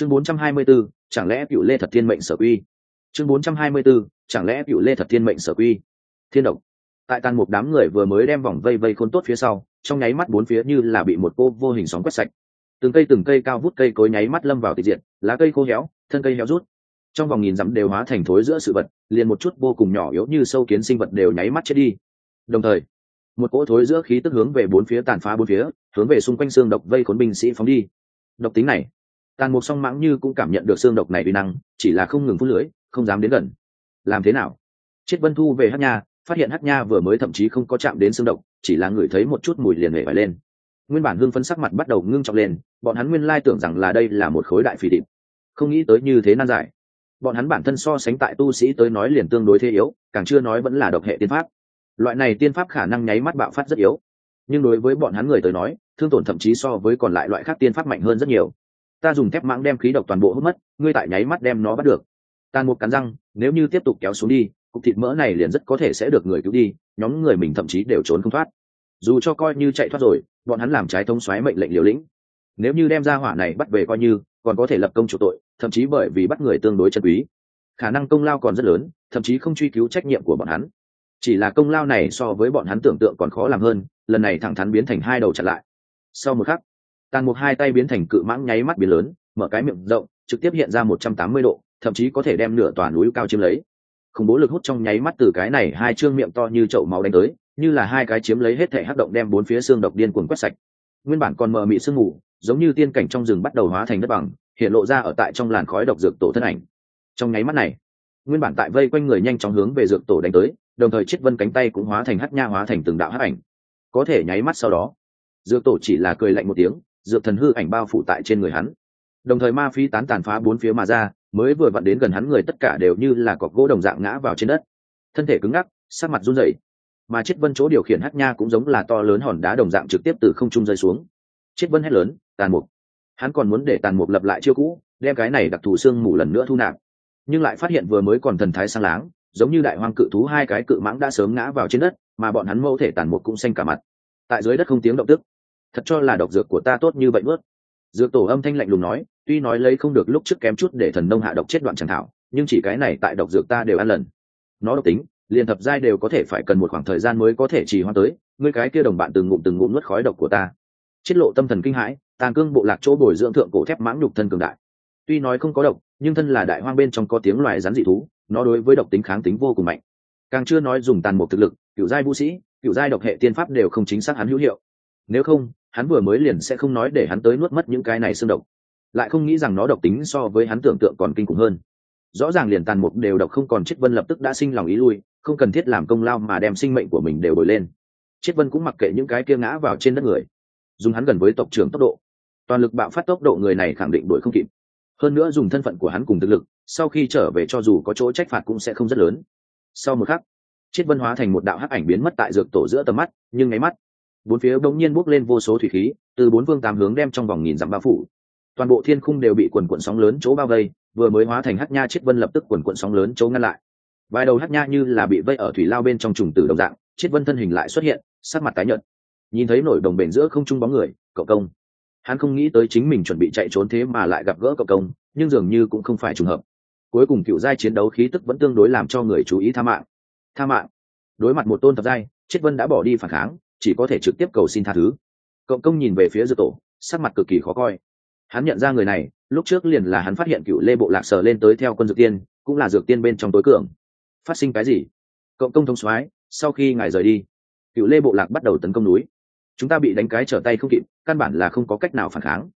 chương 424, chẳng lẽ cựu lê thật thiên mệnh sở quy? Chương 424, chẳng lẽ cựu lê thật thiên mệnh sở quy? Thiên độc. Tại tàn một đám người vừa mới đem vòng vây vây khôn tốt phía sau trong nháy mắt bốn phía như là bị một cô vô hình sóng quét sạch. Từng cây từng cây cao vút cây cối nháy mắt lâm vào tịch diệt, lá cây khô héo thân cây héo rút. Trong vòng nghìn dặm đều hóa thành thối giữa sự vật liền một chút vô cùng nhỏ yếu như sâu kiến sinh vật đều nháy mắt chết đi. Đồng thời một cỗ thối giữa khí tức hướng về bốn phía tàn phá bốn phía hướng về xung quanh xương độc vây khốn binh sĩ phóng đi. Độc tính này tàn mục song mãng như cũng cảm nhận được xương độc này uy năng, chỉ là không ngừng phút lưới, không dám đến gần. Làm thế nào? Chiết vân thu về hát nha, phát hiện hát nha vừa mới thậm chí không có chạm đến xương độc, chỉ là ngửi thấy một chút mùi liền hề phải lên. Nguyên bản hương phấn sắc mặt bắt đầu ngưng trọng lên, bọn hắn nguyên lai tưởng rằng là đây là một khối đại phỉ địp không nghĩ tới như thế nan giải. Bọn hắn bản thân so sánh tại tu sĩ tới nói liền tương đối thế yếu, càng chưa nói vẫn là độc hệ tiên pháp. Loại này tiên pháp khả năng nháy mắt bạo phát rất yếu. Nhưng đối với bọn hắn người tới nói, thương tổn thậm chí so với còn lại loại khác tiên pháp mạnh hơn rất nhiều ta dùng thép mãng đem khí độc toàn bộ hút mất, ngươi tại nháy mắt đem nó bắt được. Tàn một cắn răng, nếu như tiếp tục kéo xuống đi, cục thịt mỡ này liền rất có thể sẽ được người cứu đi, nhóm người mình thậm chí đều trốn không thoát. Dù cho coi như chạy thoát rồi, bọn hắn làm trái thông xoáy mệnh lệnh liều lĩnh. Nếu như đem ra hỏa này bắt về coi như, còn có thể lập công chủ tội, thậm chí bởi vì bắt người tương đối chân quý. Khả năng công lao còn rất lớn, thậm chí không truy cứu trách nhiệm của bọn hắn. Chỉ là công lao này so với bọn hắn tưởng tượng còn khó làm hơn, lần này thẳng thắn biến thành hai đầu chặn lại. Sau một khắc tàn một hai tay biến thành cự mãng nháy mắt biến lớn, mở cái miệng rộng, trực tiếp hiện ra một trăm tám mươi độ, thậm chí có thể đem nửa tòa núi cao chiếm lấy. Khủng bố lực hút trong nháy mắt từ cái này hai chương miệng to như chậu máu đánh tới, như là hai cái chiếm lấy hết thể hắc động đem bốn phía xương độc điên cuồng quét sạch. Nguyên bản còn mờ mị sương mù, giống như tiên cảnh trong rừng bắt đầu hóa thành đất bằng, hiện lộ ra ở tại trong làn khói độc dược tổ thân ảnh. Trong nháy mắt này, nguyên bản tại vây quanh người nhanh chóng hướng về dược tổ đánh tới, đồng thời chiết vân cánh tay cũng hóa thành hắc nha hóa thành từng đạo hắc ảnh. Có thể nháy mắt sau đó, dược tổ chỉ là cười lạnh một tiếng dược thần hư ảnh bao phủ tại trên người hắn. Đồng thời ma phi tán tàn phá bốn phía mà ra, mới vừa vặn đến gần hắn người tất cả đều như là cọc gỗ đồng dạng ngã vào trên đất. Thân thể cứng ngắc, sắc mặt run rẩy. Mà chiết vân chỗ điều khiển hát nha cũng giống là to lớn hòn đá đồng dạng trực tiếp từ không trung rơi xuống. Chiết vân hét lớn, tàn mục! Hắn còn muốn để tàn mục lập lại chiêu cũ, đem cái này đặc thù xương mù lần nữa thu nạp. Nhưng lại phát hiện vừa mới còn thần thái sang láng, giống như đại hoang cự thú hai cái cự mãng đã sớm ngã vào trên đất, mà bọn hắn mẫu thể tàn mục cũng xanh cả mặt. Tại dưới đất không tiếng động tức thật cho là độc dược của ta tốt như vậy nuốt dược tổ âm thanh lạnh lùng nói, tuy nói lấy không được lúc trước kém chút để thần nông hạ độc chết đoạn chẳng thảo, nhưng chỉ cái này tại độc dược ta đều ăn lần. Nó độc tính, liền thập giai đều có thể phải cần một khoảng thời gian mới có thể trì hoãn tới, ngươi cái kia đồng bạn từng ngụm từng ngụm nuốt khói độc của ta. Chết lộ tâm thần kinh hãi, tàn cương bộ lạc chỗ bồi dưỡng thượng cổ thép mãng nhục thân cường đại. Tuy nói không có độc, nhưng thân là đại hoang bên trong có tiếng loài rắn dị thú, nó đối với độc tính kháng tính vô cùng mạnh. Càng chưa nói dùng tàn một thực lực, cựu giai vũ sĩ, cựu giai độc hệ tiên pháp đều không chính xác hắn hữu hiệu. Nếu không hắn vừa mới liền sẽ không nói để hắn tới nuốt mất những cái này xương độc. Lại không nghĩ rằng nó độc tính so với hắn tưởng tượng còn kinh khủng hơn. Rõ ràng liền tàn mục đều độc không còn chiết vân lập tức đã sinh lòng ý lui, không cần thiết làm công lao mà đem sinh mệnh của mình đều bồi lên. Chiết vân cũng mặc kệ những cái kia ngã vào trên đất người, dùng hắn gần với tộc trưởng tốc độ. Toàn lực bạo phát tốc độ người này khẳng định đuổi không kịp. Hơn nữa dùng thân phận của hắn cùng thực lực, sau khi trở về cho dù có chỗ trách phạt cũng sẽ không rất lớn. Sau một khắc, chiết vân hóa thành một đạo hắc ảnh biến mất tại dược tổ giữa tầm mắt, nhưng nháy mắt bốn phía bỗng nhiên bốc lên vô số thủy khí, từ bốn phương tám hướng đem trong vòng nghìn dặm bao phủ. Toàn bộ thiên khung đều bị quần quận sóng lớn chỗ bao vây, vừa mới hóa thành hắc nha chiết vân lập tức quần quận sóng lớn chỗ ngăn lại. Vài đầu hắc nha như là bị vây ở thủy lao bên trong trùng tử đồng dạng chiết vân thân hình lại xuất hiện, sắc mặt tái nhợt. Nhìn thấy nổi đồng bền giữa không trung bóng người, cậu công. Hắn không nghĩ tới chính mình chuẩn bị chạy trốn thế mà lại gặp gỡ cậu công, nhưng dường như cũng không phải trùng hợp. Cuối cùng cựu giai chiến đấu khí tức vẫn tương đối làm cho người chú ý tha mạng. Tha mạng. Đối mặt một tôn thập giai chiết vân đã bỏ đi phản kháng chỉ có thể trực tiếp cầu xin tha thứ. Cộng công nhìn về phía dược tổ, sắc mặt cực kỳ khó coi. Hắn nhận ra người này, lúc trước liền là hắn phát hiện cựu lê bộ lạc sở lên tới theo quân dược tiên, cũng là dược tiên bên trong tối cường. Phát sinh cái gì? Cộng công thông soái, sau khi ngài rời đi, cựu lê bộ lạc bắt đầu tấn công núi. Chúng ta bị đánh cái trở tay không kịp, căn bản là không có cách nào phản kháng.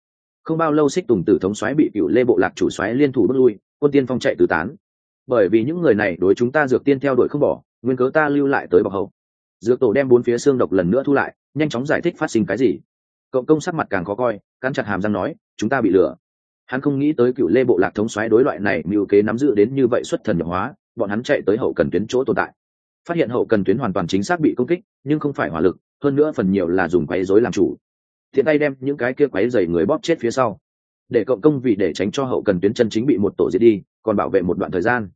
Không bao lâu xích tùng tử thống soái bị cựu lê bộ lạc chủ soái liên thủ bước lui, quân tiên phong chạy tứ tán. Bởi vì những người này đối chúng ta dược tiên theo đuổi không bỏ, nguyên cớ ta lưu lại tới bọc hậu dược tổ đem bốn phía xương độc lần nữa thu lại, nhanh chóng giải thích phát sinh cái gì. Cộng công sắc mặt càng khó coi, cắn chặt hàm răng nói, chúng ta bị lừa. Hắn không nghĩ tới cựu lê bộ lạc thống xoáy đối loại này mưu kế nắm giữ đến như vậy xuất thần nhập hóa, bọn hắn chạy tới hậu cần tuyến chỗ tồn tại. Phát hiện hậu cần tuyến hoàn toàn chính xác bị công kích, nhưng không phải hỏa lực, hơn nữa phần nhiều là dùng quấy rối làm chủ. Thiện tay đem những cái kia quấy dày người bóp chết phía sau. Để cộng công vì để tránh cho hậu cần tuyến chân chính bị một tổ diệt đi, còn bảo vệ một đoạn thời gian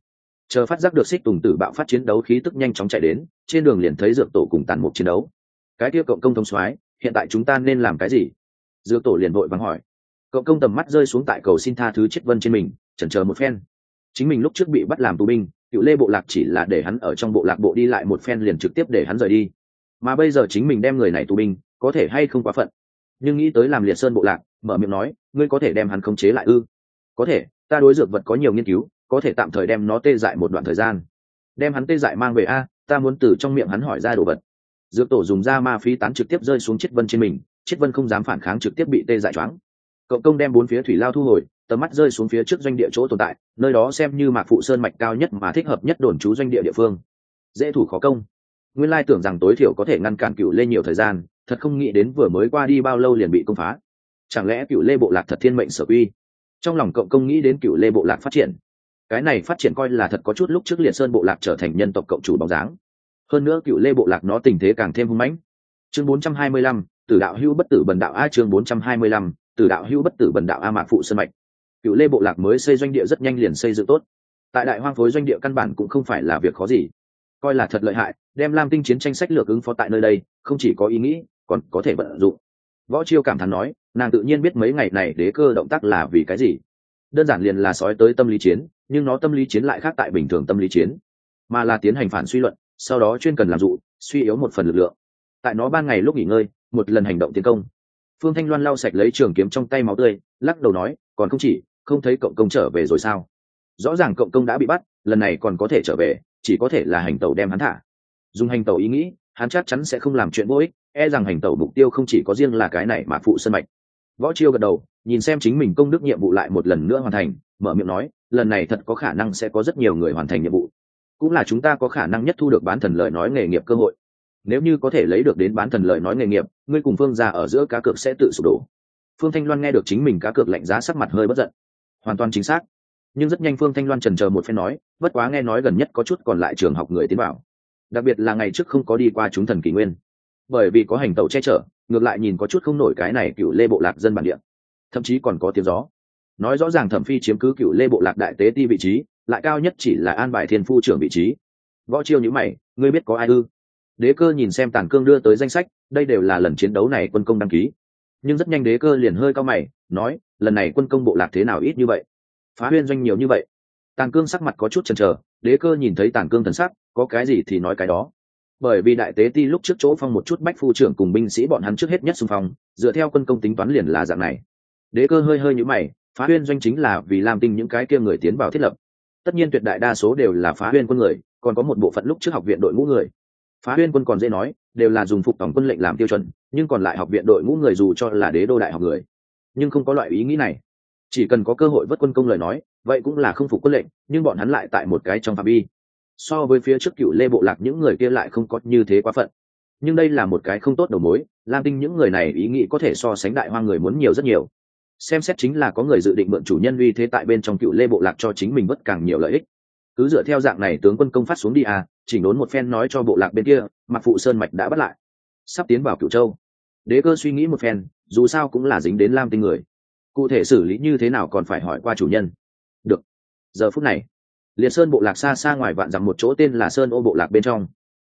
chờ phát giác được xích tùng tử bạo phát chiến đấu khí tức nhanh chóng chạy đến, trên đường liền thấy dược tổ cùng tàn một chiến đấu. Cái kia cộng công thông soái, hiện tại chúng ta nên làm cái gì? Dược tổ liền vội vắng hỏi. Cộng công tầm mắt rơi xuống tại cầu xin tha thứ chiết vân trên mình, chần chờ một phen. Chính mình lúc trước bị bắt làm tù binh, cựu lê bộ lạc chỉ là để hắn ở trong bộ lạc bộ đi lại một phen liền trực tiếp để hắn rời đi. Mà bây giờ chính mình đem người này tù binh, có thể hay không quá phận? Nhưng nghĩ tới làm liệt sơn bộ lạc, mở miệng nói, ngươi có thể đem hắn khống chế lại ư? Có thể, ta đối dược vật có nhiều nghiên cứu có thể tạm thời đem nó tê dại một đoạn thời gian. Đem hắn tê dại mang về a, ta muốn từ trong miệng hắn hỏi ra đồ vật. Dược tổ dùng da ma phí tán trực tiếp rơi xuống chiết vân trên mình, chiết vân không dám phản kháng trực tiếp bị tê dại choáng. Cộng công đem bốn phía thủy lao thu hồi, tầm mắt rơi xuống phía trước doanh địa chỗ tồn tại, nơi đó xem như mạc phụ sơn mạch cao nhất mà thích hợp nhất đồn trú doanh địa địa phương. Dễ thủ khó công. Nguyên lai tưởng rằng tối thiểu có thể ngăn cản cựu lê nhiều thời gian, thật không nghĩ đến vừa mới qua đi bao lâu liền bị công phá. Chẳng lẽ cựu lê bộ lạc thật thiên mệnh sở uy? Trong lòng cộng công nghĩ đến cựu lê bộ lạc phát triển cái này phát triển coi là thật có chút lúc trước liệt sơn bộ lạc trở thành nhân tộc cộng chủ bóng dáng. Hơn nữa cựu lê bộ lạc nó tình thế càng thêm hung mãnh. Chương 425, tử đạo hưu bất tử bần đạo a chương 425, tử đạo hưu bất tử bần đạo a mạc phụ sơn mạch. Cựu lê bộ lạc mới xây doanh địa rất nhanh liền xây dựng tốt. Tại đại hoang phối doanh địa căn bản cũng không phải là việc khó gì. Coi là thật lợi hại đem lam tinh chiến tranh sách lược ứng phó tại nơi đây không chỉ có ý nghĩ còn có thể vận dụng. Võ chiêu cảm thán nói nàng tự nhiên biết mấy ngày này đế cơ động tác là vì cái gì. Đơn giản liền là sói tới tâm lý chiến nhưng nó tâm lý chiến lại khác tại bình thường tâm lý chiến, mà là tiến hành phản suy luận, sau đó chuyên cần làm dụ, suy yếu một phần lực lượng. Tại nó ban ngày lúc nghỉ ngơi, một lần hành động tiến công. Phương thanh loan lau sạch lấy trường kiếm trong tay máu tươi, lắc đầu nói, còn không chỉ, không thấy cộng công trở về rồi sao? Rõ ràng cộng công đã bị bắt, lần này còn có thể trở về, chỉ có thể là hành tàu đem hắn thả. Dùng hành tàu ý nghĩ, hắn chắc chắn sẽ không làm chuyện vô ích e rằng hành tàu mục tiêu không chỉ có riêng là cái này mà phụ sân mạch. Võ chiêu gật đầu, nhìn xem chính mình công đức nhiệm vụ lại một lần nữa hoàn thành mở miệng nói, lần này thật có khả năng sẽ có rất nhiều người hoàn thành nhiệm vụ. Cũng là chúng ta có khả năng nhất thu được bán thần lời nói nghề nghiệp cơ hội. Nếu như có thể lấy được đến bán thần lời nói nghề nghiệp, ngươi cùng phương ra ở giữa cá cược sẽ tự sụp đổ. Phương thanh loan nghe được chính mình cá cược lạnh giá sắc mặt hơi bất giận. Hoàn toàn chính xác. Nhưng rất nhanh phương thanh loan trần chờ một phen nói, bất quá nghe nói gần nhất có chút còn lại trường học người tiến bảo đặc biệt là ngày trước không có đi qua chúng thần kỷ nguyên. Bởi vì có hành tàu che chở, ngược lại nhìn có chút không nổi cái này cựu lê bộ lạc dân bản địa. Thậm chí còn có tiếng gió nói rõ ràng thẩm phi chiếm cứ cựu lê bộ lạc đại tế ti vị trí, lại cao nhất chỉ là an bài thiên phu trưởng vị trí. Võ chiêu nhữ mày, ngươi biết có ai ư? Đế cơ nhìn xem tàn cương đưa tới danh sách, đây đều là lần chiến đấu này quân công đăng ký. Nhưng rất nhanh đế cơ liền hơi cao mày, nói, lần này quân công bộ lạc thế nào ít như vậy? Phá huyên doanh nhiều như vậy. Tàn cương sắc mặt có chút chần chờ, đế cơ nhìn thấy tàn cương thần sắc, có cái gì thì nói cái đó. Bởi vì đại tế ti lúc trước chỗ phong một chút bách phu trưởng cùng binh sĩ bọn hắn trước hết nhất xung phong, dựa theo quân công tính toán liền là dạng này. Đế cơ hơi hơi nhữ mày phá huyên doanh chính là vì làm tinh những cái kia người tiến vào thiết lập. Tất nhiên tuyệt đại đa số đều là phá huyên quân người, còn có một bộ phận lúc trước học viện đội ngũ người. Phá huyên quân còn dễ nói, đều là dùng phục tổng quân lệnh làm tiêu chuẩn, nhưng còn lại học viện đội ngũ người dù cho là đế đô đại học người. Nhưng không có loại ý nghĩ này. Chỉ cần có cơ hội vất quân công lời nói, vậy cũng là không phục quân lệnh, nhưng bọn hắn lại tại một cái trong phạm vi. So với phía trước cựu lê bộ lạc những người kia lại không có như thế quá phận. Nhưng đây là một cái không tốt đầu mối lam tinh những người này ý nghĩ có thể so sánh đại hoa người muốn nhiều rất nhiều xem xét chính là có người dự định mượn chủ nhân uy thế tại bên trong cựu lê bộ lạc cho chính mình bất càng nhiều lợi ích. Cứ dựa theo dạng này tướng quân công phát xuống đi à chỉnh đốn một phen nói cho bộ lạc bên kia mặc phụ sơn mạch đã bắt lại. Sắp tiến vào cựu châu. Đế cơ suy nghĩ một phen, dù sao cũng là dính đến lam tinh người. Cụ thể xử lý như thế nào còn phải hỏi qua chủ nhân. Được. Giờ phút này, liệt sơn bộ lạc xa xa ngoài vạn dặm một chỗ tên là sơn ô bộ lạc bên trong.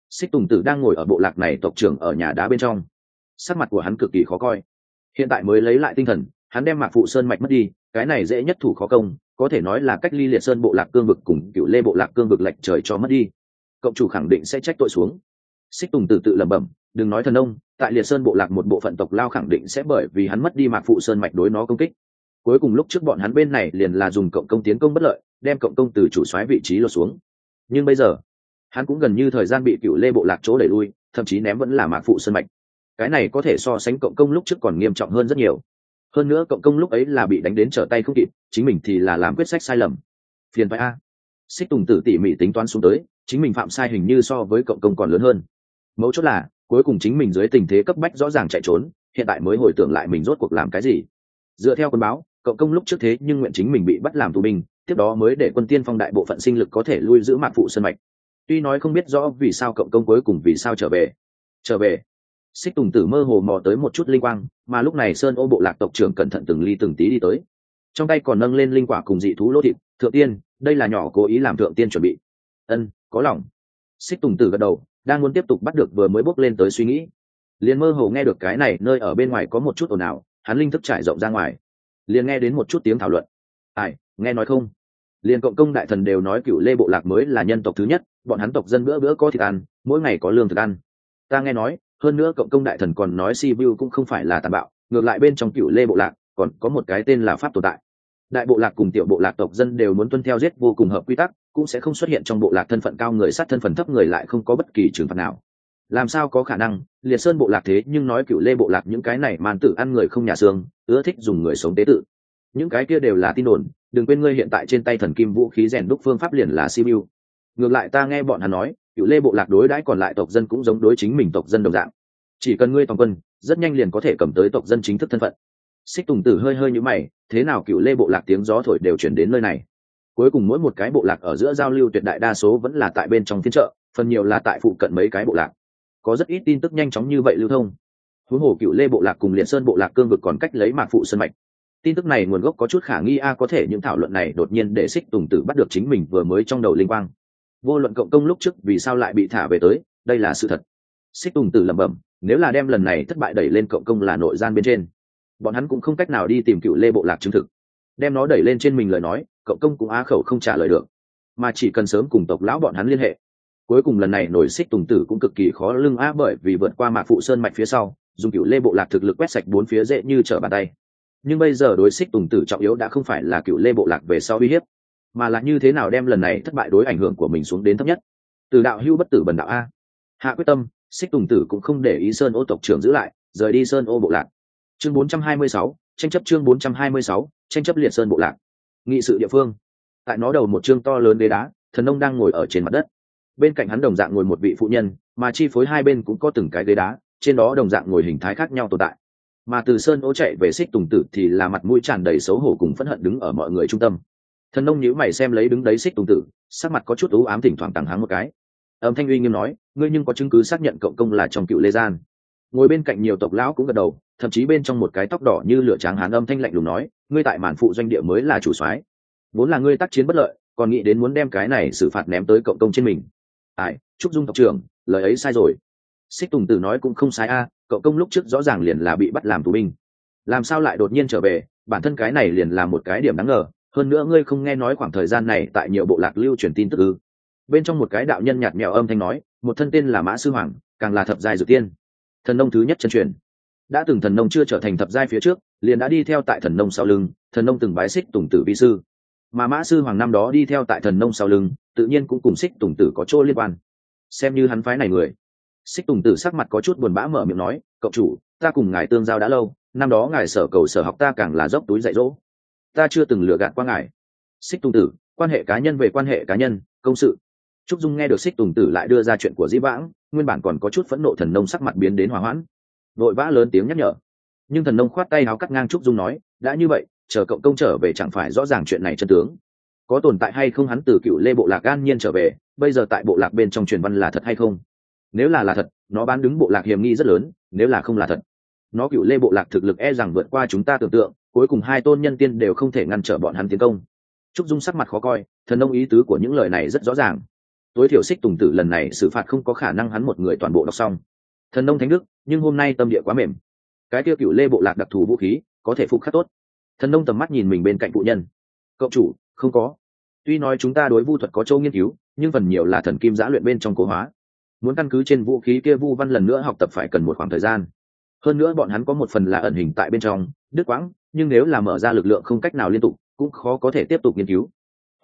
Xích tùng tử đang ngồi ở bộ lạc này tộc trưởng ở nhà đá bên trong. Sắc mặt của hắn cực kỳ khó coi. Hiện tại mới lấy lại tinh thần hắn đem mạc phụ sơn mạch mất đi, cái này dễ nhất thủ khó công, có thể nói là cách ly liệt sơn bộ lạc cương vực cùng cựu lê bộ lạc cương vực lệch trời cho mất đi. Cộng chủ khẳng định sẽ trách tội xuống. Xích tùng từ tự lẩm bẩm, đừng nói thần ông, tại liệt sơn bộ lạc một bộ phận tộc lao khẳng định sẽ bởi vì hắn mất đi mạc phụ sơn mạch đối nó công kích. Cuối cùng lúc trước bọn hắn bên này liền là dùng cộng công tiến công bất lợi, đem cộng công từ chủ soái vị trí lột xuống. Nhưng bây giờ, hắn cũng gần như thời gian bị cựu lê bộ lạc chỗ đẩy lui, thậm chí ném vẫn là mạc phụ sơn mạch. Cái này có thể so sánh cộng công lúc trước còn nghiêm trọng hơn rất nhiều hơn nữa cộng công lúc ấy là bị đánh đến trở tay không kịp, chính mình thì là làm quyết sách sai lầm. Phiền phải a. Xích tùng tử tỉ mỉ tính toán xuống tới, chính mình phạm sai hình như so với cộng công còn lớn hơn. Mấu chốt là, cuối cùng chính mình dưới tình thế cấp bách rõ ràng chạy trốn, hiện tại mới hồi tưởng lại mình rốt cuộc làm cái gì. Dựa theo quân báo, cộng công lúc trước thế nhưng nguyện chính mình bị bắt làm tù binh, tiếp đó mới để quân tiên phong đại bộ phận sinh lực có thể lui giữ mạc phụ sân mạch. Tuy nói không biết rõ vì sao cộng công cuối cùng vì sao trở về. Trở về xích tùng tử mơ hồ mò tới một chút linh quang, mà lúc này sơn ô bộ lạc tộc trưởng cẩn thận từng ly từng tí đi tới. Trong tay còn nâng lên linh quả cùng dị thú lỗ thịt, thượng tiên, đây là nhỏ cố ý làm thượng tiên chuẩn bị. Ân, có lòng. Xích tùng tử gật đầu, đang muốn tiếp tục bắt được vừa mới bốc lên tới suy nghĩ. Liền mơ hồ nghe được cái này, nơi ở bên ngoài có một chút ồn ào, hắn linh thức trải rộng ra ngoài. Liền nghe đến một chút tiếng thảo luận. Ai, nghe nói không? Liền cộng công đại thần đều nói cựu lê bộ lạc mới là nhân tộc thứ nhất, bọn hắn tộc dân bữa bữa có thịt ăn, mỗi ngày có lương thực ăn. Ta nghe nói hơn nữa cộng công đại thần còn nói si vu cũng không phải là tàn bạo, ngược lại bên trong cựu lê bộ lạc còn có một cái tên là pháp tồn tại. Đại bộ lạc cùng tiểu bộ lạc tộc dân đều muốn tuân theo giết vô cùng hợp quy tắc, cũng sẽ không xuất hiện trong bộ lạc thân phận cao người sát thân phận thấp người lại không có bất kỳ trừng phạt nào. Làm sao có khả năng, liệt sơn bộ lạc thế nhưng nói cựu lê bộ lạc những cái này màn tử ăn người không nhà xương, ưa thích dùng người sống tế tự. Những cái kia đều là tin đồn, đừng quên ngươi hiện tại trên tay thần kim vũ khí rèn đúc phương pháp liền là simu ngược lại ta nghe bọn hắn nói cựu lê bộ lạc đối đãi còn lại tộc dân cũng giống đối chính mình tộc dân đồng dạng. Chỉ cần ngươi toàn quân, rất nhanh liền có thể cầm tới tộc dân chính thức thân phận. Xích tùng tử hơi hơi như mày, thế nào cựu lê bộ lạc tiếng gió thổi đều chuyển đến nơi này? Cuối cùng mỗi một cái bộ lạc ở giữa giao lưu tuyệt đại đa số vẫn là tại bên trong phiên chợ, phần nhiều là tại phụ cận mấy cái bộ lạc. Có rất ít tin tức nhanh chóng như vậy lưu thông. Huống hồ cựu lê bộ lạc cùng liệt sơn bộ lạc cương vực còn cách lấy mạc phụ sân mạch. Tin tức này nguồn gốc có chút khả nghi a, có thể những thảo luận này đột nhiên để xích tùng tử bắt được chính mình vừa mới trong đầu linh quang vô luận cộng công lúc trước vì sao lại bị thả về tới, đây là sự thật. Xích tùng tử lẩm bẩm, nếu là đem lần này thất bại đẩy lên cộng công là nội gian bên trên, bọn hắn cũng không cách nào đi tìm cựu lê bộ lạc chứng thực. Đem nó đẩy lên trên mình lời nói, cộng công cũng á khẩu không trả lời được. Mà chỉ cần sớm cùng tộc lão bọn hắn liên hệ. Cuối cùng lần này nổi xích tùng tử cũng cực kỳ khó lưng á bởi vì vượt qua mạc phụ sơn mạch phía sau, dùng cựu lê bộ lạc thực lực quét sạch bốn phía dễ như trở bàn tay. Nhưng bây giờ đối xích tùng tử trọng yếu đã không phải là cựu lê bộ lạc về sau uy hiếp mà là như thế nào đem lần này thất bại đối ảnh hưởng của mình xuống đến thấp nhất. Từ đạo hưu bất tử bần đạo a. Hạ quyết tâm xích tùng tử cũng không để ý sơn ô tộc trưởng giữ lại rời đi sơn ô bộ lạc. Chương 426, tranh chấp chương 426, tranh chấp liệt sơn bộ lạc. Nghị sự địa phương. Tại nó đầu một chương to lớn đế đá thần nông đang ngồi ở trên mặt đất. Bên cạnh hắn đồng dạng ngồi một vị phụ nhân mà chi phối hai bên cũng có từng cái ghế đá trên đó đồng dạng ngồi hình thái khác nhau tồn tại. Mà từ sơn ô chạy về xích tùng tử thì là mặt mũi tràn đầy xấu hổ cùng phẫn hận đứng ở mọi người trung tâm thần nông nhữ mày xem lấy đứng đấy xích tùng tử, sắc mặt có chút ú ám thỉnh thoảng tàng hắng một cái. Âm thanh uy nghiêm nói, ngươi nhưng có chứng cứ xác nhận cộng công là trong cựu lê gian. Ngồi bên cạnh nhiều tộc lão cũng gật đầu, thậm chí bên trong một cái tóc đỏ như lửa tráng hán âm thanh lạnh lùng nói, ngươi tại màn phụ doanh địa mới là chủ soái. Vốn là ngươi tác chiến bất lợi, còn nghĩ đến muốn đem cái này xử phạt ném tới cộng công trên mình. Ai, trúc dung tộc trưởng, lời ấy sai rồi. Xích tùng tử nói cũng không sai a, cậu công lúc trước rõ ràng liền là bị bắt làm tù binh. Làm sao lại đột nhiên trở về, bản thân cái này liền là một cái điểm đáng ngờ hơn nữa ngươi không nghe nói khoảng thời gian này tại nhiều bộ lạc lưu truyền tin tức ư? Bên trong một cái đạo nhân nhạt mèo âm thanh nói, một thân tên là mã sư hoàng, càng là thập giai dược tiên. Thần nông thứ nhất chân truyền. Đã từng thần nông chưa trở thành thập giai phía trước, liền đã đi theo tại thần nông sau lưng, thần nông từng bái xích tùng tử vi sư. Mà mã sư hoàng năm đó đi theo tại thần nông sau lưng, tự nhiên cũng cùng xích tùng tử có chỗ liên quan. Xem như hắn phái này người. Xích tùng tử sắc mặt có chút buồn bã mở miệng nói, cậu chủ, ta cùng ngài tương giao đã lâu, năm đó ngài sở cầu sở học ta càng là dốc túi dạy dỗ ta chưa từng lừa gạt qua ngài. Xích tùng tử, quan hệ cá nhân về quan hệ cá nhân, công sự. Trúc dung nghe được xích tùng tử lại đưa ra chuyện của dĩ vãng, nguyên bản còn có chút phẫn nộ thần nông sắc mặt biến đến hòa hoãn. Vội vã lớn tiếng nhắc nhở. Nhưng thần nông khoát tay áo cắt ngang trúc dung nói, đã như vậy, chờ cậu công trở về chẳng phải rõ ràng chuyện này chân tướng. Có tồn tại hay không hắn từ cựu lê bộ lạc an nhiên trở về, bây giờ tại bộ lạc bên trong truyền văn là thật hay không? Nếu là là thật, nó bán đứng bộ lạc hiểm nghi rất lớn, nếu là không là thật, nó cựu lê bộ lạc thực lực e rằng vượt qua chúng ta tưởng tượng cuối cùng hai tôn nhân tiên đều không thể ngăn trở bọn hắn tiến công. Trúc dung sắc mặt khó coi, thần ông ý tứ của những lời này rất rõ ràng. Tối thiểu xích tùng tử lần này xử phạt không có khả năng hắn một người toàn bộ đọc xong. Thần nông thánh đức, nhưng hôm nay tâm địa quá mềm. Cái tiêu cựu lê bộ lạc đặc thù vũ khí, có thể phục khắc tốt. Thần nông tầm mắt nhìn mình bên cạnh phụ nhân. Cậu chủ, không có. Tuy nói chúng ta đối vu thuật có châu nghiên cứu, nhưng phần nhiều là thần kim giã luyện bên trong cố hóa. Muốn căn cứ trên vũ khí kia vu văn lần nữa học tập phải cần một khoảng thời gian. Hơn nữa bọn hắn có một phần là ẩn hình tại bên trong, đứt quãng nhưng nếu là mở ra lực lượng không cách nào liên tục, cũng khó có thể tiếp tục nghiên cứu.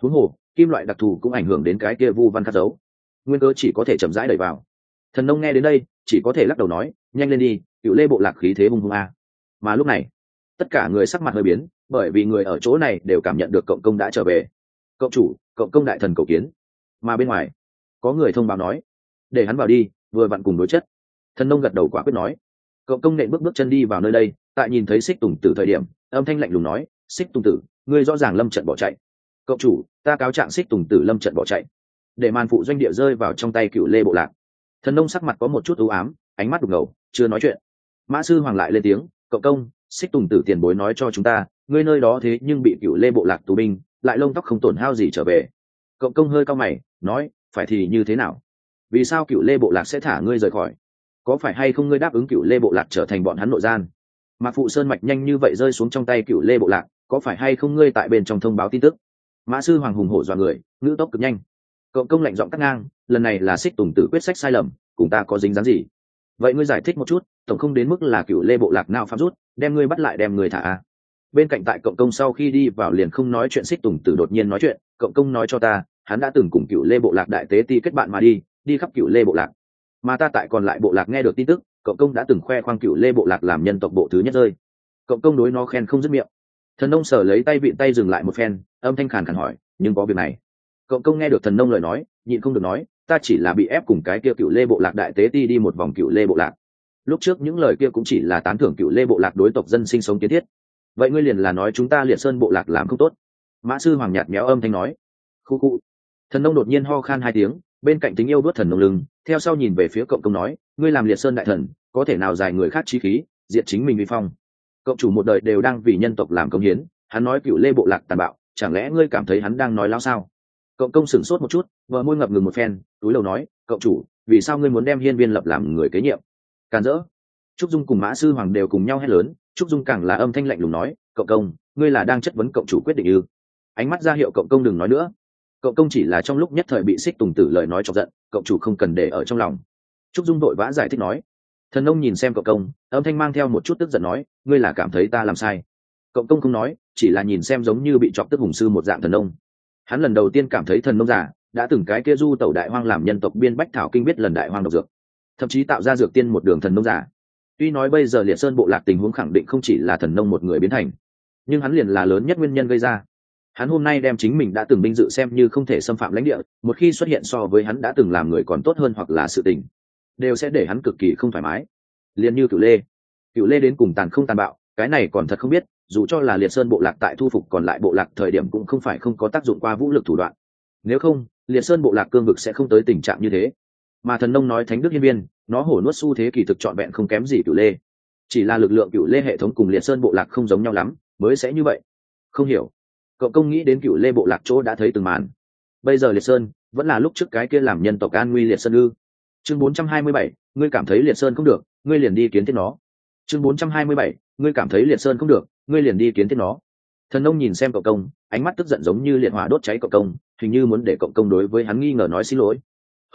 Huống hồ, kim loại đặc thù cũng ảnh hưởng đến cái kia vu văn khắc dấu. Nguyên cơ chỉ có thể chậm rãi đẩy vào. Thần nông nghe đến đây, chỉ có thể lắc đầu nói, nhanh lên đi, cựu lê bộ lạc khí thế hung hung a. Mà lúc này, tất cả người sắc mặt hơi biến, bởi vì người ở chỗ này đều cảm nhận được cộng công đã trở về. Cộng chủ, cộng công đại thần cầu kiến. Mà bên ngoài, có người thông báo nói, để hắn vào đi, vừa vặn cùng đối chất. Thần nông gật đầu quả quyết nói cộng công nện bước bước chân đi vào nơi đây, tại nhìn thấy xích tùng tử thời điểm, âm thanh lạnh lùng nói xích tùng tử, ngươi rõ ràng lâm trận bỏ chạy. Cậu chủ, ta cáo trạng xích tùng tử lâm trận bỏ chạy. Để màn phụ doanh địa rơi vào trong tay cựu lê bộ lạc. Thần nông sắc mặt có một chút ưu ám, ánh mắt đục ngầu, chưa nói chuyện. Mã sư hoàng lại lên tiếng, cậu công xích tùng tử tiền bối nói cho chúng ta, ngươi nơi đó thế nhưng bị cựu lê bộ lạc tù binh, lại lông tóc không tổn hao gì trở về. Cậu công hơi cao mày, nói, phải thì như thế nào? Vì sao cựu lê bộ lạc sẽ thả ngươi rời khỏi? Có phải hay không ngươi đáp ứng cựu lê bộ lạc trở thành bọn hắn nội gian? Mạc phụ sơn mạch nhanh như vậy rơi xuống trong tay cựu lê bộ lạc, có phải hay không ngươi tại bên trong thông báo tin tức? Mã sư hoàng hùng hổ dọa người, ngữ tốc cực nhanh. Cộng công lạnh giọng cắt ngang, lần này là xích tùng tử quyết sách sai lầm, cùng ta có dính dáng gì? Vậy ngươi giải thích một chút, tổng không đến mức là cựu lê bộ lạc nào phạm rút, đem ngươi bắt lại đem người thả à? bên cạnh tại cộng công sau khi đi vào liền không nói chuyện xích tùng tử đột nhiên nói chuyện cộng công nói cho ta, hắn đã từng cùng cựu lê bộ lạc đại tế ti kết bạn mà đi đi khắp cựu lê bộ lạc mà ta tại còn lại bộ lạc nghe được tin tức, cậu công đã từng khoe khoang cựu lê bộ lạc làm nhân tộc bộ thứ nhất rơi. Cậu công đối nó khen không dứt miệng. Thần nông sở lấy tay vịn tay dừng lại một phen, âm thanh khàn khàn hỏi, nhưng có việc này? Cậu công nghe được thần nông lời nói, nhịn không được nói, ta chỉ là bị ép cùng cái kia cựu lê bộ lạc đại tế ti đi một vòng cựu lê bộ lạc. Lúc trước những lời kia cũng chỉ là tán thưởng cựu lê bộ lạc đối tộc dân sinh sống kiến thiết. Vậy ngươi liền là nói chúng ta liệt sơn bộ lạc làm không tốt. Mã sư hoàng nhạt méo âm thanh nói. Khu khu. Thần nông đột nhiên ho khan hai tiếng bên cạnh tính yêu đuốt thần nông lưng, theo sau nhìn về phía cộng công nói, ngươi làm liệt sơn đại thần, có thể nào dài người khác chi khí, diệt chính mình vi phong? Cộng chủ một đời đều đang vì nhân tộc làm công hiến, hắn nói cựu lê bộ lạc tàn bạo, chẳng lẽ ngươi cảm thấy hắn đang nói lao sao? Cộng công sửng sốt một chút, vợ môi ngập ngừng một phen, túi đầu nói cậu chủ, vì sao ngươi muốn đem hiên viên lập làm người kế nhiệm? Càn rỡ. Trúc dung cùng mã sư hoàng đều cùng nhau hét lớn, trúc dung càng là âm thanh lạnh lùng nói cậu công, ngươi là đang chất vấn cậu chủ quyết định ư? Ánh mắt ra hiệu cậu công đừng nói nữa. Cậu công chỉ là trong lúc nhất thời bị xích tùng tử lời nói chọc giận, cậu chủ không cần để ở trong lòng. Trúc dung đội vã giải thích nói. Thần nông nhìn xem cậu công, âm thanh mang theo một chút tức giận nói, ngươi là cảm thấy ta làm sai? Cậu công không nói, chỉ là nhìn xem giống như bị chọc tức hùng sư một dạng thần nông. Hắn lần đầu tiên cảm thấy thần nông giả đã từng cái kia du tẩu đại hoang làm nhân tộc biên bách thảo kinh biết lần đại hoang độc dược. Thậm chí tạo ra dược tiên một đường thần nông giả tuy nói bây giờ liệt sơn bộ lạc tình huống khẳng định không chỉ là thần nông một người biến thành, nhưng hắn liền là lớn nhất nguyên nhân gây ra hắn hôm nay đem chính mình đã từng binh dự xem như không thể xâm phạm lãnh địa, một khi xuất hiện so với hắn đã từng làm người còn tốt hơn hoặc là sự tình, đều sẽ để hắn cực kỳ không thoải mái. Liền như cựu lê. Cựu lê đến cùng tàn không tàn bạo, cái này còn thật không biết, dù cho là liệt sơn bộ lạc tại thu phục còn lại bộ lạc thời điểm cũng không phải không có tác dụng qua vũ lực thủ đoạn. Nếu không, liệt sơn bộ lạc cương vực sẽ không tới tình trạng như thế. Mà thần nông nói thánh đức hiên viên, nó hổ nuốt xu thế kỳ thực trọn vẹn không kém gì cựu lê. Chỉ là lực lượng cựu lê hệ thống cùng liệt sơn bộ lạc không giống nhau lắm, mới sẽ như vậy. Không hiểu cậu công nghĩ đến cựu lê bộ lạc chỗ đã thấy từng màn. Bây giờ liệt sơn vẫn là lúc trước cái kia làm nhân tộc an nguy liệt sơn ư. Chương 427, ngươi cảm thấy liệt sơn không được ngươi liền đi kiến thiết nó. Chương 427, ngươi cảm thấy liệt sơn không được ngươi liền đi kiến thiết nó. Thần nông nhìn xem cậu công ánh mắt tức giận giống như liệt hỏa đốt cháy cậu công hình như muốn để cậu công đối với hắn nghi ngờ nói xin lỗi.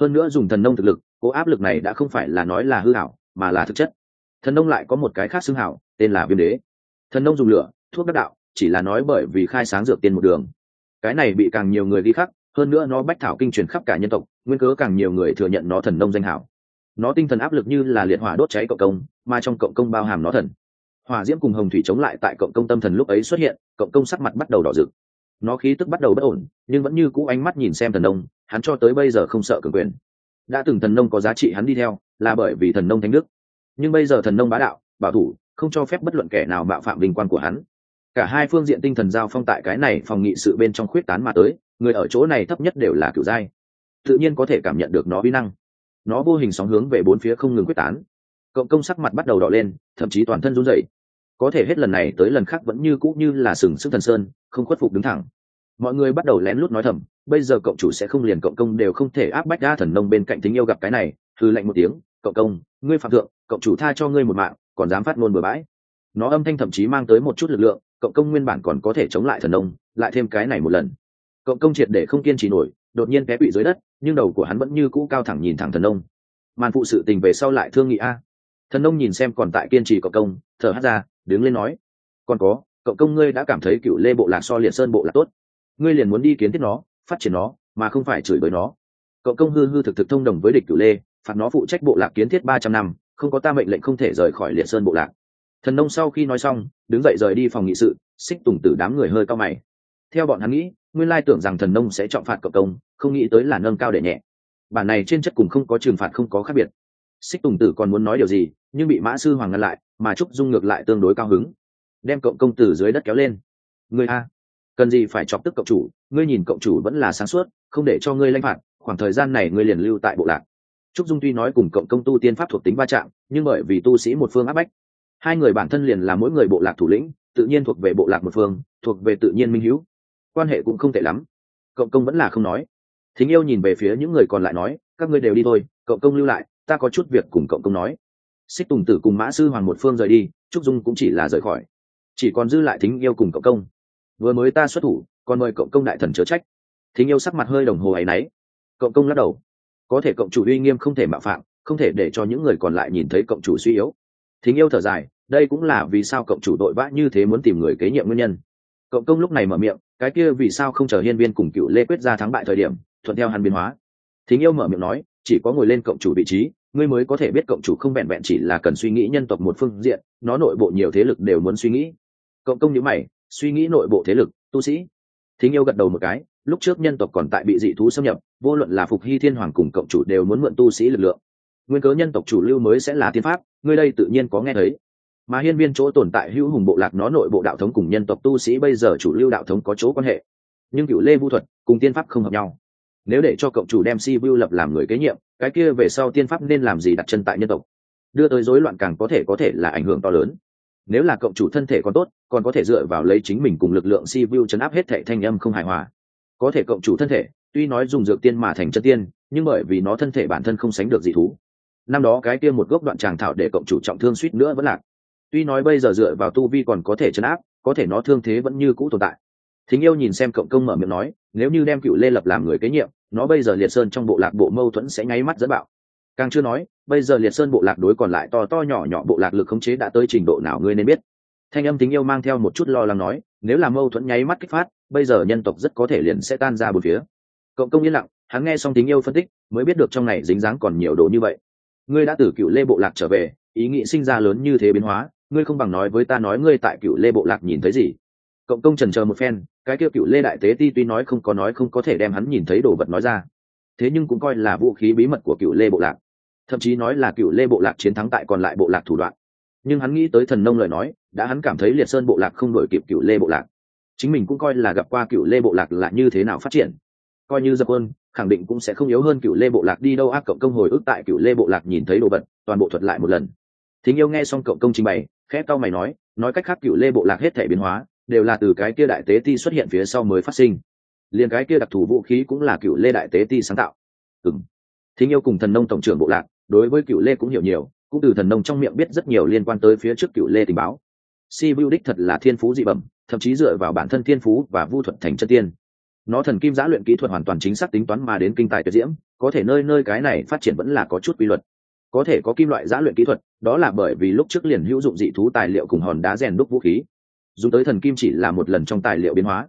Hơn nữa dùng thần nông thực lực cố áp lực này đã không phải là nói là hư hảo mà là thực chất. Thần nông lại có một cái khác xưng hảo tên là viêm đế. Thần nông dùng lửa thuốc đắc đạo chỉ là nói bởi vì khai sáng dược tiên một đường. Cái này bị càng nhiều người ghi khắc, hơn nữa nó bách thảo kinh truyền khắp cả nhân tộc, nguyên cớ càng nhiều người thừa nhận nó thần nông danh hảo. Nó tinh thần áp lực như là liệt hỏa đốt cháy cộng công, mà trong cộng công bao hàm nó thần. Hỏa diễm cùng hồng thủy chống lại tại cộng công tâm thần lúc ấy xuất hiện, cộng công sắc mặt bắt đầu đỏ rực. Nó khí tức bắt đầu bất ổn, nhưng vẫn như cũ ánh mắt nhìn xem thần nông, hắn cho tới bây giờ không sợ cường quyền. Đã từng thần nông có giá trị hắn đi theo, là bởi vì thần nông thánh đức. Nhưng bây giờ thần nông bá đạo, bảo thủ, không cho phép bất luận kẻ nào mạo phạm vinh quang của hắn cả hai phương diện tinh thần giao phong tại cái này phòng nghị sự bên trong khuyết tán mà tới, người ở chỗ này thấp nhất đều là kiểu giai tự nhiên có thể cảm nhận được nó vi năng. Nó vô hình sóng hướng về bốn phía không ngừng quyết tán. Cộng công sắc mặt bắt đầu đỏ lên, thậm chí toàn thân run rẩy. Có thể hết lần này tới lần khác vẫn như cũ như là sừng sức thần sơn, không khuất phục đứng thẳng. Mọi người bắt đầu lén lút nói thầm, bây giờ cộng chủ sẽ không liền cộng công đều không thể áp bách đa thần nông bên cạnh tình yêu gặp cái này thư lạnh một tiếng, cộng công, ngươi phạm thượng, cộng chủ tha cho ngươi một mạng, còn dám phát ngôn bừa bãi. Nó âm thanh thậm chí mang tới một chút lực lượng cộng công nguyên bản còn có thể chống lại thần nông, lại thêm cái này một lần. Cộng công triệt để không kiên trì nổi, đột nhiên té bị dưới đất, nhưng đầu của hắn vẫn như cũ cao thẳng nhìn thẳng thần nông. Màn phụ sự tình về sau lại thương nghị a. Thần nông nhìn xem còn tại kiên trì cộng công, thở hát ra, đứng lên nói, còn có, cộng công ngươi đã cảm thấy cựu lê bộ lạc so liệt sơn bộ lạc tốt. Ngươi liền muốn đi kiến thiết nó, phát triển nó, mà không phải chửi bới nó. Cộng công hư hư thực thực thông đồng với địch cựu lê, phạt nó phụ trách bộ lạc kiến thiết ba trăm năm, không có ta mệnh lệnh không thể rời khỏi liệt sơn bộ lạc thần nông sau khi nói xong, đứng dậy rời đi phòng nghị sự, xích tùng tử đám người hơi cao mày. Theo bọn hắn nghĩ, nguyên lai tưởng rằng thần nông sẽ chọn phạt cộng công, không nghĩ tới là nâng cao để nhẹ. Bản này trên chất cùng không có trừng phạt không có khác biệt. Xích tùng tử còn muốn nói điều gì, nhưng bị mã sư hoàng ngăn lại, mà trúc dung ngược lại tương đối cao hứng. Đem cộng công tử dưới đất kéo lên. Người a, cần gì phải chọc tức cộng chủ, ngươi nhìn cộng chủ vẫn là sáng suốt, không để cho ngươi lanh phạt, khoảng thời gian này ngươi liền lưu tại bộ lạc. Trúc dung tuy nói cùng cộng công tu tiên pháp thuộc tính va chạm, nhưng bởi vì tu sĩ một phương áp bách hai người bản thân liền là mỗi người bộ lạc thủ lĩnh, tự nhiên thuộc về bộ lạc một phương, thuộc về tự nhiên minh hữu. Quan hệ cũng không tệ lắm. Cộng công vẫn là không nói. Thính yêu nhìn về phía những người còn lại nói, các ngươi đều đi thôi, cộng công lưu lại, ta có chút việc cùng cộng công nói. Xích tùng tử cùng mã sư hoàng một phương rời đi, trúc dung cũng chỉ là rời khỏi. Chỉ còn dư lại thính yêu cùng cộng công. Vừa mới ta xuất thủ, còn mời cộng công đại thần chớ trách. Thính yêu sắc mặt hơi đồng hồ áy náy cộng công lắc đầu. Có thể cộng chủ uy nghiêm không thể mạo phạm, không thể để cho những người còn lại nhìn thấy cộng chủ suy yếu. Thính yêu thở dài đây cũng là vì sao cộng chủ đội vã như thế muốn tìm người kế nhiệm nguyên nhân. Cộng công lúc này mở miệng, cái kia vì sao không chờ hiên viên cùng cựu lê quyết ra thắng bại thời điểm, thuận theo hắn biến hóa. Thính yêu mở miệng nói, chỉ có ngồi lên cộng chủ vị trí, ngươi mới có thể biết cộng chủ không vẹn vẹn chỉ là cần suy nghĩ nhân tộc một phương diện, nó nội bộ nhiều thế lực đều muốn suy nghĩ. Cộng công nhữ mày, suy nghĩ nội bộ thế lực, tu sĩ. Thính yêu gật đầu một cái, lúc trước nhân tộc còn tại bị dị thú xâm nhập, vô luận là phục hy thiên hoàng cùng cộng chủ đều muốn mượn tu sĩ lực lượng. Nguyên cớ nhân tộc chủ lưu mới sẽ là thiên pháp, ngươi đây tự nhiên có nghe thấy mà hiên viên chỗ tồn tại hữu hùng bộ lạc nó nội bộ đạo thống cùng nhân tộc tu sĩ bây giờ chủ lưu đạo thống có chỗ quan hệ. Nhưng cựu lê vu thuật cùng tiên pháp không hợp nhau. Nếu để cho cộng chủ đem si vu lập làm người kế nhiệm, cái kia về sau tiên pháp nên làm gì đặt chân tại nhân tộc? Đưa tới rối loạn càng có thể có thể là ảnh hưởng to lớn. Nếu là cộng chủ thân thể còn tốt, còn có thể dựa vào lấy chính mình cùng lực lượng si vu chấn áp hết thệ thanh âm không hài hòa. Có thể cộng chủ thân thể, tuy nói dùng dược tiên mà thành chân tiên, nhưng bởi vì nó thân thể bản thân không sánh được dị thú. Năm đó cái kia một gốc đoạn tràng thảo để cộng chủ trọng thương suýt nữa vẫn lạc tuy nói bây giờ dựa vào tu vi còn có thể chấn áp, có thể nó thương thế vẫn như cũ tồn tại. Thính yêu nhìn xem cộng công mở miệng nói, nếu như đem cựu lê lập làm người kế nhiệm, nó bây giờ liệt sơn trong bộ lạc bộ mâu thuẫn sẽ nháy mắt dẫn bạo. Càng chưa nói, bây giờ liệt sơn bộ lạc đối còn lại to to nhỏ nhỏ bộ lạc lực khống chế đã tới trình độ nào ngươi nên biết. Thanh âm tính yêu mang theo một chút lo lắng nói, nếu là mâu thuẫn nháy mắt kích phát, bây giờ nhân tộc rất có thể liền sẽ tan ra một phía. Cộng công yên lặng, hắn nghe xong tính yêu phân tích, mới biết được trong này dính dáng còn nhiều đồ như vậy. Ngươi đã từ cựu lê bộ lạc trở về, ý nghĩ sinh ra lớn như thế biến hóa ngươi không bằng nói với ta nói ngươi tại cựu lê bộ lạc nhìn thấy gì. Cộng công trần chờ một phen, cái kia cựu lê đại tế ti tuy nói không có nói không có thể đem hắn nhìn thấy đồ vật nói ra, thế nhưng cũng coi là vũ khí bí mật của cựu lê bộ lạc. Thậm chí nói là cựu lê bộ lạc chiến thắng tại còn lại bộ lạc thủ đoạn. Nhưng hắn nghĩ tới thần nông lời nói, đã hắn cảm thấy liệt sơn bộ lạc không đổi kịp cựu lê bộ lạc. Chính mình cũng coi là gặp qua cựu lê bộ lạc là như thế nào phát triển. Coi như dập quân, khẳng định cũng sẽ không yếu hơn cựu lê bộ lạc đi đâu. Ác cộng công hồi ức tại cựu lê bộ lạc nhìn thấy đồ vật, toàn bộ thuật lại một lần. Thính yêu nghe xong cộng công trình bày khẽ cau mày nói nói cách khác cựu lê bộ lạc hết thể biến hóa, đều là từ cái kia đại tế ti xuất hiện phía sau mới phát sinh. Liền cái kia đặc thù vũ khí cũng là cựu lê đại tế ti sáng tạo. Ừng thính yêu cùng thần nông tổng trưởng bộ lạc, đối với cựu lê cũng hiểu nhiều, cũng từ thần nông trong miệng biết rất nhiều liên quan tới phía trước cựu lê tình báo. Si vu đích thật là thiên phú dị bẩm, thậm chí dựa vào bản thân thiên phú và vu thuật thành chân tiên. Nó thần kim giã luyện kỹ thuật hoàn toàn chính xác tính toán mà đến kinh tài tuyệt diễm, có thể nơi nơi cái này phát triển vẫn là có chút quy luật có thể có kim loại giã luyện kỹ thuật, đó là bởi vì lúc trước liền hữu dụng dị thú tài liệu cùng hòn đá rèn đúc vũ khí. Dùng tới thần kim chỉ là một lần trong tài liệu biến hóa.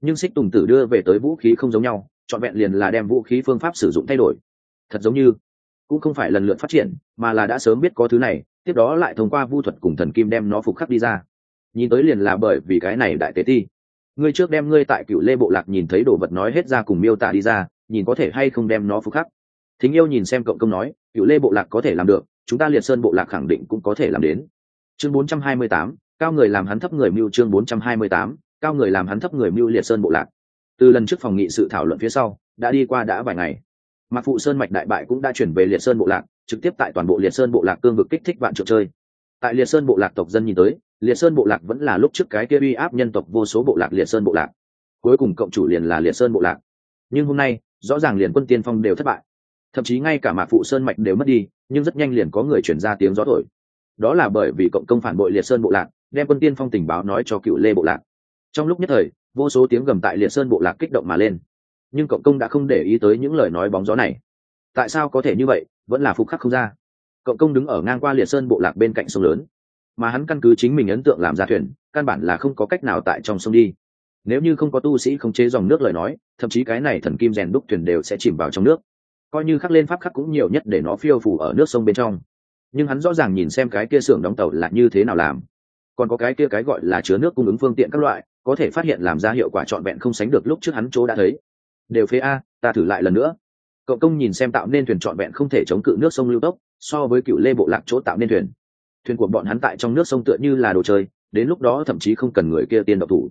Nhưng xích tùng tử đưa về tới vũ khí không giống nhau, trọn vẹn liền là đem vũ khí phương pháp sử dụng thay đổi. Thật giống như, cũng không phải lần lượt phát triển, mà là đã sớm biết có thứ này, tiếp đó lại thông qua vu thuật cùng thần kim đem nó phục khắc đi ra. Nhìn tới liền là bởi vì cái này đại tế ti. Ngươi trước đem ngươi tại cựu lê bộ lạc nhìn thấy đồ vật nói hết ra cùng miêu tả đi ra, nhìn có thể hay không đem nó phục khắc thính yêu nhìn xem cộng công nói cựu lê bộ lạc có thể làm được chúng ta liệt sơn bộ lạc khẳng định cũng có thể làm đến. Chương 428, cao người làm hắn thấp người mưu chương 428, cao người làm hắn thấp người mưu liệt sơn bộ lạc. Từ lần trước phòng nghị sự thảo luận phía sau đã đi qua đã vài ngày. Mặc phụ sơn mạch đại bại cũng đã chuyển về liệt sơn bộ lạc trực tiếp tại toàn bộ liệt sơn bộ lạc cương vực kích thích vạn trượng chơi. Tại liệt sơn bộ lạc tộc dân nhìn tới liệt sơn bộ lạc vẫn là lúc trước cái kia uy áp nhân tộc vô số bộ lạc liệt sơn bộ lạc. Cuối cùng cộng chủ liền là liệt sơn bộ lạc. Nhưng hôm nay rõ ràng liền quân tiên phong đều thất bại thậm chí ngay cả mạc phụ sơn mạch đều mất đi, nhưng rất nhanh liền có người chuyển ra tiếng gió thổi. Đó là bởi vì cộng công phản bội liệt sơn bộ lạc, đem quân tiên phong tình báo nói cho cựu lê bộ lạc. Trong lúc nhất thời, vô số tiếng gầm tại liệt sơn bộ lạc kích động mà lên. Nhưng cộng công đã không để ý tới những lời nói bóng gió này. Tại sao có thể như vậy, vẫn là phục khắc không ra. Cộng công đứng ở ngang qua liệt sơn bộ lạc bên cạnh sông lớn. Mà hắn căn cứ chính mình ấn tượng làm ra thuyền, căn bản là không có cách nào tại trong sông đi. Nếu như không có tu sĩ không chế dòng nước lời nói, thậm chí cái này thần kim rèn đúc thuyền đều sẽ chìm vào trong nước coi như khắc lên pháp khắc cũng nhiều nhất để nó phiêu phủ ở nước sông bên trong. Nhưng hắn rõ ràng nhìn xem cái kia xưởng đóng tàu là như thế nào làm. Còn có cái kia cái gọi là chứa nước cung ứng phương tiện các loại, có thể phát hiện làm ra hiệu quả trọn vẹn không sánh được lúc trước hắn chỗ đã thấy. Đều phế a, ta thử lại lần nữa. Cậu công nhìn xem tạo nên thuyền trọn vẹn không thể chống cự nước sông lưu tốc, so với cựu lê bộ lạc chỗ tạo nên thuyền. Thuyền của bọn hắn tại trong nước sông tựa như là đồ chơi, đến lúc đó thậm chí không cần người kia tiên độc thủ.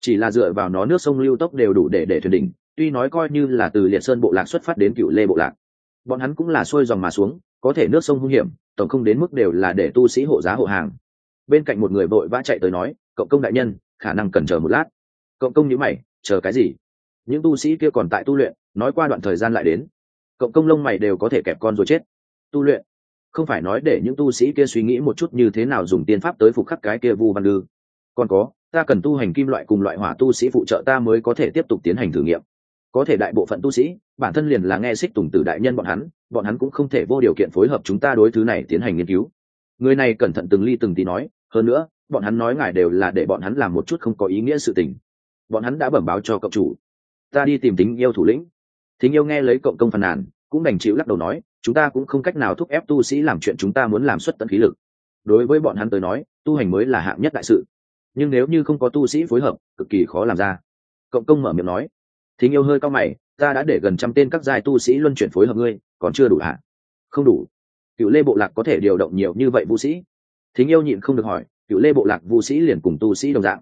Chỉ là dựa vào nó nước sông lưu tốc đều đủ để để thuyền đỉnh tuy nói coi như là từ liệt sơn bộ lạc xuất phát đến cựu lê bộ lạc, bọn hắn cũng là xuôi dòng mà xuống, có thể nước sông hung hiểm, tổng không đến mức đều là để tu sĩ hộ giá hộ hàng. Bên cạnh một người vội vã chạy tới nói, cộng công đại nhân, khả năng cần chờ một lát. Cộng công nhữ mày, chờ cái gì? Những tu sĩ kia còn tại tu luyện, nói qua đoạn thời gian lại đến. Cộng công lông mày đều có thể kẹp con rồi chết. Tu luyện, không phải nói để những tu sĩ kia suy nghĩ một chút như thế nào dùng tiên pháp tới phục khắc cái kia vu văn lư. Còn có, ta cần tu hành kim loại cùng loại hỏa tu sĩ phụ trợ ta mới có thể tiếp tục tiến hành thử nghiệm có thể đại bộ phận tu sĩ, bản thân liền là nghe xích tùng từ đại nhân bọn hắn bọn hắn cũng không thể vô điều kiện phối hợp chúng ta đối thứ này tiến hành nghiên cứu. Người này cẩn thận từng ly từng tí nói, hơn nữa, bọn hắn nói ngài đều là để bọn hắn làm một chút không có ý nghĩa sự tình. Bọn hắn đã bẩm báo cho cộng chủ. Ta đi tìm tính yêu thủ lĩnh. Thính yêu nghe lấy cộng công phàn nàn, cũng đành chịu lắc đầu nói, chúng ta cũng không cách nào thúc ép tu sĩ làm chuyện chúng ta muốn làm xuất tận khí lực. Đối với bọn hắn tới nói, tu hành mới là hạng nhất đại sự. Nhưng nếu như không có tu sĩ phối hợp, cực kỳ khó làm ra. Cộng công mở miệng nói thính yêu hơi cao mày, ta đã để gần trăm tên các giai tu sĩ luân chuyển phối hợp ngươi, còn chưa đủ hả? Không đủ. Cựu lê bộ lạc có thể điều động nhiều như vậy vũ sĩ? Thính yêu nhịn không được hỏi, cựu lê bộ lạc vũ sĩ liền cùng tu sĩ đồng dạng.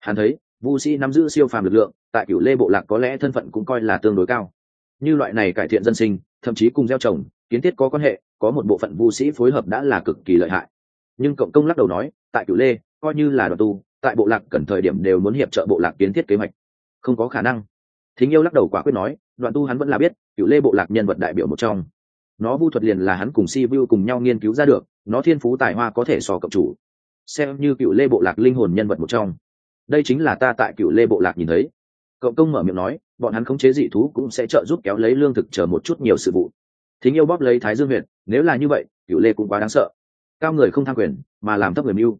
Hắn thấy, vũ sĩ nắm giữ siêu phàm lực lượng, tại cựu lê bộ lạc có lẽ thân phận cũng coi là tương đối cao. Như loại này cải thiện dân sinh, thậm chí cùng gieo trồng, kiến thiết có quan hệ, có một bộ phận vũ sĩ phối hợp đã là cực kỳ lợi hại. Nhưng cộng công lắc đầu nói, tại cựu lê, coi như là đoàn tu, tại bộ lạc cần thời điểm đều muốn hiệp trợ bộ lạc kiến thiết kế hoạch. Không có khả năng thính yêu lắc đầu quả quyết nói, đoạn tu hắn vẫn là biết cựu lê bộ lạc nhân vật đại biểu một trong. Nó vu thuật liền là hắn cùng si vu cùng nhau nghiên cứu ra được, nó thiên phú tài hoa có thể so cộng chủ. Xem như cựu lê bộ lạc linh hồn nhân vật một trong. Đây chính là ta tại cựu lê bộ lạc nhìn thấy. Cộng công mở miệng nói, bọn hắn khống chế dị thú cũng sẽ trợ giúp kéo lấy lương thực chờ một chút nhiều sự vụ. Thính yêu bóp lấy thái dương huyện nếu là như vậy cựu lê cũng quá đáng sợ. Cao người không tham quyền, mà làm thấp người mưu.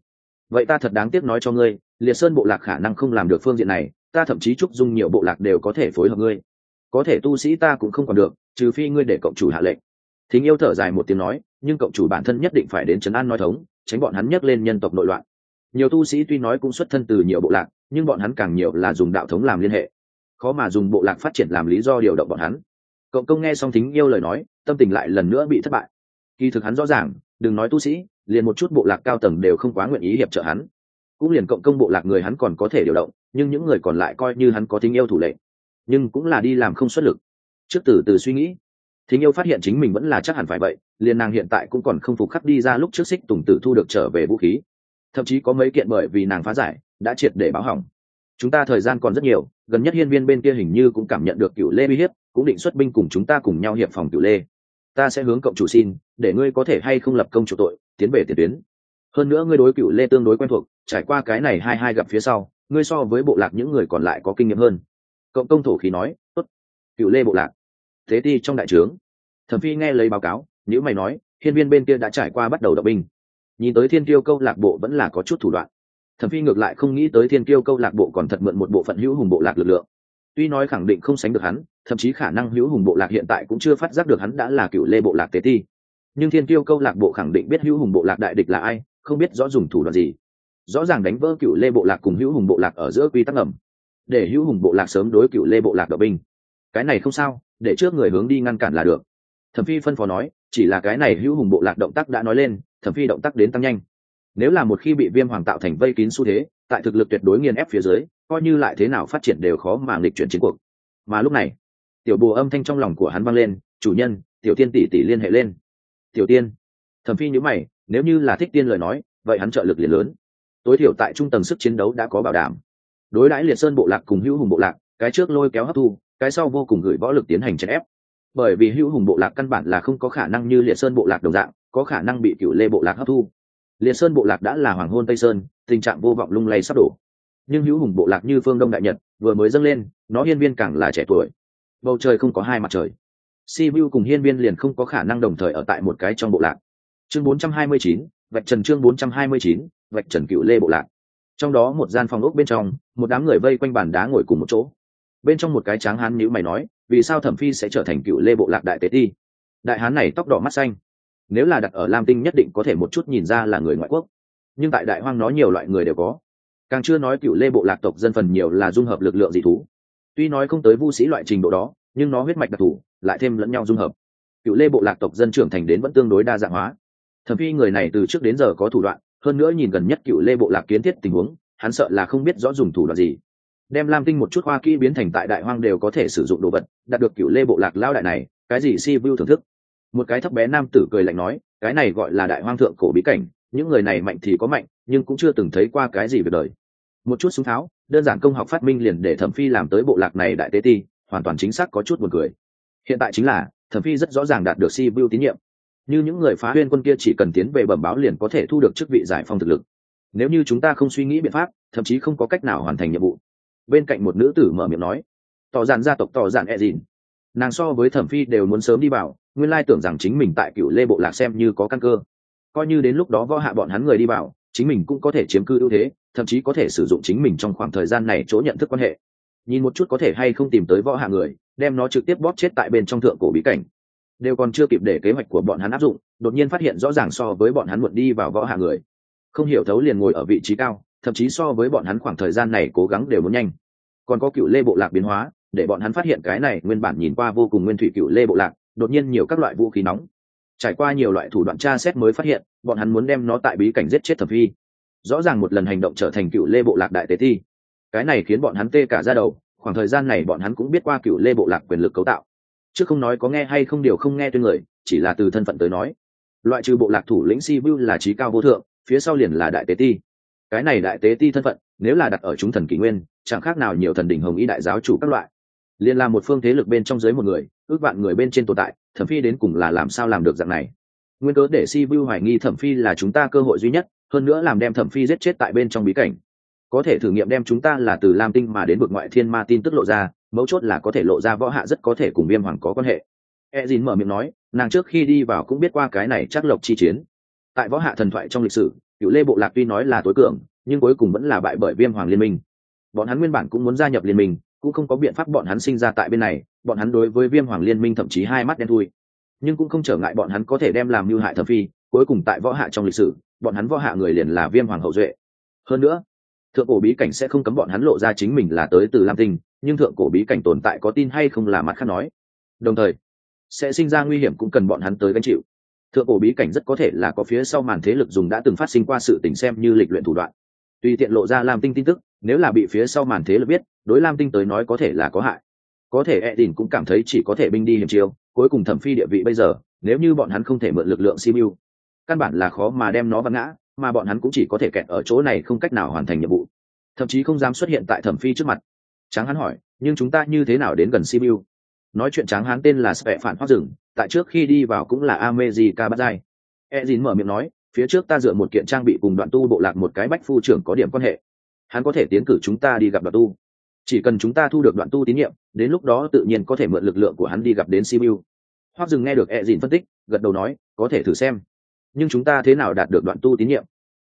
Vậy ta thật đáng tiếc nói cho ngươi, liệt sơn bộ lạc khả năng không làm được phương diện này ta thậm chí chúc dung nhiều bộ lạc đều có thể phối hợp ngươi. Có thể tu sĩ ta cũng không còn được, trừ phi ngươi để cộng chủ hạ lệnh. Thính yêu thở dài một tiếng nói, nhưng cộng chủ bản thân nhất định phải đến trấn an nói thống, tránh bọn hắn nhấc lên nhân tộc nội loạn. Nhiều tu sĩ tuy nói cũng xuất thân từ nhiều bộ lạc, nhưng bọn hắn càng nhiều là dùng đạo thống làm liên hệ. Khó mà dùng bộ lạc phát triển làm lý do điều động bọn hắn. Cộng công nghe xong thính yêu lời nói, tâm tình lại lần nữa bị thất bại. Kỳ thực hắn rõ ràng, đừng nói tu sĩ, liền một chút bộ lạc cao tầng đều không quá nguyện ý hiệp trợ hắn cũng liền cộng công bộ lạc người hắn còn có thể điều động, nhưng những người còn lại coi như hắn có thính yêu thủ lệ nhưng cũng là đi làm không xuất lực. Trước từ từ suy nghĩ, thính yêu phát hiện chính mình vẫn là chắc hẳn phải vậy, liền nàng hiện tại cũng còn không phục khắc đi ra lúc trước xích tùng tử thu được trở về vũ khí. Thậm chí có mấy kiện bởi vì nàng phá giải, đã triệt để báo hỏng. Chúng ta thời gian còn rất nhiều, gần nhất hiên viên bên kia hình như cũng cảm nhận được cựu lê uy hiếp, cũng định xuất binh cùng chúng ta cùng nhau hiệp phòng cựu lê. Ta sẽ hướng cộng chủ xin, để ngươi có thể hay không lập công chủ tội, tiến về tiền tuyến. Hơn nữa ngươi đối cựu lê tương đối quen thuộc trải qua cái này hai hai gặp phía sau, ngươi so với bộ lạc những người còn lại có kinh nghiệm hơn. Cộng công thổ khí nói, tốt, cựu lê bộ lạc. Thế ti trong đại trướng, thẩm phi nghe lấy báo cáo nếu mày nói, hiên viên bên kia đã trải qua bắt đầu động binh. Nhìn tới thiên tiêu câu lạc bộ vẫn là có chút thủ đoạn. Thẩm phi ngược lại không nghĩ tới thiên tiêu câu lạc bộ còn thật mượn một bộ phận hữu hùng bộ lạc lực lượng. Tuy nói khẳng định không sánh được hắn, thậm chí khả năng hữu hùng bộ lạc hiện tại cũng chưa phát giác được hắn đã là cựu lê bộ lạc tế ti nhưng thiên tiêu câu lạc bộ khẳng định biết hữu hùng bộ lạc đại địch là ai, không biết rõ dùng thủ đoạn gì rõ ràng đánh vỡ cựu lê bộ lạc cùng hữu hùng bộ lạc ở giữa quy tắc ngầm. Để hữu hùng bộ lạc sớm đối cựu lê bộ lạc đậu binh. Cái này không sao, để trước người hướng đi ngăn cản là được. Thẩm phi phân phó nói, chỉ là cái này hữu hùng bộ lạc động tác đã nói lên, thẩm phi động tác đến tăng nhanh. Nếu là một khi bị viêm hoàng tạo thành vây kín xu thế, tại thực lực tuyệt đối nghiền ép phía dưới, coi như lại thế nào phát triển đều khó mà nghịch chuyển chiến cuộc. Mà lúc này, tiểu bồ âm thanh trong lòng của hắn vang lên, chủ nhân, tiểu tiên tỷ tỷ liên hệ lên. Tiểu tiên? Thẩm phi nhữ mày, nếu như là thích tiên lời nói, vậy hắn trợ lực liền lớn tối thiểu tại trung tầng sức chiến đấu đã có bảo đảm. Đối đãi liệt sơn bộ lạc cùng hữu hùng bộ lạc cái trước lôi kéo hấp thu cái sau vô cùng gửi võ lực tiến hành chèn ép. Bởi vì hữu hùng bộ lạc căn bản là không có khả năng như liệt sơn bộ lạc đồng dạng có khả năng bị cựu lê bộ lạc hấp thu. Liệt sơn bộ lạc đã là hoàng hôn tây sơn tình trạng vô vọng lung lay sắp đổ. Nhưng hữu hùng bộ lạc như phương đông đại nhật vừa mới dâng lên nó hiên viên càng là trẻ tuổi. Bầu trời không có hai mặt trời. Si vu cùng hiên viên liền không có khả năng đồng thời ở tại một cái trong bộ lạc. Chương 429, vạch trần chương 429, vạch trần cựu lê bộ lạc. Trong đó một gian phòng ốc bên trong một đám người vây quanh bàn đá ngồi cùng một chỗ. Bên trong một cái tráng hán nhữ mày nói vì sao thẩm phi sẽ trở thành cựu lê bộ lạc đại tế ti? Đại hán này tóc đỏ mắt xanh. Nếu là đặt ở lam tinh nhất định có thể một chút nhìn ra là người ngoại quốc. Nhưng tại đại hoang nó nhiều loại người đều có. Càng chưa nói cựu lê bộ lạc tộc dân phần nhiều là dung hợp lực lượng dị thú. Tuy nói không tới vu sĩ loại trình độ đó nhưng nó huyết mạch đặc thù lại thêm lẫn nhau dung hợp. Cựu lê bộ lạc tộc dân trưởng thành đến vẫn tương đối đa dạng hóa thẩm phi người này từ trước đến giờ có thủ đoạn, hơn nữa nhìn gần nhất cựu lê bộ lạc kiến thiết tình huống, hắn sợ là không biết rõ dùng thủ đoạn gì. Đem lam tinh một chút hoa kỹ biến thành tại đại hoang đều có thể sử dụng đồ vật, đạt được cựu lê bộ lạc lao đại này, cái gì si vu thưởng thức. Một cái thấp bé nam tử cười lạnh nói, cái này gọi là đại hoang thượng cổ bí cảnh, những người này mạnh thì có mạnh, nhưng cũng chưa từng thấy qua cái gì về đời. Một chút súng tháo, đơn giản công học phát minh liền để thẩm phi làm tới bộ lạc này đại tế ti, hoàn toàn chính xác có chút buồn cười. Hiện tại chính là, thẩm phi rất rõ ràng đạt được si vu tín nhiệm như những người phá huyên quân kia chỉ cần tiến về bẩm báo liền có thể thu được chức vị giải phong thực lực. Nếu như chúng ta không suy nghĩ biện pháp, thậm chí không có cách nào hoàn thành nhiệm vụ. Bên cạnh một nữ tử mở miệng nói. Tỏ dàn gia tộc, tỏ dàn e dìn. Nàng so với thẩm phi đều muốn sớm đi vào, nguyên lai tưởng rằng chính mình tại cựu lê bộ lạc xem như có căn cơ. Coi như đến lúc đó võ hạ bọn hắn người đi vào, chính mình cũng có thể chiếm cư ưu thế, thậm chí có thể sử dụng chính mình trong khoảng thời gian này chỗ nhận thức quan hệ. Nhìn một chút có thể hay không tìm tới võ hạ người, đem nó trực tiếp bóp chết tại bên trong thượng cổ bí cảnh đều còn chưa kịp để kế hoạch của bọn hắn áp dụng, đột nhiên phát hiện rõ ràng so với bọn hắn muộn đi vào võ hạ người. Không hiểu thấu liền ngồi ở vị trí cao, thậm chí so với bọn hắn khoảng thời gian này cố gắng đều muốn nhanh. Còn có cựu lê bộ lạc biến hóa, để bọn hắn phát hiện cái này nguyên bản nhìn qua vô cùng nguyên thủy cựu lê bộ lạc, đột nhiên nhiều các loại vũ khí nóng. Trải qua nhiều loại thủ đoạn tra xét mới phát hiện, bọn hắn muốn đem nó tại bí cảnh giết chết thẩm phi. Rõ ràng một lần hành động trở thành cựu lê bộ lạc đại tế thi. Cái này khiến bọn hắn tê cả ra đầu, khoảng thời gian này bọn hắn cũng biết qua cựu lê bộ lạc quyền lực cấu tạo chứ không nói có nghe hay không điều không nghe tuyên người, chỉ là từ thân phận tới nói. Loại trừ bộ lạc thủ lĩnh si vu là trí cao vô thượng, phía sau liền là đại tế ti. Cái này đại tế ti thân phận, nếu là đặt ở chúng thần kỷ nguyên, chẳng khác nào nhiều thần đỉnh hồng ý đại giáo chủ các loại. Liền là một phương thế lực bên trong dưới một người, ước vạn người bên trên tồn tại, thẩm phi đến cùng là làm sao làm được dạng này? Nguyên cớ để si vu hoài nghi thẩm phi là chúng ta cơ hội duy nhất, hơn nữa làm đem thẩm phi giết chết tại bên trong bí cảnh. Có thể thử nghiệm đem chúng ta là từ lam tinh mà đến vực ngoại thiên ma tin tức lộ ra mấu chốt là có thể lộ ra võ hạ rất có thể cùng viêm hoàng có quan hệ. E dìn mở miệng nói, nàng trước khi đi vào cũng biết qua cái này chắc lộc chi chiến. Tại võ hạ thần thoại trong lịch sử, cựu lê bộ lạc tuy nói là tối cường, nhưng cuối cùng vẫn là bại bởi viêm hoàng liên minh. Bọn hắn nguyên bản cũng muốn gia nhập liên minh, cũng không có biện pháp bọn hắn sinh ra tại bên này, bọn hắn đối với viêm hoàng liên minh thậm chí hai mắt đen thui. Nhưng cũng không trở ngại bọn hắn có thể đem làm mưu hại thẩm phi, cuối cùng tại võ hạ trong lịch sử, bọn hắn võ hạ người liền là viêm hoàng hậu duệ. Hơn nữa, thượng cổ bí cảnh sẽ không cấm bọn hắn lộ ra chính mình là tới từ lam tinh nhưng thượng cổ bí cảnh tồn tại có tin hay không là mặt khác nói. Đồng thời, sẽ sinh ra nguy hiểm cũng cần bọn hắn tới gánh chịu. Thượng cổ bí cảnh rất có thể là có phía sau màn thế lực dùng đã từng phát sinh qua sự tình xem như lịch luyện thủ đoạn. Tùy tiện lộ ra lam tinh tin tức, nếu là bị phía sau màn thế lực biết, đối lam tinh tới nói có thể là có hại. Có thể e đình cũng cảm thấy chỉ có thể binh đi hiểm chiêu, cuối cùng thẩm phi địa vị bây giờ, nếu như bọn hắn không thể mượn lực lượng simu căn bản là khó mà đem nó văng ngã, mà bọn hắn cũng chỉ có thể kẹt ở chỗ này không cách nào hoàn thành nhiệm vụ. Thậm chí không dám xuất hiện tại thẩm phi trước mặt tráng hán hỏi, nhưng chúng ta như thế nào đến gần simu nói chuyện tráng hán tên là Sẹ phản hoác rừng tại trước khi đi vào cũng là amejica bắt dai e dìn mở miệng nói, phía trước ta dựa một kiện trang bị cùng đoạn tu bộ lạc một cái bách phu trưởng có điểm quan hệ. Hắn có thể tiến cử chúng ta đi gặp đoạn tu. Chỉ cần chúng ta thu được đoạn tu tín nhiệm, đến lúc đó tự nhiên có thể mượn lực lượng của hắn đi gặp đến simu hoác rừng nghe được e dìn phân tích, gật đầu nói, có thể thử xem. Nhưng chúng ta thế nào đạt được đoạn tu tín nhiệm?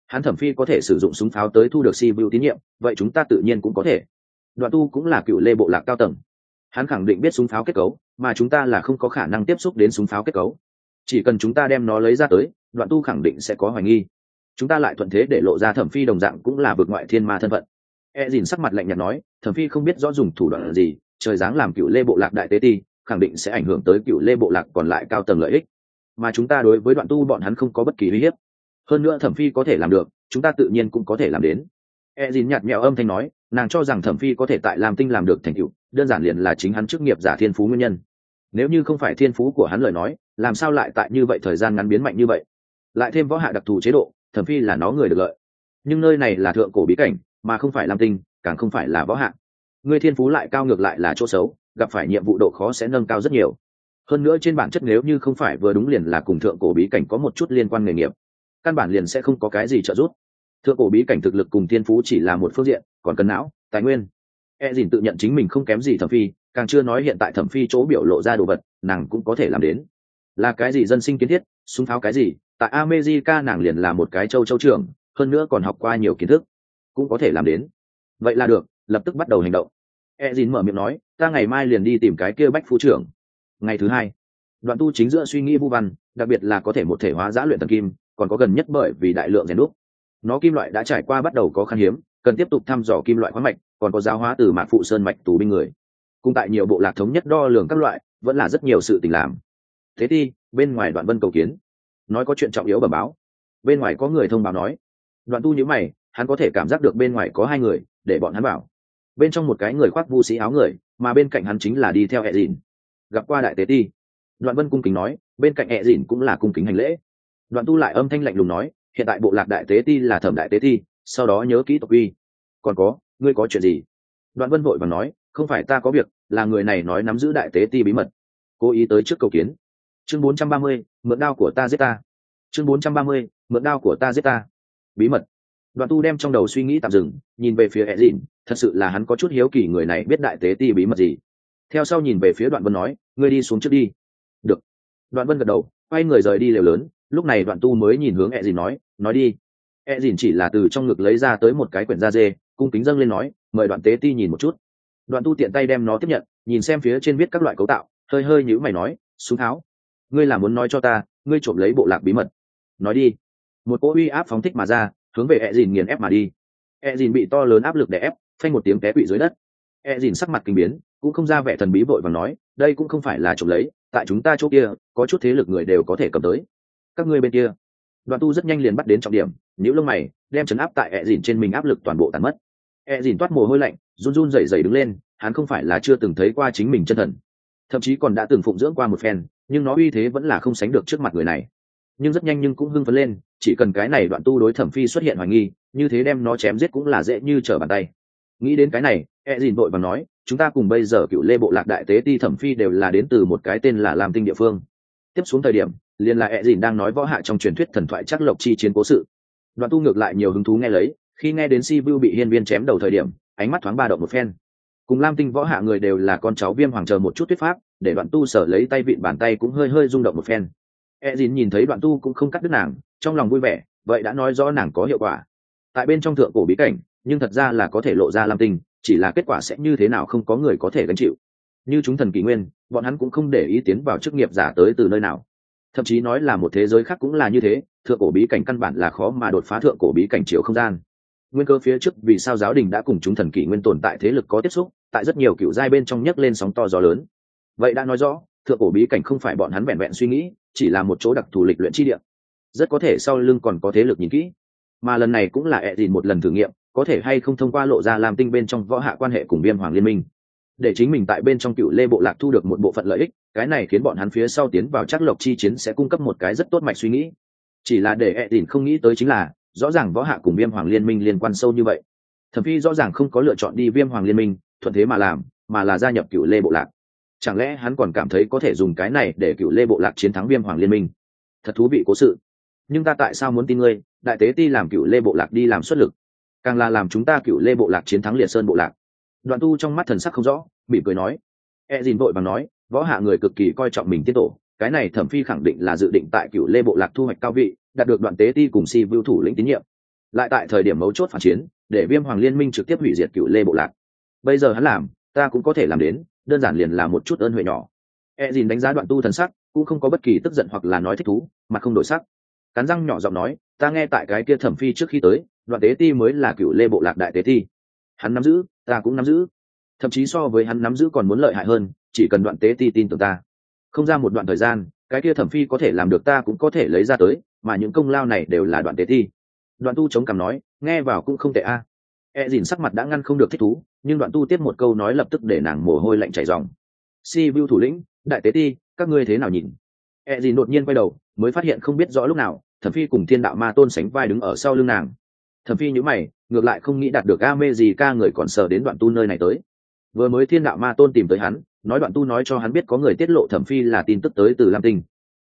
Hắn thẩm phi có thể sử dụng súng pháo tới thu được sibiu tín nhiệm, vậy chúng ta tự nhiên cũng có thể đoạn tu cũng là cựu lê bộ lạc cao tầng. Hắn khẳng định biết súng pháo kết cấu, mà chúng ta là không có khả năng tiếp xúc đến súng pháo kết cấu. Chỉ cần chúng ta đem nó lấy ra tới, đoạn tu khẳng định sẽ có hoài nghi. Chúng ta lại thuận thế để lộ ra thẩm phi đồng dạng cũng là vượt ngoại thiên ma thân phận. E dìn sắc mặt lạnh nhạt nói, thẩm phi không biết rõ dùng thủ đoạn gì, trời dáng làm cựu lê bộ lạc đại tế ti, khẳng định sẽ ảnh hưởng tới cựu lê bộ lạc còn lại cao tầng lợi ích. Mà chúng ta đối với đoạn tu bọn hắn không có bất kỳ uy hiếp. Hơn nữa thẩm phi có thể làm được, chúng ta tự nhiên cũng có thể làm đến. E dìn nhạt mẹo âm thanh nói nàng cho rằng thẩm phi có thể tại làm tinh làm được thành tựu, đơn giản liền là chính hắn chức nghiệp giả thiên phú nguyên nhân. Nếu như không phải thiên phú của hắn lời nói, làm sao lại tại như vậy thời gian ngắn biến mạnh như vậy? Lại thêm võ hạ đặc thù chế độ, thẩm phi là nó người được lợi. Nhưng nơi này là thượng cổ bí cảnh, mà không phải lam tinh, càng không phải là võ hạ. Người thiên phú lại cao ngược lại là chỗ xấu, gặp phải nhiệm vụ độ khó sẽ nâng cao rất nhiều. Hơn nữa trên bản chất nếu như không phải vừa đúng liền là cùng thượng cổ bí cảnh có một chút liên quan nghề nghiệp, căn bản liền sẽ không có cái gì trợ giúp thượng cổ bí cảnh thực lực cùng thiên phú chỉ là một phương diện, còn cần não, tài nguyên. E dìn tự nhận chính mình không kém gì thẩm phi, càng chưa nói hiện tại thẩm phi chỗ biểu lộ ra đồ vật, nàng cũng có thể làm đến. Là cái gì dân sinh kiến thiết, súng pháo cái gì, tại amejica nàng liền là một cái châu châu trưởng, hơn nữa còn học qua nhiều kiến thức. Cũng có thể làm đến. Vậy là được, lập tức bắt đầu hành động. E dìn mở miệng nói, ta ngày mai liền đi tìm cái kia bách phu trưởng. Ngày thứ hai, đoạn tu chính giữa suy nghĩ vu văn, đặc biệt là có thể một thể hóa giã luyện thần kim, còn có gần nhất bởi vì đại lượng rèn đúc nó kim loại đã trải qua bắt đầu có khan hiếm, cần tiếp tục thăm dò kim loại khoáng mạch, còn có giáo hóa từ mạc phụ sơn mạch tù binh người. Cùng tại nhiều bộ lạc thống nhất đo lường các loại, vẫn là rất nhiều sự tình làm. Thế thì, bên ngoài đoạn vân cầu kiến. Nói có chuyện trọng yếu bẩm báo. Bên ngoài có người thông báo nói. Đoạn tu nhữ mày, hắn có thể cảm giác được bên ngoài có hai người, để bọn hắn bảo. Bên trong một cái người khoác vu sĩ áo người, mà bên cạnh hắn chính là đi theo hệ dìn gặp qua đại tế ti. Đoạn vân cung kính nói, bên cạnh hệ dìn cũng là cung kính hành lễ. Đoạn tu lại âm thanh lạnh lùng nói hiện tại bộ lạc đại tế ti là thẩm đại tế ti sau đó nhớ kỹ tộc uy. Còn có ngươi có chuyện gì? Đoạn vân vội và nói không phải ta có việc là người này nói nắm giữ đại tế ti bí mật. Cố ý tới trước cầu kiến. Chương 430, mượn đao của ta giết ta. Chương 430, mượn đao của ta giết ta. Bí mật. Đoạn tu đem trong đầu suy nghĩ tạm dừng nhìn về phía e dìn thật sự là hắn có chút hiếu kỳ người này biết đại tế ti bí mật gì. Theo sau nhìn về phía đoạn vân nói ngươi đi xuống trước đi. Được. Đoạn vân gật đầu quay người rời đi lều lớn lúc này đoạn tu mới nhìn hướng e dìn nói nói đi. E dìn chỉ là từ trong ngực lấy ra tới một cái quyển da dê, cung kính dâng lên nói, mời đoạn tế ti nhìn một chút. Đoạn tu tiện tay đem nó tiếp nhận, nhìn xem phía trên viết các loại cấu tạo, hơi hơi nhữ mày nói xuống tháo, ngươi là muốn nói cho ta, ngươi trộm lấy bộ lạc bí mật. Nói đi. Một cỗ uy áp phóng thích mà ra, hướng về e dìn nghiền ép mà đi. E dìn bị to lớn áp lực để ép, phanh một tiếng té quỵ dưới đất. E dìn sắc mặt kinh biến, cũng không ra vẻ thần bí vội và nói, đây cũng không phải là trộm lấy, tại chúng ta chỗ kia, có chút thế lực người đều có thể cầm tới các ngươi bên kia. Đoàn tu rất nhanh liền bắt đến trọng điểm nếu lông mày, đem chấn áp tại e dìn trên mình áp lực toàn bộ tàn mất. E dìn toát mồ hôi lạnh, run run rẩy rẩy đứng lên, hắn không phải là chưa từng thấy qua chính mình chân thần. Thậm chí còn đã từng phụng dưỡng qua một phen, nhưng nó uy thế vẫn là không sánh được trước mặt người này. Nhưng rất nhanh nhưng cũng hưng phấn lên, chỉ cần cái này đoạn tu đối thẩm phi xuất hiện hoài nghi, như thế đem nó chém giết cũng là dễ như trở bàn tay. Nghĩ đến cái này e dìn vội và nói, chúng ta cùng bây giờ cựu lê bộ lạc đại tế ti thẩm phi đều là đến từ một cái tên là lam tinh địa phương. Tiếp xuống thời điểm liền là e dìn đang nói võ hạ trong truyền thuyết thần thoại chắc lộc chi chiến cố sự. Đoạn tu ngược lại nhiều hứng thú nghe lấy, khi nghe đến si vu bị hiên viên chém đầu thời điểm, ánh mắt thoáng ba động một phen. Cùng lam tinh võ hạ người đều là con cháu viêm hoàng chờ một chút thuyết pháp, để đoạn tu sở lấy tay vịn bàn tay cũng hơi hơi rung động một phen. E dìn nhìn thấy đoạn tu cũng không cắt đứt nàng, trong lòng vui vẻ, vậy đã nói rõ nàng có hiệu quả. Tại bên trong thượng cổ bí cảnh, nhưng thật ra là có thể lộ ra lam tinh, chỉ là kết quả sẽ như thế nào không có người có thể gánh chịu. Như chúng thần kỷ nguyên, bọn hắn cũng không để ý tiến vào chức nghiệp giả tới từ nơi nào thậm chí nói là một thế giới khác cũng là như thế, thượng cổ bí cảnh căn bản là khó mà đột phá thượng cổ bí cảnh chiều không gian. Nguyên cơ phía trước, vì sao giáo đình đã cùng chúng thần kỷ nguyên tồn tại thế lực có tiếp xúc, tại rất nhiều cựu giai bên trong nhấc lên sóng to gió lớn. Vậy đã nói rõ, thượng cổ bí cảnh không phải bọn hắn vẹn vẹn suy nghĩ, chỉ là một chỗ đặc thù lịch luyện chi địa. Rất có thể sau lưng còn có thế lực nhìn kỹ. Mà lần này cũng là ẹ dìn một lần thử nghiệm, có thể hay không thông qua lộ ra làm tinh bên trong võ hạ quan hệ cùng viêm hoàng liên minh để chính mình tại bên trong cựu lê bộ lạc thu được một bộ phận lợi ích, cái này khiến bọn hắn phía sau tiến vào chắc lộc chi chiến sẽ cung cấp một cái rất tốt mạch suy nghĩ. Chỉ là để e ẹ dìn không nghĩ tới chính là, rõ ràng võ hạ cùng viêm hoàng liên minh liên quan sâu như vậy. Thẩm phi rõ ràng không có lựa chọn đi viêm hoàng liên minh, thuận thế mà làm, mà là gia nhập cựu lê bộ lạc. Chẳng lẽ hắn còn cảm thấy có thể dùng cái này để cựu lê bộ lạc chiến thắng viêm hoàng liên minh? Thật thú vị cố sự. Nhưng ta tại sao muốn tin ngươi? Đại tế ti làm cựu lê bộ lạc đi làm xuất lực. Càng là làm chúng ta cựu lê bộ lạc chiến thắng liệt sơn bộ lạc đoạn tu trong mắt thần sắc không rõ bị cười nói. E dìn vội bằng nói, võ hạ người cực kỳ coi trọng mình tiết tổ, cái này thẩm phi khẳng định là dự định tại cựu lê bộ lạc thu hoạch cao vị, đạt được đoạn tế ti cùng si vưu thủ lĩnh tín nhiệm. Lại tại thời điểm mấu chốt phản chiến, để viêm hoàng liên minh trực tiếp hủy diệt cựu lê bộ lạc. Bây giờ hắn làm, ta cũng có thể làm đến, đơn giản liền là một chút ơn huệ nhỏ. E dìn đánh giá đoạn tu thần sắc, cũng không có bất kỳ tức giận hoặc là nói thích thú, mà không đổi sắc. Cắn răng nhỏ giọng nói, ta nghe tại cái kia thẩm phi trước khi tới, đoạn tế ti mới là cựu lê bộ lạc đại tế ti. Hắn nắm giữ ta cũng nắm giữ. Thậm chí so với hắn nắm giữ còn muốn lợi hại hơn, chỉ cần đoạn tế ti tin tưởng ta. Không ra một đoạn thời gian, cái kia thẩm phi có thể làm được ta cũng có thể lấy ra tới, mà những công lao này đều là đoạn tế ti. Đoạn tu chống cằm nói, nghe vào cũng không tệ a. E dìn sắc mặt đã ngăn không được thích thú, nhưng đoạn tu tiếp một câu nói lập tức để nàng mồ hôi lạnh chảy dòng si vu thủ lĩnh, đại tế ti, các ngươi thế nào nhìn? E dìn đột nhiên quay đầu, mới phát hiện không biết rõ lúc nào, thẩm phi cùng thiên đạo ma tôn sánh vai đứng ở sau lưng nàng thẩm phi nhữ mày, ngược lại không nghĩ đạt được a mê gì ca người còn sờ đến đoạn tu nơi này tới. Vừa mới thiên đạo ma tôn tìm tới hắn, nói đoạn tu nói cho hắn biết có người tiết lộ thẩm phi là tin tức tới từ lam tinh.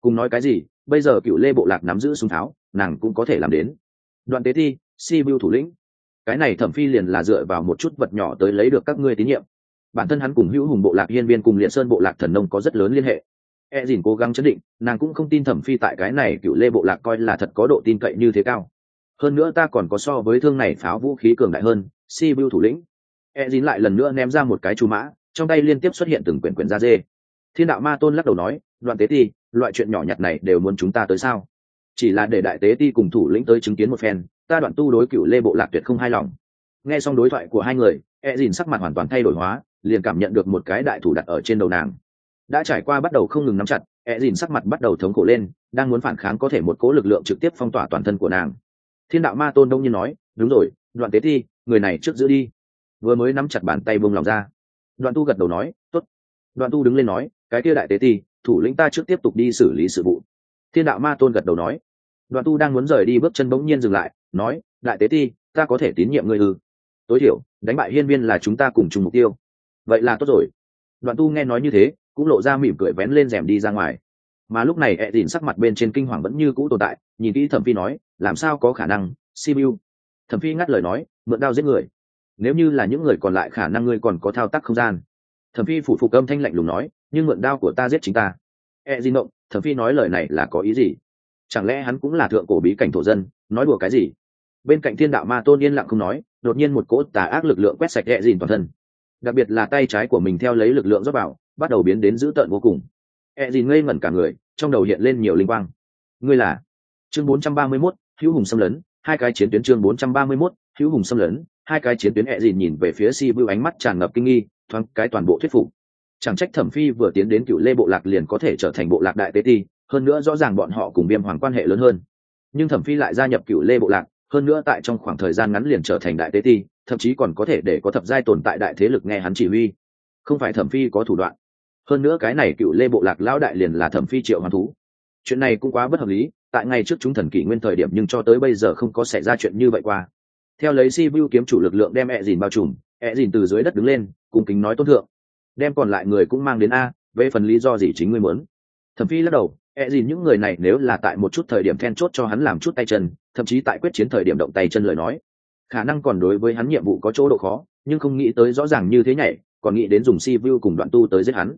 Cùng nói cái gì, bây giờ cựu lê bộ lạc nắm giữ súng tháo, nàng cũng có thể làm đến. Đoạn tế thi si bưu thủ lĩnh. Cái này thẩm phi liền là dựa vào một chút vật nhỏ tới lấy được các ngươi tín nhiệm. Bản thân hắn cùng hữu hùng bộ lạc, hiên viên cùng liệt sơn bộ lạc thần nông có rất lớn liên hệ. E dìn cố gắng chấn định, nàng cũng không tin thẩm phi tại cái này cựu lê bộ lạc coi là thật có độ tin cậy như thế cao hơn nữa ta còn có so với thương này pháo vũ khí cường đại hơn, si bưu thủ lĩnh. E dìn lại lần nữa ném ra một cái chú mã, trong tay liên tiếp xuất hiện từng quyển quyển da dê. Thiên đạo ma tôn lắc đầu nói đoạn tế ti, loại chuyện nhỏ nhặt này đều muốn chúng ta tới sao? Chỉ là để đại tế ti cùng thủ lĩnh tới chứng kiến một phen, ta đoạn tu đối cựu lê bộ lạc tuyệt không hài lòng. Nghe xong đối thoại của hai người e dìn sắc mặt hoàn toàn thay đổi hóa, liền cảm nhận được một cái đại thủ đặt ở trên đầu nàng. Đã trải qua bắt đầu không ngừng nắm chặt e dìn sắc mặt bắt đầu thống khổ lên, đang muốn phản kháng có thể một cố lực lượng trực tiếp phong tỏa toàn thân của nàng thiên đạo ma tôn đông nhiên nói đúng rồi đoạn tế thi, người này trước giữ đi. Vừa mới nắm chặt bàn tay buông lòng ra. Đoạn tu gật đầu nói t ố t đoạn tu đứng lên nói cái kia đại tế thi, thủ lĩnh ta trước tiếp tục đi xử lý sự vụ. Thiên đạo ma tôn gật đầu nói. Đoạn tu đang muốn rời đi bước chân bỗng nhiên dừng lại nói đại tế thi, ta có thể tín nhiệm ngươi ư? Tối thiểu đánh bại hiên viên là chúng ta cùng chung mục tiêu. Vậy là tốt rồi. Đoạn tu nghe nói như thế cũng lộ ra mỉm cười vén lên rèm đi ra ngoài mà lúc này E dìn sắc mặt bên trên kinh hoàng vẫn như cũ tồn tại, nhìn kỹ thẩm phi nói, làm sao có khả năng simu thẩm phi ngắt lời nói, mượn đao giết người. Nếu như là những người còn lại, khả năng ngươi còn có thao tác không gian. Thẩm phi phủ phục âm thanh lạnh lùng nói, nhưng mượn đao của ta giết chính ta. E di động, thẩm phi nói lời này là có ý gì? Chẳng lẽ hắn cũng là thượng cổ bí cảnh thổ dân, nói đùa cái gì? Bên cạnh thiên đạo ma tôn yên lặng không nói, đột nhiên một cỗ tà ác lực lượng quét sạch e dìn toàn thân. Đặc biệt là tay trái của mình theo lấy lực lượng rót vào, bắt đầu biến đến dữ tợn vô cùng e dìn ngây ngẩn cả người trong đầu hiện lên nhiều linh quang. Ngươi là? Chương 431, hữu hùng xâm lấn. Hai cái chiến tuyến chương 431, hữu hùng xâm lấn. Hai cái chiến tuyến e dìn nhìn về phía si bưu ánh mắt tràn ngập kinh nghi thoáng cái toàn bộ thuyết phục. Chẳng trách thẩm phi vừa tiến đến cựu lê bộ lạc liền có thể trở thành bộ lạc đại tế ti hơn nữa rõ ràng bọn họ cùng viêm hoàng quan hệ lớn hơn. Nhưng thẩm phi lại gia nhập cựu lê bộ lạc hơn nữa tại trong khoảng thời gian ngắn liền trở thành đại tế ti thậm chí còn có thể để có thập giai tồn tại đại thế lực nghe hắn chỉ huy. Không phải thẩm phi có thủ đoạn hơn nữa cái này cựu lê bộ lạc lão đại liền là thẩm phi triệu hoàn thú. Chuyện này cũng quá bất hợp lý, tại ngày trước chúng thần kỷ nguyên thời điểm nhưng cho tới bây giờ không có xảy ra chuyện như vậy qua. Theo lấy si vu kiếm chủ lực lượng đem ẹ dìn bao trùm ẹ dìn từ dưới đất đứng lên cùng kính nói tốt thượng. Đem còn lại người cũng mang đến a, về phần lý do gì chính ngươi muốn? Thẩm phi lắc đầu ẹ dìn những người này nếu là tại một chút thời điểm then chốt cho hắn làm chút tay chân, thậm chí tại quyết chiến thời điểm động tay chân lời nói, khả năng còn đối với hắn nhiệm vụ có chỗ độ khó, nhưng không nghĩ tới rõ ràng như thế nhảy, còn nghĩ đến dùng si vu cùng đoạn tu tới giết hắn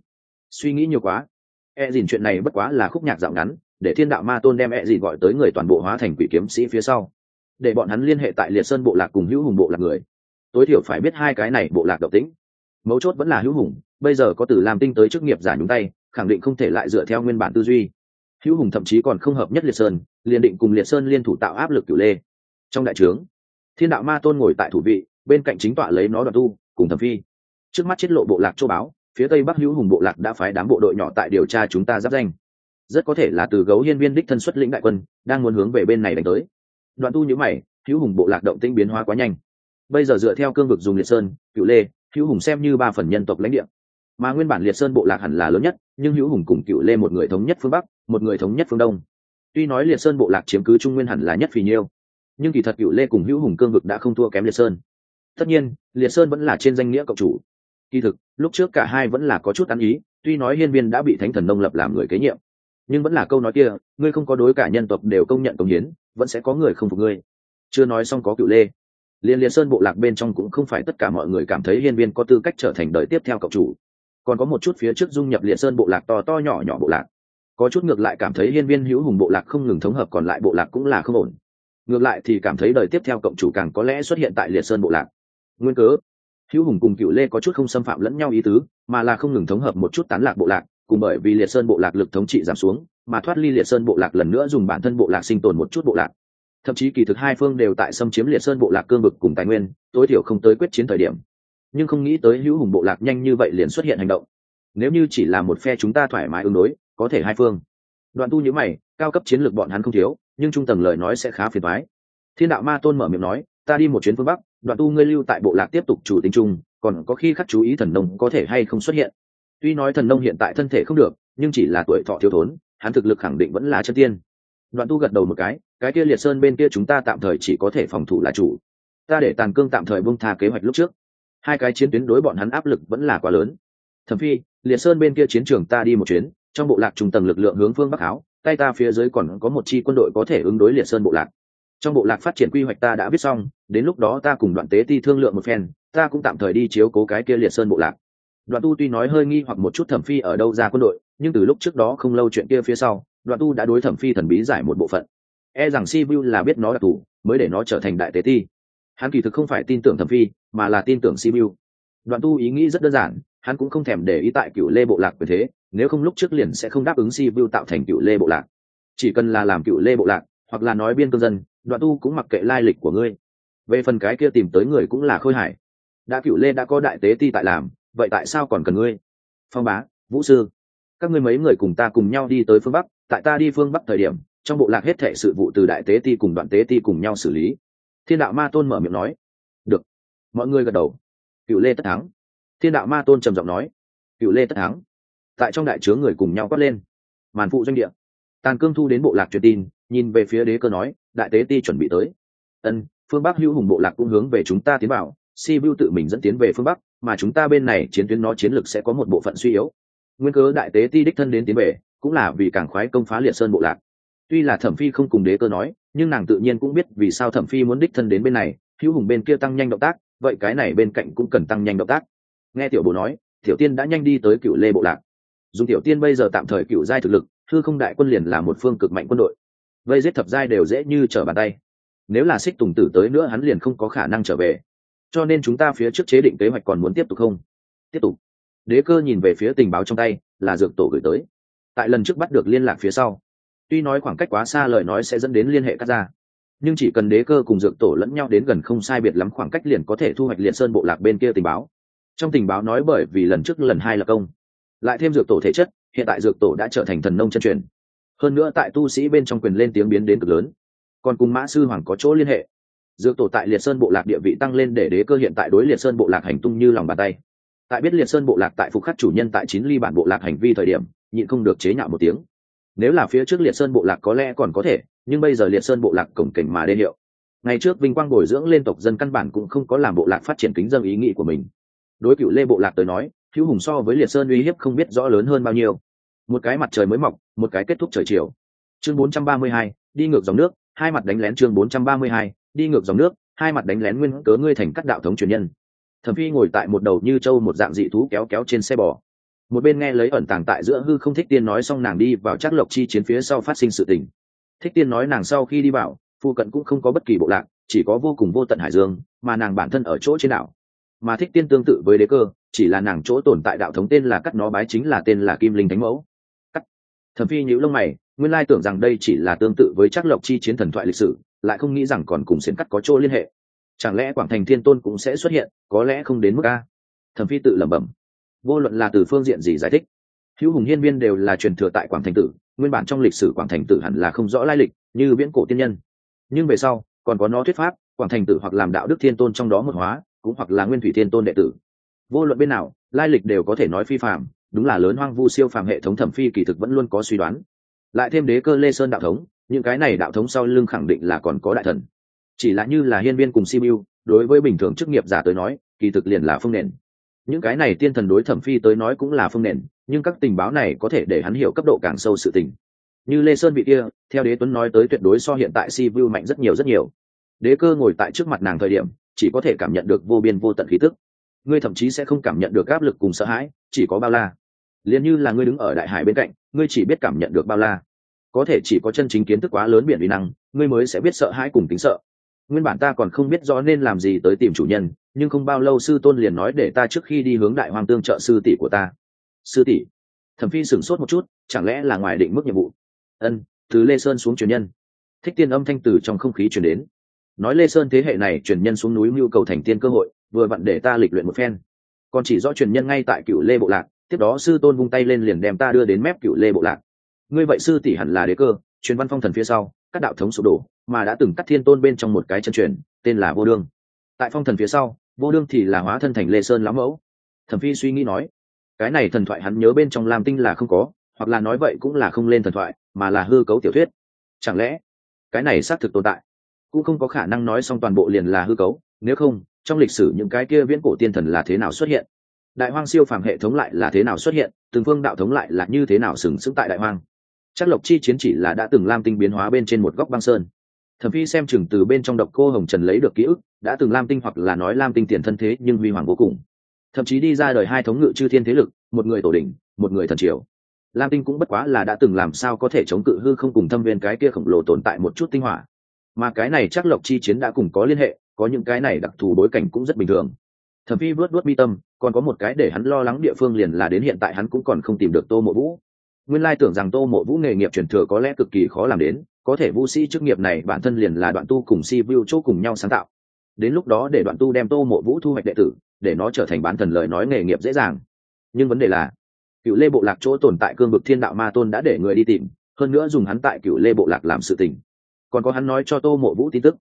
suy nghĩ nhiều quá. E dìn chuyện này bất quá là khúc nhạc dạo ngắn, để thiên đạo ma tôn đem e dìn gọi tới người toàn bộ hóa thành quỷ kiếm sĩ phía sau. Để bọn hắn liên hệ tại liệt sơn bộ lạc cùng hữu hùng bộ lạc người. Tối thiểu phải biết hai cái này bộ lạc độc tính. Mấu chốt vẫn là hữu hùng, bây giờ có từ làm tinh tới chức nghiệp giả nhúng tay, khẳng định không thể lại dựa theo nguyên bản tư duy. Hữu hùng thậm chí còn không hợp nhất liệt sơn, liền định cùng liệt sơn liên thủ tạo áp lực cửu lê. Trong đại trướng, thiên đạo ma tôn ngồi tại thủ vị, bên cạnh chính tọa lấy nó đoàn tu, cùng thẩm phi. Trước mắt chết lộ bộ lạc châu báo phía tây bắc hữu hùng bộ lạc đã phái đám bộ đội nhỏ tại điều tra chúng ta giáp danh. Rất có thể là từ gấu hiên viên đích thân xuất lĩnh đại quân, đang muốn hướng về bên này đánh tới. Đoạn tu nhữ mày, hữu hùng bộ lạc động tinh biến hóa quá nhanh. Bây giờ dựa theo cương vực dùng liệt sơn cựu lê, hữu hùng xem như ba phần nhân tộc lãnh địa. Mà nguyên bản liệt sơn bộ lạc hẳn là lớn nhất, nhưng hữu hùng cùng cựu lê một người thống nhất phương bắc, một người thống nhất phương đông. Tuy nói liệt sơn bộ lạc chiếm cứ trung nguyên hẳn là nhất phì nhiêu, nhưng kỳ thật cựu lê cùng hữu hùng cương vực đã không thua kém liệt sơn. Tất nhiên, liệt sơn vẫn là trên danh nghĩa cộng chủ kỳ thực, lúc trước cả hai vẫn là có chút ăn ý, tuy nói hiên viên đã bị thánh thần nông lập làm người kế nhiệm. Nhưng vẫn là câu nói kia, ngươi không có đối cả nhân tộc đều công nhận công hiến, vẫn sẽ có người không phục ngươi. Chưa nói xong có cựu lê. Liên liên sơn bộ lạc bên trong cũng không phải tất cả mọi người cảm thấy hiên viên có tư cách trở thành đời tiếp theo cộng chủ. Còn có một chút phía trước dung nhập liệt sơn bộ lạc to to nhỏ nhỏ bộ lạc. Có chút ngược lại cảm thấy hiên viên hữu hùng bộ lạc không ngừng thống hợp còn lại bộ lạc cũng là không ổn. Ngược lại thì cảm thấy đời tiếp theo cộng chủ càng có lẽ xuất hiện tại liệt sơn bộ lạc. Nguyên cớ hữu hùng cùng cựu lê có chút không xâm phạm lẫn nhau ý tứ, mà là không ngừng thống hợp một chút tán lạc bộ lạc, cùng bởi vì liệt sơn bộ lạc lực thống trị giảm xuống, mà thoát ly liệt sơn bộ lạc lần nữa dùng bản thân bộ lạc sinh tồn một chút bộ lạc. Thậm chí kỳ thực hai phương đều tại xâm chiếm liệt sơn bộ lạc cương vực cùng tài nguyên, tối thiểu không tới quyết chiến thời điểm. Nhưng không nghĩ tới hữu hùng bộ lạc nhanh như vậy liền xuất hiện hành động. Nếu như chỉ là một phe chúng ta thoải mái ứng đối, có thể hai phương. Đoạn tu nhữ mày, cao cấp chiến lược bọn hắn không thiếu, nhưng trung tầng lời nói sẽ khá phiền thoái thiên đạo ma tôn mở miệng nói ta đi một chuyến phương bắc, đoạn tu ngươi lưu tại bộ lạc tiếp tục chủ tính chung, còn có khi khắc chú ý thần nông có thể hay không xuất hiện. Tuy nói thần nông hiện tại thân thể không được, nhưng chỉ là tuổi thọ thiếu thốn, hắn thực lực khẳng định vẫn là chân tiên. Đoạn tu gật đầu một cái cái kia liệt sơn bên kia chúng ta tạm thời chỉ có thể phòng thủ là chủ. Ta để tàn cương tạm thời bông tha kế hoạch lúc trước. Hai cái chiến tuyến đối bọn hắn áp lực vẫn là quá lớn. Thẩm phi, liệt sơn bên kia chiến trường ta đi một chuyến, trong bộ lạc trung tầng lực lượng hướng phương bắc áo tay ta phía dưới còn có một chi quân đội có thể ứng đối liệt sơn bộ lạc trong bộ lạc phát triển quy hoạch ta đã viết xong, đến lúc đó ta cùng đoạn tế ti thương lượng một phen, ta cũng tạm thời đi chiếu cố cái kia liệt sơn bộ lạc. Đoạn tu tuy nói hơi nghi hoặc một chút thẩm phi ở đâu ra quân đội, nhưng từ lúc trước đó không lâu chuyện kia phía sau, đoạn tu đã đối thẩm phi thần bí giải một bộ phận. E rằng si vu là biết nó đặc thù, mới để nó trở thành đại tế ti. Hắn kỳ thực không phải tin tưởng thẩm phi, mà là tin tưởng si vu đoạn tu ý nghĩ rất đơn giản, hắn cũng không thèm để ý tại cựu lê bộ lạc về thế, nếu không lúc trước liền sẽ không đáp ứng si vu tạo thành cựu lê bộ lạc. Chỉ cần là làm cựu lê bộ lạc hoặc là nói biên cương dân, đoạn tu cũng mặc kệ lai lịch của ngươi. Về phần cái kia tìm tới người cũng là khôi hải đã cựu lê đã có đại tế ti tại làm, vậy tại sao còn cần ngươi? Phong bá, vũ sư, các ngươi mấy người cùng ta cùng nhau đi tới phương bắc, tại ta đi phương bắc thời điểm, trong bộ lạc hết thệ sự vụ từ đại tế ti cùng đoạn tế ti cùng nhau xử lý. Thiên đạo ma tôn mở miệng nói. Được. Mọi người gật đầu. Cựu lê tất thắng. Thiên đạo ma tôn trầm giọng nói. Cựu lê tất thắng. Tại trong đại chứa người cùng nhau quát lên. Màn phụ doanh địa. Tàn cương thu đến bộ lạc truyền tin nhìn về phía đế cơ nói, đại tế ti chuẩn bị tới. Ân, phương bắc hữu hùng bộ lạc cũng hướng về chúng ta tiến bảo si vu tự mình dẫn tiến về phương bắc, mà chúng ta bên này chiến tuyến nó chiến lược sẽ có một bộ phận suy yếu. Nguyên cớ đại tế ti đích thân đến tiến về, cũng là vì càng khoái công phá liệt sơn bộ lạc. Tuy là thẩm phi không cùng đế cơ nói, nhưng nàng tự nhiên cũng biết vì sao thẩm phi muốn đích thân đến bên này, hữu hùng bên kia tăng nhanh động tác, vậy cái này bên cạnh cũng cần tăng nhanh động tác. Nghe tiểu bố nói, tiểu tiên đã nhanh đi tới cựu lê bộ lạc. Dùng tiểu tiên bây giờ tạm thời cựu giai thực lực thư không đại quân liền là một phương cực mạnh quân đội vây giết thập giai đều dễ như trở bàn tay. Nếu là xích tùng tử tới nữa hắn liền không có khả năng trở về. Cho nên chúng ta phía trước chế định kế hoạch còn muốn tiếp tục không? Tiếp tục. Đế cơ nhìn về phía tình báo trong tay, là dược tổ gửi tới. Tại lần trước bắt được liên lạc phía sau, tuy nói khoảng cách quá xa lời nói sẽ dẫn đến liên hệ cắt ra, nhưng chỉ cần đế cơ cùng dược tổ lẫn nhau đến gần không sai biệt lắm khoảng cách liền có thể thu hoạch liệt sơn bộ lạc bên kia tình báo. Trong tình báo nói bởi vì lần trước lần hai là công, lại thêm dược tổ thể chất, hiện tại dược tổ đã trở thành thần nông chân truyền hơn nữa tại tu sĩ bên trong quyền lên tiếng biến đến cực lớn. Còn cùng mã sư hoàng có chỗ liên hệ. Dược tổ tại liệt sơn bộ lạc địa vị tăng lên để đế cơ hiện tại đối liệt sơn bộ lạc hành tung như lòng bàn tay. Tại biết liệt sơn bộ lạc tại phục khắc chủ nhân tại chín ly bản bộ lạc hành vi thời điểm, nhịn không được chế nhạo một tiếng. Nếu là phía trước liệt sơn bộ lạc có lẽ còn có thể, nhưng bây giờ liệt sơn bộ lạc cổng cảnh mà đê hiệu. Ngày trước vinh quang bồi dưỡng lên tộc dân căn bản cũng không có làm bộ lạc phát triển kính dân ý nghĩ của mình. Đối cựu lê bộ lạc tới nói, hữu hùng so với liệt sơn uy hiếp không biết rõ lớn hơn bao nhiêu. Một cái mặt trời mới mọc một cái kết thúc trời chiều. Chương 432, đi ngược dòng nước hai mặt đánh lén chương 432, đi ngược dòng nước hai mặt đánh lén nguyên cớ ngươi thành các đạo thống truyền nhân. Thẩm phi ngồi tại một đầu như trâu một dạng dị thú kéo kéo trên xe bò. Một bên nghe lấy ẩn tàng tại giữa hư không thích tiên nói xong nàng đi vào chắc lộc chi chiến phía sau phát sinh sự tình. Thích tiên nói nàng sau khi đi vào phu cận cũng không có bất kỳ bộ lạc chỉ có vô cùng vô tận hải dương mà nàng bản thân ở chỗ trên đảo. Mà thích tiên tương tự với đế cơ chỉ là nàng chỗ tồn tại đạo thống tên là cắt nó bái chính là tên là kim linh thánh mẫu thẩm phi nhíu lông mày, nguyên lai tưởng rằng đây chỉ là tương tự với chắc lộc chi chiến thần thoại lịch sử, lại không nghĩ rằng còn cùng xiển cắt có chỗ liên hệ. Chẳng lẽ quảng thành thiên tôn cũng sẽ xuất hiện, có lẽ không đến mức a? Thẩm phi tự lẩm bẩm. Vô luận là từ phương diện gì giải thích, hữu hùng hiên viên đều là truyền thừa tại quảng thành tử, nguyên bản trong lịch sử quảng thành tử hẳn là không rõ lai lịch, như viễn cổ tiên nhân. Nhưng về sau, còn có nó thuyết pháp, quảng thành tử hoặc làm đạo đức thiên tôn trong đó một hóa, cũng hoặc là nguyên thủy thiên tôn đệ tử. Vô luận bên nào, lai lịch đều có thể nói phi phạm đúng là lớn hoang vu siêu phàm hệ thống thẩm phi kỳ thực vẫn luôn có suy đoán. Lại thêm đế cơ lê sơn đạo thống, những cái này đạo thống sau lưng khẳng định là còn có đại thần. Chỉ là như là hiên viên cùng simu đối với bình thường chức nghiệp giả tới nói, kỳ thực liền là phương nền. Những cái này tiên thần đối thẩm phi tới nói cũng là phương nền, nhưng các tình báo này có thể để hắn hiểu cấp độ càng sâu sự tình. Như lê sơn vị kia, theo đế tuấn nói tới tuyệt đối so hiện tại si vu mạnh rất nhiều rất nhiều. Đế cơ ngồi tại trước mặt nàng thời điểm, chỉ có thể cảm nhận được vô biên vô tận khí tức ngươi thậm chí sẽ không cảm nhận được áp lực cùng sợ hãi, chỉ có bao la. Liền như là ngươi đứng ở đại hải bên cạnh, ngươi chỉ biết cảm nhận được bao la. Có thể chỉ có chân chính kiến thức quá lớn biển uy năng, ngươi mới sẽ biết sợ hãi cùng tính sợ. Nguyên bản ta còn không biết rõ nên làm gì tới tìm chủ nhân, nhưng không bao lâu sư tôn liền nói để ta trước khi đi hướng đại hoàng tương trợ sư tỷ của ta. Sư tỷ, thẩm phi sửng sốt một chút, chẳng lẽ là ngoài định mức nhiệm vụ? Ân, từ lê sơn xuống truyền nhân. Thích tiên âm thanh từ trong không khí truyền đến. Nói lê sơn thế hệ này truyền nhân xuống núi mưu cầu thành tiên cơ hội vừa vặn để ta lịch luyện một phen. Còn chỉ rõ truyền nhân ngay tại cựu lê bộ lạc, tiếp đó sư tôn vung tay lên liền đem ta đưa đến mép cựu lê bộ lạc. Ngươi vậy sư tỷ hẳn là đế cơ, truyền văn phong thần phía sau, các đạo thống sụp đổ, mà đã từng cắt thiên tôn bên trong một cái chân truyền, tên là vô đương. Tại phong thần phía sau, vô đương thì là hóa thân thành lê sơn lão mẫu. Thẩm phi suy nghĩ nói, cái này thần thoại hắn nhớ bên trong lam tinh là không có, hoặc là nói vậy cũng là không lên thần thoại, mà là hư cấu tiểu thuyết. Chẳng lẽ, cái này xác thực tồn tại, cũng không có khả năng nói xong toàn bộ liền là hư cấu, nếu không trong lịch sử những cái kia viễn cổ tiên thần là thế nào xuất hiện? Đại hoang siêu phàm hệ thống lại là thế nào xuất hiện? Từng phương đạo thống lại là như thế nào sừng sững tại đại hoang? Chắc lộc chi chiến chỉ là đã từng lam tinh biến hóa bên trên một góc băng sơn. Thẩm phi xem chừng từ bên trong độc cô hồng trần lấy được ký ức, đã từng lam tinh hoặc là nói lam tinh tiền thân thế nhưng huy hoàng vô cùng. Thậm chí đi ra đời hai thống ngự chư thiên thế lực, một người tổ đỉnh, một người thần triều. Lam tinh cũng bất quá là đã từng làm sao có thể chống cự hư không cùng thâm viên cái kia khổng lồ tồn tại một chút tinh hỏa. Mà cái này chắc lộc chi chiến đã cùng có liên hệ có những cái này đặc thù bối cảnh cũng rất bình thường. Thẩm phi vớt vớt mi tâm, còn có một cái để hắn lo lắng địa phương liền là đến hiện tại hắn cũng còn không tìm được tô mộ vũ. Nguyên lai tưởng rằng tô mộ vũ nghề nghiệp truyền thừa có lẽ cực kỳ khó làm đến, có thể vũ sĩ chức nghiệp này bản thân liền là đoạn tu cùng si vu chỗ cùng nhau sáng tạo. Đến lúc đó để đoạn tu đem tô mộ vũ thu hoạch đệ tử, để nó trở thành bán thần lời nói nghề nghiệp dễ dàng. Nhưng vấn đề là cựu lê bộ lạc chỗ tồn tại cương vực thiên đạo ma tôn đã để người đi tìm, hơn nữa dùng hắn tại cựu lê bộ lạc làm sự tình. Còn có hắn nói cho tô mộ vũ tin tức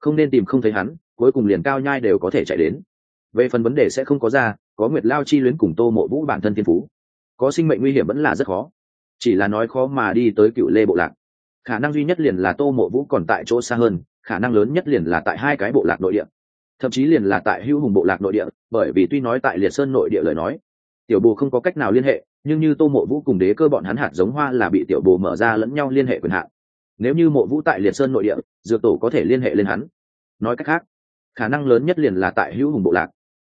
không nên tìm không thấy hắn, cuối cùng liền cao nhai đều có thể chạy đến. Về phần vấn đề sẽ không có ra, có nguyệt lao chi luyến cùng tô mộ vũ bản thân thiên phú. Có sinh mệnh nguy hiểm vẫn là rất khó. Chỉ là nói khó mà đi tới cựu lê bộ lạc. Khả năng duy nhất liền là tô mộ vũ còn tại chỗ xa hơn, khả năng lớn nhất liền là tại hai cái bộ lạc nội địa. Thậm chí liền là tại hữu hùng bộ lạc nội địa, bởi vì tuy nói tại liệt sơn nội địa lời nói, tiểu bồ không có cách nào liên hệ, nhưng như tô mộ vũ cùng đế cơ bọn hắn hạt giống hoa là bị tiểu bồ mở ra lẫn nhau liên hệ quyền hạn nếu như mộ vũ tại liệt sơn nội địa, dược tổ có thể liên hệ lên hắn. Nói cách khác, khả năng lớn nhất liền là tại hữu hùng bộ lạc.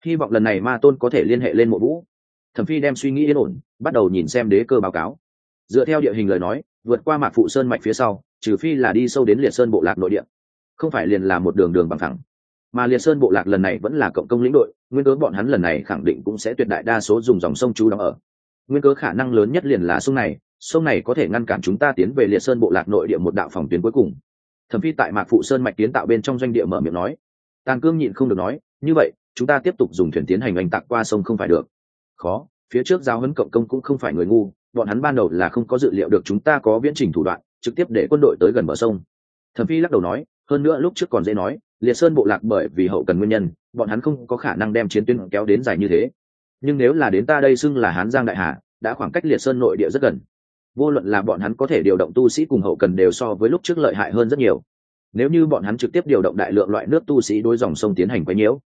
Hy vọng lần này ma tôn có thể liên hệ lên mộ vũ. Thẩm phi đem suy nghĩ yên ổn, bắt đầu nhìn xem đế cơ báo cáo. Dựa theo địa hình lời nói, vượt qua mạc phụ sơn mạch phía sau, trừ phi là đi sâu đến liệt sơn bộ lạc nội địa. Không phải liền là một đường đường bằng thẳng. Mà liệt sơn bộ lạc lần này vẫn là cộng công lĩnh đội, nguyên cớ bọn hắn lần này khẳng định cũng sẽ tuyệt đại đa số dùng dòng sông chú đóng ở. Nguyên cớ khả năng lớn nhất liền là sông này sông này có thể ngăn cản chúng ta tiến về liệt sơn bộ lạc nội địa một đạo phòng tuyến cuối cùng. Thẩm phi tại mạc phụ sơn mạch tiến tạo bên trong doanh địa mở miệng nói. Tàn cương nhịn không được nói, như vậy, chúng ta tiếp tục dùng thuyền tiến hành oanh tạc qua sông không phải được. Khó, phía trước giáo huấn cộng công cũng không phải người ngu, bọn hắn ban đầu là không có dự liệu được chúng ta có viễn trình thủ đoạn, trực tiếp để quân đội tới gần bờ sông. Thẩm phi lắc đầu nói, hơn nữa lúc trước còn dễ nói, liệt sơn bộ lạc bởi vì hậu cần nguyên nhân, bọn hắn không có khả năng đem chiến tuyến kéo đến dài như thế. Nhưng nếu là đến ta đây xưng là hán giang đại hà, đã khoảng cách liệt sơn nội địa rất gần vô luận là bọn hắn có thể điều động tu sĩ cùng hậu cần đều so với lúc trước lợi hại hơn rất nhiều. Nếu như bọn hắn trực tiếp điều động đại lượng loại nước tu sĩ đối dòng sông tiến hành quấy nhiễu,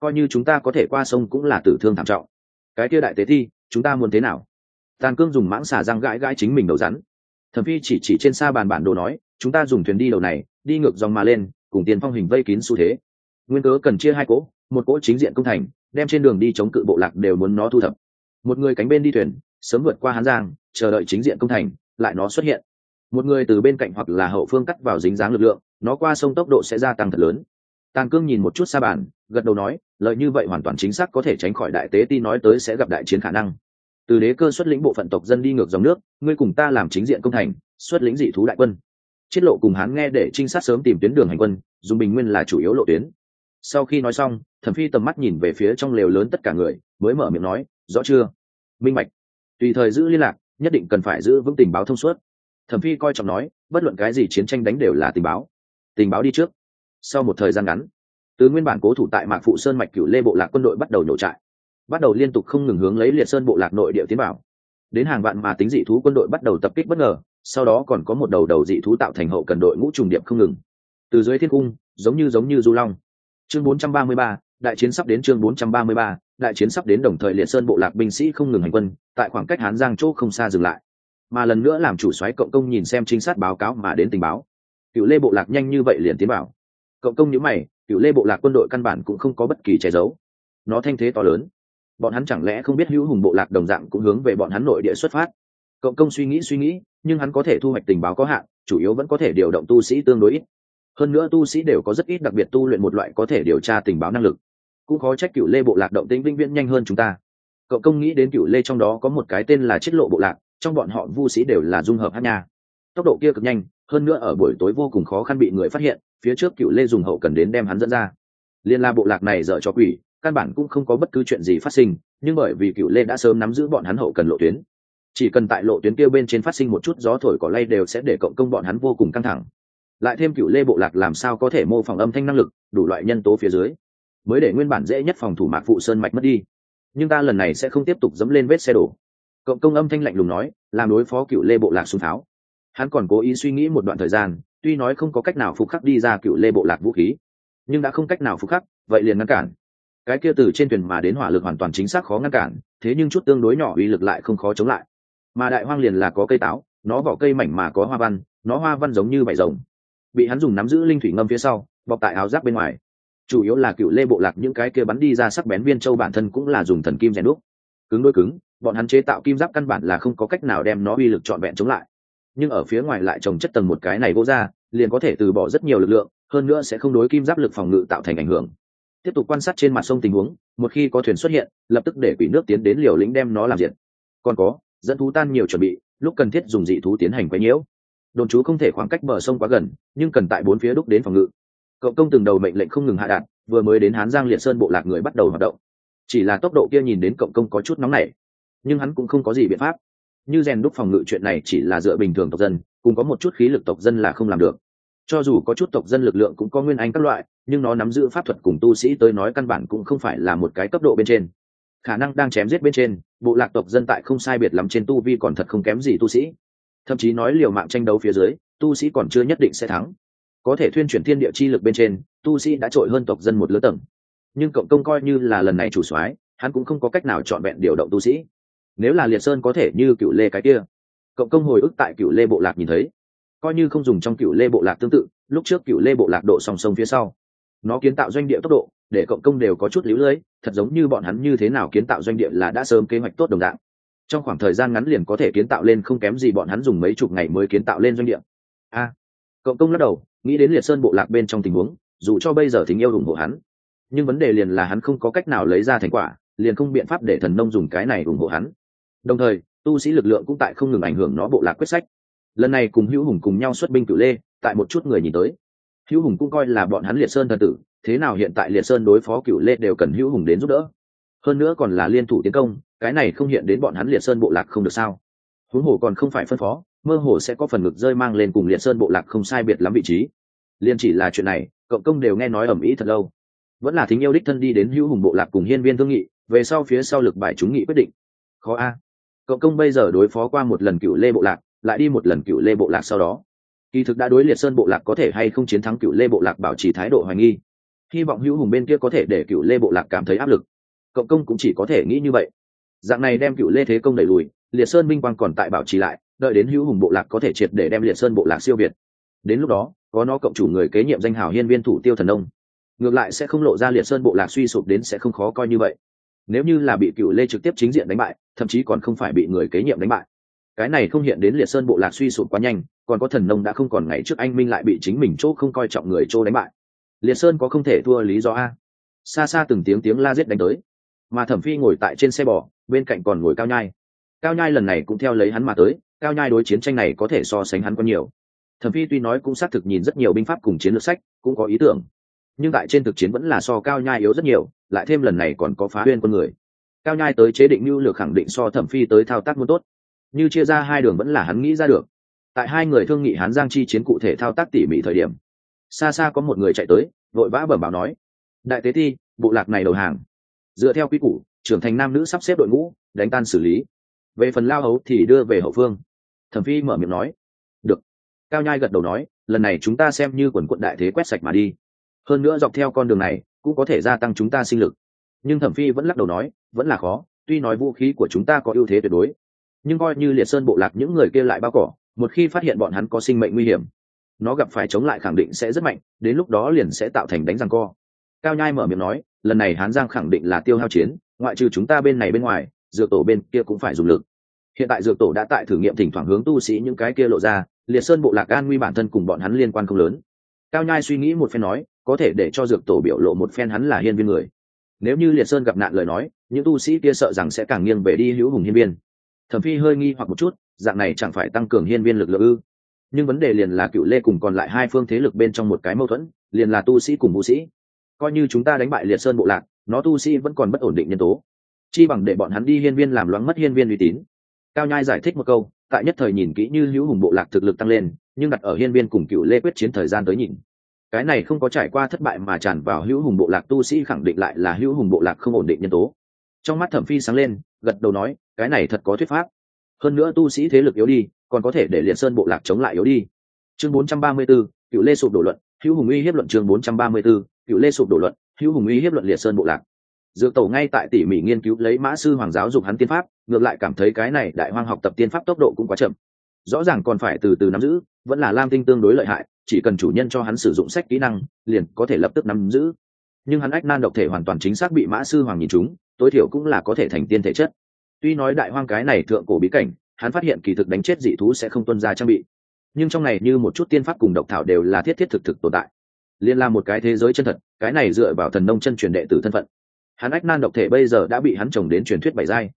coi như chúng ta có thể qua sông cũng là tử thương thảm trọng. Cái kia đại tế thi, chúng ta muốn thế nào? Tàn cương dùng mãng xà răng gãi gãi chính mình đầu rắn. Thẩm phi chỉ chỉ trên xa bàn bản đồ nói, chúng ta dùng thuyền đi đầu này, đi ngược dòng mà lên, cùng tiền phong hình vây kín xu thế. Nguyên cớ cần chia hai cỗ, một cỗ chính diện công thành, đem trên đường đi chống cự bộ lạc đều muốn nó thu thập. Một người cánh bên đi thuyền, sớm vượt qua hán giang chờ đợi chính diện công thành, lại nó xuất hiện. Một người từ bên cạnh hoặc là hậu phương cắt vào dính dáng lực lượng, nó qua sông tốc độ sẽ gia tăng thật lớn. Tàng cương nhìn một chút xa bàn gật đầu nói, lợi như vậy hoàn toàn chính xác có thể tránh khỏi đại tế ti nói tới sẽ gặp đại chiến khả năng. Từ đế cơ xuất lĩnh bộ phận tộc dân đi ngược dòng nước, ngươi cùng ta làm chính diện công thành, xuất lĩnh dị thú đại quân. Chiết lộ cùng hắn nghe để trinh sát sớm tìm tuyến đường hành quân, dùng bình nguyên là chủ yếu lộ tuyến. Sau khi nói xong, thẩm phi tầm mắt nhìn về phía trong lều lớn tất cả người, mới mở miệng nói, rõ chưa? Minh bạch. Tùy thời giữ liên lạc nhất định cần phải giữ vững tình báo thông suốt. Thẩm phi coi trọng nói bất luận cái gì chiến tranh đánh đều là tình báo. Tình báo đi trước. Sau một thời gian ngắn từ nguyên bản cố thủ tại mạc phụ sơn mạch cửu lê bộ lạc quân đội bắt đầu nổ trại bắt đầu liên tục không ngừng hướng lấy liệt sơn bộ lạc nội địa tiến bảo đến hàng vạn mà tính dị thú quân đội bắt đầu tập kích bất ngờ sau đó còn có một đầu đầu dị thú tạo thành hậu cần đội ngũ trùng điệp không ngừng. Từ dưới thiên cung giống như giống như du long. Chương 433, đại chiến sắp đến chương 433, đại chiến sắp đến đồng thời liệt sơn bộ lạc binh sĩ không ngừng hành quân, tại khoảng cách hán giang chỗ không xa dừng lại. Mà lần nữa làm chủ soái cộng công nhìn xem chính sát báo cáo mà đến tình báo. Cựu lê bộ lạc nhanh như vậy liền tiến bảo cộng công nhữ mày, cựu lê bộ lạc quân đội căn bản cũng không có bất kỳ che giấu. Nó thanh thế to lớn. Bọn hắn chẳng lẽ không biết hữu hùng bộ lạc đồng dạng cũng hướng về bọn hắn nội địa xuất phát? Cộng công suy nghĩ suy nghĩ, nhưng hắn có thể thu hoạch tình báo có hạn, chủ yếu vẫn có thể điều động tu sĩ tương đối ít. Hơn nữa tu sĩ đều có rất ít đặc biệt tu luyện một loại có thể điều tra tình báo năng lực cũng khó trách cựu lê bộ lạc động tĩnh vĩnh viễn nhanh hơn chúng ta. Cậu công nghĩ đến cựu lê trong đó có một cái tên là chiết lộ bộ lạc, trong bọn họ vu sĩ đều là dung hợp hát nha. Tốc độ kia cực nhanh, hơn nữa ở buổi tối vô cùng khó khăn bị người phát hiện, phía trước cựu lê dùng hậu cần đến đem hắn dẫn ra. Liên la bộ lạc này dở cho quỷ, căn bản cũng không có bất cứ chuyện gì phát sinh, nhưng bởi vì cựu lê đã sớm nắm giữ bọn hắn hậu cần lộ tuyến. Chỉ cần tại lộ tuyến kia bên trên phát sinh một chút gió thổi cỏ lay đều sẽ để cộng công bọn hắn vô cùng căng thẳng. Lại thêm cựu lê bộ lạc làm sao có thể mô phỏng âm thanh năng lực, đủ loại nhân tố phía dưới mới để nguyên bản dễ nhất phòng thủ mạc phụ sơn mạch mất đi. Nhưng ta lần này sẽ không tiếp tục dẫm lên vết xe đổ. Cộng công âm thanh lạnh lùng nói, làm đối phó cựu lê bộ lạc xung tháo hắn còn cố ý suy nghĩ một đoạn thời gian, tuy nói không có cách nào phục khắc đi ra cựu lê bộ lạc vũ khí, nhưng đã không cách nào phục khắc, vậy liền ngăn cản. Cái kia từ trên thuyền mà đến hỏa lực hoàn toàn chính xác khó ngăn cản, thế nhưng chút tương đối nhỏ uy lực lại không khó chống lại. Mà đại hoang liền là có cây táo, nó vỏ cây mảnh mà có hoa văn, nó hoa văn giống như bảy rồng. Bị hắn dùng nắm giữ linh thủy ngâm phía sau, bọc tại áo giáp bên ngoài chủ yếu là cựu lê bộ lạc những cái kia bắn đi ra sắc bén viên châu bản thân cũng là dùng thần kim rèn đúc. Cứng đôi cứng, bọn hắn chế tạo kim giáp căn bản là không có cách nào đem nó uy lực trọn vẹn chống lại. Nhưng ở phía ngoài lại trồng chất tầng một cái này vô ra, liền có thể từ bỏ rất nhiều lực lượng, hơn nữa sẽ không đối kim giáp lực phòng ngự tạo thành ảnh hưởng. Tiếp tục quan sát trên mặt sông tình huống, một khi có thuyền xuất hiện, lập tức để quỷ nước tiến đến liều lĩnh đem nó làm diện. còn có, dẫn thú tan nhiều chuẩn bị, lúc cần thiết dùng dị thú tiến hành quấy nhiễu. Đồn trú không thể khoảng cách bờ sông quá gần, nhưng cần tại bốn phía đúc đến phòng ngự. Cộng công từng đầu mệnh lệnh không ngừng hạ đạn vừa mới đến hán giang liệt sơn bộ lạc người bắt đầu hoạt động. Chỉ là tốc độ kia nhìn đến cộng công có chút nóng nảy, nhưng hắn cũng không có gì biện pháp. Như rèn đúc phòng ngự chuyện này chỉ là dựa bình thường tộc dân, cùng có một chút khí lực tộc dân là không làm được. Cho dù có chút tộc dân lực lượng cũng có nguyên anh các loại, nhưng nó nắm giữ pháp thuật cùng tu sĩ tới nói căn bản cũng không phải là một cái cấp độ bên trên. Khả năng đang chém giết bên trên, bộ lạc tộc dân tại không sai biệt lắm trên tu vi còn thật không kém gì tu sĩ. Thậm chí nói liều mạng tranh đấu phía dưới, tu sĩ còn chưa nhất định sẽ thắng có thể thuyên chuyển thiên địa chi lực bên trên, tu sĩ đã trội hơn tộc dân một lứa tầng. Nhưng cộng công coi như là lần này chủ soái, hắn cũng không có cách nào chọn vẹn điều động tu sĩ. Nếu là liệt sơn có thể như cựu lê cái kia. Cộng công hồi ức tại cựu lê bộ lạc nhìn thấy. Coi như không dùng trong cựu lê bộ lạc tương tự, lúc trước cựu lê bộ lạc độ song song phía sau. Nó kiến tạo doanh địa tốc độ, để cộng công đều có chút lũ lưỡi thật giống như bọn hắn như thế nào kiến tạo doanh địa là đã sớm kế hoạch tốt đồng dạng. Trong khoảng thời gian ngắn liền có thể kiến tạo lên không kém gì bọn hắn dùng mấy chục ngày mới kiến tạo lên doanh địa. A. Cộng công lắc đầu nghĩ đến liệt sơn bộ lạc bên trong tình huống, dù cho bây giờ thính yêu ủng hộ hắn, nhưng vấn đề liền là hắn không có cách nào lấy ra thành quả, liền không biện pháp để thần nông dùng cái này ủng hộ hắn. Đồng thời, tu sĩ lực lượng cũng tại không ngừng ảnh hưởng nó bộ lạc quyết sách. Lần này cùng hữu hùng cùng nhau xuất binh cử lê, tại một chút người nhìn tới. Hữu hùng cũng coi là bọn hắn liệt sơn thần tử, thế nào hiện tại liệt sơn đối phó cựu lê đều cần hữu hùng đến giúp đỡ. Hơn nữa còn là liên thủ tiến công, cái này không hiện đến bọn hắn liệt sơn bộ lạc không được sao? Huống hồ còn không phải phân phó mơ hồ sẽ có phần ngực rơi mang lên cùng liệt sơn bộ lạc không sai biệt lắm vị trí. Liên chỉ là chuyện này, cộng công đều nghe nói ầm ĩ thật lâu. Vẫn là thính yêu đích thân đi đến hữu hùng bộ lạc cùng hiên viên thương nghị, về sau phía sau lực bài chúng nghị quyết định. Khó a. Cộng công bây giờ đối phó qua một lần cựu lê bộ lạc, lại đi một lần cựu lê bộ lạc sau đó. Kỳ thực đã đối liệt sơn bộ lạc có thể hay không chiến thắng cựu lê bộ lạc bảo trì thái độ hoài nghi. Hy vọng hữu hùng bên kia có thể để cựu lê bộ lạc cảm thấy áp lực. Cộng công cũng chỉ có thể nghĩ như vậy. Dạng này đem cựu lê thế công đẩy lùi, liệt sơn minh quang còn tại bảo trì lại đợi đến hữu hùng bộ lạc có thể triệt để đem liệt sơn bộ lạc siêu việt. Đến lúc đó, có nó cộng chủ người kế nhiệm danh hào hiên viên thủ tiêu thần nông. Ngược lại sẽ không lộ ra liệt sơn bộ lạc suy sụp đến sẽ không khó coi như vậy. Nếu như là bị cựu lê trực tiếp chính diện đánh bại, thậm chí còn không phải bị người kế nhiệm đánh bại. Cái này không hiện đến liệt sơn bộ lạc suy sụp quá nhanh, còn có thần nông đã không còn ngày trước anh minh lại bị chính mình chỗ không coi trọng người chỗ đánh bại. Liệt sơn có không thể thua lý do a. Xa xa từng tiếng tiếng la giết đánh tới. Mà thẩm phi ngồi tại trên xe bò, bên cạnh còn ngồi cao nhai. Cao nhai lần này cũng theo lấy hắn mà tới cao nhai đối chiến tranh này có thể so sánh hắn có nhiều. Thẩm phi tuy nói cũng xác thực nhìn rất nhiều binh pháp cùng chiến lược sách cũng có ý tưởng. Nhưng tại trên thực chiến vẫn là so cao nhai yếu rất nhiều lại thêm lần này còn có phá huyên con người. Cao nhai tới chế định mưu lược khẳng định so thẩm phi tới thao tác muốn tốt. Như chia ra hai đường vẫn là hắn nghĩ ra được. Tại hai người thương nghị hán giang chi chiến cụ thể thao tác tỉ mỉ thời điểm xa xa có một người chạy tới vội vã bẩm báo nói đại tế thi, bộ lạc này đầu hàng. Dựa theo quy củ trưởng thành nam nữ sắp xếp đội ngũ đánh tan xử lý. Về phần lao hấu thì đưa về hậu phương thẩm phi mở miệng nói, được. Cao nhai gật đầu nói, lần này chúng ta xem như quần quận đại thế quét sạch mà đi. Hơn nữa dọc theo con đường này, cũng có thể gia tăng chúng ta sinh lực. Nhưng thẩm phi vẫn lắc đầu nói, vẫn là khó, tuy nói vũ khí của chúng ta có ưu thế tuyệt đối, nhưng coi như liệt sơn bộ lạc những người kia lại bao cỏ, một khi phát hiện bọn hắn có sinh mệnh nguy hiểm, nó gặp phải chống lại khẳng định sẽ rất mạnh, đến lúc đó liền sẽ tạo thành đánh răng co. Cao nhai mở miệng nói, lần này hán giang khẳng định là tiêu hao chiến, ngoại trừ chúng ta bên này bên ngoài dựa tổ bên kia cũng phải dùng lực hiện tại dược tổ đã tại thử nghiệm thỉnh thoảng hướng tu sĩ những cái kia lộ ra, liệt sơn bộ lạc an nguy bản thân cùng bọn hắn liên quan không lớn. Cao nhai suy nghĩ một phen nói, có thể để cho dược tổ biểu lộ một phen hắn là hiên viên người. Nếu như liệt sơn gặp nạn lời nói, những tu sĩ kia sợ rằng sẽ càng nghiêng về đi hữu hùng hiên viên. Thẩm phi hơi nghi hoặc một chút, dạng này chẳng phải tăng cường hiên viên lực lượng ư? Nhưng vấn đề liền là cựu lê cùng còn lại hai phương thế lực bên trong một cái mâu thuẫn, liền là tu sĩ cùng vũ sĩ. Coi như chúng ta đánh bại liệt sơn bộ lạc, nó tu sĩ vẫn còn bất ổn định nhân tố. Chi bằng để bọn hắn đi hiên viên làm loáng mất hiên viên uy tín cao nhai giải thích một câu tại nhất thời nhìn kỹ như hữu hùng bộ lạc thực lực tăng lên nhưng đặt ở hiên viên cùng cựu lê quyết chiến thời gian tới nhìn. Cái này không có trải qua thất bại mà tràn vào hữu hùng bộ lạc tu sĩ khẳng định lại là hữu hùng bộ lạc không ổn định nhân tố. Trong mắt thẩm phi sáng lên gật đầu nói cái này thật có thuyết pháp. Hơn nữa tu sĩ thế lực yếu đi còn có thể để liệt sơn bộ lạc chống lại yếu đi. Chương 434, cựu lê sụp đổ luận hữu hùng uy hiếp luận chương 434, cựu lê sụp đổ luận hữu hùng uy hiếp luận liệt sơn bộ lạc. Dược tổ ngay tại tỉ mỉ nghiên cứu lấy mã sư hoàng giáo dục hắn tiên pháp ngược lại cảm thấy cái này đại hoang học tập tiên pháp tốc độ cũng quá chậm. Rõ ràng còn phải từ từ nắm giữ, vẫn là lam tinh tương đối lợi hại, chỉ cần chủ nhân cho hắn sử dụng sách kỹ năng, liền có thể lập tức nắm giữ. Nhưng hắn ách nan độc thể hoàn toàn chính xác bị mã sư hoàng nhìn chúng tối thiểu cũng là có thể thành tiên thể chất. Tuy nói đại hoang cái này thượng cổ bí cảnh, hắn phát hiện kỳ thực đánh chết dị thú sẽ không tuân ra trang bị. Nhưng trong này như một chút tiên pháp cùng độc thảo đều là thiết thiết thực thực tồn tại. Liên là một cái thế giới chân thật, cái này dựa vào thần nông chân truyền đệ tử thân phận. Hắn ách nan độc thể bây giờ đã bị hắn trồng đến truyền thuyết bảy giai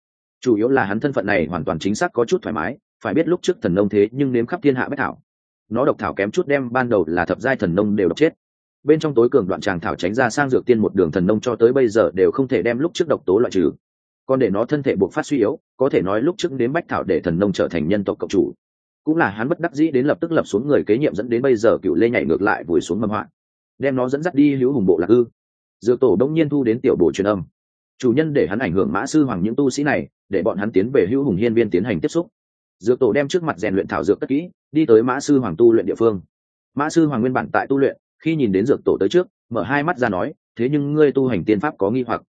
chủ yếu là hắn thân phận này hoàn toàn chính xác có chút thoải mái, phải biết lúc trước thần nông thế nhưng nếm khắp thiên hạ bách thảo. Nó độc thảo kém chút đem ban đầu là thập giai thần nông đều độc chết. Bên trong tối cường đoạn tràng thảo tránh ra sang dược tiên một đường thần nông cho tới bây giờ đều không thể đem lúc trước độc tố loại trừ. Còn để nó thân thể buộc phát suy yếu, có thể nói lúc trước đến bách thảo để thần nông trở thành nhân tộc cộng chủ. Cũng là hắn bất đắc dĩ đến lập tức lập xuống người kế nhiệm dẫn đến bây giờ cựu lê nhảy ngược lại vùi xuống mầm hoạn. Đem nó dẫn dắt đi hữu hùng bộ lạc ư. Dược tổ đông nhiên thu đến tiểu bộ truyền âm. Chủ nhân để hắn ảnh hưởng mã sư hoàng những tu sĩ này để bọn hắn tiến về hữu hùng hiên viên tiến hành tiếp xúc. Dược tổ đem trước mặt rèn luyện thảo dược tất kỹ, đi tới mã sư hoàng tu luyện địa phương. Mã sư hoàng nguyên bản tại tu luyện, khi nhìn đến dược tổ tới trước, mở hai mắt ra nói, thế nhưng ngươi tu hành tiên pháp có nghi hoặc.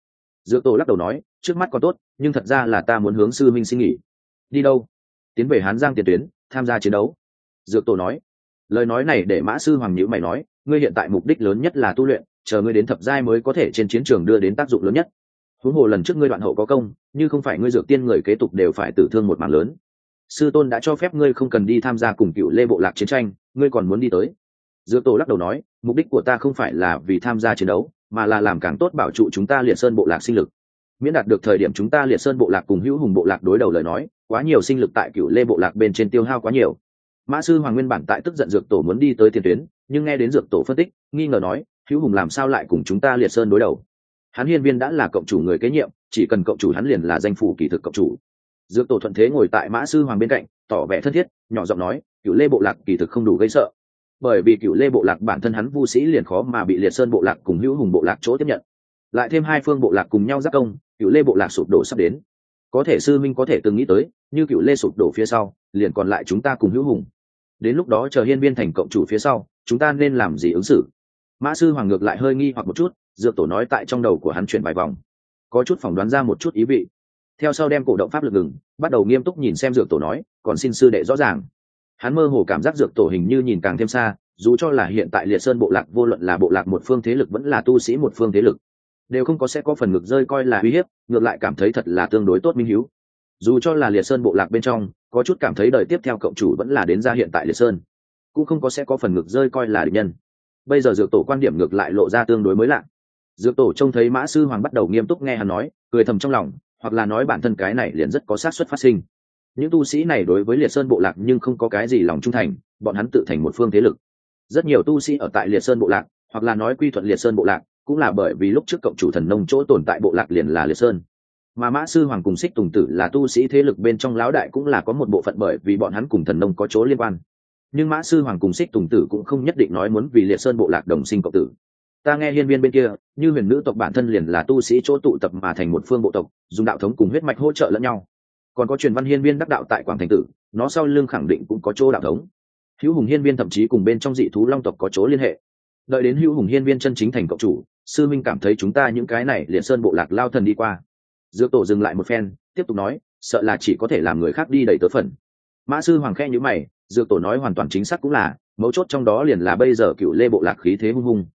Dược tổ lắc đầu nói, trước mắt còn tốt, nhưng thật ra là ta muốn hướng sư minh xin nghỉ. Đi đâu? Tiến về hán giang tiền tuyến, tham gia chiến đấu. Dược tổ nói. Lời nói này để mã sư hoàng nhữ mày nói, ngươi hiện tại mục đích lớn nhất là tu luyện, chờ ngươi đến thập giai mới có thể trên chiến trường đưa đến tác dụng lớn nhất huống hồ lần trước ngươi đoạn hậu có công, như không phải ngươi dược tiên người kế tục đều phải tử thương một mảng lớn. Sư tôn đã cho phép ngươi không cần đi tham gia cùng cựu lê bộ lạc chiến tranh, ngươi còn muốn đi tới. Dược tổ lắc đầu nói, mục đích của ta không phải là vì tham gia chiến đấu, mà là làm càng tốt bảo trụ chúng ta liệt sơn bộ lạc sinh lực. Miễn đạt được thời điểm chúng ta liệt sơn bộ lạc cùng hữu hùng bộ lạc đối đầu lời nói, quá nhiều sinh lực tại cựu lê bộ lạc bên trên tiêu hao quá nhiều. Mã sư hoàng nguyên bản tại tức giận dược tổ muốn đi tới tiền tuyến, nhưng nghe đến dược tổ phân tích, nghi ngờ nói, hữu hùng làm sao lại cùng chúng ta liệt sơn đối đầu? Hắn hiên viên đã là cộng chủ người kế nhiệm, chỉ cần cộng chủ hắn liền là danh phủ kỳ thực cộng chủ. Dược tổ thuận thế ngồi tại mã sư hoàng bên cạnh, tỏ vẻ thân thiết, nhỏ giọng nói cựu lê bộ lạc kỳ thực không đủ gây sợ. Bởi vì cựu lê bộ lạc bản thân hắn vu sĩ liền khó mà bị liệt sơn bộ lạc cùng hữu hùng bộ lạc chỗ tiếp nhận. Lại thêm hai phương bộ lạc cùng nhau giác công cựu lê bộ lạc sụp đổ sắp đến. Có thể sư minh có thể từng nghĩ tới, như cựu lê sụp đổ phía sau, liền còn lại chúng ta cùng hữu hùng. Đến lúc đó chờ hiên viên thành cộng chủ phía sau, chúng ta nên làm gì ứng xử? Mã sư hoàng ngược lại hơi nghi hoặc một chút dược tổ nói tại trong đầu của hắn chuyển vài vòng. Có chút phỏng đoán ra một chút ý vị. Theo sau đem cổ động pháp lực ngừng, bắt đầu nghiêm túc nhìn xem dược tổ nói, còn xin sư đệ rõ ràng. Hắn mơ hồ cảm giác dược tổ hình như nhìn càng thêm xa, dù cho là hiện tại liệt sơn bộ lạc vô luận là bộ lạc một phương thế lực vẫn là tu sĩ một phương thế lực, đều không có sẽ có phần ngực rơi coi là uy hiếp, ngược lại cảm thấy thật là tương đối tốt minh hiếu. Dù cho là liệt sơn bộ lạc bên trong, có chút cảm thấy đời tiếp theo cộng chủ vẫn là đến ra hiện tại liệt sơn, cũng không có sẽ có phần ngực rơi coi là địch nhân. Bây giờ dược tổ quan điểm ngược lại lộ ra tương đối mới lạ dược tổ trông thấy mã sư hoàng bắt đầu nghiêm túc nghe hắn nói, cười thầm trong lòng, hoặc là nói bản thân cái này liền rất có xác suất phát sinh. Những tu sĩ này đối với liệt sơn bộ lạc nhưng không có cái gì lòng trung thành, bọn hắn tự thành một phương thế lực. Rất nhiều tu sĩ ở tại liệt sơn bộ lạc, hoặc là nói quy thuận liệt sơn bộ lạc, cũng là bởi vì lúc trước cộng chủ thần nông chỗ tồn tại bộ lạc liền là liệt sơn. Mà mã sư hoàng cùng xích tùng tử là tu sĩ thế lực bên trong lão đại cũng là có một bộ phận bởi vì bọn hắn cùng thần nông có chỗ liên quan. Nhưng mã sư hoàng cùng xích tùng tử cũng không nhất định nói muốn vì liệt sơn bộ lạc đồng sinh cộng tử ta nghe hiên viên bên kia, như huyền nữ tộc bản thân liền là tu sĩ chỗ tụ tập mà thành một phương bộ tộc, dùng đạo thống cùng huyết mạch hỗ trợ lẫn nhau. Còn có truyền văn hiên viên đắc đạo tại quảng thành tử, nó sau lưng khẳng định cũng có chỗ đạo thống. Hữu hùng hiên viên thậm chí cùng bên trong dị thú long tộc có chỗ liên hệ. Đợi đến hữu hùng hiên viên chân chính thành cộng chủ, sư minh cảm thấy chúng ta những cái này liền sơn bộ lạc lao thần đi qua. Dược tổ dừng lại một phen, tiếp tục nói, sợ là chỉ có thể làm người khác đi đầy tớ phần. Mã sư hoàng khe nhữ mày, dược tổ nói hoàn toàn chính xác cũng là, mấu chốt trong đó liền là bây giờ cựu lê bộ lạc khí thế hung hung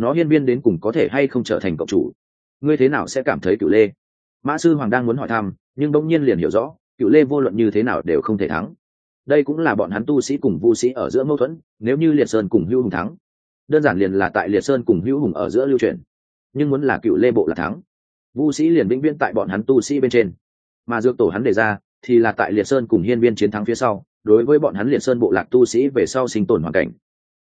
nó hiên viên đến cùng có thể hay không trở thành cộng chủ? Ngươi thế nào sẽ cảm thấy cựu lê? Mã sư hoàng đang muốn hỏi thăm, nhưng bỗng nhiên liền hiểu rõ cựu lê vô luận như thế nào đều không thể thắng. Đây cũng là bọn hắn tu sĩ cùng vu sĩ ở giữa mâu thuẫn, nếu như liệt sơn cùng hữu hùng thắng, đơn giản liền là tại liệt sơn cùng hữu hùng ở giữa lưu truyền. Nhưng muốn là cựu lê bộ là thắng, vu sĩ liền vĩnh viễn tại bọn hắn tu sĩ bên trên. Mà dược tổ hắn đề ra, thì là tại liệt sơn cùng hiên viên chiến thắng phía sau, đối với bọn hắn liệt sơn bộ lạc tu sĩ về sau sinh tồn hoàn cảnh.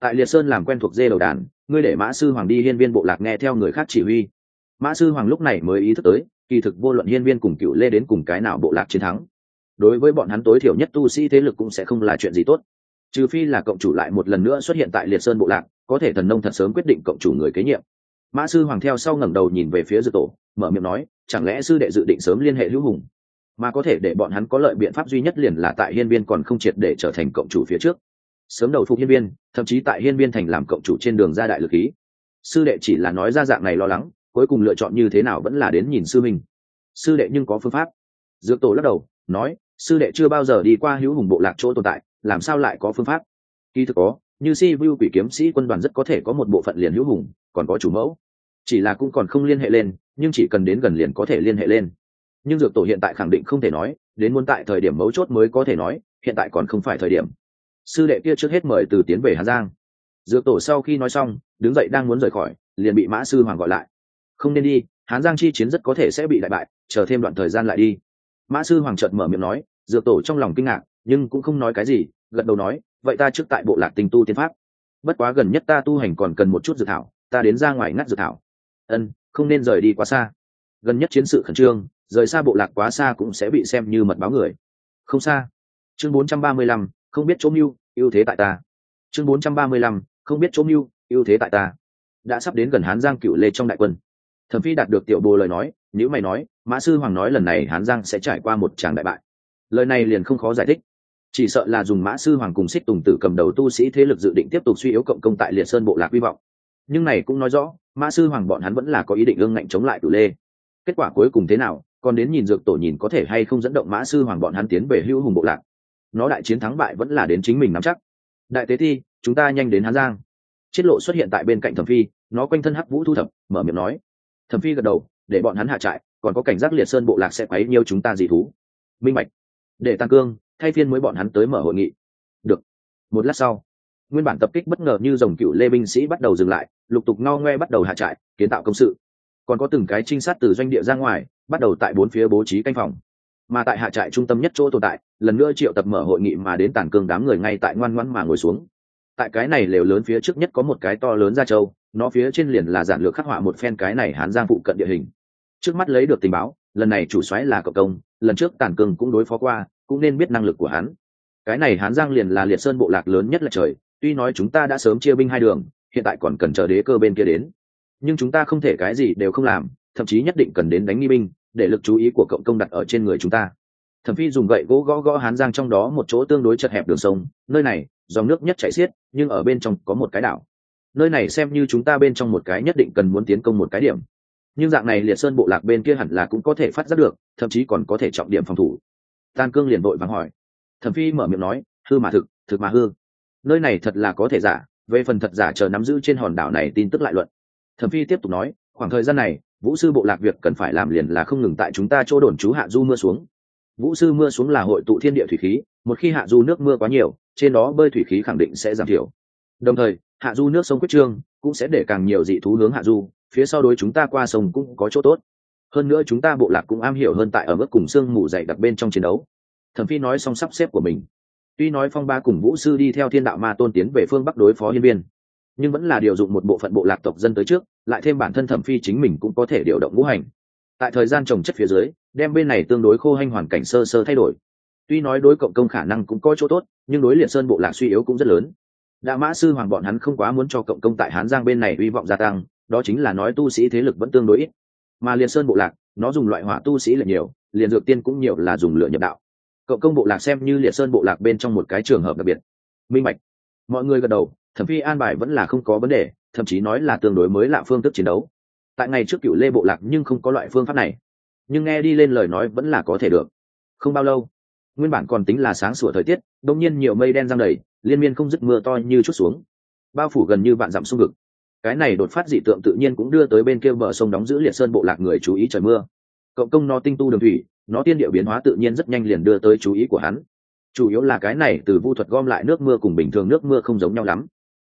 Tại liệt sơn làm quen thuộc dê đầu đàn ngươi để mã sư hoàng đi hiên viên bộ lạc nghe theo người khác chỉ huy. Mã sư hoàng lúc này mới ý thức tới, kỳ thực vô luận hiên viên cùng cựu lê đến cùng cái nào bộ lạc chiến thắng, đối với bọn hắn tối thiểu nhất tu sĩ thế lực cũng sẽ không là chuyện gì tốt. Trừ phi là cộng chủ lại một lần nữa xuất hiện tại liệt sơn bộ lạc, có thể thần nông thật sớm quyết định cộng chủ người kế nhiệm. Mã sư hoàng theo sau ngẩng đầu nhìn về phía dự tổ, mở miệng nói, chẳng lẽ sư đệ dự định sớm liên hệ hữu hùng? Mà có thể để bọn hắn có lợi biện pháp duy nhất liền là tại hiên viên còn không triệt để trở thành cộng chủ phía trước sớm đầu phục hiên viên, thậm chí tại hiên viên thành làm cộng chủ trên đường ra đại lực khí sư đệ chỉ là nói ra dạng này lo lắng, cuối cùng lựa chọn như thế nào vẫn là đến nhìn sư minh. Sư đệ nhưng có phương pháp. Dược tổ lắc đầu, nói, sư đệ chưa bao giờ đi qua hữu hùng bộ lạc chỗ tồn tại, làm sao lại có phương pháp? Kỳ thực có, như si vu quỷ kiếm sĩ quân đoàn rất có thể có một bộ phận liền hữu hùng, còn có chủ mẫu. Chỉ là cũng còn không liên hệ lên, nhưng chỉ cần đến gần liền có thể liên hệ lên. Nhưng dược tổ hiện tại khẳng định không thể nói, đến muốn tại thời điểm mấu chốt mới có thể nói, hiện tại còn không phải thời điểm sư đệ kia trước hết mời từ tiến về hà giang. Dược tổ sau khi nói xong đứng dậy đang muốn rời khỏi liền bị mã sư hoàng gọi lại. Không nên đi hán giang chi chiến rất có thể sẽ bị đại bại chờ thêm đoạn thời gian lại đi. Mã sư hoàng trợt mở miệng nói dược tổ trong lòng kinh ngạc nhưng cũng không nói cái gì gật đầu nói vậy ta trước tại bộ lạc tình tu tiên pháp. Bất quá gần nhất ta tu hành còn cần một chút dự thảo ta đến ra ngoài ngắt dự thảo. Ân không nên rời đi quá xa. Gần nhất chiến sự khẩn trương rời xa bộ lạc quá xa cũng sẽ bị xem như mật báo người. Không xa. Chương 435, không biết chỗ mưu ưu thế tại ta. Chương 435, không biết chỗ mưu ưu thế tại ta. Đã sắp đến gần hán giang cựu lê trong đại quân. Thẩm phi đạt được tiểu bồ lời nói nếu mày nói mã sư hoàng nói lần này hán giang sẽ trải qua một tràng đại bại. Lời này liền không khó giải thích. Chỉ sợ là dùng mã sư hoàng cùng xích tùng tử cầm đầu tu sĩ thế lực dự định tiếp tục suy yếu cộng công tại liệt sơn bộ lạc hy vọng. Nhưng này cũng nói rõ mã sư hoàng bọn hắn vẫn là có ý định ương ngạnh chống lại cửu lê. Kết quả cuối cùng thế nào còn đến nhìn dược tổ nhìn có thể hay không dẫn động mã sư hoàng bọn hắn tiến về hữu hùng bộ lạc nó đại chiến thắng bại vẫn là đến chính mình nắm chắc. Đại tế thi chúng ta nhanh đến hán giang. Chiết lộ xuất hiện tại bên cạnh thẩm phi, nó quanh thân hắc vũ thu thập, mở miệng nói. Thẩm phi gật đầu, để bọn hắn hạ trại, còn có cảnh giác liệt sơn bộ lạc sẽ quấy nhiều chúng ta dị thú. Minh bạch. Để tăng cương, thay phiên mới bọn hắn tới mở hội nghị. Được. Một lát sau, nguyên bản tập kích bất ngờ như dòng cựu lê binh sĩ bắt đầu dừng lại, lục tục ngao ngoe bắt đầu hạ trại, kiến tạo công sự. Còn có từng cái trinh sát từ doanh địa ra ngoài, bắt đầu tại bốn phía bố trí canh phòng mà tại hạ trại trung tâm nhất chỗ tồn tại, lần nữa triệu tập mở hội nghị mà đến tàn cương đám người ngay tại ngoan ngoãn mà ngồi xuống. Tại cái này lều lớn phía trước nhất có một cái to lớn ra châu nó phía trên liền là giản lược khắc họa một phen cái này hán giang phụ cận địa hình. Trước mắt lấy được tình báo, lần này chủ xoáy là cộng công, lần trước tàn cương cũng đối phó qua, cũng nên biết năng lực của hắn. Cái này hán giang liền là liệt sơn bộ lạc lớn nhất là trời, tuy nói chúng ta đã sớm chia binh hai đường, hiện tại còn cần chờ đế cơ bên kia đến. Nhưng chúng ta không thể cái gì đều không làm, thậm chí nhất định cần đến đánh nghi binh để lực chú ý của cộng công đặt ở trên người chúng ta. Thẩm phi dùng gậy gỗ gõ gõ hán giang trong đó một chỗ tương đối chật hẹp đường sông, nơi này, dòng nước nhất chảy xiết, nhưng ở bên trong có một cái đảo. Nơi này xem như chúng ta bên trong một cái nhất định cần muốn tiến công một cái điểm. Nhưng dạng này liệt sơn bộ lạc bên kia hẳn là cũng có thể phát giác được, thậm chí còn có thể trọng điểm phòng thủ. Tan cương liền vội vàng hỏi. Thẩm phi mở miệng nói, hư mà thực thực mà hư. Nơi này thật là có thể giả, về phần thật giả chờ nắm giữ trên hòn đảo này tin tức lại luận. Thẩm phi tiếp tục nói, khoảng thời gian này vũ sư bộ lạc việc cần phải làm liền là không ngừng tại chúng ta chỗ đồn trú hạ du mưa xuống. Vũ sư mưa xuống là hội tụ thiên địa thủy khí, một khi hạ du nước mưa quá nhiều, trên đó bơi thủy khí khẳng định sẽ giảm thiểu. Đồng thời, hạ du nước sông quyết trương cũng sẽ để càng nhiều dị thú hướng hạ du, phía sau đối chúng ta qua sông cũng có chỗ tốt. Hơn nữa chúng ta bộ lạc cũng am hiểu hơn tại ở mức cùng xương mù dày đặc bên trong chiến đấu. Thẩm phi nói xong sắp xếp của mình. Tuy nói phong ba cùng vũ sư đi theo thiên đạo ma tôn tiến về phương bắc đối phó hiên viên nhưng vẫn là điều dụng một bộ phận bộ lạc tộc dân tới trước lại thêm bản thân thẩm phi chính mình cũng có thể điều động ngũ hành. Tại thời gian trồng chất phía dưới đem bên này tương đối khô hanh hoàn cảnh sơ sơ thay đổi. Tuy nói đối cộng công khả năng cũng có chỗ tốt nhưng đối liệt sơn bộ lạc suy yếu cũng rất lớn. Đã mã sư hoàng bọn hắn không quá muốn cho cộng công tại hán giang bên này hy vọng gia tăng đó chính là nói tu sĩ thế lực vẫn tương đối ít. Mà liệt sơn bộ lạc nó dùng loại hỏa tu sĩ là nhiều liền dược tiên cũng nhiều là dùng lửa nhập đạo. Cộng công bộ lạc xem như liệt sơn bộ lạc bên trong một cái trường hợp đặc biệt. Minh mạch, mọi người gật đầu thẩm phi an bài vẫn là không có vấn đề, thậm chí nói là tương đối mới lạ phương thức chiến đấu. Tại ngày trước cựu lê bộ lạc nhưng không có loại phương pháp này. Nhưng nghe đi lên lời nói vẫn là có thể được. Không bao lâu, nguyên bản còn tính là sáng sủa thời tiết đông nhiên nhiều mây đen giăng đầy, liên miên không dứt mưa to như chút xuống. Bao phủ gần như vạn dặm sông ngực cái này đột phát dị tượng tự nhiên cũng đưa tới bên kia bờ sông đóng giữ liệt sơn bộ lạc người chú ý trời mưa. Cộng công nó tinh tu đường thủy, nó tiên điệu biến hóa tự nhiên rất nhanh liền đưa tới chú ý của hắn. Chủ yếu là cái này từ vu thuật gom lại nước mưa cùng bình thường nước mưa không giống nhau lắm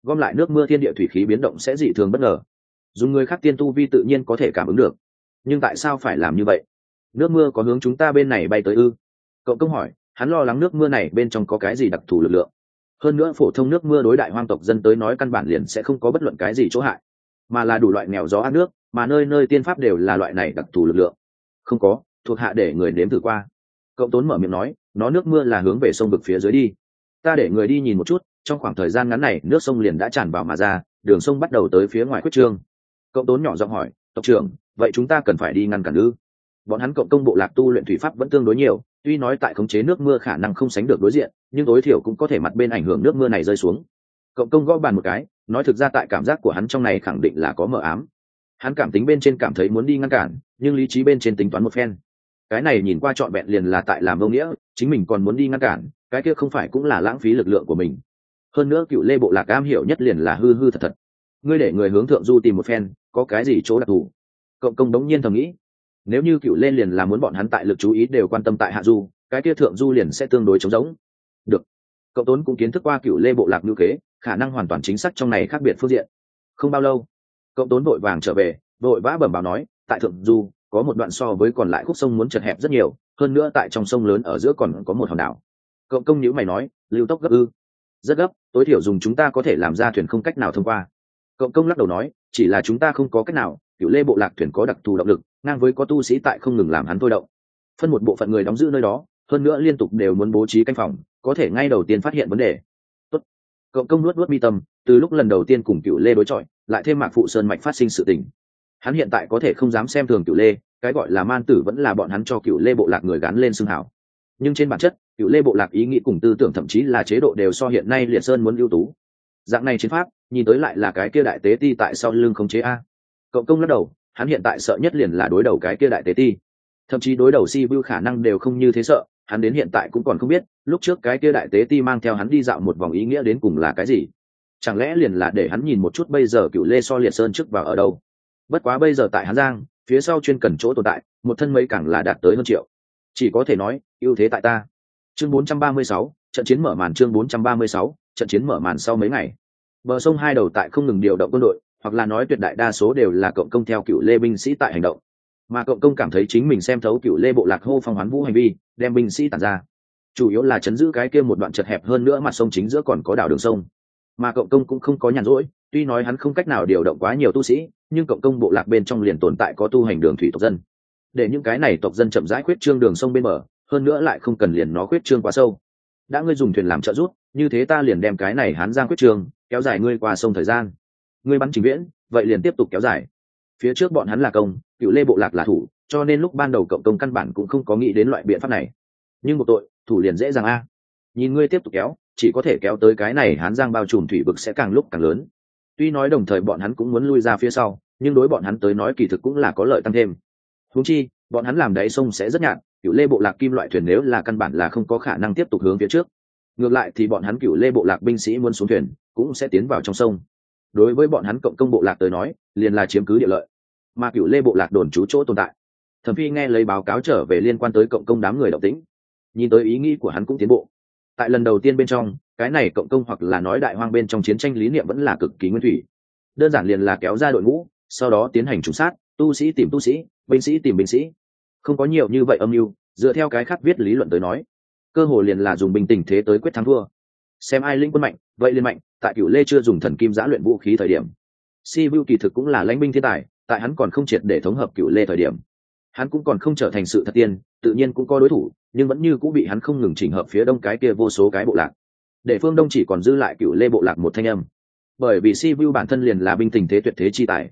gom lại nước mưa thiên địa thủy khí biến động sẽ dị thường bất ngờ. Dùng người khác tiên tu vi tự nhiên có thể cảm ứng được. Nhưng tại sao phải làm như vậy? Nước mưa có hướng chúng ta bên này bay tới ư? Cậu công hỏi, hắn lo lắng nước mưa này bên trong có cái gì đặc thù lực lượng. Hơn nữa phổ thông nước mưa đối đại hoang tộc dân tới nói căn bản liền sẽ không có bất luận cái gì chỗ hại. Mà là đủ loại nghèo gió ăn nước, mà nơi nơi tiên pháp đều là loại này đặc thù lực lượng. Không có, thuộc hạ để người nếm thử qua. Cậu tốn mở miệng nói, nó nước mưa là hướng về sông vực phía dưới đi. Ta để người đi nhìn một chút trong khoảng thời gian ngắn này, nước sông liền đã tràn vào mà ra, đường sông bắt đầu tới phía ngoài quyết trương. Cậu tốn nhỏ giọng hỏi, tộc trưởng, vậy chúng ta cần phải đi ngăn cản ư? Bọn hắn cộng công bộ lạc tu luyện thủy pháp vẫn tương đối nhiều, tuy nói tại khống chế nước mưa khả năng không sánh được đối diện, nhưng tối thiểu cũng có thể mặt bên ảnh hưởng nước mưa này rơi xuống. Cộng công gõ bàn một cái, nói thực ra tại cảm giác của hắn trong này khẳng định là có mờ ám. Hắn cảm tính bên trên cảm thấy muốn đi ngăn cản, nhưng lý trí bên trên tính toán một phen. Cái này nhìn qua trọn vẹn liền là tại làm vô nghĩa, chính mình còn muốn đi ngăn cản, cái kia không phải cũng là lãng phí lực lượng của mình hơn nữa cựu lê bộ lạc am hiểu nhất liền là hư hư thật thật. Ngươi để người hướng thượng du tìm một phen, có cái gì chỗ đặc thù? Cộng công đống nhiên thầm nghĩ. Nếu như cựu lên liền là muốn bọn hắn tại lực chú ý đều quan tâm tại hạ du, cái kia thượng du liền sẽ tương đối trống rỗng. Được. Cậu tốn cũng kiến thức qua cựu lê bộ lạc ngữ kế, khả năng hoàn toàn chính xác trong này khác biệt phương diện. Không bao lâu cậu tốn vội vàng trở về, vội vã bẩm báo nói, tại thượng du, có một đoạn so với còn lại khúc sông muốn chật hẹp rất nhiều, hơn nữa tại trong sông lớn ở giữa còn có một hòn đảo. Cậu công nhữ mày nói, lưu tốc gấp ư rất gấp, tối thiểu dùng chúng ta có thể làm ra thuyền không cách nào thông qua. Cậu công lắc đầu nói, chỉ là chúng ta không có cách nào cựu lê bộ lạc thuyền có đặc thù động lực, ngang với có tu sĩ tại không ngừng làm hắn thôi động. Phân một bộ phận người đóng giữ nơi đó, hơn nữa liên tục đều muốn bố trí canh phòng, có thể ngay đầu tiên phát hiện vấn đề. Tốt. cậu công nuốt nuốt mi tâm, từ lúc lần đầu tiên cùng cựu lê đối chọi, lại thêm mạc phụ sơn mạch phát sinh sự tình. Hắn hiện tại có thể không dám xem thường cựu lê, cái gọi là man tử vẫn là bọn hắn cho cựu lê bộ lạc người gắn lên xương hảo. Nhưng trên bản chất cựu lê bộ lạc ý nghĩ cùng tư tưởng thậm chí là chế độ đều so hiện nay liệt sơn muốn ưu tú. Dạng này chiến pháp, nhìn tới lại là cái kia đại tế ti tại sau lưng khống chế a. Cậu công lắc đầu, hắn hiện tại sợ nhất liền là đối đầu cái kia đại tế ti. Thậm chí đối đầu si vu khả năng đều không như thế sợ, hắn đến hiện tại cũng còn không biết, lúc trước cái kia đại tế ti mang theo hắn đi dạo một vòng ý nghĩa đến cùng là cái gì. Chẳng lẽ liền là để hắn nhìn một chút bây giờ cựu lê so liệt sơn trước vào ở đâu? Bất quá bây giờ tại hắn giang, phía sau chuyên cần chỗ tồn tại, một thân mấy càng là đạt tới hơn triệu. Chỉ có thể nói, ưu thế tại ta chương 436, trận chiến mở màn chương 436, trận chiến mở màn sau mấy ngày. Bờ sông hai đầu tại không ngừng điều động quân đội hoặc là nói tuyệt đại đa số đều là cộng công theo cựu lê binh sĩ tại hành động. Mà cộng công cảm thấy chính mình xem thấu cựu lê bộ lạc hô phong hoán vũ hành vi đem binh sĩ tàn ra. Chủ yếu là chấn giữ cái kia một đoạn chật hẹp hơn nữa mặt sông chính giữa còn có đảo đường sông. Mà cộng công cũng không có nhàn rỗi tuy nói hắn không cách nào điều động quá nhiều tu sĩ nhưng cộng công bộ lạc bên trong liền tồn tại có tu hành đường thủy tộc dân. Để những cái này tộc dân chậm rãi khuyết trương đường sông bên bờ hơn nữa lại không cần liền nó khuyết trương quá sâu. Đã ngươi dùng thuyền làm trợ giúp, như thế ta liền đem cái này hán giang khuyết trương, kéo dài ngươi qua sông thời gian. Ngươi bắn trình viễn, vậy liền tiếp tục kéo dài. Phía trước bọn hắn là công, cựu lê bộ lạc là thủ, cho nên lúc ban đầu cộng công căn bản cũng không có nghĩ đến loại biện pháp này. Nhưng một tội, thủ liền dễ dàng a. Nhìn ngươi tiếp tục kéo, chỉ có thể kéo tới cái này hán giang bao trùm thủy vực sẽ càng lúc càng lớn. Tuy nói đồng thời bọn hắn cũng muốn lui ra phía sau, nhưng đối bọn hắn tới nói kỳ thực cũng là có lợi tăng thêm. Húng chi, bọn hắn làm đáy sông sẽ rất nhạt cựu lê bộ lạc kim loại thuyền nếu là căn bản là không có khả năng tiếp tục hướng phía trước. Ngược lại thì bọn hắn cựu lê bộ lạc binh sĩ muốn xuống thuyền, cũng sẽ tiến vào trong sông. Đối với bọn hắn cộng công bộ lạc tới nói, liền là chiếm cứ địa lợi. Mà cựu lê bộ lạc đồn trú chỗ tồn tại. Thẩm phi nghe lấy báo cáo trở về liên quan tới cộng công đám người động tĩnh. Nhìn tới ý nghĩ của hắn cũng tiến bộ. Tại lần đầu tiên bên trong, cái này cộng công hoặc là nói đại hoang bên trong chiến tranh lý niệm vẫn là cực kỳ nguyên thủy. Đơn giản liền là kéo ra đội ngũ, sau đó tiến hành trùng sát, tu sĩ tìm tu sĩ, binh sĩ tìm binh sĩ không có nhiều như vậy âm mưu, dựa theo cái khác viết lý luận tới nói, cơ hồ liền là dùng bình tình thế tới quyết thắng thua. Xem ai linh quân mạnh, vậy liên mạnh, tại cửu lê chưa dùng thần kim giã luyện vũ khí thời điểm. Si vu kỳ thực cũng là lãnh binh thiên tài, tại hắn còn không triệt để thống hợp cửu lê thời điểm. Hắn cũng còn không trở thành sự thật tiên, tự nhiên cũng có đối thủ, nhưng vẫn như cũng bị hắn không ngừng chỉnh hợp phía đông cái kia vô số cái bộ lạc. Để phương đông chỉ còn dư lại cựu lê bộ lạc một thanh âm. Bởi vì si vu bản thân liền là binh tình thế tuyệt thế chi tài.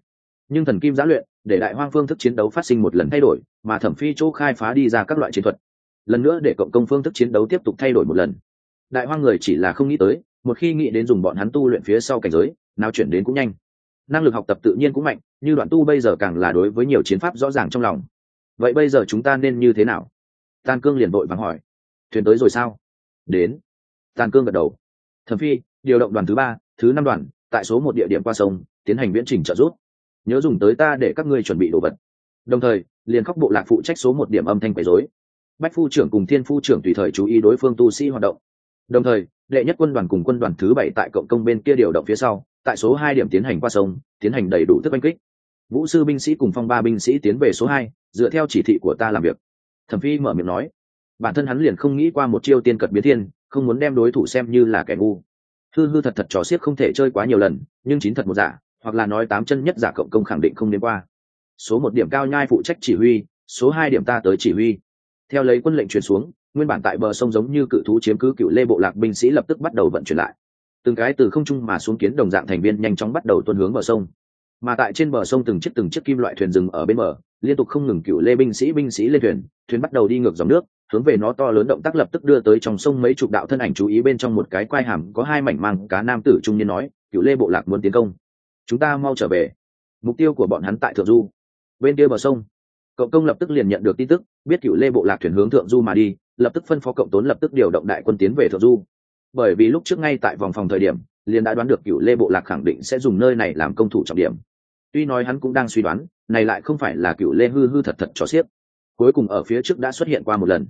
Nhưng thần kim giã luyện để đại hoang phương thức chiến đấu phát sinh một lần thay đổi, mà thẩm phi chỗ khai phá đi ra các loại chiến thuật. Lần nữa để cộng công phương thức chiến đấu tiếp tục thay đổi một lần. Đại hoang người chỉ là không nghĩ tới, một khi nghĩ đến dùng bọn hắn tu luyện phía sau cảnh giới, nào chuyển đến cũng nhanh. Năng lực học tập tự nhiên cũng mạnh, như đoạn tu bây giờ càng là đối với nhiều chiến pháp rõ ràng trong lòng. Vậy bây giờ chúng ta nên như thế nào? Tan cương liền vội vàng hỏi. Thuyền tới rồi sao? Đến. Tan cương gật đầu. Thẩm phi, điều động đoàn thứ ba, thứ năm đoàn, tại số một địa điểm qua sông, tiến hành viễn trình trợ giúp nhớ dùng tới ta để các ngươi chuẩn bị đồ vật. Đồng thời, liền khóc bộ lạc phụ trách số một điểm âm thanh quấy rối. Bách phu trưởng cùng thiên phu trưởng tùy thời chú ý đối phương tu sĩ hoạt động. Đồng thời, đệ nhất quân đoàn cùng quân đoàn thứ bảy tại cộng công bên kia điều động phía sau, tại số hai điểm tiến hành qua sông, tiến hành đầy đủ thức oanh kích. Vũ sư binh sĩ cùng phong ba binh sĩ tiến về số hai, dựa theo chỉ thị của ta làm việc. Thẩm phi mở miệng nói. Bản thân hắn liền không nghĩ qua một chiêu tiên cật biến thiên, không muốn đem đối thủ xem như là kẻ ngu. Hư hư thật thật trò xiếc không thể chơi quá nhiều lần, nhưng chín thật một giả hoặc là nói tám chân nhất giả cộng công khẳng định không đến qua. Số một điểm cao nhai phụ trách chỉ huy, số hai điểm ta tới chỉ huy. Theo lấy quân lệnh truyền xuống, nguyên bản tại bờ sông giống như cự thú chiếm cứ cựu lê bộ lạc binh sĩ lập tức bắt đầu vận chuyển lại. Từng cái từ không trung mà xuống kiến đồng dạng thành viên nhanh chóng bắt đầu tuân hướng bờ sông. Mà tại trên bờ sông từng chiếc từng chiếc kim loại thuyền rừng ở bên bờ, liên tục không ngừng cựu lê binh sĩ binh sĩ lên thuyền thuyền bắt đầu đi ngược dòng nước, hướng về nó to lớn động tác lập tức đưa tới trong sông mấy chục đạo thân ảnh chú ý bên trong một cái quai hàm có hai mảnh mang cá nam tử trung niên nói, cựu lê bộ lạc muốn tiến công chúng ta mau trở về. Mục tiêu của bọn hắn tại thượng du. Bên kia bờ sông. Cộng công lập tức liền nhận được tin tức, biết cựu lê bộ lạc thuyền hướng thượng du mà đi, lập tức phân phó cộng tốn lập tức điều động đại quân tiến về thượng du. Bởi vì lúc trước ngay tại vòng phòng thời điểm, liền đã đoán được cựu lê bộ lạc khẳng định sẽ dùng nơi này làm công thủ trọng điểm. Tuy nói hắn cũng đang suy đoán, này lại không phải là cựu lê hư hư thật thật cho xiếc. Cuối cùng ở phía trước đã xuất hiện qua một lần.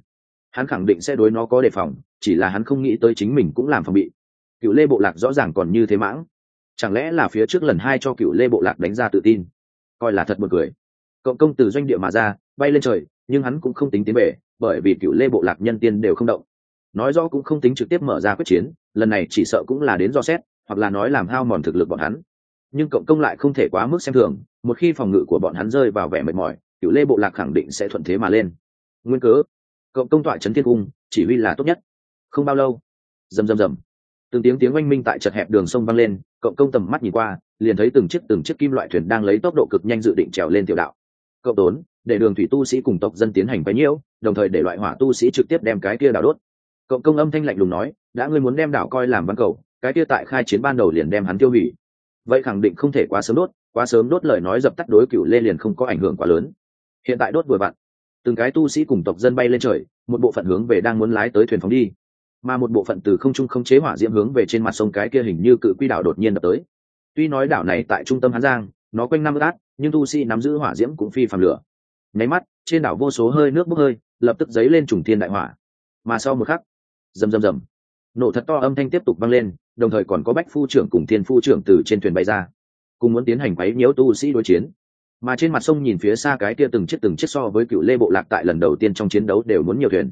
Hắn khẳng định sẽ đối nó có đề phòng, chỉ là hắn không nghĩ tới chính mình cũng làm phòng bị. Cựu lê bộ lạc rõ ràng còn như thế mãng chẳng lẽ là phía trước lần hai cho cựu lê bộ lạc đánh ra tự tin? Coi là thật một người cộng công từ doanh địa mà ra, bay lên trời, nhưng hắn cũng không tính tiến về, bởi vì cựu lê bộ lạc nhân tiên đều không động. Nói rõ cũng không tính trực tiếp mở ra quyết chiến, lần này chỉ sợ cũng là đến do xét, hoặc là nói làm hao mòn thực lực bọn hắn. Nhưng cộng công lại không thể quá mức xem thường, một khi phòng ngự của bọn hắn rơi vào vẻ mệt mỏi, cựu lê bộ lạc khẳng định sẽ thuận thế mà lên. Nguyên cớ, cộng công tọa trấn thiên cung, chỉ huy là tốt nhất. Không bao lâu, rầm rầm rầm từng tiếng tiếng oanh minh tại chật hẹp đường sông vang lên, cộng công tầm mắt nhìn qua, liền thấy từng chiếc từng chiếc kim loại thuyền đang lấy tốc độ cực nhanh dự định trèo lên tiểu đạo. Cộng tốn, để đường thủy tu sĩ cùng tộc dân tiến hành bấy nhiêu, đồng thời để loại hỏa tu sĩ trực tiếp đem cái kia đảo đốt. Cộng công âm thanh lạnh lùng nói, đã ngươi muốn đem đảo coi làm văn cầu, cái kia tại khai chiến ban đầu liền đem hắn tiêu hủy. Vậy khẳng định không thể quá sớm đốt, quá sớm đốt lời nói dập tắt đối cựu lê liền không có ảnh hưởng quá lớn. Hiện tại đốt vừa vặn. Từng cái tu sĩ cùng tộc dân bay lên trời, một bộ phận hướng về đang muốn lái tới thuyền phóng đi mà một bộ phận từ không trung không chế hỏa diễm hướng về trên mặt sông cái kia hình như cự quy đảo đột nhiên đập tới. Tuy nói đảo này tại trung tâm hán giang, nó quanh năm ướt át, nhưng tu sĩ nắm giữ hỏa diễm cũng phi phàm lửa. Nháy mắt, trên đảo vô số hơi nước bốc hơi, lập tức dấy lên trùng thiên đại hỏa. Mà sau một khắc, rầm rầm rầm, nổ thật to âm thanh tiếp tục vang lên, đồng thời còn có bách phu trưởng cùng thiên phu trưởng từ trên thuyền bay ra, cùng muốn tiến hành quấy nhiễu tu sĩ đối chiến. Mà trên mặt sông nhìn phía xa cái kia từng chiếc từng chiếc so với cựu lê bộ lạc tại lần đầu tiên trong chiến đấu đều muốn nhiều thuyền.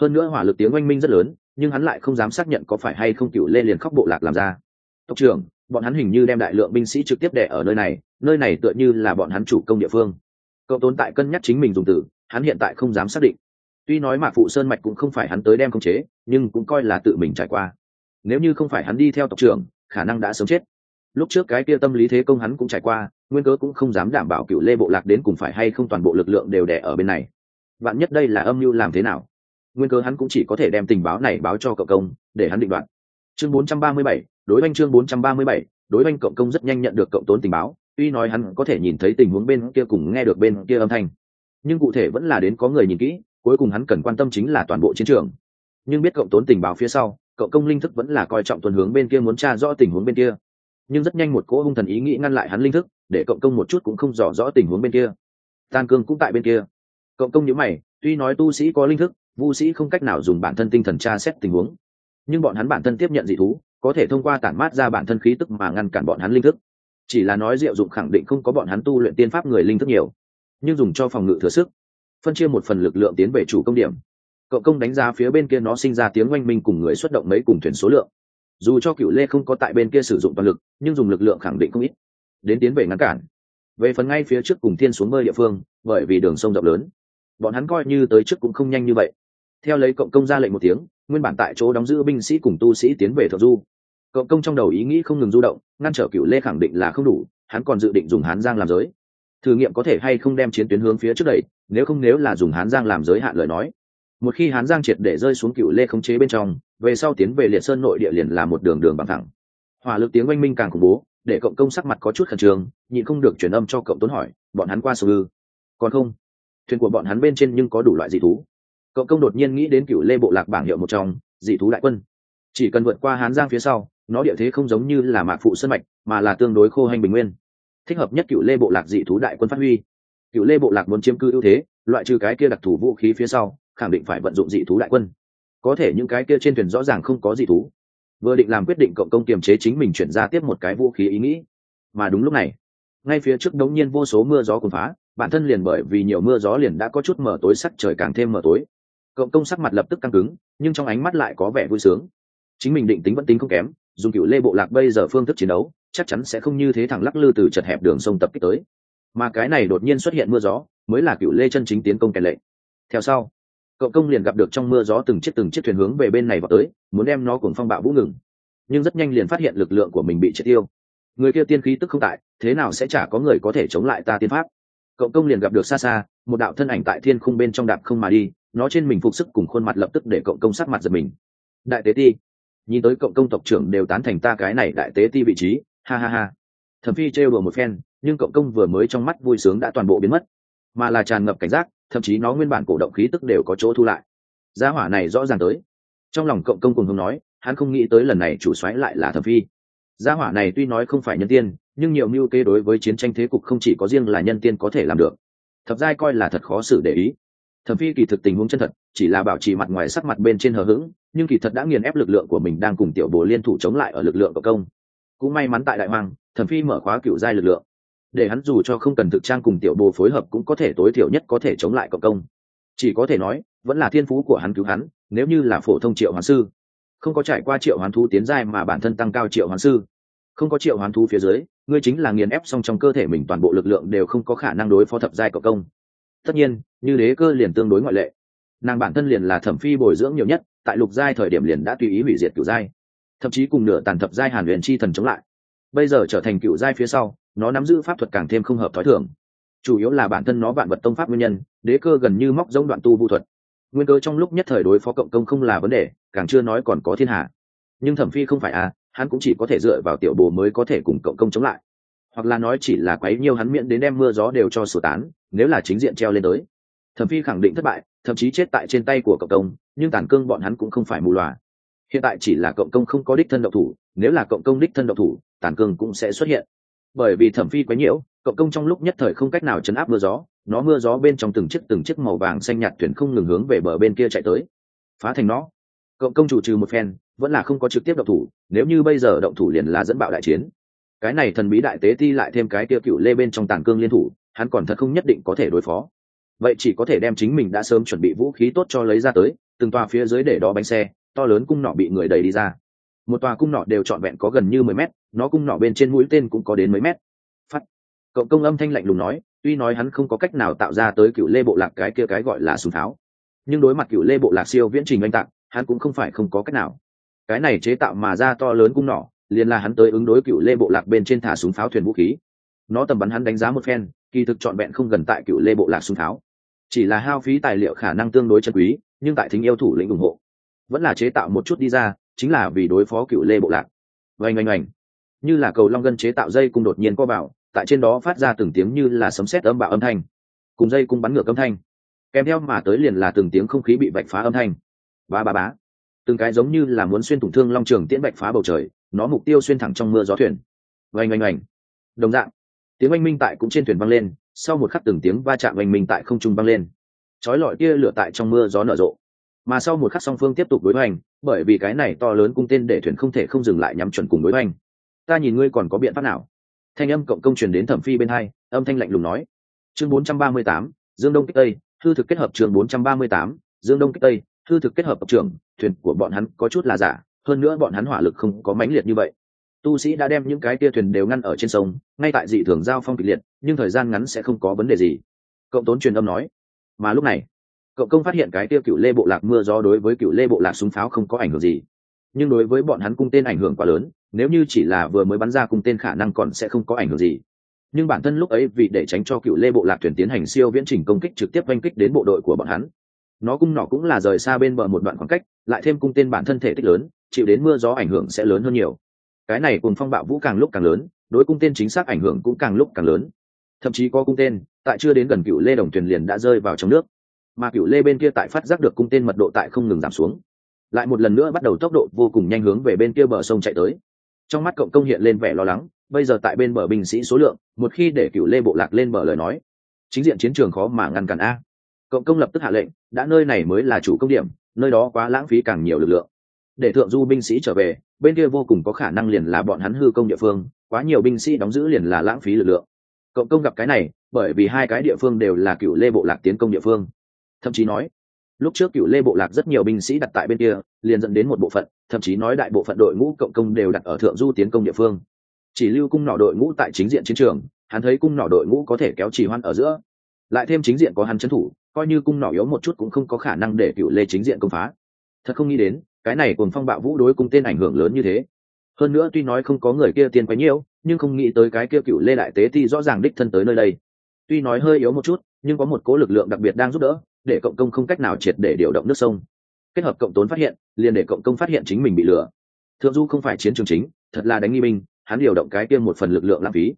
Hơn nữa hỏa lực tiếng oanh minh rất lớn nhưng hắn lại không dám xác nhận có phải hay không cựu lê liền khóc bộ lạc làm ra. Tộc trưởng, bọn hắn hình như đem đại lượng binh sĩ trực tiếp đẻ ở nơi này nơi này tựa như là bọn hắn chủ công địa phương. Cậu tồn tại cân nhắc chính mình dùng từ, hắn hiện tại không dám xác định. Tuy nói mạc phụ sơn mạch cũng không phải hắn tới đem khống chế, nhưng cũng coi là tự mình trải qua. Nếu như không phải hắn đi theo tộc trưởng, khả năng đã sớm chết. Lúc trước cái kia tâm lý thế công hắn cũng trải qua, nguyên cớ cũng không dám đảm bảo cựu lê bộ lạc đến cùng phải hay không toàn bộ lực lượng đều đẻ ở bên này. Vạn nhất đây là âm mưu làm thế nào? Nguyên cớ hắn cũng chỉ có thể đem tình báo này báo cho cậu công để hắn định đoạt. Chương 437, đối oanh chương 437, đối oanh cộng công rất nhanh nhận được cộng tốn tình báo tuy nói hắn có thể nhìn thấy tình huống bên kia cùng nghe được bên kia âm thanh. Nhưng cụ thể vẫn là đến có người nhìn kỹ cuối cùng hắn cần quan tâm chính là toàn bộ chiến trường. Nhưng biết cộng tốn tình báo phía sau cậu công linh thức vẫn là coi trọng tuần hướng bên kia muốn tra rõ tình huống bên kia. Nhưng rất nhanh một cỗ hung thần ý nghĩ ngăn lại hắn linh thức để cộng công một chút cũng không rõ rõ tình huống bên kia. Tan cương cũng tại bên kia. Cộng công nhớ mày tuy nói tu sĩ có linh thức vu sĩ không cách nào dùng bản thân tinh thần tra xét tình huống. Nhưng bọn hắn bản thân tiếp nhận dị thú, có thể thông qua tản mát ra bản thân khí tức mà ngăn cản bọn hắn linh thức. Chỉ là nói diệu dụng khẳng định không có bọn hắn tu luyện tiên pháp người linh thức nhiều. Nhưng dùng cho phòng ngự thừa sức, phân chia một phần lực lượng tiến về chủ công điểm. Cậu công đánh giá phía bên kia nó sinh ra tiếng oanh minh cùng người xuất động mấy cùng thuyền số lượng. Dù cho cựu lê không có tại bên kia sử dụng toàn lực, nhưng dùng lực lượng khẳng định không ít. Đến tiến về ngăn cản. Về phần ngay phía trước cùng thiên xuống mơ địa phương, bởi vì đường sông rộng lớn. Bọn hắn coi như tới trước cũng không nhanh như vậy theo lấy cộng công ra lệnh một tiếng, nguyên bản tại chỗ đóng giữ binh sĩ cùng tu sĩ tiến về thượng du. Cộng công trong đầu ý nghĩ không ngừng du động, ngăn trở cựu lê khẳng định là không đủ, hắn còn dự định dùng hán giang làm giới. Thử nghiệm có thể hay không đem chiến tuyến hướng phía trước đẩy, nếu không nếu là dùng hán giang làm giới hạn lời nói. Một khi hán giang triệt để rơi xuống cựu lê khống chế bên trong, về sau tiến về liệt sơn nội địa liền là một đường đường bằng thẳng. Hỏa lực tiếng oanh minh càng khủng bố, để cộng công sắc mặt có chút khẩn trương, nhịn không được truyền âm cho cộng tốn hỏi, bọn hắn qua sông ư? Còn không. Thuyền của bọn hắn bên trên nhưng có đủ loại dị thú cộng công đột nhiên nghĩ đến cựu lê bộ lạc bảng hiệu một trong, dị thú đại quân. Chỉ cần vượt qua hán giang phía sau, nó địa thế không giống như là mạc phụ sân mạch, mà là tương đối khô hành bình nguyên. Thích hợp nhất cựu lê bộ lạc dị thú đại quân phát huy. Cựu lê bộ lạc muốn chiếm cư ưu thế, loại trừ cái kia đặc thù vũ khí phía sau, khẳng định phải vận dụng dị thú đại quân. Có thể những cái kia trên thuyền rõ ràng không có dị thú. Vừa định làm quyết định cộng công kiềm chế chính mình chuyển ra tiếp một cái vũ khí ý nghĩ. Mà đúng lúc này, ngay phía trước đống nhiên vô số mưa gió cuốn phá, bản thân liền bởi vì nhiều mưa gió liền đã có chút mở tối, sắc trời càng thêm mở tối cộng công sắc mặt lập tức căng cứng, nhưng trong ánh mắt lại có vẻ vui sướng. Chính mình định tính vẫn tính không kém, dùng cựu lê bộ lạc bây giờ phương thức chiến đấu, chắc chắn sẽ không như thế thẳng lắc lư từ chật hẹp đường sông tập kích tới. Mà cái này đột nhiên xuất hiện mưa gió, mới là cựu lê chân chính tiến công kèn lệ. Theo sau cậu công liền gặp được trong mưa gió từng chiếc từng chiếc thuyền hướng về bên này vào tới, muốn đem nó cùng phong bạo vũ ngừng. Nhưng rất nhanh liền phát hiện lực lượng của mình bị triệt tiêu. Người kia tiên khí tức không tại, thế nào sẽ chả có người có thể chống lại ta tiên pháp? Cậu công liền gặp được xa xa, một đạo thân ảnh tại thiên khung bên trong đạp không mà đi, nó trên mình phục sức cùng khuôn mặt lập tức để cậu công sát mặt giật mình. Đại tế ti, nhìn tới cậu công tộc trưởng đều tán thành ta cái này đại tế ti vị trí, ha ha ha. Thẩm phi trêu đùa một phen, nhưng cậu công vừa mới trong mắt vui sướng đã toàn bộ biến mất. Mà là tràn ngập cảnh giác, thậm chí nó nguyên bản cổ động khí tức đều có chỗ thu lại. Gia hỏa này rõ ràng tới. Trong lòng cộng công cùng hướng nói, hắn không nghĩ tới lần này chủ xoáy lại là thẩm phi. Gia hỏa này tuy nói không phải nhân tiên nhưng nhiều mưu kế đối với chiến tranh thế cục không chỉ có riêng là nhân tiên có thể làm được. Thập giai coi là thật khó xử để ý. Thẩm phi kỳ thực tình huống chân thật, chỉ là bảo trì mặt ngoài sắc mặt bên trên hờ hững, nhưng kỳ thật đã nghiền ép lực lượng của mình đang cùng tiểu bồ liên thủ chống lại ở lực lượng cộng công. Cũng may mắn tại đại hoàng, thẩm phi mở khóa cựu giai lực lượng. Để hắn dù cho không cần thực trang cùng tiểu bồ phối hợp cũng có thể tối thiểu nhất có thể chống lại cộng công. Chỉ có thể nói, vẫn là thiên phú của hắn cứu hắn, nếu như là phổ thông triệu hoán sư. Không có trải qua triệu hoán thú tiến giai mà bản thân tăng cao triệu hoán sư. Không có triệu hoán thú phía dưới ngươi chính là nghiền ép xong trong cơ thể mình toàn bộ lực lượng đều không có khả năng đối phó thập giai cộng công. Tất nhiên, như đế cơ liền tương đối ngoại lệ. Nàng bản thân liền là thẩm phi bồi dưỡng nhiều nhất, tại lục giai thời điểm liền đã tùy ý hủy diệt cửu giai. Thậm chí cùng nửa tàn thập giai hàn huyền chi thần chống lại. Bây giờ trở thành cựu giai phía sau, nó nắm giữ pháp thuật càng thêm không hợp thói thường. Chủ yếu là bản thân nó vạn vật tông pháp nguyên nhân, đế cơ gần như móc giống đoạn tu vũ thuật. Nguyên cơ trong lúc nhất thời đối phó cộng công không là vấn đề, càng chưa nói còn có thiên hạ. Nhưng thẩm phi không phải à hắn cũng chỉ có thể dựa vào tiểu bồ mới có thể cùng cộng công chống lại. Hoặc là nói chỉ là quấy nhiều hắn miễn đến đem mưa gió đều cho sửa tán, nếu là chính diện treo lên tới. Thẩm phi khẳng định thất bại, thậm chí chết tại trên tay của cộng công, nhưng tàn cương bọn hắn cũng không phải mù loà. Hiện tại chỉ là cộng công không có đích thân độc thủ, nếu là cộng công đích thân độc thủ, tàn cương cũng sẽ xuất hiện. Bởi vì thẩm phi quấy nhiễu, cộng công trong lúc nhất thời không cách nào chấn áp mưa gió, nó mưa gió bên trong từng chiếc từng chiếc màu vàng xanh nhạt thuyền không ngừng hướng về bờ bên kia chạy tới. Phá thành nó. Cộng công chủ trừ một phen vẫn là không có trực tiếp động thủ, nếu như bây giờ động thủ liền là dẫn bạo đại chiến. Cái này thần bí đại tế ti lại thêm cái tiêu cựu lê bên trong tàn cương liên thủ, hắn còn thật không nhất định có thể đối phó. Vậy chỉ có thể đem chính mình đã sớm chuẩn bị vũ khí tốt cho lấy ra tới, từng tòa phía dưới để đó bánh xe, to lớn cung nọ bị người đẩy đi ra. Một tòa cung nọ đều trọn vẹn có gần như mười mét, nó cung nọ bên trên mũi tên cũng có đến mấy mét. Phát cậu công âm thanh lạnh lùng nói, tuy nói hắn không có cách nào tạo ra tới cựu lê bộ lạc cái kia cái gọi là súng tháo, nhưng đối mặt cựu lê bộ lạc siêu viễn trình oanh tạc hắn cũng không phải không có cách nào cái này chế tạo mà ra to lớn cung nỏ, liền là hắn tới ứng đối cựu lê bộ lạc bên trên thả súng pháo thuyền vũ khí. Nó tầm bắn hắn đánh giá một phen, kỳ thực trọn vẹn không gần tại cựu lê bộ lạc súng pháo. Chỉ là hao phí tài liệu khả năng tương đối chân quý, nhưng tại thính yêu thủ lĩnh ủng hộ. Vẫn là chế tạo một chút đi ra, chính là vì đối phó cựu lê bộ lạc. Oanh oanh oanh. Như là cầu long gân chế tạo dây cung đột nhiên co vào, tại trên đó phát ra từng tiếng như là sấm sét âm bạo âm thanh. Cùng dây cung bắn ngược âm thanh. Kèm theo mà tới liền là từng tiếng không khí bị vạch phá âm thanh. Ba ba bá từng cái giống như là muốn xuyên thủng thương long trường tiễn bạch phá bầu trời nó mục tiêu xuyên thẳng trong mưa gió thuyền. Oanh oanh oanh. Đồng dạng tiếng oanh minh tại cũng trên thuyền văng lên sau một khắc từng tiếng va chạm oanh minh tại không trung văng lên. Chói lọi tia lửa tại trong mưa gió nở rộ. Mà sau một khắc song phương tiếp tục đối hoành bởi vì cái này to lớn cung tên để thuyền không thể không dừng lại nhắm chuẩn cùng đối hoành ta nhìn ngươi còn có biện pháp nào? Thanh âm cộng công truyền đến thẩm phi bên hai âm thanh lạnh lùng nói. Chương 438, dương đông kích tây thư thực kết hợp chương 438, dương đông kích tây thư thực kết hợp trưởng, thuyền của bọn hắn có chút là giả, hơn nữa bọn hắn hỏa lực không có mãnh liệt như vậy. Tu sĩ đã đem những cái tia thuyền đều ngăn ở trên sông, ngay tại dị thường giao phong kịch liệt, nhưng thời gian ngắn sẽ không có vấn đề gì. Cộng tốn truyền âm nói, mà lúc này, cộng công phát hiện cái tia cựu lê bộ lạc mưa gió đối với cựu lê bộ lạc súng pháo không có ảnh hưởng gì. Nhưng đối với bọn hắn cung tên ảnh hưởng quá lớn, nếu như chỉ là vừa mới bắn ra cung tên khả năng còn sẽ không có ảnh hưởng gì. Nhưng bản thân lúc ấy vì để tránh cho cựu lê bộ lạc thuyền tiến hành siêu viễn trình công kích trực tiếp oanh kích đến bộ đội của bọn hắn nó cung nỏ cũng là rời xa bên bờ một đoạn khoảng cách, lại thêm cung tên bản thân thể tích lớn, chịu đến mưa gió ảnh hưởng sẽ lớn hơn nhiều. Cái này cùng phong bạo vũ càng lúc càng lớn, đối cung tên chính xác ảnh hưởng cũng càng lúc càng lớn. Thậm chí có cung tên, tại chưa đến gần cựu lê đồng thuyền liền đã rơi vào trong nước. Mà cựu lê bên kia tại phát giác được cung tên mật độ tại không ngừng giảm xuống. Lại một lần nữa bắt đầu tốc độ vô cùng nhanh hướng về bên kia bờ sông chạy tới. Trong mắt cộng công hiện lên vẻ lo lắng, bây giờ tại bên bờ binh sĩ số lượng, một khi để cựu lê bộ lạc lên bờ lời nói, chính diện chiến trường khó mà ngăn cản a cộng công lập tức hạ lệnh, đã nơi này mới là chủ công điểm, nơi đó quá lãng phí càng nhiều lực lượng. Để thượng du binh sĩ trở về, bên kia vô cùng có khả năng liền là bọn hắn hư công địa phương, quá nhiều binh sĩ đóng giữ liền là lãng phí lực lượng. Cộng công gặp cái này, bởi vì hai cái địa phương đều là cựu lê bộ lạc tiến công địa phương. Thậm chí nói, lúc trước cựu lê bộ lạc rất nhiều binh sĩ đặt tại bên kia, liền dẫn đến một bộ phận, thậm chí nói đại bộ phận đội ngũ cộng công đều đặt ở thượng du tiến công địa phương. Chỉ lưu cung nỏ đội ngũ tại chính diện chiến trường, hắn thấy cung nỏ đội ngũ có thể kéo trì hoan ở giữa. Lại thêm chính diện có hắn trấn thủ coi như cung nỏ yếu một chút cũng không có khả năng để cựu lê chính diện công phá. Thật không nghĩ đến cái này cùng phong bạo vũ đối cung tên ảnh hưởng lớn như thế. Hơn nữa tuy nói không có người kia tiên quấy nhiều, nhưng không nghĩ tới cái kia cựu lê đại tế thì rõ ràng đích thân tới nơi đây. Tuy nói hơi yếu một chút nhưng có một cố lực lượng đặc biệt đang giúp đỡ để cộng công không cách nào triệt để điều động nước sông. Kết hợp cộng tốn phát hiện liền để cộng công phát hiện chính mình bị lừa. Thượng du không phải chiến trường chính thật là đánh nghi minh hắn điều động cái kia một phần lực lượng lãng phí.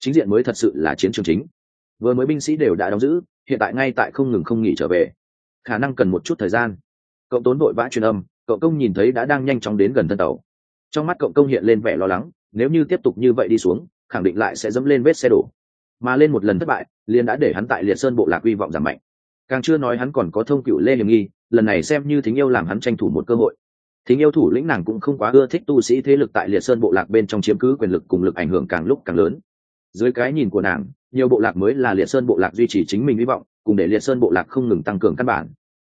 Chính diện mới thật sự là chiến trường chính vừa mới binh sĩ đều đã đóng giữ, hiện tại ngay tại không ngừng không nghỉ trở về. Khả năng cần một chút thời gian. Cậu tốn vội vã truyền âm, cậu công nhìn thấy đã đang nhanh chóng đến gần thân tàu. Trong mắt cậu công hiện lên vẻ lo lắng, nếu như tiếp tục như vậy đi xuống, khẳng định lại sẽ dẫm lên vết xe đổ. Mà lên một lần thất bại, liền đã để hắn tại liệt sơn bộ lạc hy vọng giảm mạnh. Càng chưa nói hắn còn có thông cựu lê hiểm nghi, lần này xem như thính yêu làm hắn tranh thủ một cơ hội. Thính yêu thủ lĩnh nàng cũng không quá ưa thích tu sĩ thế lực tại liệt sơn bộ lạc bên trong chiếm cứ quyền lực cùng lực ảnh hưởng càng lúc càng lớn. Dưới cái nhìn của nàng nhiều bộ lạc mới là liệt sơn bộ lạc duy trì chính mình hy vọng, cùng để liệt sơn bộ lạc không ngừng tăng cường căn bản.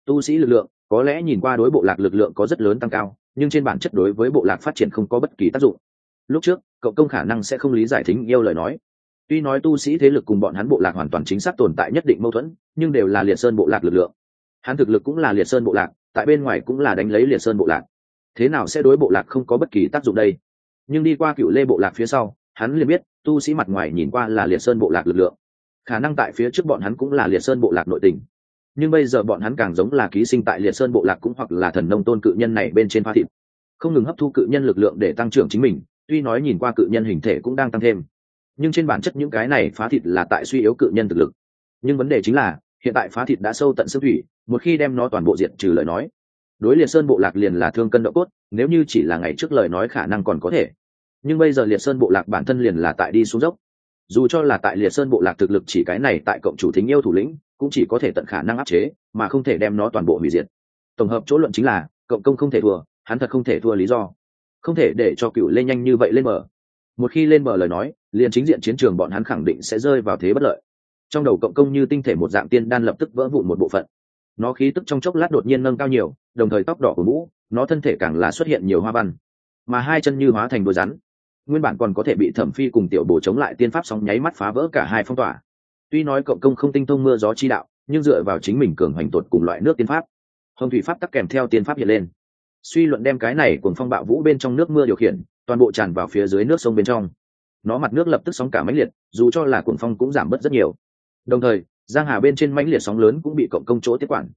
Tu sĩ lực lượng, có lẽ nhìn qua đối bộ lạc lực lượng có rất lớn tăng cao, nhưng trên bản chất đối với bộ lạc phát triển không có bất kỳ tác dụng. Lúc trước, cậu công khả năng sẽ không lý giải thính yêu lời nói. Tuy nói tu sĩ thế lực cùng bọn hắn bộ lạc hoàn toàn chính xác tồn tại nhất định mâu thuẫn, nhưng đều là liệt sơn bộ lạc lực lượng. Hắn thực lực cũng là liệt sơn bộ lạc, tại bên ngoài cũng là đánh lấy liệt sơn bộ lạc. Thế nào sẽ đối bộ lạc không có bất kỳ tác dụng đây? Nhưng đi qua cựu lê bộ lạc phía sau, hắn liền biết tu sĩ mặt ngoài nhìn qua là liệt sơn bộ lạc lực lượng. Khả năng tại phía trước bọn hắn cũng là liệt sơn bộ lạc nội tình. Nhưng bây giờ bọn hắn càng giống là ký sinh tại liệt sơn bộ lạc cũng hoặc là thần nông tôn cự nhân này bên trên pha thịt. Không ngừng hấp thu cự nhân lực lượng để tăng trưởng chính mình, tuy nói nhìn qua cự nhân hình thể cũng đang tăng thêm. Nhưng trên bản chất những cái này phá thịt là tại suy yếu cự nhân thực lực. Nhưng vấn đề chính là, hiện tại phá thịt đã sâu tận xương thủy, một khi đem nó toàn bộ diện trừ lời nói, đối liệt sơn bộ lạc liền là thương cân độ cốt, nếu như chỉ là ngày trước lời nói khả năng còn có thể nhưng bây giờ liệt sơn bộ lạc bản thân liền là tại đi xuống dốc. Dù cho là tại liệt sơn bộ lạc thực lực chỉ cái này tại cộng chủ thính yêu thủ lĩnh, cũng chỉ có thể tận khả năng áp chế, mà không thể đem nó toàn bộ hủy diệt. Tổng hợp chỗ luận chính là, cộng công không thể thua, hắn thật không thể thua lý do. Không thể để cho cựu lên nhanh như vậy lên mở một khi lên mở lời nói, liền chính diện chiến trường bọn hắn khẳng định sẽ rơi vào thế bất lợi. Trong đầu cộng công như tinh thể một dạng tiên đan lập tức vỡ vụn một bộ phận. Nó khí tức trong chốc lát đột nhiên nâng cao nhiều, đồng thời tóc đỏ của mũ, nó thân thể càng là xuất hiện nhiều hoa văn. Mà hai chân như hóa thành đôi rắn nguyên bản còn có thể bị thẩm phi cùng tiểu bổ chống lại tiên pháp sóng nháy mắt phá vỡ cả hai phong tỏa. Tuy nói cộng công không tinh thông mưa gió chi đạo, nhưng dựa vào chính mình cường hoành tột cùng loại nước tiên pháp, hồng thủy pháp tắc kèm theo tiên pháp hiện lên. Suy luận đem cái này cùng phong bạo vũ bên trong nước mưa điều khiển, toàn bộ tràn vào phía dưới nước sông bên trong. Nó mặt nước lập tức sóng cả mãnh liệt, dù cho là cuồng phong cũng giảm bớt rất nhiều. Đồng thời, giang hà bên trên mãnh liệt sóng lớn cũng bị cộng công chỗ tiếp quản.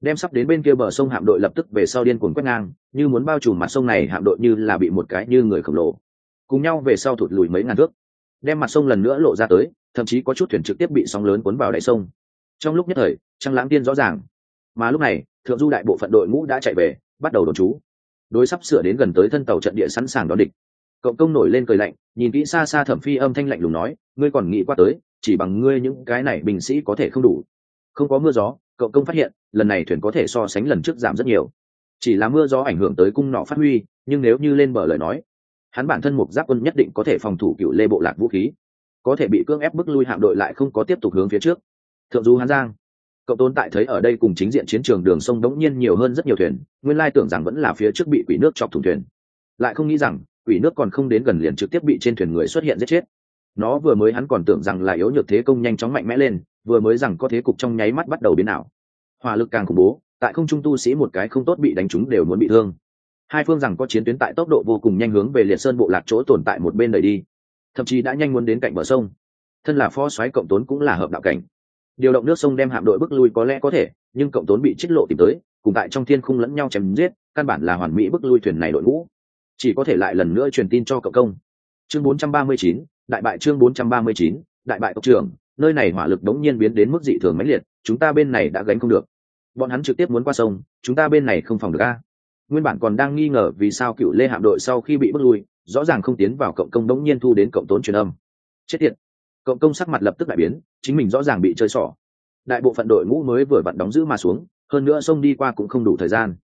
Đem sắp đến bên kia bờ sông hạm đội lập tức về sau điên cuồng quét ngang, như muốn bao trùm mặt sông này, hạm đội như là bị một cái như người khổng lồ cùng nhau về sau thụt lùi mấy ngàn thước. Đem mặt sông lần nữa lộ ra tới, thậm chí có chút thuyền trực tiếp bị sóng lớn cuốn vào đáy sông. Trong lúc nhất thời, trăng lãng tiên rõ ràng. Mà lúc này, thượng du đại bộ phận đội ngũ đã chạy về, bắt đầu đồn trú. Đối sắp sửa đến gần tới thân tàu trận địa sẵn sàng đón địch. Cộng công nổi lên cười lạnh, nhìn kỹ xa xa thẩm phi âm thanh lạnh lùng nói, ngươi còn nghĩ qua tới, chỉ bằng ngươi những cái này binh sĩ có thể không đủ. Không có mưa gió, cộng công phát hiện, lần này thuyền có thể so sánh lần trước giảm rất nhiều. Chỉ là mưa gió ảnh hưởng tới cung nọ phát huy, nhưng nếu như lên bờ lời nói hắn bản thân mục giáp quân nhất định có thể phòng thủ cựu lê bộ lạc vũ khí, có thể bị cưỡng ép bức lui hạm đội lại không có tiếp tục hướng phía trước. Thượng du hán giang, cậu tồn tại thấy ở đây cùng chính diện chiến trường đường sông đống nhiên nhiều hơn rất nhiều thuyền, nguyên lai tưởng rằng vẫn là phía trước bị quỷ nước chọc thủng thuyền. Lại không nghĩ rằng, quỷ nước còn không đến gần liền trực tiếp bị trên thuyền người xuất hiện giết chết. Nó vừa mới hắn còn tưởng rằng là yếu nhược thế công nhanh chóng mạnh mẽ lên, vừa mới rằng có thế cục trong nháy mắt bắt đầu biến ảo. Hỏa lực càng khủng bố, tại không trung tu sĩ một cái không tốt bị đánh trúng đều muốn bị thương hai phương rằng có chiến tuyến tại tốc độ vô cùng nhanh hướng về liệt sơn bộ lạc chỗ tồn tại một bên đẩy đi thậm chí đã nhanh muốn đến cạnh bờ sông. Thân là phó soái cộng tốn cũng là hợp đạo cảnh. Điều động nước sông đem hạm đội bước lui có lẽ có thể nhưng cộng tốn bị trích lộ tìm tới cùng tại trong thiên khung lẫn nhau chém giết căn bản là hoàn mỹ bước lui thuyền này đội ngũ. Chỉ có thể lại lần nữa truyền tin cho cộng công. Chương 439, đại bại chương 439, đại bại tộc trưởng nơi này hỏa lực đống nhiên biến đến mức dị thường mãnh liệt chúng ta bên này đã gánh không được. Bọn hắn trực tiếp muốn qua sông chúng ta bên này không phòng được a nguyên bản còn đang nghi ngờ vì sao cựu lê hạm đội sau khi bị bước lui, rõ ràng không tiến vào cộng công đống nhiên thu đến cộng tốn truyền âm. Chết tiệt! Cộng công sắc mặt lập tức đại biến, chính mình rõ ràng bị chơi xỏ. Đại bộ phận đội ngũ mới vừa vặn đóng giữ mà xuống, hơn nữa sông đi qua cũng không đủ thời gian.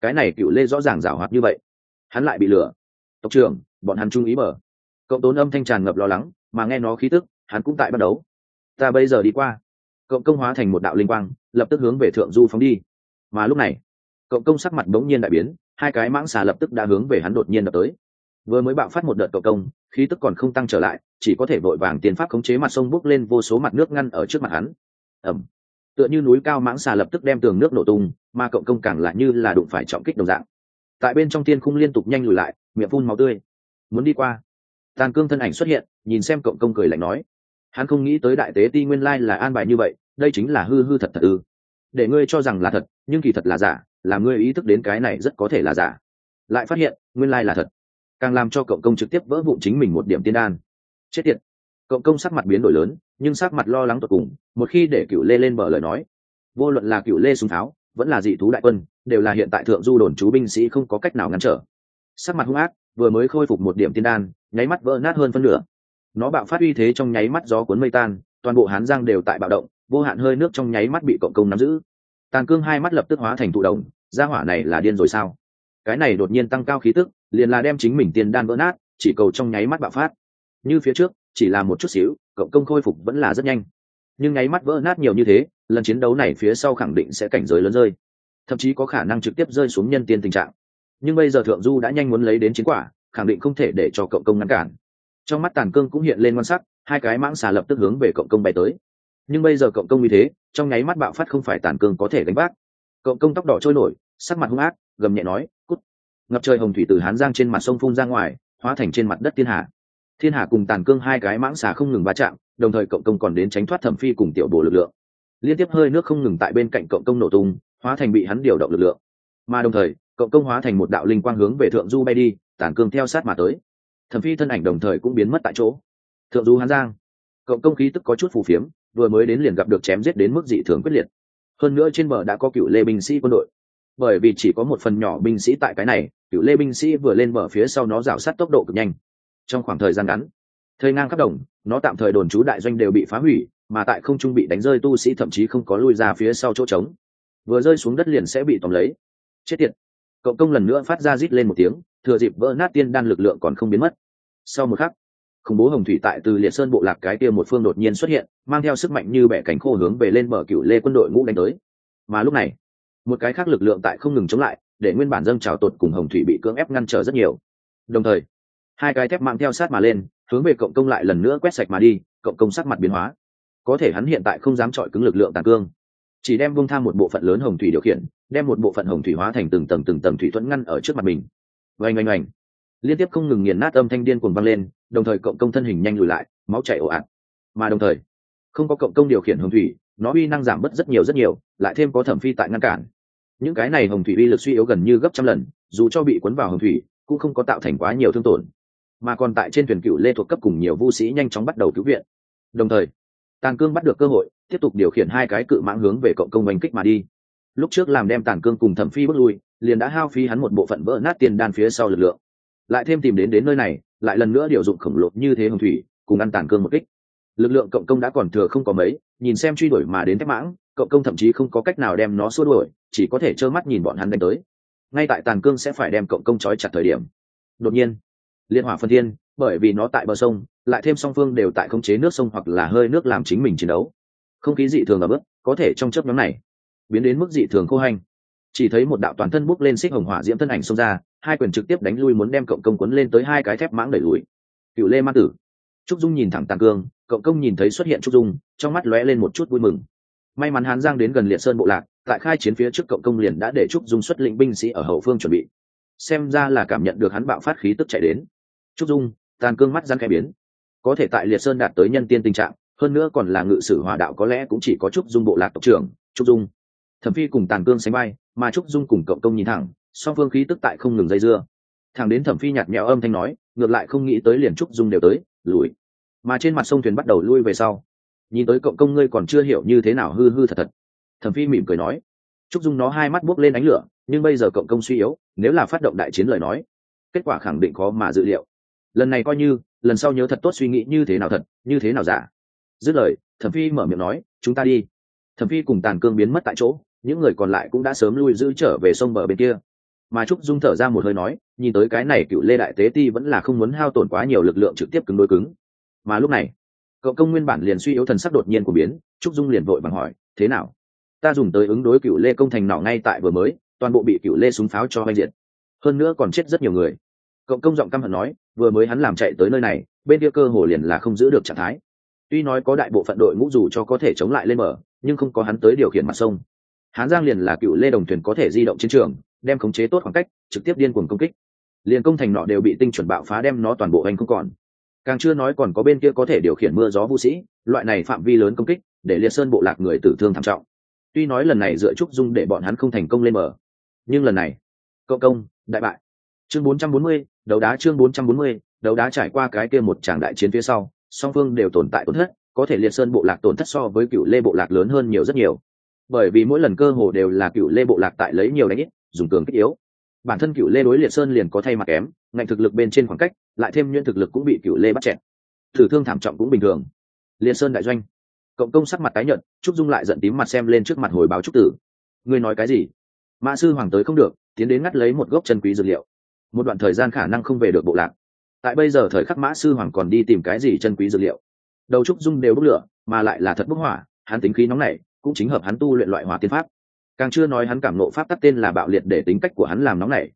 Cái này cựu lê rõ ràng rảo hoạt như vậy. Hắn lại bị lừa. Tộc trưởng, bọn hắn trung ý mở. Cộng tốn âm thanh tràn ngập lo lắng, mà nghe nó khí tức, hắn cũng tại bắt đấu ta bây giờ đi qua. Cộng công hóa thành một đạo linh quang, lập tức hướng về thượng du phóng đi. Mà lúc này cộng công sắc mặt bỗng nhiên đại biến, hai cái mãng xà lập tức đã hướng về hắn đột nhiên đập tới. Vừa mới bạo phát một đợt cộng công, khí tức còn không tăng trở lại, chỉ có thể vội vàng tiền pháp khống chế mặt sông bốc lên vô số mặt nước ngăn ở trước mặt hắn. Ẩm tựa như núi cao mãng xà lập tức đem tường nước nổ tung, mà cộng công càng lại như là đụng phải trọng kích đồng dạng. Tại bên trong tiên khung liên tục nhanh lùi lại, miệng phun máu tươi. Muốn đi qua. Tàn cương thân ảnh xuất hiện, nhìn xem cộng công cười lạnh nói. Hắn không nghĩ tới đại tế ti nguyên lai là an bài như vậy, đây chính là hư hư thật thật ư. Để ngươi cho rằng là thật, nhưng kỳ thật là giả làm ngươi ý thức đến cái này rất có thể là giả. Lại phát hiện, nguyên lai là thật. Càng làm cho cộng công trực tiếp vỡ vụn chính mình một điểm tiên đan. Chết tiệt. Cộng công sắc mặt biến đổi lớn, nhưng sắc mặt lo lắng tột cùng, một khi để cựu lê lên bờ lời nói, vô luận là cựu lê súng tháo vẫn là dị thú đại quân, đều là hiện tại thượng du đồn chú binh sĩ không có cách nào ngăn trở. Sắc mặt hung ác, vừa mới khôi phục một điểm tiên đan, nháy mắt vỡ nát hơn phân nửa. Nó bạo phát uy thế trong nháy mắt gió cuốn mây tan, toàn bộ hán giang đều tại bạo động, vô hạn hơi nước trong nháy mắt bị cộng công nắm giữ. Tàn cương hai mắt lập tức hóa thành thụ đồng gia hỏa này là điên rồi sao? Cái này đột nhiên tăng cao khí tức, liền là đem chính mình tiền đan vỡ nát, chỉ cầu trong nháy mắt bạo phát. Như phía trước, chỉ là một chút xíu, cộng công khôi phục vẫn là rất nhanh. Nhưng nháy mắt vỡ nát nhiều như thế, lần chiến đấu này phía sau khẳng định sẽ cảnh giới lớn rơi. Thậm chí có khả năng trực tiếp rơi xuống nhân tiên tình trạng. Nhưng bây giờ thượng du đã nhanh muốn lấy đến chiến quả, khẳng định không thể để cho cộng công ngăn cản. Trong mắt tàn cương cũng hiện lên quan sắc, hai cái mãng xà lập tức hướng về cộng công bay tới. Nhưng bây giờ cộng công như thế, trong nháy mắt bạo phát không phải tàn cương có thể đánh bác cộng công tóc đỏ trôi nổi sắc mặt hung ác, gầm nhẹ nói, cút. Ngập trời hồng thủy từ hán giang trên mặt sông phun ra ngoài, hóa thành trên mặt đất thiên hà thiên hà cùng tàn cương hai cái mãng xà không ngừng va chạm, đồng thời cộng công còn đến tránh thoát thẩm phi cùng tiểu bồ lực lượng. Liên tiếp hơi nước không ngừng tại bên cạnh cộng công nổ tung, hóa thành bị hắn điều động lực lượng. Mà đồng thời, cộng công hóa thành một đạo linh quang hướng về thượng du bay đi, tàn cương theo sát mà tới. Thẩm phi thân ảnh đồng thời cũng biến mất tại chỗ. Thượng du hán giang, cộng công khí tức có chút phù phiếm, vừa mới đến liền gặp được chém giết đến mức dị thường quyết liệt. Hơn nữa trên bờ đã có cựu lê binh sĩ quân đội bởi vì chỉ có một phần nhỏ binh sĩ tại cái này, cựu lê binh sĩ vừa lên bờ phía sau nó rào sát tốc độ cực nhanh. Trong khoảng thời gian ngắn, thời ngang khắp đồng, nó tạm thời đồn trú đại doanh đều bị phá hủy, mà tại không trung bị đánh rơi tu sĩ thậm chí không có lui ra phía sau chỗ trống. Vừa rơi xuống đất liền sẽ bị tóm lấy. Chết tiệt. Cậu công lần nữa phát ra rít lên một tiếng, thừa dịp vỡ nát tiên đan lực lượng còn không biến mất. Sau một khắc, khủng bố hồng thủy tại từ liệt sơn bộ lạc cái kia một phương đột nhiên xuất hiện, mang theo sức mạnh như bẻ cánh khô hướng về lên bờ cựu lê quân đội ngũ đánh tới. Mà lúc này một cái khác lực lượng tại không ngừng chống lại, để nguyên bản dâng trào tột cùng hồng thủy bị cưỡng ép ngăn trở rất nhiều. Đồng thời, hai cái thép mạng theo sát mà lên, hướng về cộng công lại lần nữa quét sạch mà đi, cộng công sắc mặt biến hóa. Có thể hắn hiện tại không dám chọi cứng lực lượng tàn cương. Chỉ đem bung tham một bộ phận lớn hồng thủy điều khiển, đem một bộ phận hồng thủy hóa thành từng tầng từng tầng thủy thuẫn ngăn ở trước mặt mình. Oanh oanh oanh. Liên tiếp không ngừng nghiền nát âm thanh điên cuồng vang lên, đồng thời cộng công thân hình nhanh lùi lại, máu chảy ồ ạt. Mà đồng thời, không có cộng công điều khiển hồng thủy nó uy năng giảm bớt rất nhiều rất nhiều, lại thêm có thẩm phi tại ngăn cản. Những cái này hồng thủy uy lực suy yếu gần như gấp trăm lần, dù cho bị cuốn vào hồng thủy, cũng không có tạo thành quá nhiều thương tổn. Mà còn tại trên thuyền cựu lê thuộc cấp cùng nhiều vu sĩ nhanh chóng bắt đầu cứu viện. Đồng thời, tàn cương bắt được cơ hội, tiếp tục điều khiển hai cái cự mãng hướng về cộng công oanh kích mà đi. Lúc trước làm đem tàn cương cùng thẩm phi bước lui, liền đã hao phí hắn một bộ phận vỡ nát tiền đan phía sau lực lượng. Lại thêm tìm đến đến nơi này, lại lần nữa điều dụng khổng lồ như thế hồng thủy, cùng ăn tàn cương một kích lực lượng cộng công đã còn thừa không có mấy, nhìn xem truy đuổi mà đến thép mãng, cộng công thậm chí không có cách nào đem nó xua đuổi, chỉ có thể trơ mắt nhìn bọn hắn đánh tới. Ngay tại tàn cương sẽ phải đem cộng công trói chặt thời điểm, đột nhiên, liên hỏa phân thiên, bởi vì nó tại bờ sông, lại thêm song phương đều tại khống chế nước sông hoặc là hơi nước làm chính mình chiến đấu. Không khí dị thường ở bước có thể trong chớp nhóm này, biến đến mức dị thường khô hành chỉ thấy một đạo toàn thân bốc lên xích hồng hỏa diễm thân ảnh xông ra, hai quyền trực tiếp đánh lui muốn đem cộng công quấn lên tới hai cái thép mãng đẩy lùi. Cựu lê ma tử, trúc dung nhìn thẳng tàn cương cộng công nhìn thấy xuất hiện trúc dung, trong mắt lóe lên một chút vui mừng. May mắn hán giang đến gần liệt sơn bộ lạc, tại khai chiến phía trước cộng công liền đã để trúc dung xuất lĩnh binh sĩ ở hậu phương chuẩn bị. Xem ra là cảm nhận được hắn bạo phát khí tức chạy đến. Trúc dung, tàn cương mắt giang khẽ biến. Có thể tại liệt sơn đạt tới nhân tiên tình trạng, hơn nữa còn là ngự sử hòa đạo có lẽ cũng chỉ có trúc dung bộ lạc tộc trưởng, trúc dung. Thẩm phi cùng tàn cương sánh bay mà trúc dung cùng cộng công nhìn thẳng, song phương khí tức tại không ngừng dây dưa. Thằng đến thẩm phi nhạt nhẽo âm thanh nói, ngược lại không nghĩ tới liền trúc dung đều tới, lùi mà trên mặt sông thuyền bắt đầu lui về sau. Nhìn tới cộng công ngươi còn chưa hiểu như thế nào hư hư thật thật. Thẩm phi mỉm cười nói. Trúc dung nó hai mắt buốc lên ánh lửa, nhưng bây giờ cộng công suy yếu, nếu là phát động đại chiến lời nói, kết quả khẳng định khó mà dự liệu. Lần này coi như, lần sau nhớ thật tốt suy nghĩ như thế nào thật, như thế nào giả. Dứt lời, thẩm phi mở miệng nói, chúng ta đi. Thẩm phi cùng tàn cương biến mất tại chỗ, những người còn lại cũng đã sớm lui giữ trở về sông bờ bên kia. Mà trúc dung thở ra một hơi nói, nhìn tới cái này cựu lê đại tế ti vẫn là không muốn hao tổn quá nhiều lực lượng trực tiếp cứng đối cứng mà lúc này, cậu công nguyên bản liền suy yếu thần sắc đột nhiên của biến, trúc dung liền vội bằng hỏi, thế nào? Ta dùng tới ứng đối cựu lê công thành nọ ngay tại vừa mới, toàn bộ bị cựu lê súng pháo cho oanh diện hơn nữa còn chết rất nhiều người. Cậu công giọng căm hận nói, vừa mới hắn làm chạy tới nơi này, bên kia cơ hồ liền là không giữ được trạng thái. Tuy nói có đại bộ phận đội ngũ dù cho có thể chống lại lên mở nhưng không có hắn tới điều khiển mặt sông. Hán giang liền là cựu lê đồng thuyền có thể di động chiến trường, đem khống chế tốt khoảng cách, trực tiếp điên cuồng công kích. Liền công thành nọ đều bị tinh chuẩn bạo phá đem nó toàn bộ anh không còn càng chưa nói còn có bên kia có thể điều khiển mưa gió vũ sĩ loại này phạm vi lớn công kích để liệt sơn bộ lạc người tử thương thảm trọng. Tuy nói lần này dựa trúc dung để bọn hắn không thành công lên mở nhưng lần này cộng công đại bại. Chương 440, đấu đá chương 440, đấu đá trải qua cái kia một tràng đại chiến phía sau song phương đều tồn tại tổn thất có thể liệt sơn bộ lạc tổn thất so với cựu lê bộ lạc lớn hơn nhiều rất nhiều. Bởi vì mỗi lần cơ hồ đều là cựu lê bộ lạc tại lấy nhiều đánh ít dùng cường kích yếu bản thân cựu lê đối liệt sơn liền có thay mặt kém, ngạnh thực lực bên trên khoảng cách, lại thêm nhuyễn thực lực cũng bị cựu lê bắt chẹn thử thương thảm trọng cũng bình thường. Liệt sơn đại doanh. Cộng công sắc mặt tái nhợt, trúc dung lại giận tím mặt xem lên trước mặt hồi báo trúc tử. Ngươi nói cái gì? Mã sư hoàng tới không được, tiến đến ngắt lấy một gốc chân quý dược liệu. Một đoạn thời gian khả năng không về được bộ lạc. Tại bây giờ thời khắc mã sư hoàng còn đi tìm cái gì chân quý dược liệu? Đầu trúc dung đều bốc lửa, mà lại là thật bốc hỏa, hắn tính khí nóng này cũng chính hợp hắn tu luyện loại hỏa tiên pháp càng chưa nói hắn cảm nộ pháp tắc tên là bạo liệt để tính cách của hắn làm nóng này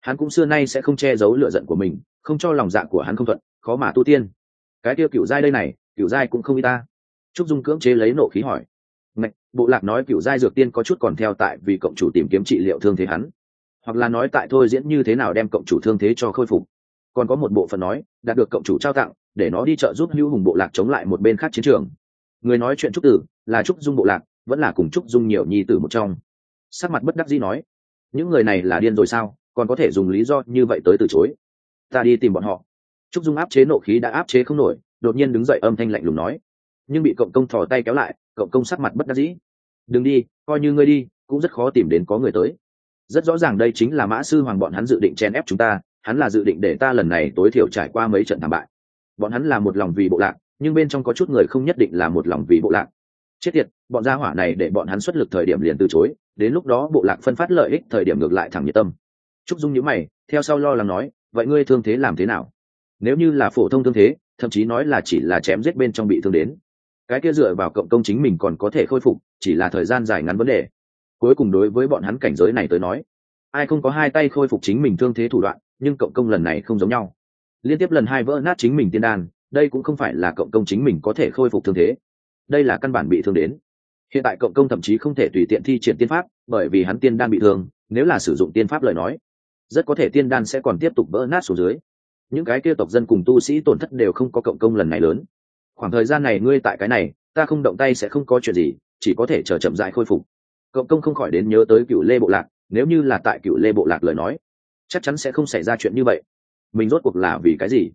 hắn cũng xưa nay sẽ không che giấu lựa giận của mình không cho lòng dạ của hắn không thuận khó mà tu tiên. Cái tiêu cựu giai đây này cựu giai cũng không y ta. Trúc dung cưỡng chế lấy nộ khí hỏi. Ngạch, bộ lạc nói cựu giai dược tiên có chút còn theo tại vì cộng chủ tìm kiếm trị liệu thương thế hắn. Hoặc là nói tại thôi diễn như thế nào đem cộng chủ thương thế cho khôi phục. Còn có một bộ phận nói đạt được cộng chủ trao tặng để nó đi trợ giúp hữu hùng bộ lạc chống lại một bên khác chiến trường. Người nói chuyện trúc tử là trúc dung bộ lạc vẫn là cùng trúc dung nhiều nhi tử một trong. Sắc mặt bất đắc dĩ nói, những người này là điên rồi sao? Còn có thể dùng lý do như vậy tới từ chối? Ta đi tìm bọn họ. Trúc dung áp chế nộ khí đã áp chế không nổi, đột nhiên đứng dậy âm thanh lạnh lùng nói, nhưng bị cộng công thò tay kéo lại, cộng công sắc mặt bất đắc dĩ, đừng đi, coi như ngươi đi, cũng rất khó tìm đến có người tới. Rất rõ ràng đây chính là mã sư hoàng bọn hắn dự định chen ép chúng ta, hắn là dự định để ta lần này tối thiểu trải qua mấy trận thảm bại. Bọn hắn là một lòng vì bộ lạc, nhưng bên trong có chút người không nhất định là một lòng vì bộ lạc chết tiệt, bọn gia hỏa này để bọn hắn xuất lực thời điểm liền từ chối, đến lúc đó bộ lạc phân phát lợi ích thời điểm ngược lại thẳng nhiệt tâm. Trúc dung nhữ mày, theo sau lo lắng nói, vậy ngươi thương thế làm thế nào? Nếu như là phổ thông thương thế, thậm chí nói là chỉ là chém giết bên trong bị thương đến, cái kia dựa vào cộng công chính mình còn có thể khôi phục, chỉ là thời gian dài ngắn vấn đề. Cuối cùng đối với bọn hắn cảnh giới này tới nói, ai không có hai tay khôi phục chính mình thương thế thủ đoạn, nhưng cộng công lần này không giống nhau. Liên tiếp lần hai vỡ nát chính mình tiên đan, đây cũng không phải là cộng công chính mình có thể khôi phục thương thế đây là căn bản bị thương đến. Hiện tại cộng công thậm chí không thể tùy tiện thi triển tiên pháp, bởi vì hắn tiên đan bị thương, nếu là sử dụng tiên pháp lời nói, rất có thể tiên đan sẽ còn tiếp tục vỡ nát xuống dưới. Những cái kia tộc dân cùng tu sĩ tổn thất đều không có cộng công lần này lớn. Khoảng thời gian này ngươi tại cái này, ta không động tay sẽ không có chuyện gì, chỉ có thể chờ chậm dại khôi phục. Cộng công không khỏi đến nhớ tới cựu lê bộ lạc, nếu như là tại cựu lê bộ lạc lời nói, chắc chắn sẽ không xảy ra chuyện như vậy. Mình rốt cuộc là vì cái gì?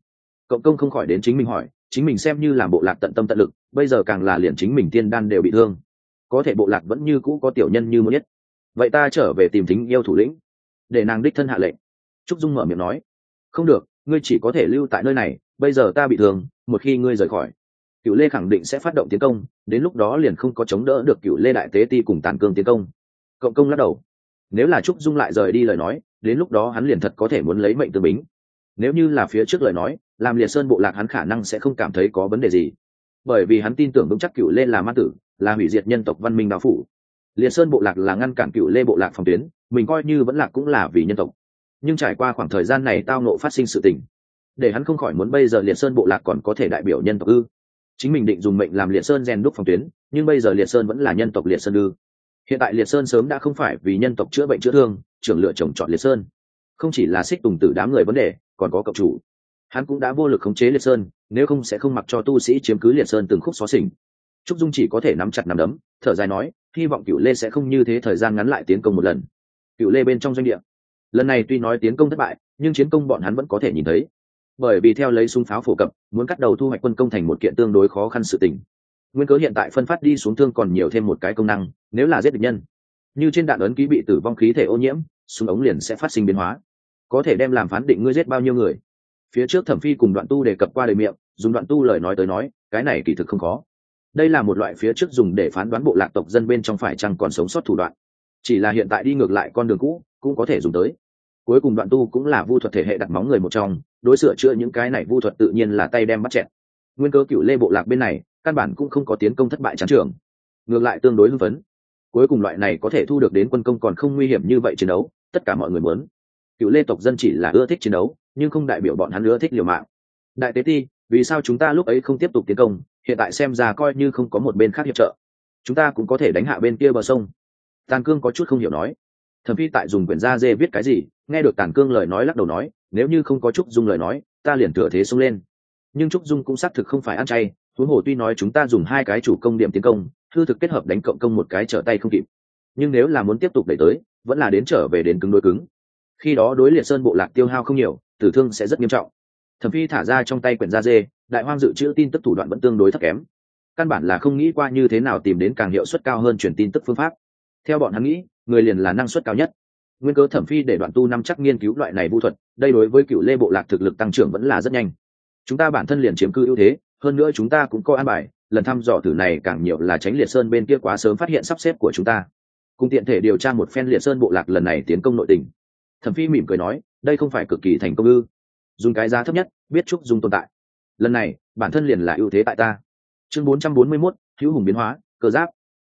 Cộng công không khỏi đến chính mình hỏi chính mình xem như làm bộ lạc tận tâm tận lực, bây giờ càng là liền chính mình tiên đan đều bị thương. Có thể bộ lạc vẫn như cũ có tiểu nhân như muốn nhất. Vậy ta trở về tìm thính yêu thủ lĩnh, để nàng đích thân hạ lệnh. Trúc dung mở miệng nói, không được, ngươi chỉ có thể lưu tại nơi này, bây giờ ta bị thương, một khi ngươi rời khỏi cựu lê khẳng định sẽ phát động tiến công, đến lúc đó liền không có chống đỡ được cựu lê đại tế ti cùng tàn cương tiến công. Cộng công lắc đầu. Nếu là trúc dung lại rời đi lời nói, đến lúc đó hắn liền thật có thể muốn lấy mệnh tư bính nếu như là phía trước lời nói, làm liệt sơn bộ lạc hắn khả năng sẽ không cảm thấy có vấn đề gì. Bởi vì hắn tin tưởng vững chắc cựu lê là ma tử, là hủy diệt nhân tộc văn minh đạo phủ. Liệt sơn bộ lạc là ngăn cản cựu lê bộ lạc phòng tuyến, mình coi như vẫn lạc cũng là vì nhân tộc. Nhưng trải qua khoảng thời gian này tao nộ phát sinh sự tình, để hắn không khỏi muốn bây giờ liệt sơn bộ lạc còn có thể đại biểu nhân tộc ư. Chính mình định dùng mệnh làm liệt sơn rèn đúc phòng tuyến, nhưng bây giờ liệt sơn vẫn là nhân tộc liệt sơn ư. Hiện tại liệt sơn sớm đã không phải vì nhân tộc chữa bệnh chữa thương, trưởng lựa chồng chọn liệt sơn. Không chỉ là xích tùng tử đám người vấn đề còn có cộng chủ. Hắn cũng đã vô lực khống chế liệt sơn, nếu không sẽ không mặc cho tu sĩ chiếm cứ liệt sơn từng khúc xóa xỉnh. Trúc dung chỉ có thể nắm chặt nắm đấm, thở dài nói, hy vọng cựu lê sẽ không như thế thời gian ngắn lại tiến công một lần. Cựu lê bên trong doanh địa. Lần này tuy nói tiến công thất bại, nhưng chiến công bọn hắn vẫn có thể nhìn thấy. Bởi vì theo lấy súng pháo phổ cập, muốn cắt đầu thu hoạch quân công thành một kiện tương đối khó khăn sự tình. Nguyên cớ hiện tại phân phát đi xuống thương còn nhiều thêm một cái công năng, nếu là giết địch nhân. Như trên đạn ấn ký bị tử vong khí thể ô nhiễm, súng ống liền sẽ phát sinh biến hóa có thể đem làm phán định ngươi giết bao nhiêu người. Phía trước thẩm phi cùng đoạn tu đề cập qua đời miệng, dùng đoạn tu lời nói tới nói, cái này kỳ thực không khó. Đây là một loại phía trước dùng để phán đoán bộ lạc tộc dân bên trong phải chăng còn sống sót thủ đoạn. Chỉ là hiện tại đi ngược lại con đường cũ, cũng có thể dùng tới. Cuối cùng đoạn tu cũng là vu thuật thể hệ đặt móng người một trong, đối sửa chữa những cái này vu thuật tự nhiên là tay đem bắt chẹt. Nguyên cơ cựu lê bộ lạc bên này, căn bản cũng không có tiến công thất bại trắng trường. Ngược lại tương đối hưng phấn. Cuối cùng loại này có thể thu được đến quân công còn không nguy hiểm như vậy chiến đấu, tất cả mọi người muốn cựu lê tộc dân chỉ là ưa thích chiến đấu, nhưng không đại biểu bọn hắn ưa thích liều mạng. Đại tế ti, vì sao chúng ta lúc ấy không tiếp tục tiến công, hiện tại xem ra coi như không có một bên khác hiệp trợ. Chúng ta cũng có thể đánh hạ bên kia bờ sông. Tàn cương có chút không hiểu nói. Thẩm phi tại dùng quyển da dê viết cái gì, nghe được tàn cương lời nói lắc đầu nói, nếu như không có trúc dung lời nói, ta liền thừa thế xông lên. Nhưng trúc dung cũng xác thực không phải ăn chay thú hồ tuy nói chúng ta dùng hai cái chủ công điểm tiến công, thư thực kết hợp đánh cộng công một cái trở tay không kịp. Nhưng nếu là muốn tiếp tục đẩy tới, vẫn là đến trở về đến cứng đối cứng khi đó đối liệt sơn bộ lạc tiêu hao không nhiều, tử thương sẽ rất nghiêm trọng. Thẩm phi thả ra trong tay quyển da dê, đại hoang dự trữ tin tức thủ đoạn vẫn tương đối thấp kém. Căn bản là không nghĩ qua như thế nào tìm đến càng hiệu suất cao hơn truyền tin tức phương pháp. Theo bọn hắn nghĩ, người liền là năng suất cao nhất. Nguyên cớ thẩm phi để đoạn tu năm chắc nghiên cứu loại này vũ thuật, đây đối với cựu lê bộ lạc thực lực tăng trưởng vẫn là rất nhanh. Chúng ta bản thân liền chiếm cư ưu thế, hơn nữa chúng ta cũng có an bài, lần thăm dò thử này càng nhiều là tránh liệt sơn bên kia quá sớm phát hiện sắp xếp của chúng ta. Cùng tiện thể điều tra một phen liệt sơn bộ lạc lần này tiến công nội tình thẩm phi mỉm cười nói đây không phải cực kỳ thành công ư? Dùng cái giá thấp nhất biết trúc dung tồn tại. Lần này bản thân liền là ưu thế tại ta. Chương 441, hữu hùng biến hóa cơ giáp.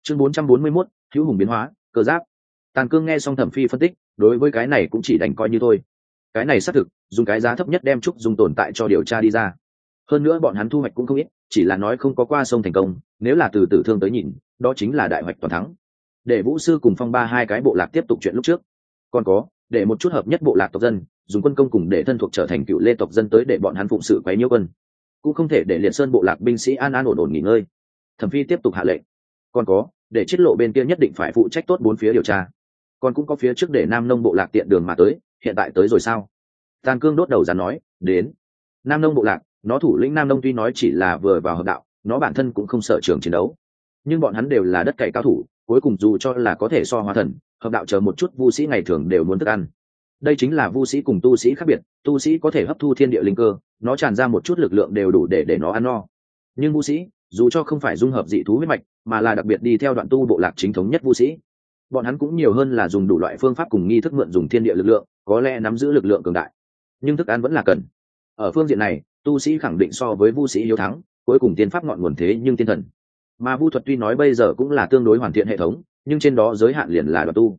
Chương 441, hữu hùng biến hóa cơ giáp. Tàn cương nghe xong thẩm phi phân tích đối với cái này cũng chỉ đành coi như thôi. Cái này xác thực dùng cái giá thấp nhất đem trúc dung tồn tại cho điều tra đi ra. Hơn nữa bọn hắn thu hoạch cũng không ít chỉ là nói không có qua sông thành công nếu là từ tử thương tới nhìn đó chính là đại hoạch toàn thắng. Để vũ sư cùng phong ba hai cái bộ lạc tiếp tục chuyện lúc trước. Còn có để một chút hợp nhất bộ lạc tộc dân, dùng quân công cùng để thân thuộc trở thành cựu lê tộc dân tới để bọn hắn phụng sự quấy nhiễu quân. Cũng không thể để liệt sơn bộ lạc binh sĩ an an ổn ổn nghỉ ngơi. Thẩm phi tiếp tục hạ lệnh. Còn có, để chiết lộ bên kia nhất định phải phụ trách tốt bốn phía điều tra. Còn cũng có phía trước để nam nông bộ lạc tiện đường mà tới, hiện tại tới rồi sao? Tàn cương đốt đầu dàn nói, đến. Nam nông bộ lạc, nó thủ lĩnh nam nông tuy nói chỉ là vừa vào hợp đạo, nó bản thân cũng không sợ trường chiến đấu. Nhưng bọn hắn đều là đất cày cao thủ, cuối cùng dù cho là có thể so hóa thần hợp đạo chờ một chút vu sĩ ngày thường đều muốn thức ăn. Đây chính là vu sĩ cùng tu sĩ khác biệt, tu sĩ có thể hấp thu thiên địa linh cơ, nó tràn ra một chút lực lượng đều đủ để để nó ăn no. Nhưng vu sĩ, dù cho không phải dung hợp dị thú huyết mạch, mà là đặc biệt đi theo đoạn tu bộ lạc chính thống nhất vu sĩ. Bọn hắn cũng nhiều hơn là dùng đủ loại phương pháp cùng nghi thức mượn dùng thiên địa lực lượng, có lẽ nắm giữ lực lượng cường đại. Nhưng thức ăn vẫn là cần. Ở phương diện này, tu sĩ khẳng định so với vu sĩ hiếu thắng, cuối cùng tiên pháp ngọn nguồn thế nhưng tiên thần. Mà vu thuật tuy nói bây giờ cũng là tương đối hoàn thiện hệ thống nhưng trên đó giới hạn liền là đoạt tu.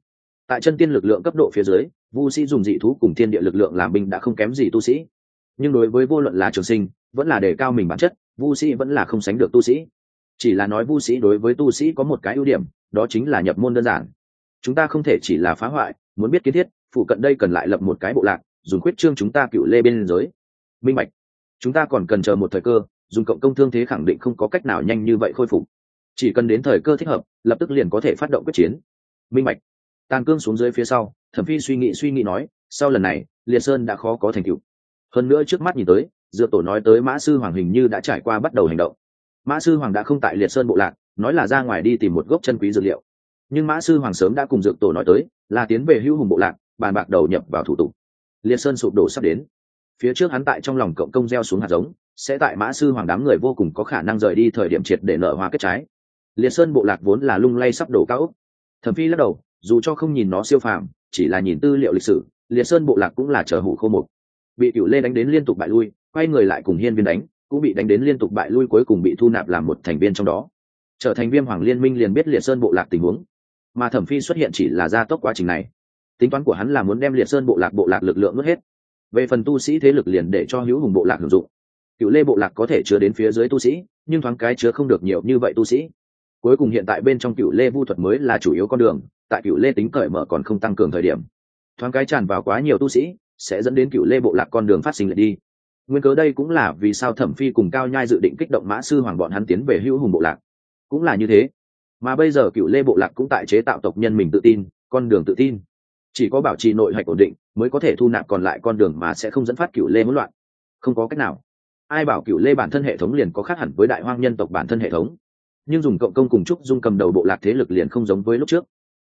Tại chân tiên lực lượng cấp độ phía dưới, vu sĩ dùng dị thú cùng thiên địa lực lượng làm binh đã không kém gì tu sĩ. Nhưng đối với vô luận là trường sinh, vẫn là đề cao mình bản chất, vu sĩ vẫn là không sánh được tu sĩ. Chỉ là nói vu sĩ đối với tu sĩ có một cái ưu điểm, đó chính là nhập môn đơn giản. Chúng ta không thể chỉ là phá hoại, muốn biết kiến thiết, phụ cận đây cần lại lập một cái bộ lạc, dùng quyết trương chúng ta cựu lê bên giới. Minh mạch chúng ta còn cần chờ một thời cơ, dùng cộng công thương thế khẳng định không có cách nào nhanh như vậy khôi phục chỉ cần đến thời cơ thích hợp, lập tức liền có thể phát động quyết chiến. Minh mạch tàn cương xuống dưới phía sau, thẩm phi suy nghĩ suy nghĩ nói, sau lần này, liệt sơn đã khó có thành tựu. Hơn nữa trước mắt nhìn tới, dựa tổ nói tới mã sư hoàng hình như đã trải qua bắt đầu hành động. Mã sư hoàng đã không tại liệt sơn bộ lạc, nói là ra ngoài đi tìm một gốc chân quý dược liệu. Nhưng mã sư hoàng sớm đã cùng dược tổ nói tới, là tiến về hữu hùng bộ lạc, bàn bạc đầu nhập vào thủ tục. Liệt sơn sụp đổ sắp đến. Phía trước hắn tại trong lòng cộng công gieo xuống hạt giống, sẽ tại mã sư hoàng đám người vô cùng có khả năng rời đi thời điểm triệt để nở hoa kết trái liệt sơn bộ lạc vốn là lung lay sắp đổ cao thẩm phi lắc đầu, dù cho không nhìn nó siêu phàm, chỉ là nhìn tư liệu lịch sử, liệt sơn bộ lạc cũng là trở hủ khô mục bị cựu lê đánh đến liên tục bại lui, quay người lại cùng hiên viên đánh, cũng bị đánh đến liên tục bại lui cuối cùng bị thu nạp làm một thành viên trong đó. Trở thành viêm hoàng liên minh liền biết liệt sơn bộ lạc tình huống. Mà thẩm phi xuất hiện chỉ là gia tốc quá trình này. Tính toán của hắn là muốn đem liệt sơn bộ lạc bộ lạc lực lượng mất hết. Về phần tu sĩ thế lực liền để cho hữu hùng bộ lạc hưởng dụng. Cựu lê bộ lạc có thể chứa đến phía dưới tu sĩ, nhưng thoáng cái chứa không được nhiều như vậy tu sĩ cuối cùng hiện tại bên trong cựu lê vu thuật mới là chủ yếu con đường, tại cựu lê tính cởi mở còn không tăng cường thời điểm. Thoáng cái tràn vào quá nhiều tu sĩ, sẽ dẫn đến cựu lê bộ lạc con đường phát sinh lại đi. Nguyên cớ đây cũng là vì sao thẩm phi cùng cao nhai dự định kích động mã sư hoàng bọn hắn tiến về hữu hùng bộ lạc. Cũng là như thế. Mà bây giờ cựu lê bộ lạc cũng tại chế tạo tộc nhân mình tự tin, con đường tự tin. Chỉ có bảo trì nội hạch ổn định, mới có thể thu nạp còn lại con đường mà sẽ không dẫn phát cựu lê hỗn loạn. Không có cách nào. Ai bảo cựu lê bản thân hệ thống liền có khác hẳn với đại hoang nhân tộc bản thân hệ thống? Nhưng dùng cộng công cùng trúc dung cầm đầu bộ lạc thế lực liền không giống với lúc trước.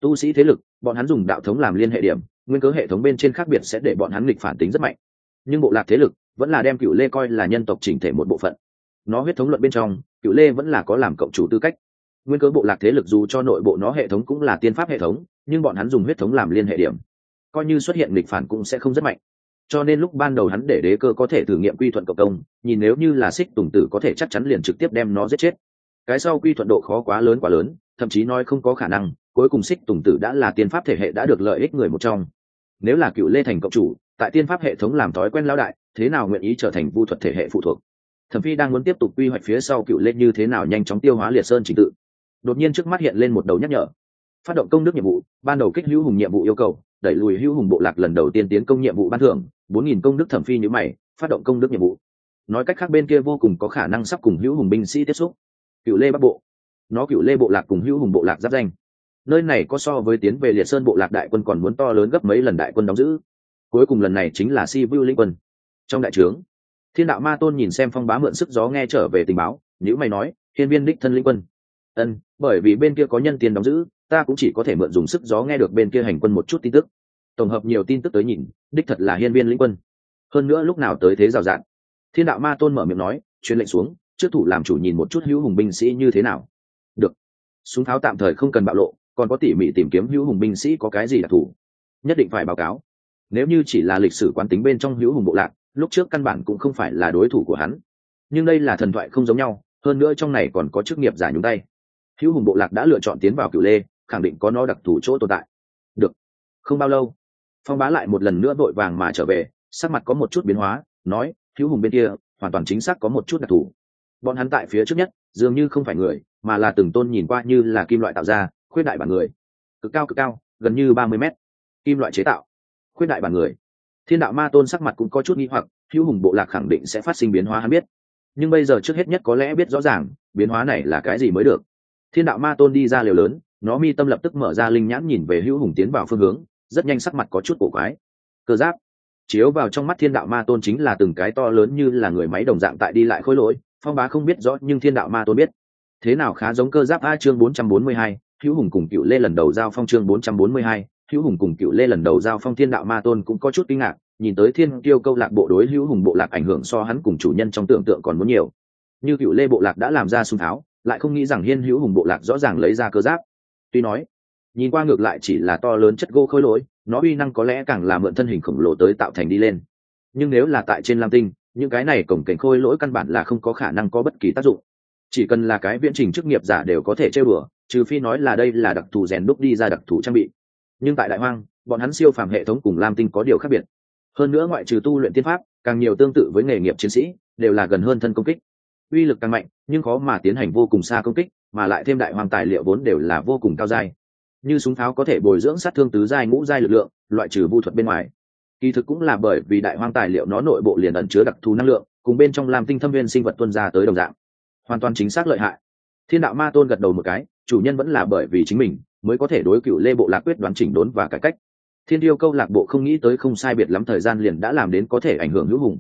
Tu sĩ thế lực, bọn hắn dùng đạo thống làm liên hệ điểm, nguyên cớ hệ thống bên trên khác biệt sẽ để bọn hắn nghịch phản tính rất mạnh. Nhưng bộ lạc thế lực vẫn là đem cựu lê coi là nhân tộc chỉnh thể một bộ phận. Nó huyết thống luận bên trong cựu lê vẫn là có làm cộng chủ tư cách. Nguyên cớ bộ lạc thế lực dù cho nội bộ nó hệ thống cũng là tiên pháp hệ thống, nhưng bọn hắn dùng huyết thống làm liên hệ điểm, coi như xuất hiện nghịch phản cũng sẽ không rất mạnh. Cho nên lúc ban đầu hắn để đế cơ có thể thử nghiệm quy thuận cộng công, nhìn nếu như là xích tùng tử có thể chắc chắn liền trực tiếp đem nó giết chết cái sau quy thuận độ khó quá lớn quá lớn, thậm chí nói không có khả năng, cuối cùng xích tùng tử đã là tiên pháp thể hệ đã được lợi ích người một trong. Nếu là cựu lê thành cộng chủ, tại tiên pháp hệ thống làm thói quen lão đại, thế nào nguyện ý trở thành vu thuật thể hệ phụ thuộc? Thẩm phi đang muốn tiếp tục quy hoạch phía sau cựu lê như thế nào nhanh chóng tiêu hóa liệt sơn trình tự. Đột nhiên trước mắt hiện lên một đầu nhắc nhở. Phát động công đức nhiệm vụ, ban đầu kích hữu hùng nhiệm vụ yêu cầu, đẩy lùi hữu hùng bộ lạc lần đầu tiên tiến công nhiệm vụ ban thưởng, bốn nghìn công đức thẩm phi nhữ mày, phát động công đức nhiệm vụ. Nói cách khác bên kia vô cùng có khả năng sắp cùng hữu hùng binh sĩ tiếp xúc cựu lê bắc bộ. Nó cựu lê bộ lạc cùng hữu hùng bộ lạc giáp danh. Nơi này có so với tiến về liệt sơn bộ lạc đại quân còn muốn to lớn gấp mấy lần đại quân đóng giữ. Cuối cùng lần này chính là si vu linh quân. Trong đại trướng thiên đạo ma tôn nhìn xem phong bá mượn sức gió nghe trở về tình báo nhữ mày nói hiên viên đích thân linh quân. Ân bởi vì bên kia có nhân tiền đóng giữ ta cũng chỉ có thể mượn dùng sức gió nghe được bên kia hành quân một chút tin tức. Tổng hợp nhiều tin tức tới nhìn đích thật là hiên viên linh quân. Hơn nữa lúc nào tới thế rào dạn, thiên đạo ma tôn mở miệng nói truyền lệnh xuống trước thủ làm chủ nhìn một chút hữu hùng binh sĩ như thế nào. Được. Súng tháo tạm thời không cần bạo lộ, còn có tỉ mỉ tìm kiếm hữu hùng binh sĩ có cái gì đặc thù? Nhất định phải báo cáo. Nếu như chỉ là lịch sử quán tính bên trong hữu hùng bộ lạc, lúc trước căn bản cũng không phải là đối thủ của hắn. Nhưng đây là thần thoại không giống nhau, hơn nữa trong này còn có chức nghiệp giả nhúng tay. Hữu hùng bộ lạc đã lựa chọn tiến vào cựu lê, khẳng định có nó đặc thù chỗ tồn tại. Được. Không bao lâu, phong bá lại một lần nữa vội vàng mà trở về, sắc mặt có một chút biến hóa, nói, hữu hùng bên kia, hoàn toàn chính xác có một chút đặc thù bọn hắn tại phía trước nhất, dường như không phải người, mà là từng tôn nhìn qua như là kim loại tạo ra, khuyết đại bản người. Cực cao cực cao, gần như ba mươi mét. Kim loại chế tạo, khuyết đại bản người. Thiên đạo ma tôn sắc mặt cũng có chút nghi hoặc, hữu hùng bộ lạc khẳng định sẽ phát sinh biến hóa hắn biết. Nhưng bây giờ trước hết nhất có lẽ biết rõ ràng, biến hóa này là cái gì mới được. Thiên đạo ma tôn đi ra liều lớn, nó mi tâm lập tức mở ra linh nhãn nhìn về hữu hùng tiến vào phương hướng, rất nhanh sắc mặt có chút cổ quái. Cơ giáp, chiếu vào trong mắt thiên đạo ma tôn chính là từng cái to lớn như là người máy đồng dạng tại đi lại khối lỗi phong bá không biết rõ, nhưng thiên đạo ma tôn biết. Thế nào khá giống cơ giáp a chương bốn trăm bốn mươi hai, hữu hùng cùng cựu lê lần đầu giao phong chương bốn trăm bốn mươi hai, hữu hùng cùng cựu lê lần đầu giao phong thiên đạo ma tôn cũng có chút kinh ngạc, nhìn tới thiên tiêu câu lạc bộ đối hữu hùng bộ lạc ảnh hưởng so hắn cùng chủ nhân trong tưởng tượng còn muốn nhiều. Như cựu lê bộ lạc đã làm ra xung tháo, lại không nghĩ rằng hiên hữu hùng bộ lạc rõ ràng lấy ra cơ giáp. Tuy nói, nhìn qua ngược lại chỉ là to lớn chất gỗ khôi lỗi, nó uy năng có lẽ càng là mượn thân hình khổng lồ tới tạo thành đi lên. Nhưng nếu là tại trên lam tinh những cái này cổng cảnh khôi lỗi căn bản là không có khả năng có bất kỳ tác dụng. Chỉ cần là cái viễn trình chức nghiệp giả đều có thể chơi bừa trừ phi nói là đây là đặc thù rèn đúc đi ra đặc thù trang bị. Nhưng tại đại hoang, bọn hắn siêu phàm hệ thống cùng lam tinh có điều khác biệt. Hơn nữa ngoại trừ tu luyện tiên pháp, càng nhiều tương tự với nghề nghiệp chiến sĩ, đều là gần hơn thân công kích. Uy lực càng mạnh, nhưng khó mà tiến hành vô cùng xa công kích, mà lại thêm đại hoàng tài liệu vốn đều là vô cùng cao dai. Như súng pháo có thể bồi dưỡng sát thương tứ giai ngũ giai lực lượng, loại trừ vu thuật bên ngoài kỳ thực cũng là bởi vì đại hoang tài liệu nó nội bộ liền ẩn chứa đặc thù năng lượng, cùng bên trong làm tinh thâm viên sinh vật tuân ra tới đồng dạng. Hoàn toàn chính xác lợi hại. Thiên đạo ma tôn gật đầu một cái, chủ nhân vẫn là bởi vì chính mình mới có thể đối cựu lê bộ lạc quyết đoán chỉnh đốn và cải cách. Thiên tiêu câu lạc bộ không nghĩ tới không sai biệt lắm thời gian liền đã làm đến có thể ảnh hưởng hữu hùng.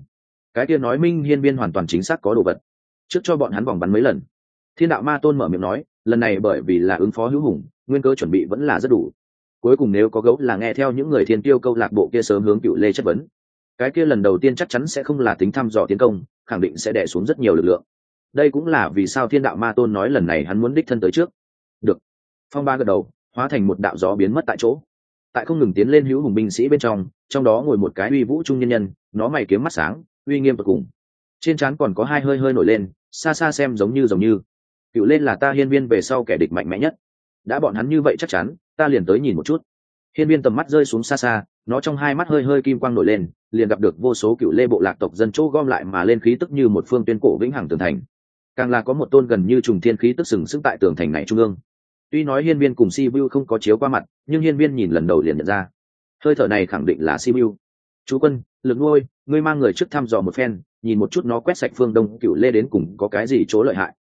Cái kia nói minh hiên viên hoàn toàn chính xác có đồ vật. Trước cho bọn hắn vòng bắn mấy lần. Thiên đạo ma tôn mở miệng nói, lần này bởi vì là ứng phó hữu hùng, nguyên cơ chuẩn bị vẫn là rất đủ cuối cùng nếu có gấu là nghe theo những người thiên tiêu câu lạc bộ kia sớm hướng cựu lê chất vấn. Cái kia lần đầu tiên chắc chắn sẽ không là tính thăm dò tiến công, khẳng định sẽ đẻ xuống rất nhiều lực lượng. Đây cũng là vì sao thiên đạo ma tôn nói lần này hắn muốn đích thân tới trước. Được. Phong ba gật đầu, hóa thành một đạo gió biến mất tại chỗ. Tại không ngừng tiến lên hữu hùng binh sĩ bên trong trong đó ngồi một cái uy vũ trung nhân nhân, nó mày kiếm mắt sáng, uy nghiêm và cùng. Trên trán còn có hai hơi hơi nổi lên, xa xa xem giống như giống như. Cựu lên là ta hiên viên về sau kẻ địch mạnh mẽ nhất đã bọn hắn như vậy chắc chắn, ta liền tới nhìn một chút. Hiên viên tầm mắt rơi xuống xa xa, nó trong hai mắt hơi hơi kim quang nổi lên, liền gặp được vô số cựu lê bộ lạc tộc dân chỗ gom lại mà lên khí tức như một phương tuyên cổ vĩnh hằng tường thành. Càng là có một tôn gần như trùng thiên khí tức sừng sững tại tường thành này trung ương. Tuy nói hiên viên cùng si vu không có chiếu qua mặt, nhưng hiên viên nhìn lần đầu liền nhận ra. Hơi thở này khẳng định là si vu chú quân, lực nuôi, ngươi mang người trước thăm dò một phen, nhìn một chút nó quét sạch phương đông cựu lê đến cùng có cái gì chỗ lợi hại.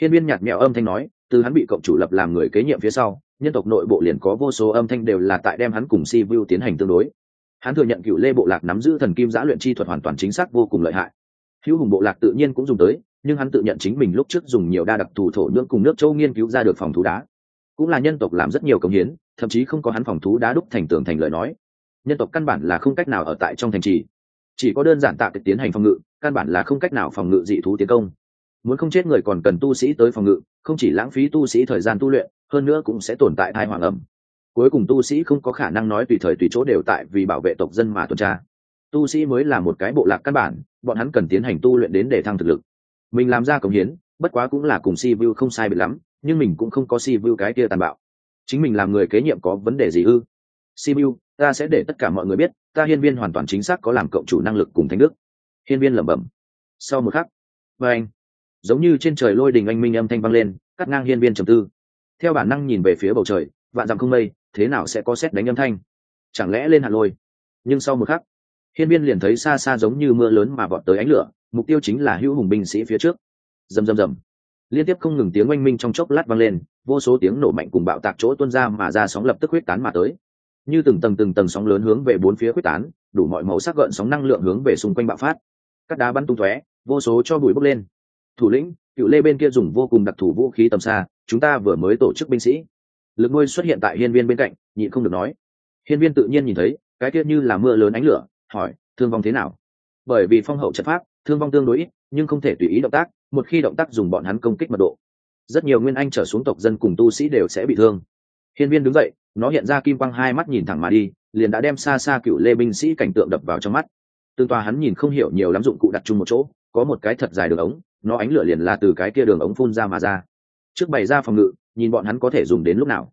Hiên viên nhạt mẹo âm thanh nói từ hắn bị cộng chủ lập làm người kế nhiệm phía sau, nhân tộc nội bộ liền có vô số âm thanh đều là tại đem hắn cùng si vu tiến hành tương đối. Hắn thừa nhận cựu lê bộ lạc nắm giữ thần kim giã luyện chi thuật hoàn toàn chính xác vô cùng lợi hại. Hữu hùng bộ lạc tự nhiên cũng dùng tới, nhưng hắn tự nhận chính mình lúc trước dùng nhiều đa đặc thù thổ nhưỡng cùng nước châu nghiên cứu ra được phòng thú đá. Cũng là nhân tộc làm rất nhiều công hiến, thậm chí không có hắn phòng thú đá đúc thành tường thành lời nói. Nhân tộc căn bản là không cách nào ở tại trong thành trì. Chỉ có đơn giản tạ tiến hành phòng ngự, căn bản là không cách nào phòng ngự dị thú tiến công muốn không chết người còn cần tu sĩ tới phòng ngự, không chỉ lãng phí tu sĩ thời gian tu luyện, hơn nữa cũng sẽ tồn tại thai hoàng ẩm. Cuối cùng tu sĩ không có khả năng nói tùy thời tùy chỗ đều tại vì bảo vệ tộc dân mà tuần tra. Tu sĩ mới là một cái bộ lạc căn bản, bọn hắn cần tiến hành tu luyện đến để thăng thực lực. Mình làm ra công hiến, bất quá cũng là cùng si vu không sai bị lắm, nhưng mình cũng không có si vu cái kia tàn bạo. Chính mình làm người kế nhiệm có vấn đề gì ư? Si vu, ta sẽ để tất cả mọi người biết, ta hiên viên hoàn toàn chính xác có làm cộng chủ năng lực cùng thánh đức. Hiên viên lẩm bẩm. Sau một khắc và anh giống như trên trời lôi đình anh minh âm thanh vang lên, cắt ngang hiên viên trầm tư. Theo bản năng nhìn về phía bầu trời, vạn dặm không mây, thế nào sẽ có xét đánh âm thanh? Chẳng lẽ lên hạt lôi? Nhưng sau một khắc, hiên viên liền thấy xa xa giống như mưa lớn mà vọt tới ánh lửa, mục tiêu chính là hữu hùng binh sĩ phía trước. Rầm rầm rầm. Liên tiếp không ngừng tiếng oanh minh trong chốc lát vang lên, vô số tiếng nổ mạnh cùng bạo tạc chỗ tuôn ra mà ra sóng lập tức huyết tán mà tới. Như từng tầng từng tầng sóng lớn hướng về bốn phía huyết tán, đủ mọi màu sắc gợn sóng năng lượng hướng về xung quanh bạo phát. Các đá bắn tung tóe, vô số cho bụi bốc lên thủ lĩnh, cựu lê bên kia dùng vô cùng đặc thù vũ khí tầm xa, chúng ta vừa mới tổ chức binh sĩ. Lực nuôi xuất hiện tại hiên viên bên cạnh, nhịn không được nói. Hiên viên tự nhiên nhìn thấy, cái kia như là mưa lớn ánh lửa, hỏi, thương vong thế nào? Bởi vì phong hậu trận pháp, thương vong tương đối ít, nhưng không thể tùy ý động tác, một khi động tác dùng bọn hắn công kích mật độ, rất nhiều nguyên anh trở xuống tộc dân cùng tu sĩ đều sẽ bị thương. Hiên viên đứng dậy, nó hiện ra kim quang hai mắt nhìn thẳng mà đi, liền đã đem xa xa cựu lê binh sĩ cảnh tượng đập vào trong mắt. Tương tòa hắn nhìn không hiểu nhiều lắm dụng cụ đặt chung một chỗ, có một cái thật dài đường ống nó ánh lửa liền là từ cái kia đường ống phun ra mà ra. Trước bày ra phòng ngự, nhìn bọn hắn có thể dùng đến lúc nào.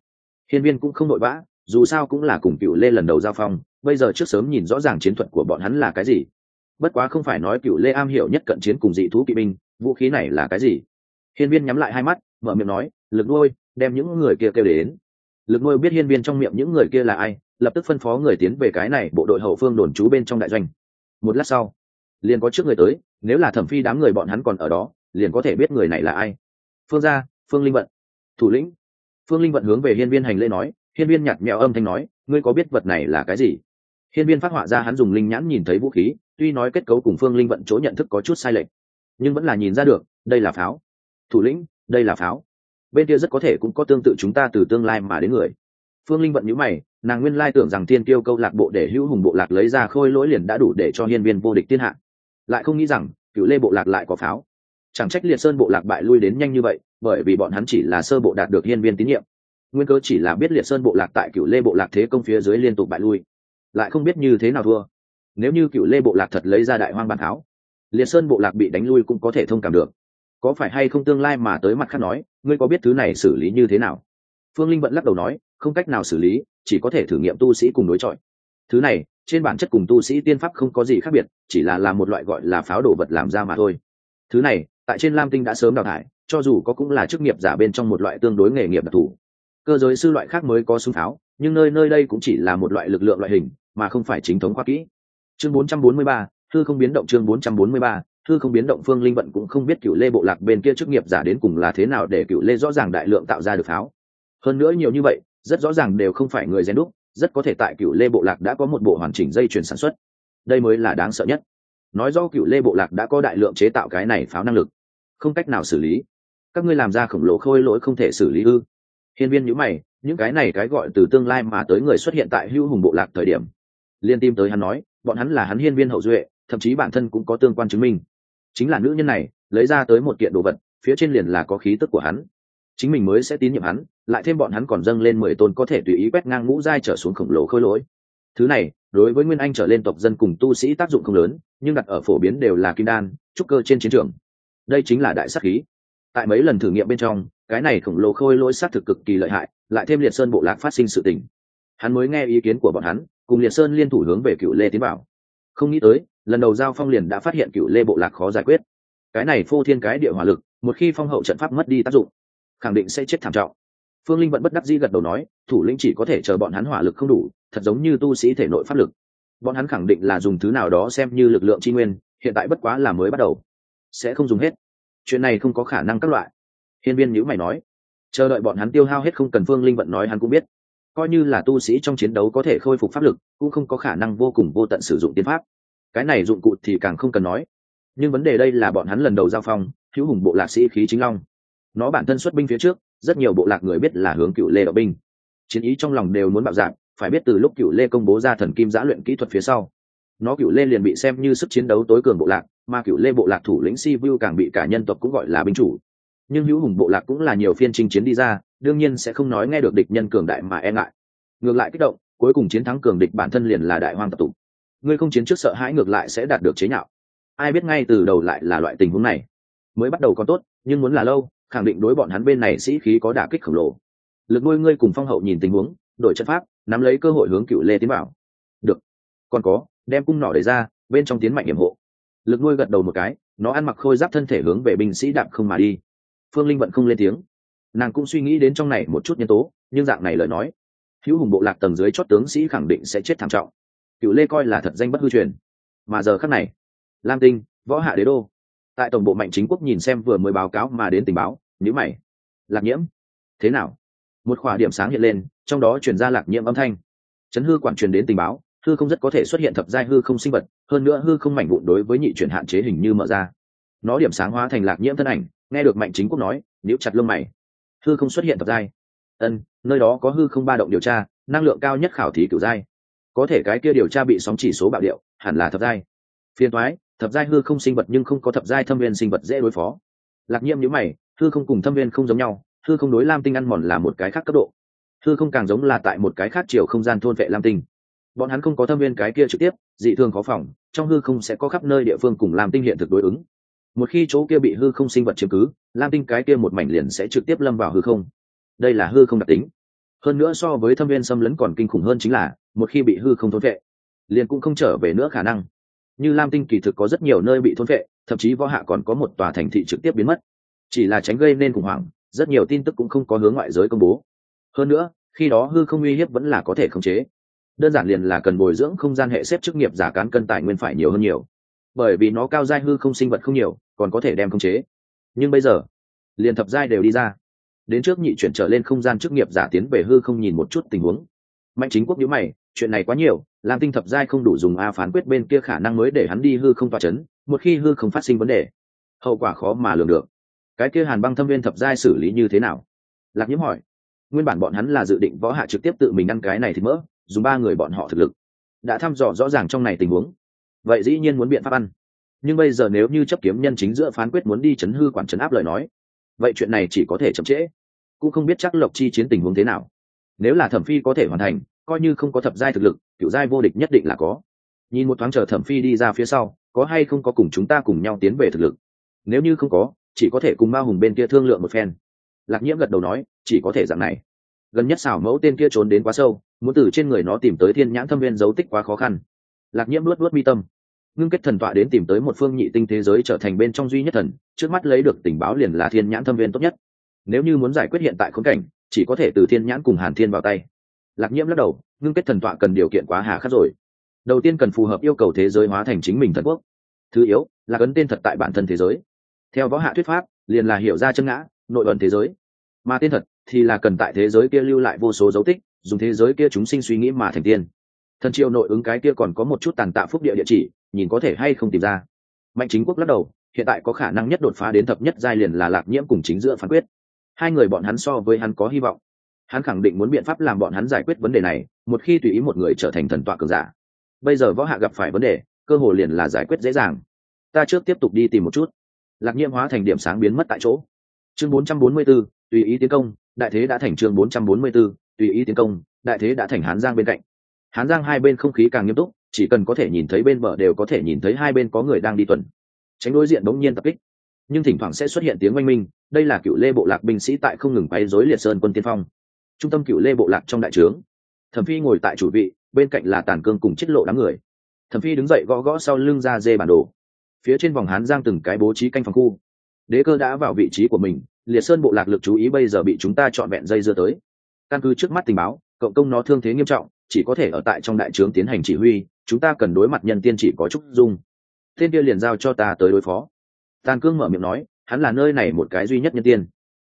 Hiên viên cũng không nội vã, dù sao cũng là cùng cựu lê lần đầu giao phong, bây giờ trước sớm nhìn rõ ràng chiến thuật của bọn hắn là cái gì. Bất quá không phải nói cựu lê am hiểu nhất cận chiến cùng dị thú kỵ binh, vũ khí này là cái gì. Hiên viên nhắm lại hai mắt, mở miệng nói, lực nuôi, đem những người kia kêu đến. Lực nuôi biết hiên viên trong miệng những người kia là ai, lập tức phân phó người tiến về cái này bộ đội hậu phương đồn trú bên trong đại doanh. Một lát sau, liền có trước người tới nếu là thẩm phi đám người bọn hắn còn ở đó, liền có thể biết người này là ai. Phương gia, phương linh vận. Thủ lĩnh. Phương linh vận hướng về hiên viên hành lễ nói, hiên viên nhạt mẹo âm thanh nói, ngươi có biết vật này là cái gì? Hiên viên phát họa ra hắn dùng linh nhãn nhìn thấy vũ khí, tuy nói kết cấu cùng phương linh vận chỗ nhận thức có chút sai lệch, nhưng vẫn là nhìn ra được, đây là pháo. Thủ lĩnh, đây là pháo. Bên kia rất có thể cũng có tương tự chúng ta từ tương lai mà đến người. Phương linh vận nhữ mày, nàng nguyên lai tưởng rằng tiên tiêu câu lạc bộ để hữu hùng bộ lạc lấy ra khôi lỗi liền đã đủ để cho hiên viên vô địch thiên hạ lại không nghĩ rằng cựu lê bộ lạc lại có pháo. Chẳng trách liệt sơn bộ lạc bại lui đến nhanh như vậy, bởi vì bọn hắn chỉ là sơ bộ đạt được hiên viên tín nhiệm. Nguyên cơ chỉ là biết liệt sơn bộ lạc tại cựu lê bộ lạc thế công phía dưới liên tục bại lui. Lại không biết như thế nào thua. Nếu như cựu lê bộ lạc thật lấy ra đại hoang bản tháo liệt sơn bộ lạc bị đánh lui cũng có thể thông cảm được. Có phải hay không tương lai mà tới mặt khác nói, ngươi có biết thứ này xử lý như thế nào? Phương linh vẫn lắc đầu nói, không cách nào xử lý, chỉ có thể thử nghiệm tu sĩ cùng đối chọi thứ này trên bản chất cùng tu sĩ tiên pháp không có gì khác biệt chỉ là làm một loại gọi là pháo đồ vật làm ra mà thôi. Thứ này tại trên lam tinh đã sớm đào thải cho dù có cũng là chức nghiệp giả bên trong một loại tương đối nghề nghiệp đặc thù. Cơ giới sư loại khác mới có súng pháo nhưng nơi nơi đây cũng chỉ là một loại lực lượng loại hình mà không phải chính thống khoa kỹ. Chương 443, thư không biến động chương 443, thư không biến động phương linh vận cũng không biết cựu lê bộ lạc bên kia chức nghiệp giả đến cùng là thế nào để cựu lê rõ ràng đại lượng tạo ra được pháo. Hơn nữa nhiều như vậy rất rõ ràng đều không phải người gen đúc rất có thể tại cựu lê bộ lạc đã có một bộ hoàn chỉnh dây chuyển sản xuất. Đây mới là đáng sợ nhất. Nói do cựu lê bộ lạc đã có đại lượng chế tạo cái này pháo năng lực. Không cách nào xử lý. Các ngươi làm ra khổng lồ khôi lỗi không thể xử lý ư? Hiên viên nhữ mày, những cái này cái gọi từ tương lai mà tới người xuất hiện tại hưu hùng bộ lạc thời điểm. Liên tim tới hắn nói, bọn hắn là hắn hiên viên hậu duệ, thậm chí bản thân cũng có tương quan chứng minh. Chính là nữ nhân này, lấy ra tới một kiện đồ vật, phía trên liền là có khí tức của hắn chính mình mới sẽ tín nhiệm hắn, lại thêm bọn hắn còn dâng lên mười tôn có thể tùy ý quét ngang ngũ giai trở xuống khổng lồ khôi lỗi. Thứ này, đối với nguyên anh trở lên tộc dân cùng tu sĩ tác dụng không lớn, nhưng đặt ở phổ biến đều là kim đan, trúc cơ trên chiến trường. Đây chính là đại sắc khí. Tại mấy lần thử nghiệm bên trong, cái này khổng lồ khôi lỗi xác thực cực kỳ lợi hại, lại thêm liệt sơn bộ lạc phát sinh sự tình. Hắn mới nghe ý kiến của bọn hắn, cùng liệt sơn liên thủ hướng về cựu lê tiến bảo không nghĩ tới, lần đầu giao phong liền đã phát hiện cựu lê bộ lạc khó giải quyết. Cái này phô thiên cái địa hỏa lực, một khi phong hậu trận pháp mất đi tác dụng khẳng định sẽ chết thảm trọng. Phương linh vẫn bất đắc dĩ gật đầu nói, thủ lĩnh chỉ có thể chờ bọn hắn hỏa lực không đủ, thật giống như tu sĩ thể nội pháp lực. Bọn hắn khẳng định là dùng thứ nào đó xem như lực lượng tri nguyên, hiện tại bất quá là mới bắt đầu. Sẽ không dùng hết. Chuyện này không có khả năng các loại. Hiên viên nhữ mày nói, chờ đợi bọn hắn tiêu hao hết không cần phương linh vận nói hắn cũng biết. Coi như là tu sĩ trong chiến đấu có thể khôi phục pháp lực, cũng không có khả năng vô cùng vô tận sử dụng tiến pháp. Cái này dụng cụ thì càng không cần nói. Nhưng vấn đề đây là bọn hắn lần đầu giao phong, hữu hùng bộ lạc sĩ khí chính long nó bản thân xuất binh phía trước, rất nhiều bộ lạc người biết là hướng cựu lê đạo binh. Chiến ý trong lòng đều muốn bạo dạng, phải biết từ lúc cựu lê công bố ra thần kim giã luyện kỹ thuật phía sau, nó cựu lê liền bị xem như sức chiến đấu tối cường bộ lạc, mà cựu lê bộ lạc thủ lĩnh si vu càng bị cả nhân tộc cũng gọi là binh chủ. Nhưng hữu hùng bộ lạc cũng là nhiều phiên chinh chiến đi ra, đương nhiên sẽ không nói nghe được địch nhân cường đại mà e ngại. Ngược lại kích động, cuối cùng chiến thắng cường địch bản thân liền là đại hoang tập tục. Ngươi không chiến trước sợ hãi ngược lại sẽ đạt được chế nhạo. Ai biết ngay từ đầu lại là loại tình huống này. Mới bắt đầu còn tốt, nhưng muốn là lâu khẳng định đối bọn hắn bên này sĩ khí có đả kích khổng lồ. Lực nuôi ngươi cùng phong hậu nhìn tình huống, đổi trận pháp, nắm lấy cơ hội hướng cựu lê tiến bảo được. Còn có, đem cung nỏ đẩy ra, bên trong tiến mạnh hiểm hộ. Lực nuôi gật đầu một cái, nó ăn mặc khôi giáp thân thể hướng về binh sĩ đạp không mà đi. Phương linh vẫn không lên tiếng. Nàng cũng suy nghĩ đến trong này một chút nhân tố, nhưng dạng này lời nói, hữu hùng bộ lạc tầng dưới chót tướng sĩ khẳng định sẽ chết thảm trọng. Cựu lê coi là thật danh bất hư truyền. Mà giờ khắc này, lam tinh, võ hạ đế đô tại tổng bộ mạnh chính quốc nhìn xem vừa mới báo cáo mà đến tình báo nhữ mày. Lạc nhiễm, thế nào? Một khỏa điểm sáng hiện lên, trong đó chuyển ra lạc nhiễm âm thanh. Chấn hư quản truyền đến tình báo, hư không rất có thể xuất hiện thập giai hư không sinh vật, hơn nữa hư không mảnh vụn đối với nhị chuyển hạn chế hình như mở ra. Nó điểm sáng hóa thành lạc nhiễm thân ảnh, nghe được mạnh chính quốc nói níu chặt lông mày. Hư không xuất hiện thập giai. Ân, nơi đó có hư không ba động điều tra, năng lượng cao nhất khảo thí kiểu giai. Có thể cái kia điều tra bị sóng chỉ số bạo điệu, hẳn là thập giai. Phiền toái thập giai hư không sinh vật nhưng không có thập giai thâm viên sinh vật dễ đối phó. Lạc nhiễm nhữ mày, hư không cùng thâm viên không giống nhau, hư không đối lam tinh ăn mòn là một cái khác cấp độ. Hư không càng giống là tại một cái khác chiều không gian thôn vệ lam tinh. Bọn hắn không có thâm viên cái kia trực tiếp, dị thường khó phòng, trong hư không sẽ có khắp nơi địa phương cùng lam tinh hiện thực đối ứng. Một khi chỗ kia bị hư không sinh vật chiếm cứ, lam tinh cái kia một mảnh liền sẽ trực tiếp lâm vào hư không. Đây là hư không đặc tính. Hơn nữa so với thâm viên xâm lấn còn kinh khủng hơn chính là, một khi bị hư không thôn vệ, liền cũng không trở về nữa khả năng như lam tinh kỳ thực có rất nhiều nơi bị thôn vệ thậm chí võ hạ còn có một tòa thành thị trực tiếp biến mất. Chỉ là tránh gây nên khủng hoảng, rất nhiều tin tức cũng không có hướng ngoại giới công bố. Hơn nữa, khi đó hư không uy hiếp vẫn là có thể khống chế. Đơn giản liền là cần bồi dưỡng không gian hệ xếp chức nghiệp giả cán cân tài nguyên phải nhiều hơn nhiều. Bởi vì nó cao giai hư không sinh vật không nhiều, còn có thể đem khống chế. Nhưng bây giờ, liền thập giai đều đi ra. Đến trước nhị chuyển trở lên không gian chức nghiệp giả tiến về hư không nhìn một chút tình huống. Mạnh chính quốc nhữ mày chuyện này quá nhiều, làm tinh thập giai không đủ dùng a phán quyết bên kia khả năng mới để hắn đi hư không toa chấn, một khi hư không phát sinh vấn đề, hậu quả khó mà lường được. Cái kia hàn băng thâm viên thập giai xử lý như thế nào? Lạc nhiễm hỏi. Nguyên bản bọn hắn là dự định võ hạ trực tiếp tự mình ăn cái này thì mỡ, dùng ba người bọn họ thực lực. Đã thăm dò rõ ràng trong này tình huống. Vậy dĩ nhiên muốn biện pháp ăn. Nhưng bây giờ nếu như chấp kiếm nhân chính giữa phán quyết muốn đi chấn hư quản chấn áp lời nói, vậy chuyện này chỉ có thể chậm trễ. Cũng không biết chắc lộc chi chiến tình huống thế nào. Nếu là thẩm phi có thể hoàn thành coi như không có thập giai thực lực, kiểu giai vô địch nhất định là có. Nhìn một thoáng chờ thẩm phi đi ra phía sau, có hay không có cùng chúng ta cùng nhau tiến về thực lực? Nếu như không có, chỉ có thể cùng ma hùng bên kia thương lượng một phen. Lạc nhiễm gật đầu nói, chỉ có thể dạng này. Gần nhất xảo mẫu tên kia trốn đến quá sâu, muốn từ trên người nó tìm tới thiên nhãn thâm viên dấu tích quá khó khăn. Lạc nhiễm luất luất mi tâm. Ngưng kết thần tọa đến tìm tới một phương nhị tinh thế giới trở thành bên trong duy nhất thần, trước mắt lấy được tình báo liền là thiên nhãn thâm viên tốt nhất. Nếu như muốn giải quyết hiện tại khốn cảnh, chỉ có thể từ thiên nhãn cùng hàn thiên vào tay lạc nhiễm lắc đầu, ngưng kết thần tọa cần điều kiện quá hà khắc rồi. Đầu tiên cần phù hợp yêu cầu thế giới hóa thành chính mình thần quốc. Thứ yếu, là cấn tên thật tại bản thân thế giới. Theo võ hạ thuyết pháp, liền là hiểu ra chân ngã, nội ẩn thế giới. Mà tên thật thì là cần tại thế giới kia lưu lại vô số dấu tích, dùng thế giới kia chúng sinh suy nghĩ mà thành tiên. Thần triều nội ứng cái kia còn có một chút tàn tạ phúc địa địa chỉ, nhìn có thể hay không tìm ra. Mạnh chính quốc lắc đầu, hiện tại có khả năng nhất đột phá đến thập nhất giai liền là lạc nhiễm cùng chính giữa phán quyết. Hai người bọn hắn so với hắn có hy vọng hắn khẳng định muốn biện pháp làm bọn hắn giải quyết vấn đề này một khi tùy ý một người trở thành thần tọa cường giả. Bây giờ võ hạ gặp phải vấn đề cơ hội liền là giải quyết dễ dàng. Ta trước tiếp tục đi tìm một chút. Lạc nhiễm hóa thành điểm sáng biến mất tại chỗ. Chương 444, tùy ý tiến công đại thế đã thành chương 444, tùy ý tiến công đại thế đã thành hán giang bên cạnh. Hán giang hai bên không khí càng nghiêm túc chỉ cần có thể nhìn thấy bên bờ đều có thể nhìn thấy hai bên có người đang đi tuần. Tránh đối diện bỗng nhiên tập kích. Nhưng thỉnh thoảng sẽ xuất hiện tiếng oanh minh đây là cựu lê bộ lạc binh sĩ tại không ngừng quấy rối liệt sơn quân tiên phong trung tâm cựu lê bộ lạc trong đại trướng. Thẩm phi ngồi tại chủ vị, bên cạnh là tàn cương cùng chết lộ đám người. Thẩm phi đứng dậy gõ gõ sau lưng ra dê bản đồ. Phía trên vòng hán giang từng cái bố trí canh phòng khu. Đế cơ đã vào vị trí của mình, liệt sơn bộ lạc lực chú ý bây giờ bị chúng ta chọn vẹn dây dưa tới. Căn cứ trước mắt tình báo, cộng công nó thương thế nghiêm trọng, chỉ có thể ở tại trong đại trướng tiến hành chỉ huy, chúng ta cần đối mặt nhân tiên chỉ có trúc dung. Tên kia liền giao cho ta tới đối phó. Tàn cương mở miệng nói, hắn là nơi này một cái duy nhất nhân tiên.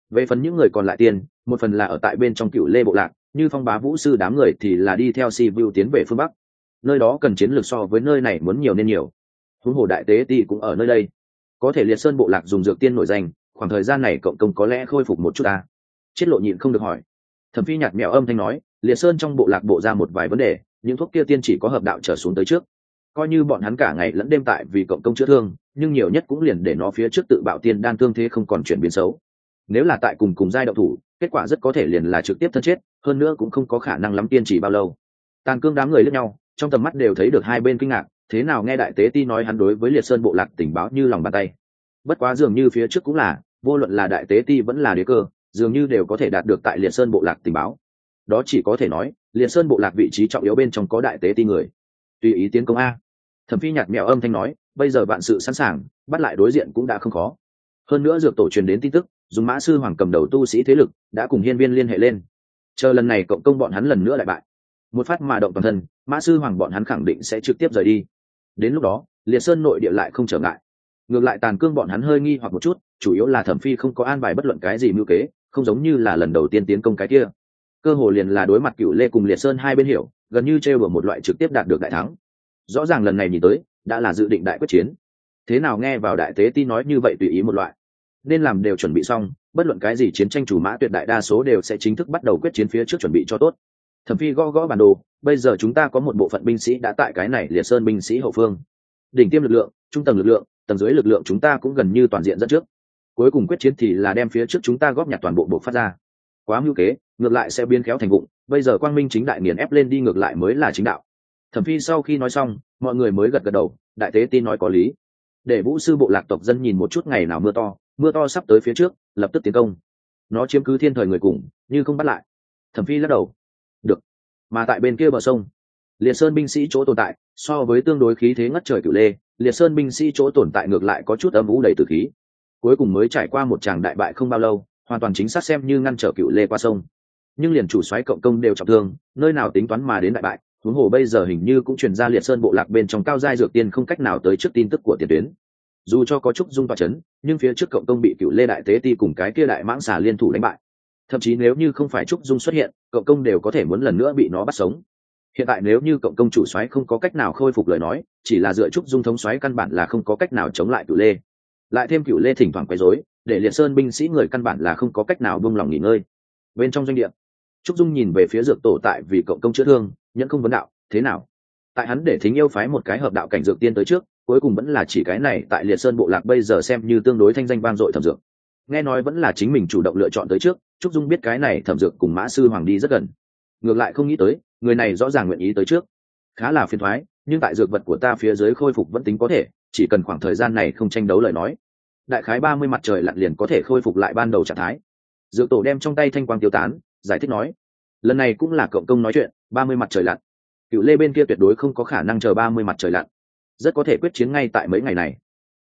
Về phần những người còn lại tiên một phần là ở tại bên trong cựu lê bộ lạc, như phong bá vũ sư đám người thì là đi theo si vu tiến về phương bắc. Nơi đó cần chiến lược so với nơi này muốn nhiều nên nhiều. Huống hồ đại tế ti cũng ở nơi đây. Có thể liệt sơn bộ lạc dùng dược tiên nổi danh, khoảng thời gian này cộng công có lẽ khôi phục một chút ta. Chết lộ nhịn không được hỏi. Thẩm phi nhạt mèo âm thanh nói, liệt sơn trong bộ lạc bộ ra một vài vấn đề, những thuốc kia tiên chỉ có hợp đạo trở xuống tới trước. Coi như bọn hắn cả ngày lẫn đêm tại vì cộng công chữa thương, nhưng nhiều nhất cũng liền để nó phía trước tự bạo tiên đan thương thế không còn chuyển biến xấu nếu là tại cùng cùng giai đậu thủ, kết quả rất có thể liền là trực tiếp thân chết, hơn nữa cũng không có khả năng lắm tiên chỉ bao lâu. Tàn cương đám người lẫn nhau, trong tầm mắt đều thấy được hai bên kinh ngạc, thế nào nghe đại tế ti nói hắn đối với liệt sơn bộ lạc tình báo như lòng bàn tay. Bất quá dường như phía trước cũng là, vô luận là đại tế ti vẫn là đế cơ, dường như đều có thể đạt được tại liệt sơn bộ lạc tình báo. Đó chỉ có thể nói, liệt sơn bộ lạc vị trí trọng yếu bên trong có đại tế ti người. Tùy ý tiến công a. Thẩm phi nhạt mẹo âm thanh nói, bây giờ vạn sự sẵn sàng, bắt lại đối diện cũng đã không khó. Hơn nữa dược tổ truyền đến tin tức dùng mã sư hoàng cầm đầu tu sĩ thế lực đã cùng hiên viên liên hệ lên. Chờ lần này cộng công bọn hắn lần nữa lại bại. Một phát mà động toàn thân, mã sư hoàng bọn hắn khẳng định sẽ trực tiếp rời đi. Đến lúc đó, liệt sơn nội địa lại không trở ngại. Ngược lại tàn cương bọn hắn hơi nghi hoặc một chút, chủ yếu là thẩm phi không có an bài bất luận cái gì mưu kế, không giống như là lần đầu tiên tiến công cái kia. Cơ hồ liền là đối mặt cựu lê cùng liệt sơn hai bên hiểu, gần như trêu ở một loại trực tiếp đạt được đại thắng. Rõ ràng lần này nhìn tới, đã là dự định đại quyết chiến. Thế nào nghe vào đại tế tin nói như vậy tùy ý một loại nên làm đều chuẩn bị xong, bất luận cái gì chiến tranh chủ mã tuyệt đại đa số đều sẽ chính thức bắt đầu quyết chiến phía trước chuẩn bị cho tốt. Thẩm phi gõ gõ bản đồ, bây giờ chúng ta có một bộ phận binh sĩ đã tại cái này liệt sơn binh sĩ hậu phương. Đỉnh tiêm lực lượng, trung tầng lực lượng, tầng dưới lực lượng chúng ta cũng gần như toàn diện dẫn trước. Cuối cùng quyết chiến thì là đem phía trước chúng ta góp nhặt toàn bộ bộ phát ra. Quá mưu kế, ngược lại sẽ biến khéo thành vụng, bây giờ quang minh chính đại nghiền ép lên đi ngược lại mới là chính đạo. Thẩm phi sau khi nói xong, mọi người mới gật gật đầu, đại tế tin nói có lý. Để vũ sư bộ lạc tộc dân nhìn một chút ngày nào mưa to mưa to sắp tới phía trước, lập tức tiến công. Nó chiếm cứ thiên thời người cùng, như không bắt lại. Thẩm phi lắc đầu. Được. Mà tại bên kia bờ sông, liệt sơn binh sĩ chỗ tồn tại, so với tương đối khí thế ngất trời cửu lê, liệt sơn binh sĩ chỗ tồn tại ngược lại có chút âm vũ đầy từ khí. Cuối cùng mới trải qua một tràng đại bại không bao lâu, hoàn toàn chính xác xem như ngăn trở cựu lê qua sông. Nhưng liền chủ soái cộng công đều trọng thương, nơi nào tính toán mà đến đại bại, huống hồ bây giờ hình như cũng truyền ra liệt sơn bộ lạc bên trong cao giai dược tiên không cách nào tới trước tin tức của tiền tuyến dù cho có chút dung tòa chấn, nhưng phía trước cộng công bị cựu lê đại tế ti cùng cái kia đại mãng xà liên thủ đánh bại. Thậm chí nếu như không phải trúc dung xuất hiện cộng công đều có thể muốn lần nữa bị nó bắt sống. Hiện tại nếu như cộng công chủ xoáy không có cách nào khôi phục lời nói chỉ là dựa trúc dung thống xoáy căn bản là không có cách nào chống lại cựu lê. Lại thêm cựu lê thỉnh thoảng quấy rối để liệt sơn binh sĩ người căn bản là không có cách nào buông lòng nghỉ ngơi. Bên trong doanh địa trúc dung nhìn về phía dược tổ tại vì cộng công chữa thương nhẫn không vấn đạo thế nào? Tại hắn để thính yêu phái một cái hợp đạo cảnh dược tiên tới trước cuối cùng vẫn là chỉ cái này tại liệt sơn bộ lạc bây giờ xem như tương đối thanh danh vang dội thẩm dược. Nghe nói vẫn là chính mình chủ động lựa chọn tới trước, trúc dung biết cái này thẩm dược cùng mã sư hoàng đi rất gần. Ngược lại không nghĩ tới, người này rõ ràng nguyện ý tới trước. Khá là phiền thoái, nhưng tại dược vật của ta phía dưới khôi phục vẫn tính có thể, chỉ cần khoảng thời gian này không tranh đấu lời nói. Đại khái ba mươi mặt trời lặn liền có thể khôi phục lại ban đầu trạng thái. Dược tổ đem trong tay thanh quang tiêu tán, giải thích nói, lần này cũng là cộng công nói chuyện, ba mươi mặt trời lặn. Cựu lê bên kia tuyệt đối không có khả năng chờ ba mươi mặt trời lặn rất có thể quyết chiến ngay tại mấy ngày này.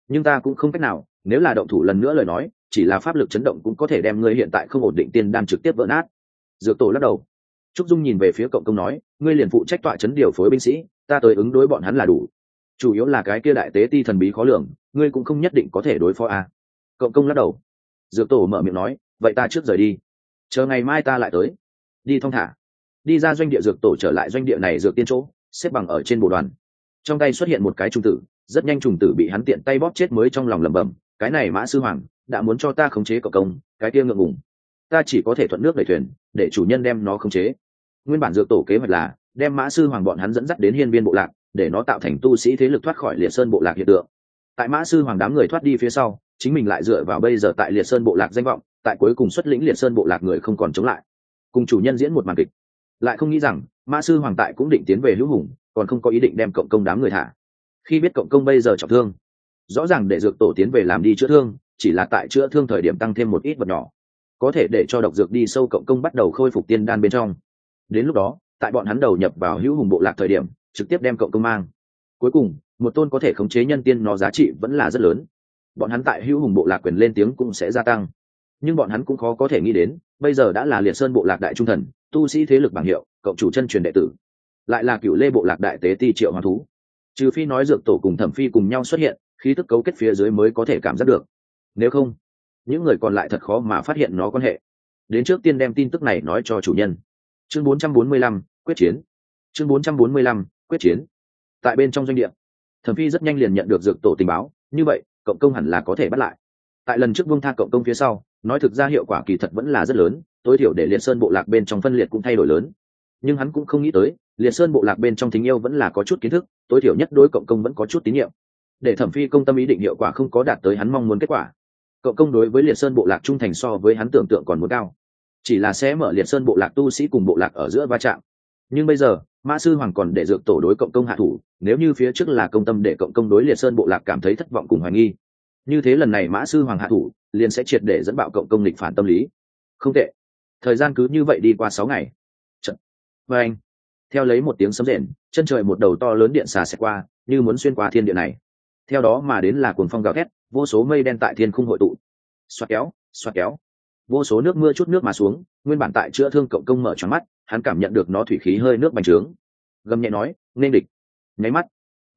Nhưng ta cũng không cách nào, nếu là động thủ lần nữa lời nói, chỉ là pháp lực chấn động cũng có thể đem ngươi hiện tại không ổn định tiên đan trực tiếp vỡ nát. Dược tổ lắc đầu. Trúc dung nhìn về phía cộng công nói, ngươi liền phụ trách tọa chấn điều phối binh sĩ, ta tới ứng đối bọn hắn là đủ. Chủ yếu là cái kia đại tế ti thần bí khó lường, ngươi cũng không nhất định có thể đối phó a à. cộng công lắc đầu. Dược tổ mở miệng nói, vậy ta trước rời đi. Chờ ngày mai ta lại tới. Đi thong thả. Đi ra doanh địa dược tổ trở lại doanh địa này dược tiên chỗ, xếp bằng ở trên bộ đoàn trong tay xuất hiện một cái trùng tử, rất nhanh trùng tử bị hắn tiện tay bóp chết mới trong lòng lẩm bẩm, cái này mã sư hoàng, đã muốn cho ta khống chế cộng công, cái kia ngượng ngùng. Ta chỉ có thể thuận nước đẩy thuyền, để chủ nhân đem nó khống chế. Nguyên bản dược tổ kế hoạch là, đem mã sư hoàng bọn hắn dẫn dắt đến hiên viên bộ lạc, để nó tạo thành tu sĩ thế lực thoát khỏi liệt sơn bộ lạc hiện tượng. Tại mã sư hoàng đám người thoát đi phía sau, chính mình lại dựa vào bây giờ tại liệt sơn bộ lạc danh vọng, tại cuối cùng xuất lĩnh liệt sơn bộ lạc người không còn chống lại. Cùng chủ nhân diễn một màn kịch. Lại không nghĩ rằng, mã sư hoàng tại cũng định tiến về hữu hùng còn không có ý định đem cộng công đám người thả. Khi biết cộng công bây giờ trọng thương, rõ ràng để dược tổ tiến về làm đi chữa thương, chỉ là tại chữa thương thời điểm tăng thêm một ít vật nhỏ. Có thể để cho độc dược đi sâu cộng công bắt đầu khôi phục tiên đan bên trong. Đến lúc đó, tại bọn hắn đầu nhập vào hữu hùng bộ lạc thời điểm, trực tiếp đem cộng công mang. Cuối cùng, một tôn có thể khống chế nhân tiên nó giá trị vẫn là rất lớn. Bọn hắn tại hữu hùng bộ lạc quyền lên tiếng cũng sẽ gia tăng. Nhưng bọn hắn cũng khó có thể nghĩ đến, bây giờ đã là liệt sơn bộ lạc đại trung thần, tu sĩ thế lực bảng hiệu, cộng chủ chân truyền đệ tử lại là cựu lê bộ lạc đại tế ti triệu hoàng thú. Trừ phi nói dược tổ cùng thẩm phi cùng nhau xuất hiện khí tức cấu kết phía dưới mới có thể cảm giác được. Nếu không những người còn lại thật khó mà phát hiện nó quan hệ. Đến trước tiên đem tin tức này nói cho chủ nhân. Chương 445, quyết chiến. Chương 445, quyết chiến. Tại bên trong doanh địa thẩm phi rất nhanh liền nhận được dược tổ tình báo. Như vậy cộng công hẳn là có thể bắt lại. Tại lần trước vương tha cộng công phía sau nói thực ra hiệu quả kỳ thật vẫn là rất lớn. Tối thiểu để liệt sơn bộ lạc bên trong phân liệt cũng thay đổi lớn nhưng hắn cũng không nghĩ tới, liệt sơn bộ lạc bên trong tình yêu vẫn là có chút kiến thức, tối thiểu nhất đối cộng công vẫn có chút tín nhiệm. Để thẩm phi công tâm ý định hiệu quả không có đạt tới hắn mong muốn kết quả. Cộng công đối với liệt sơn bộ lạc trung thành so với hắn tưởng tượng còn muốn cao. Chỉ là sẽ mở liệt sơn bộ lạc tu sĩ cùng bộ lạc ở giữa va chạm. Nhưng bây giờ mã sư hoàng còn để dược tổ đối cộng công hạ thủ, nếu như phía trước là công tâm để cộng công đối liệt sơn bộ lạc cảm thấy thất vọng cùng hoài nghi, như thế lần này mã sư hoàng hạ thủ, liền sẽ triệt để dẫn bạo cộng công lịch phản tâm lý. Không tệ. Thời gian cứ như vậy đi qua sáu ngày và anh, theo lấy một tiếng sấm rền, chân trời một đầu to lớn điện xà xẹt qua, như muốn xuyên qua thiên địa này. Theo đó mà đến là cuồng phong gào thét, vô số mây đen tại thiên khung hội tụ. Xoát kéo xoát kéo. Vô số nước mưa chút nước mà xuống, nguyên bản tại chữa thương cộng công mở tròn mắt, hắn cảm nhận được nó thủy khí hơi nước bành trướng. Gầm nhẹ nói, nên địch. Nháy mắt,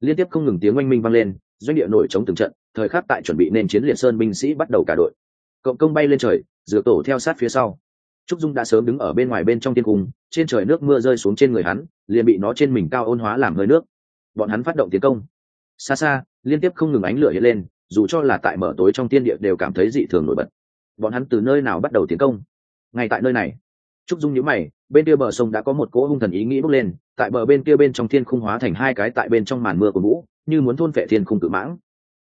liên tiếp không ngừng tiếng oanh minh vang lên, doanh địa nổi chống từng trận, thời khắc tại chuẩn bị nên chiến liệt sơn binh sĩ bắt đầu cả đội. Cộng công bay lên trời, dựa tổ theo sát phía sau trúc dung đã sớm đứng ở bên ngoài bên trong tiên cung, trên trời nước mưa rơi xuống trên người hắn, liền bị nó trên mình cao ôn hóa làm hơi nước. Bọn hắn phát động tiến công. Xa xa, liên tiếp không ngừng ánh lửa hiện lên, dù cho là tại mở tối trong tiên địa đều cảm thấy dị thường nổi bật. Bọn hắn từ nơi nào bắt đầu tiến công? Ngay tại nơi này, trúc dung nhíu mày, bên kia bờ sông đã có một cỗ hung thần ý nghĩ bốc lên, tại bờ bên kia bên trong thiên khung hóa thành hai cái tại bên trong màn mưa của vũ như muốn thôn vệ thiên khung cự mãng.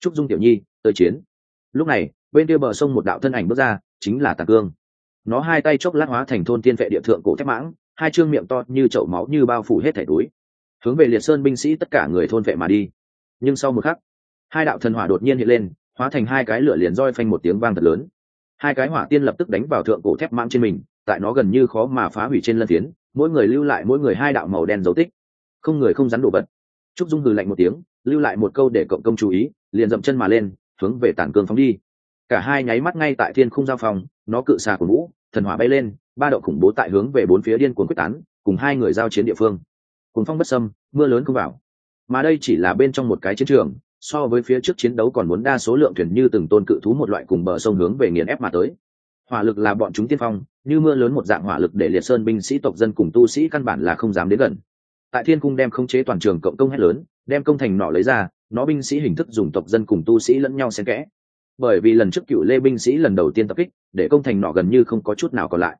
Trúc dung tiểu nhi, tới chiến. Lúc này, bên kia bờ sông một đạo thân ảnh bước ra, chính là tàng cương nó hai tay chốc lát hóa thành thôn tiên vệ địa thượng cổ thép mãng, hai chương miệng to như chậu máu như bao phủ hết thẻ túi. Hướng về liệt sơn binh sĩ tất cả người thôn vệ mà đi. Nhưng sau một khắc, hai đạo thần hỏa đột nhiên hiện lên, hóa thành hai cái lửa liền roi phanh một tiếng vang thật lớn. Hai cái hỏa tiên lập tức đánh vào thượng cổ thép mãng trên mình, tại nó gần như khó mà phá hủy trên lân phiến, mỗi người lưu lại mỗi người hai đạo màu đen dấu tích. Không người không rắn đổ vật. Trúc dung hừ lạnh một tiếng, lưu lại một câu để cộng công chú ý, liền dậm chân mà lên, hướng về tản cương phóng đi. Cả hai nháy mắt ngay tại thiên khung giao phòng nó cự xà của vũ thần hỏa bay lên, ba độ khủng bố tại hướng về bốn phía điên cuồng quyết tán, cùng hai người giao chiến địa phương. Cùng phong bất sâm mưa lớn không vào. Mà đây chỉ là bên trong một cái chiến trường, so với phía trước chiến đấu còn muốn đa số lượng thuyền như từng tôn cự thú một loại cùng bờ sông hướng về nghiền ép mà tới. Hỏa lực là bọn chúng tiên phong, như mưa lớn một dạng hỏa lực để liệt sơn binh sĩ tộc dân cùng tu sĩ căn bản là không dám đến gần. Tại thiên cung đem khống chế toàn trường cộng công hết lớn, đem công thành nọ lấy ra, nó binh sĩ hình thức dùng tộc dân cùng tu sĩ lẫn nhau xen kẽ bởi vì lần trước cựu lê binh sĩ lần đầu tiên tập kích, để công thành nọ gần như không có chút nào còn lại.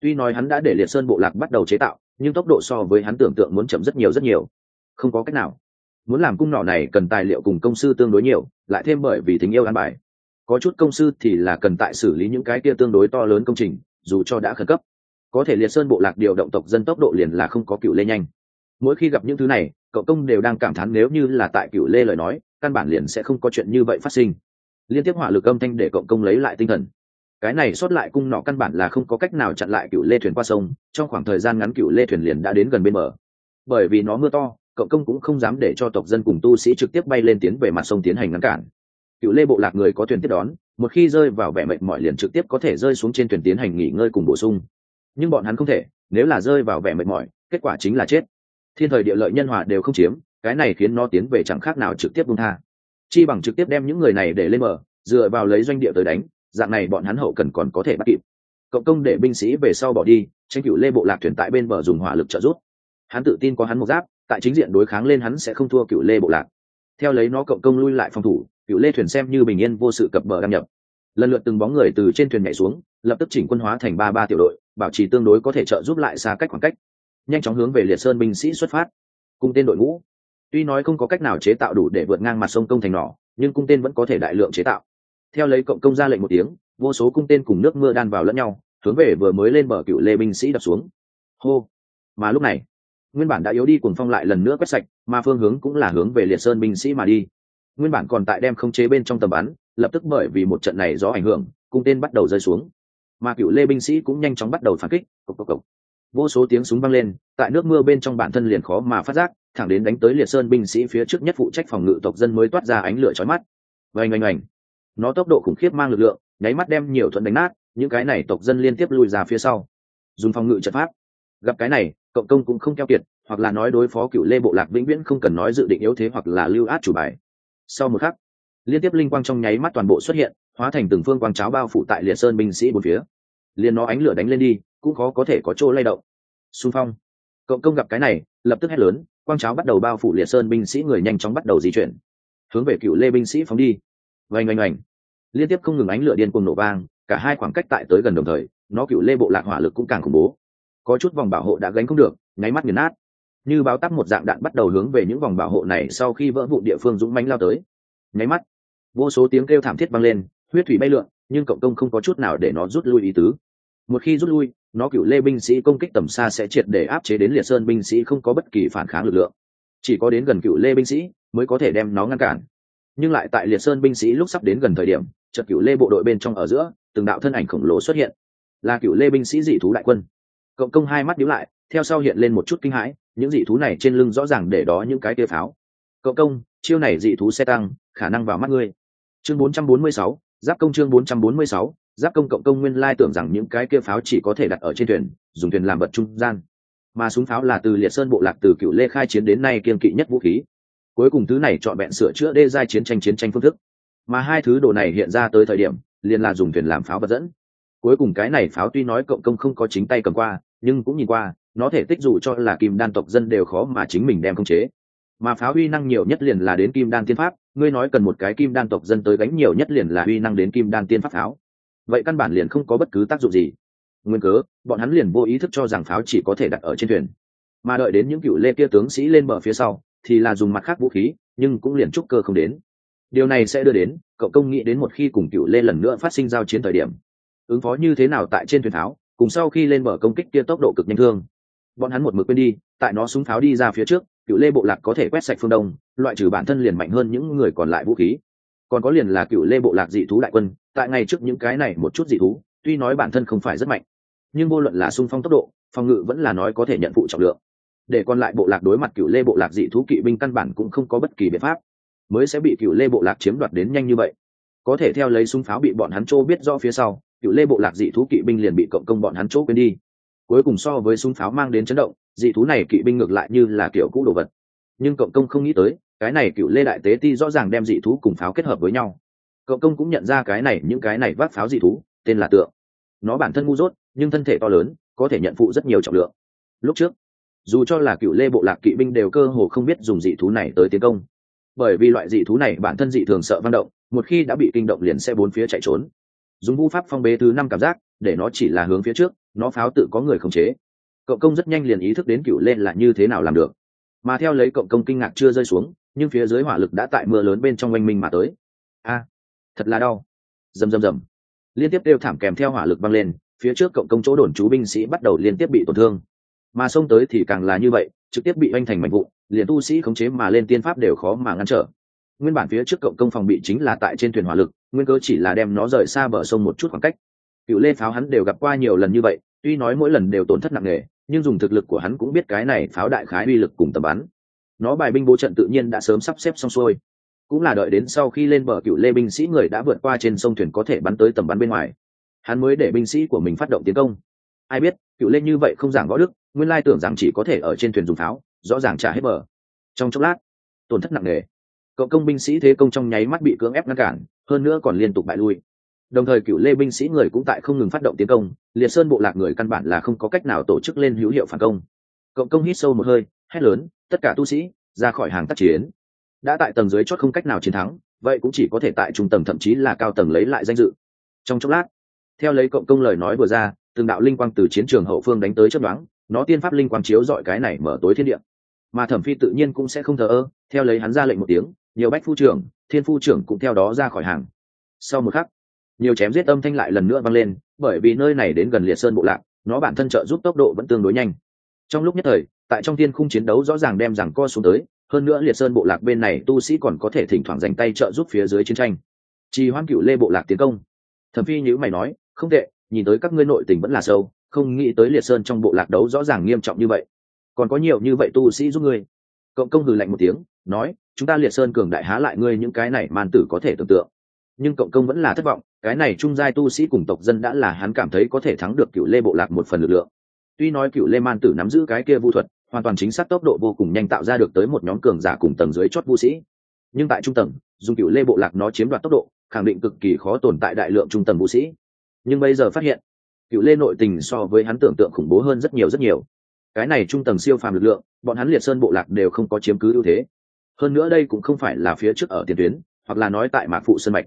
Tuy nói hắn đã để liệt sơn bộ lạc bắt đầu chế tạo, nhưng tốc độ so với hắn tưởng tượng muốn chậm rất nhiều rất nhiều. Không có cách nào. Muốn làm cung nọ này cần tài liệu cùng công sư tương đối nhiều, lại thêm bởi vì tình yêu an bài. Có chút công sư thì là cần tại xử lý những cái kia tương đối to lớn công trình, dù cho đã khẩn cấp. Có thể liệt sơn bộ lạc điều động tộc dân tốc độ liền là không có cựu lê nhanh. Mỗi khi gặp những thứ này, cậu công đều đang cảm thán nếu như là tại cựu lê lời nói, căn bản liền sẽ không có chuyện như vậy phát sinh liên tiếp hỏa lực âm thanh để cộng công lấy lại tinh thần. Cái này sót lại cung nọ căn bản là không có cách nào chặn lại cựu lê thuyền qua sông, trong khoảng thời gian ngắn cựu lê thuyền liền đã đến gần bên bờ. Bởi vì nó mưa to, cộng công cũng không dám để cho tộc dân cùng tu sĩ trực tiếp bay lên tiến về mặt sông tiến hành ngăn cản. Cựu lê bộ lạc người có thuyền tiếp đón, một khi rơi vào vẻ mệnh mọi liền trực tiếp có thể rơi xuống trên thuyền tiến hành nghỉ ngơi cùng bổ sung. Nhưng bọn hắn không thể, nếu là rơi vào vẻ mệt mỏi, kết quả chính là chết. Thiên thời địa lợi nhân hòa đều không chiếm, cái này khiến nó tiến về chẳng khác nào trực tiếp buông tha chi bằng trực tiếp đem những người này để lên mở dựa vào lấy doanh địa tới đánh, dạng này bọn hắn hậu cần còn có thể bắt kịp. Cộng công để binh sĩ về sau bỏ đi, tranh cựu lê bộ lạc thuyền tại bên bờ dùng hỏa lực trợ giúp. Hắn tự tin có hắn một giáp, tại chính diện đối kháng lên hắn sẽ không thua cựu lê bộ lạc. Theo lấy nó cộng công lui lại phòng thủ cựu lê thuyền xem như bình yên vô sự cập bờ đăng nhập. Lần lượt từng bóng người từ trên thuyền nhảy xuống, lập tức chỉnh quân hóa thành ba ba tiểu đội, bảo trì tương đối có thể trợ giúp lại xa cách khoảng cách. Nhanh chóng hướng về liệt sơn binh sĩ xuất phát. Cùng tên đội ngũ tuy nói không có cách nào chế tạo đủ để vượt ngang mặt sông công thành nỏ, nhưng cung tên vẫn có thể đại lượng chế tạo. Theo lấy cộng công ra lệnh một tiếng, vô số cung tên cùng nước mưa đan vào lẫn nhau, hướng về vừa mới lên bờ cựu lê binh sĩ đập xuống. Hô! Mà lúc này, nguyên bản đã yếu đi cuồng phong lại lần nữa quét sạch, mà phương hướng cũng là hướng về liệt sơn binh sĩ mà đi. Nguyên bản còn tại đem không chế bên trong tầm bắn, lập tức bởi vì một trận này gió ảnh hưởng, cung tên bắt đầu rơi xuống. Mà cựu lê binh sĩ cũng nhanh chóng bắt đầu phản kích, cộc cộc cộc. vô số tiếng súng vang lên, tại nước mưa bên trong bản thân liền khó mà phát giác thẳng đến đánh tới liệt sơn binh sĩ phía trước nhất phụ trách phòng ngự tộc dân mới toát ra ánh lửa chói mắt. Vành oanh oanh. Nó tốc độ khủng khiếp mang lực lượng, nháy mắt đem nhiều thuận đánh nát, những cái này tộc dân liên tiếp lùi ra phía sau. Dùng phòng ngự trận pháp. Gặp cái này, cộng công cũng không keo kiệt, hoặc là nói đối phó cựu lê bộ lạc vĩnh viễn không cần nói dự định yếu thế hoặc là lưu át chủ bài. Sau một khắc, liên tiếp linh quang trong nháy mắt toàn bộ xuất hiện, hóa thành từng phương quang cháo bao phủ tại liệt sơn binh sĩ bốn phía. Liền nó ánh lửa đánh lên đi, cũng khó có thể có chỗ lay động. Xung phong. Cộng công gặp cái này lập tức hét lớn, quang cháo bắt đầu bao phủ liệt sơn binh sĩ người nhanh chóng bắt đầu di chuyển. Hướng về cựu lê binh sĩ phóng đi. Vành oanh oanh. Liên tiếp không ngừng ánh lửa điên cuồng nổ vang, cả hai khoảng cách tại tới gần đồng thời, nó cựu lê bộ lạc hỏa lực cũng càng khủng bố. Có chút vòng bảo hộ đã gánh không được, nháy mắt nghiền nát. Như báo tắc một dạng đạn bắt đầu hướng về những vòng bảo hộ này sau khi vỡ vụ địa phương dũng mánh lao tới. Nháy mắt, vô số tiếng kêu thảm thiết vang lên, huyết thủy bay lượn, nhưng cộng công không có chút nào để nó rút lui ý tứ một khi rút lui nó cựu lê binh sĩ công kích tầm xa sẽ triệt để áp chế đến liệt sơn binh sĩ không có bất kỳ phản kháng lực lượng. Chỉ có đến gần cựu lê binh sĩ mới có thể đem nó ngăn cản. Nhưng lại tại liệt sơn binh sĩ lúc sắp đến gần thời điểm chợt cựu lê bộ đội bên trong ở giữa từng đạo thân ảnh khổng lồ xuất hiện. Là cựu lê binh sĩ dị thú đại quân. Cộng công hai mắt nhíu lại theo sau hiện lên một chút kinh hãi những dị thú này trên lưng rõ ràng để đó những cái tia pháo. Cộng công chiêu này dị thú xe tăng khả năng vào mắt ngươi. Chương 446, giáp công chương 446, giáp công cộng công nguyên lai tưởng rằng những cái kia pháo chỉ có thể đặt ở trên thuyền, dùng thuyền làm vật trung gian. Mà súng pháo là từ liệt sơn bộ lạc từ cựu lê khai chiến đến nay kiên kỵ nhất vũ khí. Cuối cùng thứ này chọn bẹn sửa chữa đê giai chiến tranh chiến tranh phương thức. Mà hai thứ đồ này hiện ra tới thời điểm, liền là dùng thuyền làm pháo vật dẫn. Cuối cùng cái này pháo tuy nói cộng công không có chính tay cầm qua, nhưng cũng nhìn qua, nó thể tích dù cho là kim đan tộc dân đều khó mà chính mình đem khống chế. Mà pháo uy năng nhiều nhất liền là đến kim đan tiên pháp, ngươi nói cần một cái kim đan tộc dân tới gánh nhiều nhất liền là uy năng đến kim đan tiên pháp pháo vậy căn bản liền không có bất cứ tác dụng gì. Nguyên cớ, bọn hắn liền vô ý thức cho rằng pháo chỉ có thể đặt ở trên thuyền. Mà đợi đến những cựu lê kia tướng sĩ lên bờ phía sau, thì là dùng mặt khác vũ khí, nhưng cũng liền trúc cơ không đến. Điều này sẽ đưa đến, cậu công nghĩ đến một khi cùng cựu lê lần nữa phát sinh giao chiến thời điểm, ứng phó như thế nào tại trên thuyền pháo cùng sau khi lên bờ công kích kia tốc độ cực nhanh thương. Bọn hắn một mực quên đi, tại nó súng pháo đi ra phía trước, cựu lê bộ lạc có thể quét sạch phương đông, loại trừ bản thân liền mạnh hơn những người còn lại vũ khí còn có liền là cựu lê bộ lạc dị thú đại quân, tại ngày trước những cái này một chút dị thú, tuy nói bản thân không phải rất mạnh, nhưng vô luận là xung phong tốc độ, phòng ngự vẫn là nói có thể nhận phụ trọng lượng. Để còn lại bộ lạc đối mặt cựu lê bộ lạc dị thú kỵ binh căn bản cũng không có bất kỳ biện pháp, mới sẽ bị cựu lê bộ lạc chiếm đoạt đến nhanh như vậy. Có thể theo lấy súng pháo bị bọn hắn chỗ biết rõ phía sau, cựu lê bộ lạc dị thú kỵ binh liền bị cộng công bọn hắn chỗ quên đi. Cuối cùng so với súng pháo mang đến chấn động, dị thú này kỵ binh ngược lại như là kiểu cũ đồ vật. Nhưng cộng công không nghĩ tới cái này cựu lê đại tế ti rõ ràng đem dị thú cùng pháo kết hợp với nhau. Cậu công cũng nhận ra cái này, những cái này vác pháo dị thú, tên là tượng. Nó bản thân ngu dốt, nhưng thân thể to lớn, có thể nhận phụ rất nhiều trọng lượng. Lúc trước, dù cho là cựu lê bộ lạc kỵ binh đều cơ hồ không biết dùng dị thú này tới tiến công. Bởi vì loại dị thú này bản thân dị thường sợ văn động, một khi đã bị kinh động liền sẽ bốn phía chạy trốn. Dùng vũ pháp phong bế thứ năm cảm giác, để nó chỉ là hướng phía trước, nó pháo tự có người khống chế. Cậu công rất nhanh liền ý thức đến cựu lên là như thế nào làm được mà theo lấy cộng công kinh ngạc chưa rơi xuống, nhưng phía dưới hỏa lực đã tại mưa lớn bên trong oanh minh mà tới. A, thật là đau. Rầm rầm rầm. Liên tiếp đều thảm kèm theo hỏa lực băng lên, phía trước cộng công chỗ đồn trú binh sĩ bắt đầu liên tiếp bị tổn thương. Mà xông tới thì càng là như vậy, trực tiếp bị oanh thành mạnh vụ liền tu sĩ khống chế mà lên tiên pháp đều khó mà ngăn trở. Nguyên bản phía trước cộng công phòng bị chính là tại trên thuyền hỏa lực, nguyên cơ chỉ là đem nó rời xa bờ sông một chút khoảng cách. Cựu lê pháo hắn đều gặp qua nhiều lần như vậy, tuy nói mỗi lần đều tổn thất nặng nề nhưng dùng thực lực của hắn cũng biết cái này pháo đại khái uy lực cùng tầm bắn. Nó bài binh bố trận tự nhiên đã sớm sắp xếp xong xuôi. Cũng là đợi đến sau khi lên bờ cựu lê binh sĩ người đã vượt qua trên sông thuyền có thể bắn tới tầm bắn bên ngoài. Hắn mới để binh sĩ của mình phát động tiến công. Ai biết cựu lê như vậy không giảng võ đức, nguyên lai tưởng rằng chỉ có thể ở trên thuyền dùng pháo, rõ ràng trả hết bờ. Trong chốc lát, tổn thất nặng nề. Cậu công binh sĩ thế công trong nháy mắt bị cưỡng ép ngăn cản, hơn nữa còn liên tục bại lui đồng thời cựu lê binh sĩ người cũng tại không ngừng phát động tiến công, liệt sơn bộ lạc người căn bản là không có cách nào tổ chức lên hữu hiệu phản công. Cộng công hít sâu một hơi, hét lớn, tất cả tu sĩ, ra khỏi hàng tác chiến. Đã tại tầng dưới chót không cách nào chiến thắng, vậy cũng chỉ có thể tại trung tầng thậm chí là cao tầng lấy lại danh dự. Trong chốc lát, theo lấy cộng công lời nói vừa ra, từng đạo linh quang từ chiến trường hậu phương đánh tới chấp đoán nó tiên pháp linh quang chiếu dọi cái này mở tối thiên địa. Mà thẩm phi tự nhiên cũng sẽ không thờ ơ, theo lấy hắn ra lệnh một tiếng, nhiều bách phu trưởng, thiên phu trưởng cũng theo đó ra khỏi hàng. Sau một khắc nhiều chém giết âm thanh lại lần nữa vang lên, bởi vì nơi này đến gần liệt sơn bộ lạc, nó bản thân trợ giúp tốc độ vẫn tương đối nhanh. Trong lúc nhất thời, tại trong thiên khung chiến đấu rõ ràng đem rằng co xuống tới, hơn nữa liệt sơn bộ lạc bên này tu sĩ còn có thể thỉnh thoảng dành tay trợ giúp phía dưới chiến tranh. Trì hoan cựu lê bộ lạc tiến công. Thẩm phi nhữ mày nói, không tệ, nhìn tới các ngươi nội tình vẫn là sâu, không nghĩ tới liệt sơn trong bộ lạc đấu rõ ràng nghiêm trọng như vậy. Còn có nhiều như vậy tu sĩ giúp ngươi. Cộng công hừ lạnh một tiếng, nói, chúng ta liệt sơn cường đại há lại ngươi những cái này man tử có thể tưởng tượng. Nhưng cộng công vẫn là thất vọng cái này trung giai tu sĩ cùng tộc dân đã là hắn cảm thấy có thể thắng được cựu lê bộ lạc một phần lực lượng. Tuy nói cựu lê man tử nắm giữ cái kia vu thuật, hoàn toàn chính xác tốc độ vô cùng nhanh tạo ra được tới một nhóm cường giả cùng tầng dưới chót vũ sĩ. Nhưng tại trung tầng dùng cựu lê bộ lạc nó chiếm đoạt tốc độ, khẳng định cực kỳ khó tồn tại đại lượng trung tầng vũ sĩ. Nhưng bây giờ phát hiện, cựu lê nội tình so với hắn tưởng tượng khủng bố hơn rất nhiều rất nhiều. Cái này trung tầng siêu phàm lực lượng, bọn hắn liệt sơn bộ lạc đều không có chiếm cứ ưu thế. Hơn nữa đây cũng không phải là phía trước ở tiền tuyến, hoặc là nói tại mạc phụ sân mạch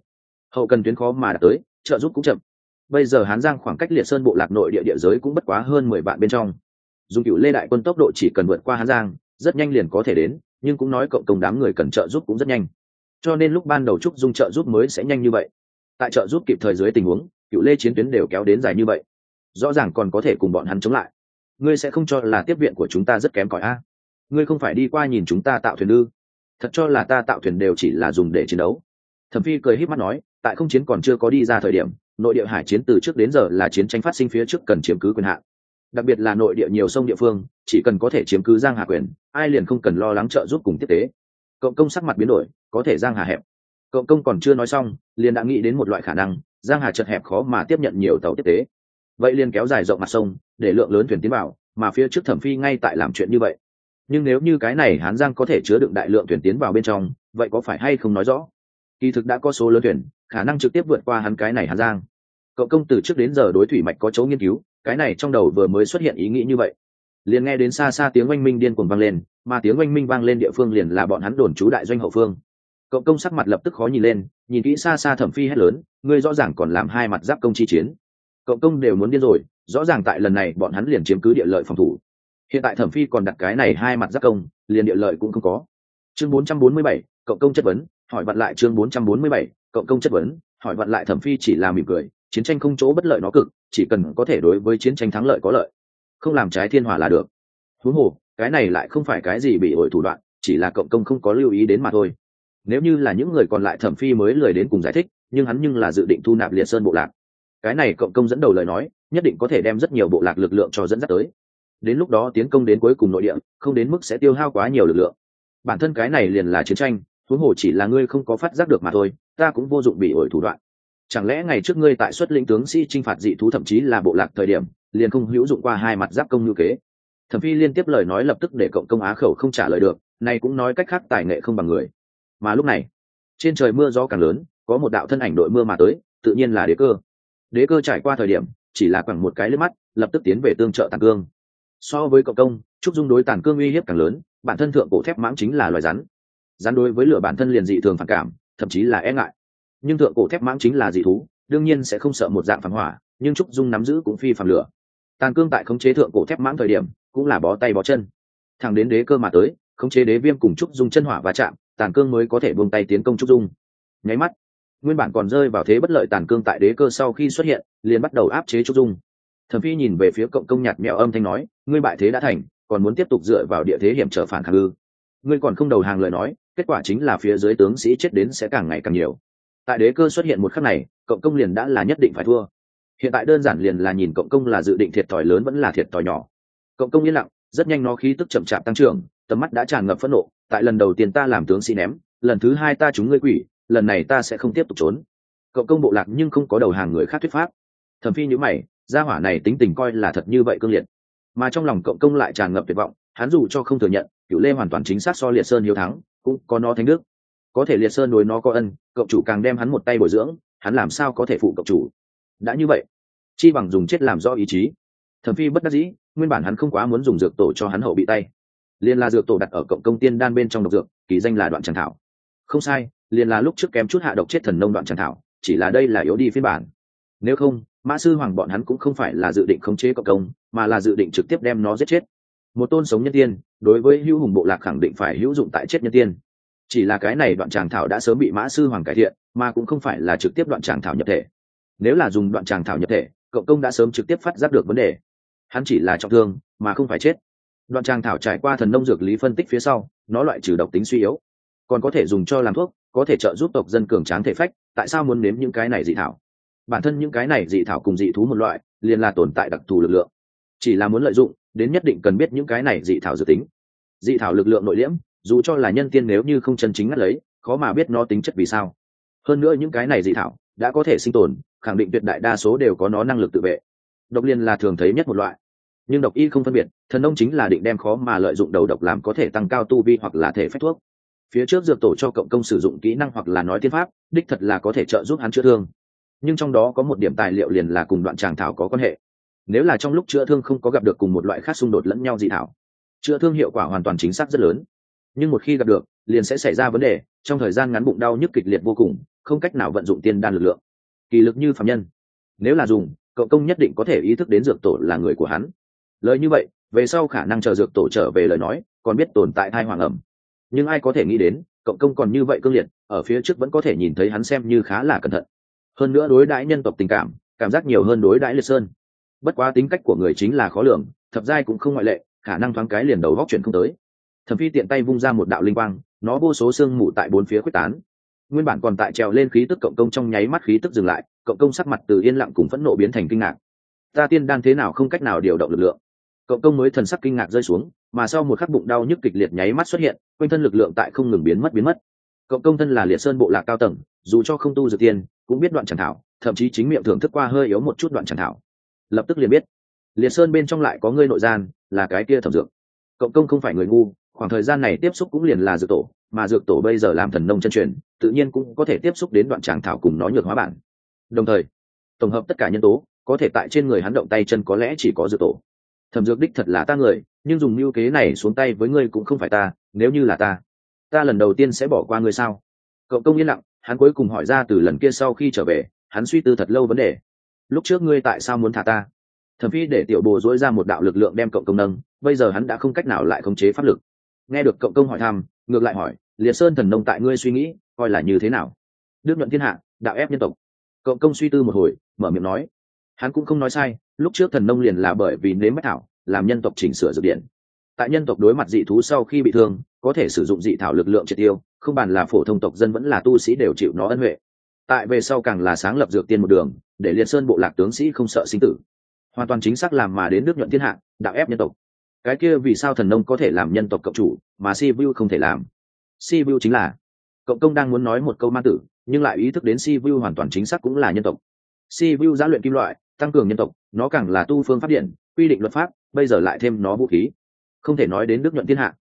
hậu cần tuyến khó mà đạt tới, trợ giúp cũng chậm. Bây giờ hán giang khoảng cách liệt sơn bộ lạc nội địa địa giới cũng bất quá hơn mười vạn bên trong. Dùng cựu lê đại quân tốc độ chỉ cần vượt qua hán giang, rất nhanh liền có thể đến, nhưng cũng nói cộng công đám người cần trợ giúp cũng rất nhanh. Cho nên lúc ban đầu trúc dung trợ giúp mới sẽ nhanh như vậy. Tại trợ giúp kịp thời dưới tình huống, cựu lê chiến tuyến đều kéo đến dài như vậy. Rõ ràng còn có thể cùng bọn hắn chống lại. Ngươi sẽ không cho là tiếp viện của chúng ta rất kém cỏi a? Ngươi không phải đi qua nhìn chúng ta tạo thuyền ư? Thật cho là ta tạo thuyền đều chỉ là dùng để chiến đấu. Thẩm phi cười h í p mắt nói tại không chiến còn chưa có đi ra thời điểm, nội địa hải chiến từ trước đến giờ là chiến tranh phát sinh phía trước cần chiếm cứ quyền hạn. Đặc biệt là nội địa nhiều sông địa phương, chỉ cần có thể chiếm cứ giang hà quyền, ai liền không cần lo lắng trợ giúp cùng tiếp tế. Cộng công sắc mặt biến đổi, có thể giang hà hẹp. Cộng công còn chưa nói xong, liền đã nghĩ đến một loại khả năng, giang hà chật hẹp khó mà tiếp nhận nhiều tàu tiếp tế. Vậy liền kéo dài rộng mặt sông, để lượng lớn thuyền tiến vào, mà phía trước thẩm phi ngay tại làm chuyện như vậy. Nhưng nếu như cái này hán giang có thể chứa đựng đại lượng thuyền tiến vào bên trong, vậy có phải hay không nói rõ? Kỳ thực đã có số lớn thuyền khả năng trực tiếp vượt qua hắn cái này hàn giang. Cậu công từ trước đến giờ đối thủy mạch có chỗ nghiên cứu cái này trong đầu vừa mới xuất hiện ý nghĩ như vậy. Liền nghe đến xa xa tiếng oanh minh điên cuồng vang lên mà tiếng oanh minh vang lên địa phương liền là bọn hắn đồn trú đại doanh hậu phương. Cậu công sắc mặt lập tức khó nhìn lên nhìn kỹ xa xa thẩm phi hét lớn ngươi rõ ràng còn làm hai mặt giáp công chi chiến. Cậu công đều muốn điên rồi rõ ràng tại lần này bọn hắn liền chiếm cứ địa lợi phòng thủ. Hiện tại thẩm phi còn đặt cái này hai mặt giáp công liền địa lợi cũng không có. Chương 447, cậu công chất vấn hỏi vặn lại chương 447, cộng công chất vấn, hỏi vặn lại thẩm phi chỉ là mỉm cười, chiến tranh không chỗ bất lợi nó cực, chỉ cần có thể đối với chiến tranh thắng lợi có lợi. Không làm trái thiên hòa là được. Huống hồ, cái này lại không phải cái gì bị ổi thủ đoạn, chỉ là cộng công không có lưu ý đến mà thôi. Nếu như là những người còn lại thẩm phi mới lời đến cùng giải thích, nhưng hắn nhưng là dự định thu nạp liệt sơn bộ lạc. Cái này cộng công dẫn đầu lời nói, nhất định có thể đem rất nhiều bộ lạc lực lượng cho dẫn dắt tới. Đến lúc đó tiến công đến cuối cùng nội địa, không đến mức sẽ tiêu hao quá nhiều lực lượng. Bản thân cái này liền là chiến tranh, huống hồ chỉ là ngươi không có phát giác được mà thôi ta cũng vô dụng bị ổi thủ đoạn. Chẳng lẽ ngày trước ngươi tại xuất lĩnh tướng sĩ t r i n h phạt dị thú thậm chí là bộ lạc thời điểm, liền không hữu dụng qua hai mặt giáp công như kế? Thẩm phi liên tiếp lời nói lập tức để cộng công á khẩu không trả lời được, nay cũng nói cách khác tài nghệ không bằng người. Mà lúc này, trên trời mưa gió càng lớn, có một đạo thân ảnh đội mưa mà tới, tự nhiên là đế cơ. Đế cơ trải qua thời điểm, chỉ là khoảng một cái lướt mắt, lập tức tiến về tương trợ tàn cương. So với cộng công, trúc dung đối tàn cương uy hiếp càng lớn, bản thân thượng cổ thép mãng chính là loài rắn. Rắn đối với lửa bản thân liền dị thường phản cảm thậm chí là e ngại. Nhưng thượng cổ thép mãng chính là dị thú, đương nhiên sẽ không sợ một dạng phản hỏa, nhưng trúc dung nắm giữ cũng phi phàm lửa. Tàn cương tại khống chế thượng cổ thép mãng thời điểm, cũng là bó tay bó chân. Thẳng đến đế cơ mà tới, khống chế đế viêm cùng trúc dung chân hỏa và chạm, tàn cương mới có thể buông tay tiến công trúc dung. Nháy mắt, nguyên bản còn rơi vào thế bất lợi tàn cương tại đế cơ sau khi xuất hiện, liền bắt đầu áp chế trúc dung. Thẩm phi nhìn về phía cộng công nhạt mẹo âm thanh nói, ngươi bại thế đã thành, còn muốn tiếp tục dựa vào địa thế hiểm trở phản khả ngư ngươi còn không đầu hàng lời nói kết quả chính là phía dưới tướng sĩ chết đến sẽ càng ngày càng nhiều. Tại đế cơ xuất hiện một khắc này, cộng công liền đã là nhất định phải thua. Hiện tại đơn giản liền là nhìn cộng công là dự định thiệt thòi lớn vẫn là thiệt thòi nhỏ. Cộng công yên lặng, rất nhanh nó khí tức chậm chạp tăng trưởng, tầm mắt đã tràn ngập phẫn nộ. Tại lần đầu tiên ta làm tướng sĩ ném, lần thứ hai ta trúng ngươi quỷ, lần này ta sẽ không tiếp tục trốn. Cộng công bộ lạc nhưng không có đầu hàng người khác thuyết pháp. Thẩm phi nhữ mày, gia hỏa này tính tình coi là thật như vậy cương liệt. Mà trong lòng cộng công lại tràn ngập tuyệt vọng, hắn dù cho không thừa nhận cựu lê hoàn toàn chính xác so liệt sơn hiếu thắng cũng có nó thánh đức. Có thể liệt sơn đối nó có ân, cộng chủ càng đem hắn một tay bồi dưỡng, hắn làm sao có thể phụ cộng chủ? Đã như vậy, chi bằng dùng chết làm do ý chí. Thẩm phi bất đắc dĩ, nguyên bản hắn không quá muốn dùng dược tổ cho hắn hậu bị tay. Liền là dược tổ đặt ở cộng công tiên đan bên trong độc dược, kỳ danh là đoạn tràng thảo. Không sai liền là lúc trước kém chút hạ độc chết thần nông đoạn tràng thảo, chỉ là đây là yếu đi phiên bản. Nếu không, mã sư hoàng bọn hắn cũng không phải là dự định khống chế cộng công, mà là dự định trực tiếp đem nó giết chết một tôn sống nhân tiên, đối với hữu hùng bộ lạc khẳng định phải hữu dụng tại chết nhân tiên. Chỉ là cái này đoạn tràng thảo đã sớm bị mã sư hoàng cải thiện, mà cũng không phải là trực tiếp đoạn tràng thảo nhập thể. Nếu là dùng đoạn tràng thảo nhập thể, cộng công đã sớm trực tiếp phát giác được vấn đề. Hắn chỉ là trọng thương, mà không phải chết. Đoạn tràng thảo trải qua thần nông dược lý phân tích phía sau, nó loại trừ độc tính suy yếu. Còn có thể dùng cho làm thuốc, có thể trợ giúp tộc dân cường tráng thể phách, tại sao muốn nếm những cái này dị thảo? Bản thân những cái này dị thảo cùng dị thú một loại, liền là tồn tại đặc thù lực lượng. Chỉ là muốn lợi dụng đến nhất định cần biết những cái này dị thảo dự tính. Dị thảo lực lượng nội liễm, dù cho là nhân tiên nếu như không chân chính ngắt lấy, khó mà biết nó tính chất vì sao. Hơn nữa những cái này dị thảo đã có thể sinh tồn, khẳng định tuyệt đại đa số đều có nó năng lực tự vệ. Độc liên là thường thấy nhất một loại, nhưng độc y không phân biệt, thần nông chính là định đem khó mà lợi dụng đầu độc làm có thể tăng cao tu vi hoặc là thể phép thuốc. Phía trước dược tổ cho cộng công sử dụng kỹ năng hoặc là nói tiên pháp, đích thật là có thể trợ giúp hắn chữa thương. Nhưng trong đó có một điểm tài liệu liền là cùng đoạn tràng thảo có quan hệ nếu là trong lúc chữa thương không có gặp được cùng một loại khác xung đột lẫn nhau dị thảo, chữa thương hiệu quả hoàn toàn chính xác rất lớn. Nhưng một khi gặp được, liền sẽ xảy ra vấn đề, trong thời gian ngắn bụng đau nhức kịch liệt vô cùng, không cách nào vận dụng tiên đan lực lượng. Kỳ lực như phạm nhân. Nếu là dùng, cậu công nhất định có thể ý thức đến dược tổ là người của hắn. Lời như vậy, về sau khả năng chờ dược tổ trở về lời nói, còn biết tồn tại thai hoàng ẩm. Nhưng ai có thể nghĩ đến, cậu công còn như vậy cương liệt, ở phía trước vẫn có thể nhìn thấy hắn xem như khá là cẩn thận. Hơn nữa đối đãi nhân tộc tình cảm cảm giác nhiều hơn đối đãi liệt sơn bất quá tính cách của người chính là khó lường, thập giai cũng không ngoại lệ, khả năng thoáng cái liền đầu góc chuyển không tới. Thẩm phi tiện tay vung ra một đạo linh quang, nó vô số xương mù tại bốn phía quyết tán. Nguyên bản còn tại trèo lên khí tức cộng công trong nháy mắt khí tức dừng lại, cộng công sắc mặt từ yên lặng cùng phẫn nộ biến thành kinh ngạc. Ta tiên đang thế nào không cách nào điều động lực lượng? Cộng công mới thần sắc kinh ngạc rơi xuống, mà sau một khắc bụng đau nhức kịch liệt nháy mắt xuất hiện, quanh thân lực lượng tại không ngừng biến mất biến mất. Cộng công thân là liệt sơn bộ lạc cao tầng, dù cho không tu dược tiên, cũng biết đoạn chẳng thảo, thậm chí chính miệng thưởng thức qua hơi yếu một chút đoạn chẳng thảo lập tức liền biết. Liệt sơn bên trong lại có ngươi nội gian, là cái kia thẩm dược. Cộng công không phải người ngu, khoảng thời gian này tiếp xúc cũng liền là dược tổ, mà dược tổ bây giờ làm thần nông chân truyền, tự nhiên cũng có thể tiếp xúc đến đoạn tràng thảo cùng nó nhược hóa bản. Đồng thời, tổng hợp tất cả nhân tố, có thể tại trên người hắn động tay chân có lẽ chỉ có dược tổ. Thẩm dược đích thật là ta người, nhưng dùng mưu kế này xuống tay với ngươi cũng không phải ta, nếu như là ta ta lần đầu tiên sẽ bỏ qua ngươi sao? Cậu công yên lặng, hắn cuối cùng hỏi ra từ lần kia sau khi trở về, hắn suy tư thật lâu vấn đề lúc trước ngươi tại sao muốn thả ta? Thẩm phi để tiểu bồ dỗi ra một đạo lực lượng đem cộng công nâng, bây giờ hắn đã không cách nào lại khống chế pháp lực. Nghe được cộng công hỏi thăm, ngược lại hỏi, liệt sơn thần nông tại ngươi suy nghĩ, coi là như thế nào? Đức nhuận thiên hạ, đạo ép nhân tộc. Cộng công suy tư một hồi, mở miệng nói, hắn cũng không nói sai, lúc trước thần nông liền là bởi vì nếm bách thảo, làm nhân tộc chỉnh sửa dược điện. Tại nhân tộc đối mặt dị thú sau khi bị thương, có thể sử dụng dị thảo lực lượng triệt tiêu, không bàn là phổ thông tộc dân vẫn là tu sĩ đều chịu nó ân huệ. Tại về sau càng là sáng lập dược tiên một đường để liệt sơn bộ lạc tướng sĩ không sợ sinh tử. Hoàn toàn chính xác làm mà đến nước nhuận thiên hạ, đạo ép nhân tộc. Cái kia vì sao thần nông có thể làm nhân tộc cộng chủ, mà si vu không thể làm? Si vu chính là, cộng công đang muốn nói một câu ma tử, nhưng lại ý thức đến si vu hoàn toàn chính xác cũng là nhân tộc. Si vu giá luyện kim loại, tăng cường nhân tộc, nó càng là tu phương pháp điện, quy định luật pháp, bây giờ lại thêm nó vũ khí. Không thể nói đến đức nhuận thiên hạ.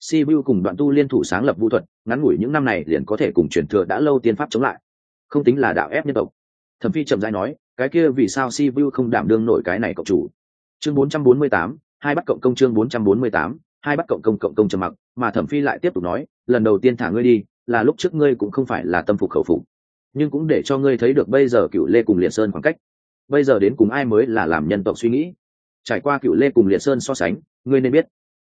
Si vu cùng đoạn tu liên thủ sáng lập vũ thuật, ngắn ngủi những năm này liền có thể cùng truyền thừa đã lâu tiên pháp chống lại. Không tính là đạo ép nhân tộc thẩm phi chậm rãi nói cái kia vì sao si vu không đảm đương nổi cái này cộng chủ? Chương 448, hai bắt cộng công chương 448, hai bắt cộng công cộng công trầm mặc mà thẩm phi lại tiếp tục nói lần đầu tiên thả ngươi đi là lúc trước ngươi cũng không phải là tâm phục khẩu phục nhưng cũng để cho ngươi thấy được bây giờ cựu lê cùng liệt sơn khoảng cách. Bây giờ đến cùng ai mới là làm nhân tộc suy nghĩ? Trải qua cựu lê cùng liệt sơn so sánh ngươi nên biết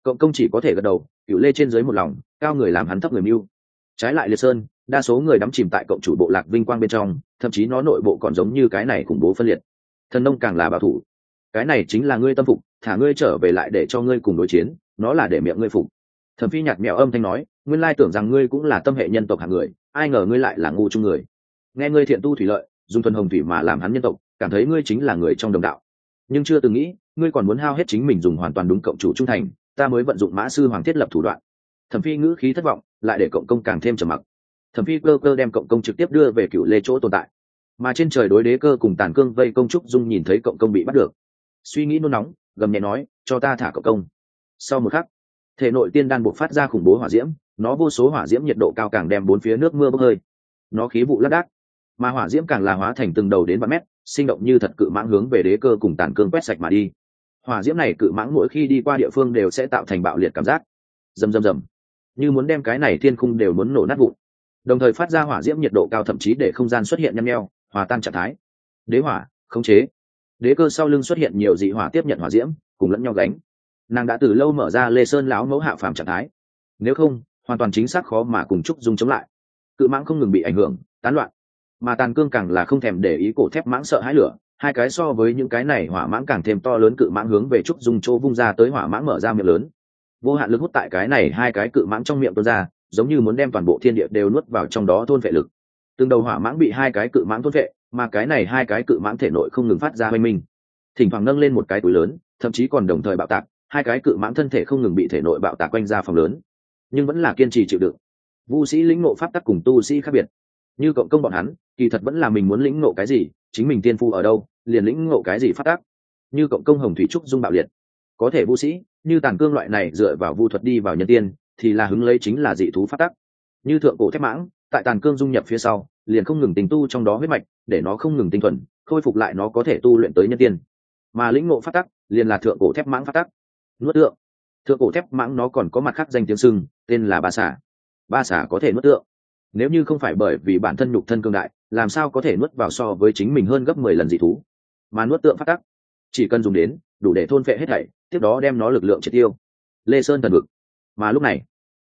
cộng công chỉ có thể gật đầu cựu lê trên dưới một lòng cao người làm hắn thấp người mưu. Trái lại liệt sơn đa số người đắm chìm tại cộng chủ bộ lạc vinh quang bên trong, thậm chí nó nội bộ còn giống như cái này khủng bố phân liệt. Thần nông càng là bảo thủ. Cái này chính là ngươi tâm phục, thả ngươi trở về lại để cho ngươi cùng đối chiến, nó là để miệng ngươi phục. Thẩm phi nhạt mẹo âm thanh nói, nguyên lai tưởng rằng ngươi cũng là tâm hệ nhân tộc hạng người, ai ngờ ngươi lại là ngu chung người. Nghe ngươi thiện tu thủy lợi, dùng thuần hồng thủy mà làm hắn nhân tộc, cảm thấy ngươi chính là người trong đồng đạo. Nhưng chưa từng nghĩ, ngươi còn muốn hao hết chính mình dùng hoàn toàn đúng cộng chủ trung thành, ta mới vận dụng mã sư hoàng thiết lập thủ đoạn. Thẩm phi ngữ khí thất vọng, lại để cộng công càng thêm trầm mặc thẩm phi cơ cơ đem cộng công trực tiếp đưa về cựu lê chỗ tồn tại. Mà trên trời đối đế cơ cùng tàn cương vây công trúc dung nhìn thấy cộng công bị bắt được. Suy nghĩ nôn nóng, gầm nhẹ nói, cho ta thả cộng công. Sau một khắc, thể nội tiên đan buộc phát ra khủng bố hỏa diễm, nó vô số hỏa diễm nhiệt độ cao càng đem bốn phía nước mưa bốc hơi. Nó khí vụ lác đác mà hỏa diễm càng là hóa thành từng đầu đến ba mét sinh động như thật cự mãng hướng về đế cơ cùng tàn cương quét sạch mà đi. Hỏa diễm này cự mãng mỗi khi đi qua địa phương đều sẽ tạo thành bạo liệt cảm giác. Rầm rầm rầm. Như muốn đem cái này thiên khung đều muốn nổ nát vụn đồng thời phát ra hỏa diễm nhiệt độ cao thậm chí để không gian xuất hiện nhăm nheo, hòa tan trạng thái. Đế hỏa, khống chế. Đế cơ sau lưng xuất hiện nhiều dị hỏa tiếp nhận hỏa diễm, cùng lẫn nhau gánh. Nàng đã từ lâu mở ra lê sơn lão mẫu hạ phàm trạng thái. Nếu không, hoàn toàn chính xác khó mà cùng trúc dung chống lại. Cự mãng không ngừng bị ảnh hưởng, tán loạn. Mà tàn cương càng là không thèm để ý cổ thép mãng sợ hãi lửa. Hai cái so với những cái này hỏa mãng càng thêm to lớn cự mãng hướng về trúc dung chỗ vung ra tới hỏa mãng mở ra miệng lớn. Vô hạn lực hút tại cái này hai cái cự mãng trong miệng tuôn ra giống như muốn đem toàn bộ thiên địa đều nuốt vào trong đó thôn vệ lực. Từng đầu hỏa mãng bị hai cái cự mãng thôn vệ, mà cái này hai cái cự mãng thể nội không ngừng phát ra hoanh minh. Thỉnh thoảng nâng lên một cái túi lớn, thậm chí còn đồng thời bạo tạc, hai cái cự mãng thân thể không ngừng bị thể nội bạo tạc quanh ra phòng lớn. Nhưng vẫn là kiên trì chịu đựng. Vu sĩ lĩnh ngộ pháp tắc cùng tu sĩ khác biệt. Như cộng công bọn hắn, kỳ thật vẫn là mình muốn lĩnh ngộ cái gì, chính mình tiên phu ở đâu, liền lĩnh ngộ cái gì phát tác như cộng công hồng thủy trúc dung bạo liệt. Có thể vũ sĩ, như tàn cương loại này dựa vào vu thuật đi vào nhân tiên thì là hứng lấy chính là dị thú phát tác như thượng cổ thép mãng, tại tàn cương dung nhập phía sau, liền không ngừng tình tu trong đó huyết mạch, để nó không ngừng tinh thuần, khôi phục lại nó có thể tu luyện tới nhân tiên. Mà lĩnh ngộ phát tắc, liền là thượng cổ thép mãng phát tắc. Nuốt tượng. Thượng cổ thép mãng nó còn có mặt khác danh tiếng sưng tên là ba xả ba xả có thể nuốt tượng. Nếu như không phải bởi vì bản thân nhục thân cương đại, làm sao có thể nuốt vào so với chính mình hơn gấp mười lần dị thú? Mà nuốt tượng phát tắc, chỉ cần dùng đến, đủ để thôn phệ hết thảy, tiếp đó đem nó lực lượng triệt tiêu. Lê sơn thần vực. Mà lúc này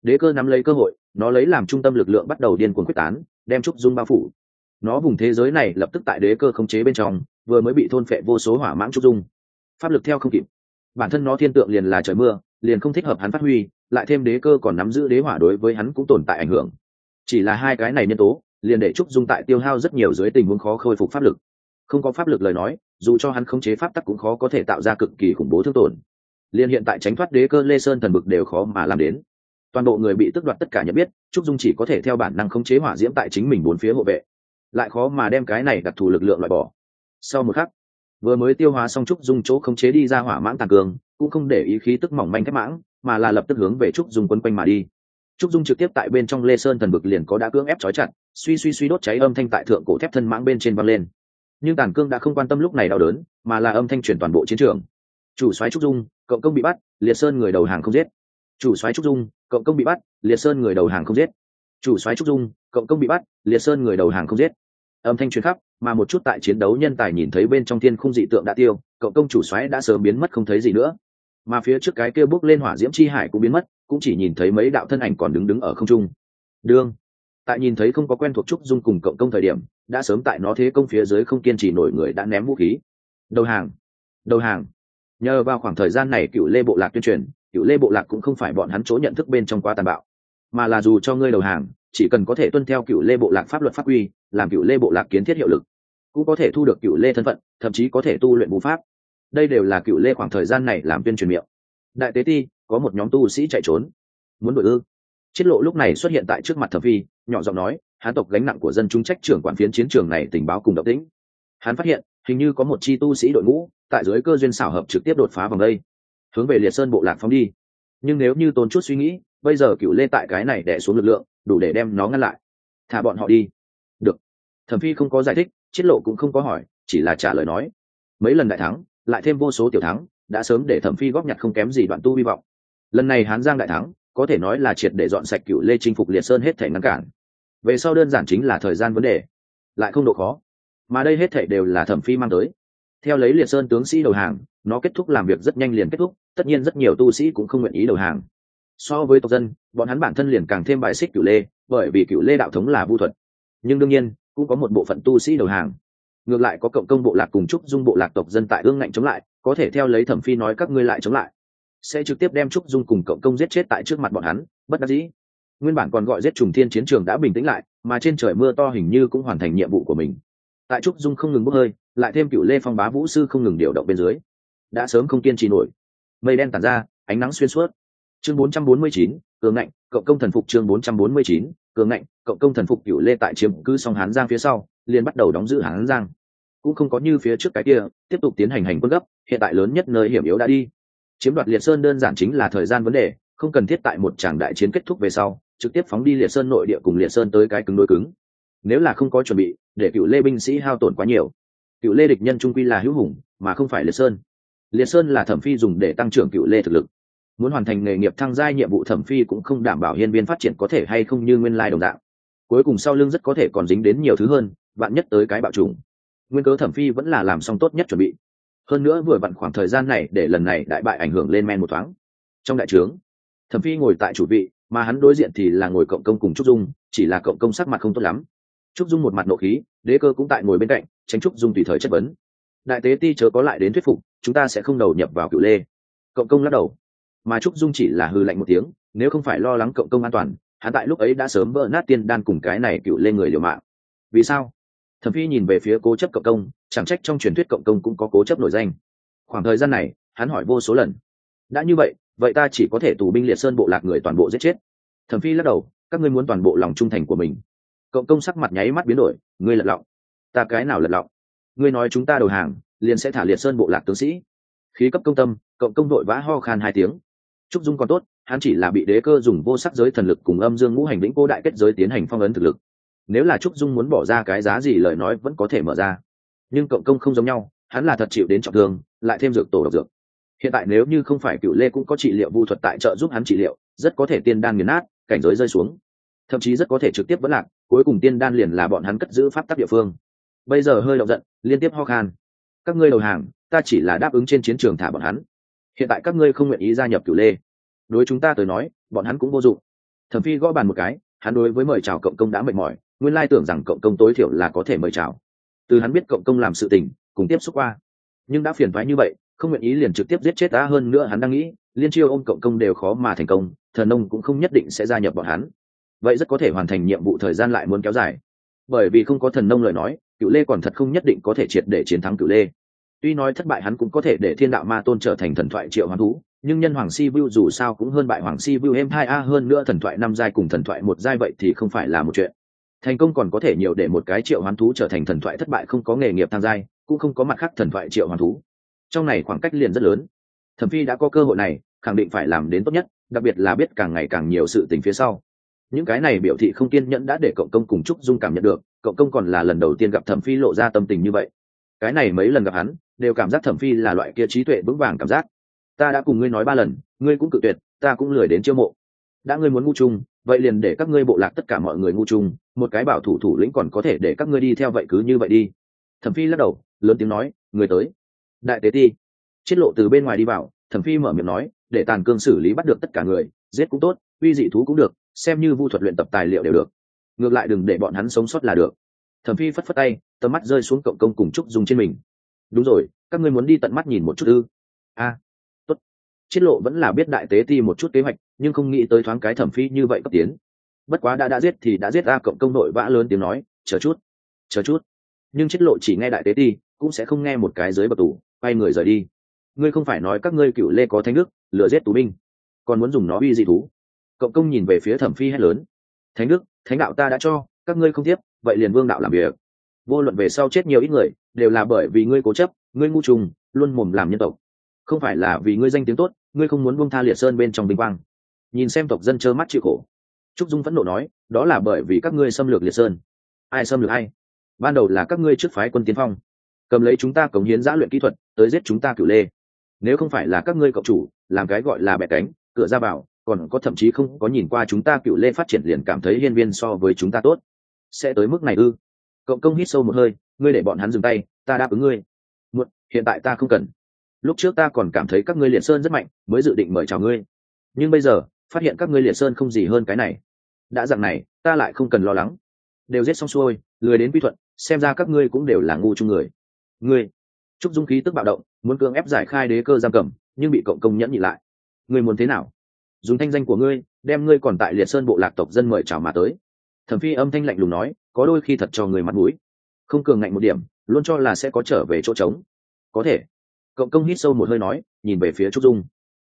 đế cơ nắm lấy cơ hội, nó lấy làm trung tâm lực lượng bắt đầu điên cuồng quyết tán, đem trúc dung bao phủ. Nó vùng thế giới này lập tức tại đế cơ khống chế bên trong, vừa mới bị thôn phệ vô số hỏa mãng trúc dung. Pháp lực theo không kịp. Bản thân nó thiên tượng liền là trời mưa, liền không thích hợp hắn phát huy, lại thêm đế cơ còn nắm giữ đế hỏa đối với hắn cũng tồn tại ảnh hưởng. Chỉ là hai cái này nhân tố, liền để trúc dung tại tiêu hao rất nhiều dưới tình huống khó khôi phục pháp lực. Không có pháp lực lời nói, dù cho hắn khống chế pháp tắc cũng khó có thể tạo ra cực kỳ khủng bố thương tổn. Liền hiện tại tránh thoát đế cơ lê sơn thần bực đều khó mà làm đến toàn bộ người bị tước đoạt tất cả nhận biết, trúc dung chỉ có thể theo bản năng khống chế hỏa diễm tại chính mình bốn phía hộ vệ. Lại khó mà đem cái này đặc thù lực lượng loại bỏ. Sau một khắc, vừa mới tiêu hóa xong trúc dung chỗ khống chế đi ra hỏa mãng tàn cường, cũng không để ý khí tức mỏng manh thép mãng, mà là lập tức hướng về trúc dung quấn quanh mà đi. Trúc dung trực tiếp tại bên trong lê sơn thần bực liền có đã cưỡng ép trói chặt, suy suy suy đốt cháy âm thanh tại thượng cổ thép thân mãng bên trên văng lên. Nhưng tàn cương đã không quan tâm lúc này đau đớn, mà là âm thanh truyền toàn bộ chiến trường. Chủ soái trúc dung cộng công bị bắt, liệt sơn người đầu hàng không giết chủ soái trúc dung, cộng công bị bắt, liệt sơn người đầu hàng không giết. Chủ soái trúc dung, cộng công bị bắt, liệt sơn người đầu hàng không giết. Âm thanh truyền khắp, mà một chút tại chiến đấu nhân tài nhìn thấy bên trong thiên khung dị tượng đã tiêu, cộng công chủ soái đã sớm biến mất không thấy gì nữa. Mà phía trước cái kia bước lên hỏa diễm chi hải cũng biến mất, cũng chỉ nhìn thấy mấy đạo thân ảnh còn đứng đứng ở không trung. Đương, tại nhìn thấy không có quen thuộc trúc dung cùng cộng công thời điểm, đã sớm tại nó thế công phía dưới không kiên trì nổi người đã ném vũ khí. Đầu hàng đầu hàng. Nhờ vào khoảng thời gian này cựu lê bộ lạc tuyên truyền cựu lê bộ lạc cũng không phải bọn hắn chỗ nhận thức bên trong quá tàn bạo, mà là dù cho ngươi đầu hàng, chỉ cần có thể tuân theo cựu lê bộ lạc pháp luật pháp quy, làm cựu lê bộ lạc kiến thiết hiệu lực, cũng có thể thu được cựu lê thân phận, thậm chí có thể tu luyện bù pháp. Đây đều là cựu lê khoảng thời gian này làm tuyên truyền miệng. Đại tế ti, có một nhóm tu sĩ chạy trốn, muốn đổi ư? Chiết lộ lúc này xuất hiện tại trước mặt thẩm phi, nhỏ giọng nói, hán tộc gánh nặng của dân chúng trách trưởng quản phiến chiến trường này tình báo cùng độc tĩnh. Hắn phát hiện, hình như có một chi tu sĩ đội ngũ tại dưới cơ duyên xảo hợp trực tiếp đột phá vòng đây hướng về liệt sơn bộ lạc phóng đi. Nhưng nếu như tốn chút suy nghĩ, bây giờ cựu lê tại cái này đẻ xuống lực lượng, đủ để đem nó ngăn lại. Thả bọn họ đi. Được. Thẩm phi không có giải thích, chiết lộ cũng không có hỏi, chỉ là trả lời nói. Mấy lần đại thắng, lại thêm vô số tiểu thắng, đã sớm để thẩm phi góp nhặt không kém gì đoạn tu hy vọng. Lần này hán giang đại thắng, có thể nói là triệt để dọn sạch cựu lê chinh phục liệt sơn hết thể ngăn cản. Về sau đơn giản chính là thời gian vấn đề. Lại không độ khó. Mà đây hết thể đều là thẩm phi mang tới. Theo lấy liệt sơn tướng sĩ đầu hàng nó kết thúc làm việc rất nhanh liền kết thúc, tất nhiên rất nhiều tu sĩ cũng không nguyện ý đầu hàng. So với tộc dân, bọn hắn bản thân liền càng thêm bài xích cựu lê, bởi vì cựu lê đạo thống là vu thuật. Nhưng đương nhiên, cũng có một bộ phận tu sĩ đầu hàng. Ngược lại có cộng công bộ lạc cùng trúc dung bộ lạc tộc dân tại ương ngạnh chống lại, có thể theo lấy thẩm phi nói các ngươi lại chống lại. Sẽ trực tiếp đem trúc dung cùng cộng công giết chết tại trước mặt bọn hắn, bất đắc dĩ. Nguyên bản còn gọi giết trùng thiên chiến trường đã bình tĩnh lại, mà trên trời mưa to hình như cũng hoàn thành nhiệm vụ của mình. Tại trúc dung không ngừng bốc hơi, lại thêm cựu lê phong bá vũ sư không ngừng điều động bên dưới đã sớm không kiên trì nổi. Mây đen tàn ra ánh nắng xuyên suốt. Chương 449, cường ngạnh cộng công thần phục chương 449, cường ngạnh cộng công thần phục cựu lê tại chiếm cứ song hán giang phía sau liền bắt đầu đóng giữ hán giang. Cũng không có như phía trước cái kia tiếp tục tiến hành hành quân gấp hiện tại lớn nhất nơi hiểm yếu đã đi. Chiếm đoạt liệt sơn đơn giản chính là thời gian vấn đề không cần thiết tại một tràng đại chiến kết thúc về sau trực tiếp phóng đi liệt sơn nội địa cùng liệt sơn tới cái cứng đối cứng. Nếu là không có chuẩn bị để cựu lê binh sĩ hao tổn quá nhiều. Cựu lê địch nhân trung quy là hữu hùng mà không phải liệt sơn liệt sơn là thẩm phi dùng để tăng trưởng cựu lê thực lực. Muốn hoàn thành nghề nghiệp thăng giai nhiệm vụ thẩm phi cũng không đảm bảo hiên viên phát triển có thể hay không như nguyên lai đồng dạng. Cuối cùng sau lưng rất có thể còn dính đến nhiều thứ hơn bạn nhất tới cái bạo trùng nguyên cớ thẩm phi vẫn là làm xong tốt nhất chuẩn bị. Hơn nữa vừa vặn khoảng thời gian này để lần này đại bại ảnh hưởng lên men một thoáng. Trong đại trướng, thẩm phi ngồi tại chủ vị, mà hắn đối diện thì là ngồi cộng công cùng trúc dung, chỉ là cộng công sắc mặt không tốt lắm. Trúc dung một mặt nộ khí, đế cơ cũng tại ngồi bên cạnh, tránh trúc dung tùy thời chất vấn đại tế ti chớ có lại đến thuyết phục, chúng ta sẽ không đầu nhập vào cựu lê. Cộng công lắc đầu. Mà trúc dung chỉ là hư lạnh một tiếng, nếu không phải lo lắng cộng công an toàn, hắn tại lúc ấy đã sớm vỡ nát tiên đan cùng cái này cựu lê người liều mạng. Vì sao? Thẩm phi nhìn về phía cố chấp cộng công, chẳng trách trong truyền thuyết cộng công cũng có cố chấp nổi danh. Khoảng thời gian này, hắn hỏi vô số lần. Đã như vậy vậy ta chỉ có thể tù binh liệt sơn bộ lạc người toàn bộ giết chết. Thẩm phi lắc đầu, các ngươi muốn toàn bộ lòng trung thành của mình. Cộng công sắc mặt nháy mắt biến đổi, ngươi lật lọng. Ta cái nào lật lọng? Ngươi nói chúng ta đầu hàng, liền sẽ thả liệt sơn bộ lạc tướng sĩ. Khí cấp công tâm, cộng công đội vã ho khan hai tiếng. Trúc dung còn tốt, hắn chỉ là bị đế cơ dùng vô sắc giới thần lực cùng âm dương ngũ hành lĩnh cô đại kết giới tiến hành phong ấn thực lực. Nếu là trúc dung muốn bỏ ra cái giá gì lời nói vẫn có thể mở ra. Nhưng cộng công không giống nhau, hắn là thật chịu đến trọng thương, lại thêm dược tổ độc dược. Hiện tại nếu như không phải cựu lê cũng có trị liệu vu thuật tại trợ giúp hắn trị liệu, rất có thể tiên đan nghiền nát, cảnh giới rơi xuống. Thậm chí rất có thể trực tiếp vẫn lạc, cuối cùng tiên đan liền là bọn hắn cất giữ pháp tắc địa phương bây giờ hơi động giận, liên tiếp ho khan. Các ngươi đầu hàng, ta chỉ là đáp ứng trên chiến trường thả bọn hắn. Hiện tại các ngươi không nguyện ý gia nhập cửu lê. Đối chúng ta tới nói, bọn hắn cũng vô dụng. Thẩm phi gõ bàn một cái, hắn đối với mời chào cộng công đã mệt mỏi, nguyên lai tưởng rằng cộng công tối thiểu là có thể mời chào. Từ hắn biết cộng công làm sự tình, cùng tiếp xúc qua. Nhưng đã phiền thoái như vậy, không nguyện ý liền trực tiếp giết chết ta hơn nữa hắn đang nghĩ, liên chiêu ôm cộng công đều khó mà thành công, thần nông cũng không nhất định sẽ gia nhập bọn hắn. Vậy rất có thể hoàn thành nhiệm vụ thời gian lại muốn kéo dài. Bởi vì không có thần nông lời nói cựu lê còn thật không nhất định có thể triệt để chiến thắng cựu lê. Tuy nói thất bại hắn cũng có thể để thiên đạo ma tôn trở thành thần thoại triệu hoàng thú, nhưng nhân hoàng si vu dù sao cũng hơn bại hoàng si vu em hai a hơn nữa thần thoại năm giai cùng thần thoại một giai vậy thì không phải là một chuyện. Thành công còn có thể nhiều để một cái triệu hoán thú trở thành thần thoại thất bại không có nghề nghiệp tham giai, cũng không có mặt khác thần thoại triệu hoán thú. Trong này khoảng cách liền rất lớn. Thẩm phi đã có cơ hội này, khẳng định phải làm đến tốt nhất, đặc biệt là biết càng ngày càng nhiều sự tình phía sau. Những cái này biểu thị không kiên nhẫn đã để cộng công cùng Chúc dung cảm nhận được Cậu công còn là lần đầu tiên gặp thẩm phi lộ ra tâm tình như vậy. Cái này mấy lần gặp hắn, đều cảm giác thẩm phi là loại kia trí tuệ vững vàng cảm giác. Ta đã cùng ngươi nói ba lần, ngươi cũng cự tuyệt, ta cũng lười đến chiêu mộ. Đã ngươi muốn ngu chung, vậy liền để các ngươi bộ lạc tất cả mọi người ngu chung, một cái bảo thủ thủ lĩnh còn có thể để các ngươi đi theo vậy cứ như vậy đi. Thẩm phi lắc đầu, lớn tiếng nói, người tới. Đại tế ti. Chiết lộ từ bên ngoài đi vào, thẩm phi mở miệng nói, để tàn cương xử lý bắt được tất cả người, giết cũng tốt, uy dị thú cũng được, xem như vu thuật luyện tập tài liệu đều được ngược lại đừng để bọn hắn sống sót là được. Thẩm phi phất phất tay, tầm mắt rơi xuống cộng công cùng trúc dùng trên mình. Đúng rồi, các ngươi muốn đi tận mắt nhìn một chút ư? A, tốt. Chiết lộ vẫn là biết đại tế ti một chút kế hoạch, nhưng không nghĩ tới thoáng cái thẩm phi như vậy cấp tiến. Bất quá đã đã giết thì đã giết a cộng công nội vã lớn tiếng nói, chờ chút chờ chút. Nhưng chiết lộ chỉ nghe đại tế ti, cũng sẽ không nghe một cái dưới bậc tủ quay người rời đi. Ngươi không phải nói các ngươi cựu lê có thanh đức lựa giết tù binh, còn muốn dùng nó uy dị thú? Cộng công nhìn về phía thẩm phi hét lớn. Thánh đức? Thánh đạo ta đã cho, các ngươi không tiếp, vậy liền vương đạo làm việc. Vô luận về sau chết nhiều ít người, đều là bởi vì ngươi cố chấp, ngươi ngu trùng, luôn mồm làm nhân tộc. Không phải là vì ngươi danh tiếng tốt, ngươi không muốn buông tha liệt sơn bên trong vinh quang. Nhìn xem tộc dân trơ mắt chịu khổ. Trúc dung phẫn nộ nói, đó là bởi vì các ngươi xâm lược liệt sơn. Ai xâm lược ai? Ban đầu là các ngươi trước phái quân tiến phong. Cầm lấy chúng ta cống hiến giã luyện kỹ thuật, tới giết chúng ta cửu lê. Nếu không phải là các ngươi cộng chủ, làm cái gọi là bẻ cánh, cửa ra vào còn có thậm chí không có nhìn qua chúng ta cựu lê phát triển liền cảm thấy hiên viên so với chúng ta tốt. Sẽ tới mức này ư? Cộng công hít sâu một hơi, ngươi để bọn hắn dừng tay, ta đáp ứng ngươi. Muộn, hiện tại ta không cần. Lúc trước ta còn cảm thấy các ngươi liệt sơn rất mạnh, mới dự định mời chào ngươi. Nhưng bây giờ, phát hiện các ngươi liệt sơn không gì hơn cái này. Đã dặn này, ta lại không cần lo lắng. Đều giết xong xuôi, lười đến quy thuận, xem ra các ngươi cũng đều là ngu chung người. Ngươi trúc dung khí tức bạo động, muốn cưỡng ép giải khai đế cơ giam cầm, nhưng bị cộng công nhẫn nhị lại. Ngươi muốn thế nào? Dùng thanh danh của ngươi, đem ngươi còn tại liệt sơn bộ lạc tộc dân mời chào mà tới. Thẩm phi âm thanh lạnh lùng nói, có đôi khi thật cho người mặt mũi. Không cường ngạnh một điểm, luôn cho là sẽ có trở về chỗ trống. Có thể. Cộng công hít sâu một hơi nói, nhìn về phía trúc dung.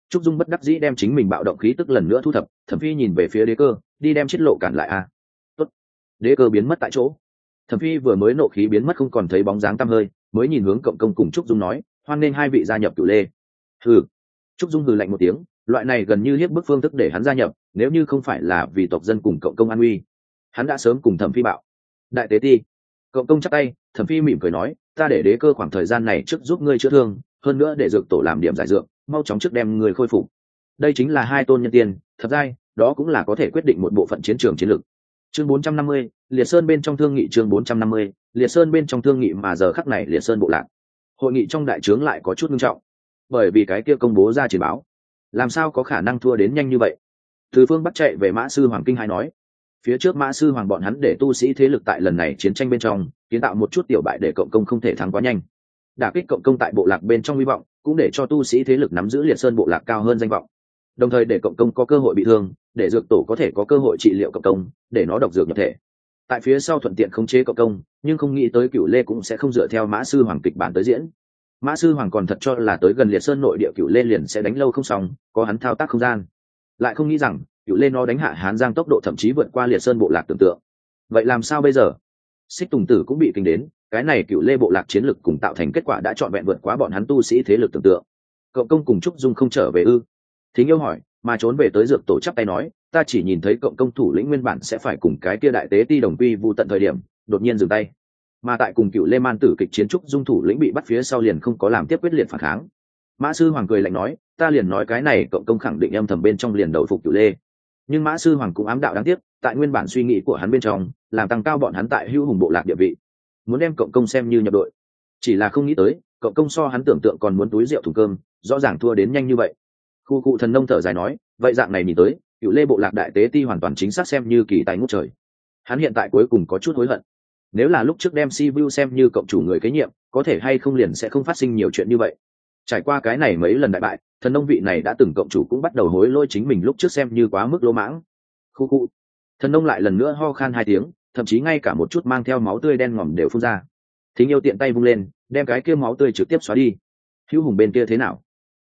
Trúc dung bất đắc dĩ đem chính mình bạo động khí tức lần nữa thu thập, thẩm phi nhìn về phía đế cơ, đi đem chiết lộ cản lại a. Tốt. đế cơ biến mất tại chỗ. Thẩm phi vừa mới nộ khí biến mất không còn thấy bóng dáng tăm hơi, mới nhìn hướng cộng công cùng trúc dung nói, hoan nên hai vị gia nhập cựu lê. Hừ. Trúc dung hừ lạnh một tiếng loại này gần như hiếp bức phương thức để hắn gia nhập nếu như không phải là vì tộc dân cùng cộng công an uy. Hắn đã sớm cùng thẩm phi bạo. Đại tế ti. Cộng công chắc tay thẩm phi mỉm cười nói ta để đế cơ khoảng thời gian này trước giúp ngươi chữa thương hơn nữa để dược tổ làm điểm giải dược mau chóng trước đem người khôi phục. Đây chính là hai tôn nhân tiên thật ra đó cũng là có thể quyết định một bộ phận chiến trường chiến lược. Chương 450, liệt sơn bên trong thương nghị chương 450, liệt sơn bên trong thương nghị mà giờ khắc này liệt sơn bộ lạc. Hội nghị trong đại trướng lại có chút nghiêm trọng. Bởi vì cái kia công bố ra chiến báo làm sao có khả năng thua đến nhanh như vậy? Từ phương bắt chạy về mã sư hoàng kinh hai nói. Phía trước mã sư hoàng bọn hắn để tu sĩ thế lực tại lần này chiến tranh bên trong, kiến tạo một chút tiểu bại để cộng công không thể thắng quá nhanh. Đả kích cộng công tại bộ lạc bên trong hy vọng, cũng để cho tu sĩ thế lực nắm giữ liệt sơn bộ lạc cao hơn danh vọng. Đồng thời để cộng công có cơ hội bị thương, để dược tổ có thể có cơ hội trị liệu cộng công, để nó độc dược nhập thể. Tại phía sau thuận tiện khống chế cộng công, nhưng không nghĩ tới cựu lê cũng sẽ không dựa theo mã sư hoàng kịch bản tới diễn mã sư hoàng còn thật cho là tới gần liệt sơn nội địa cựu lê liền sẽ đánh lâu không xong, có hắn thao tác không gian. Lại không nghĩ rằng cựu lê nó đánh hạ hán giang tốc độ thậm chí vượt qua liệt sơn bộ lạc tưởng tượng. Vậy làm sao bây giờ? Xích tùng tử cũng bị kinh đến, cái này cựu lê bộ lạc chiến lực cùng tạo thành kết quả đã trọn vẹn vượt quá bọn hắn tu sĩ thế lực tưởng tượng. Cậu công cùng trúc dung không trở về ư? Thính yêu hỏi, mà trốn về tới dược tổ chắp tay nói, ta chỉ nhìn thấy cộng công thủ lĩnh nguyên bản sẽ phải cùng cái kia đại tế ti đồng quy vụ tận thời điểm, đột nhiên dừng tay mà tại cùng cựu lê man tử kịch chiến trúc dung thủ lĩnh bị bắt phía sau liền không có làm tiếp quyết liệt phản kháng. Mã sư hoàng cười lạnh nói, ta liền nói cái này cộng công khẳng định âm thầm bên trong liền đầu phục cựu lê. Nhưng mã sư hoàng cũng ám đạo đáng tiếc, tại nguyên bản suy nghĩ của hắn bên trong, làm tăng cao bọn hắn tại hữu hùng bộ lạc địa vị, muốn đem cộng công xem như nhập đội. Chỉ là không nghĩ tới, cộng công so hắn tưởng tượng còn muốn túi rượu thùng cơm, rõ ràng thua đến nhanh như vậy. Khu cụ thần nông thở dài nói, vậy dạng này nhìn tới, cựu lê bộ lạc đại tế ti hoàn toàn chính xác xem như kỳ tài ngút trời. Hắn hiện tại cuối cùng có chút hối hận nếu là lúc trước đem si vu xem như cộng chủ người kế nhiệm, có thể hay không liền sẽ không phát sinh nhiều chuyện như vậy. Trải qua cái này mấy lần đại bại, thần nông vị này đã từng cộng chủ cũng bắt đầu hối lôi chính mình lúc trước xem như quá mức lỗ mãng. Khu khu. Thần nông lại lần nữa ho khan hai tiếng, thậm chí ngay cả một chút mang theo máu tươi đen ngòm đều phun ra. Thính yêu tiện tay vung lên, đem cái kia máu tươi trực tiếp xóa đi. Hữu hùng bên kia thế nào?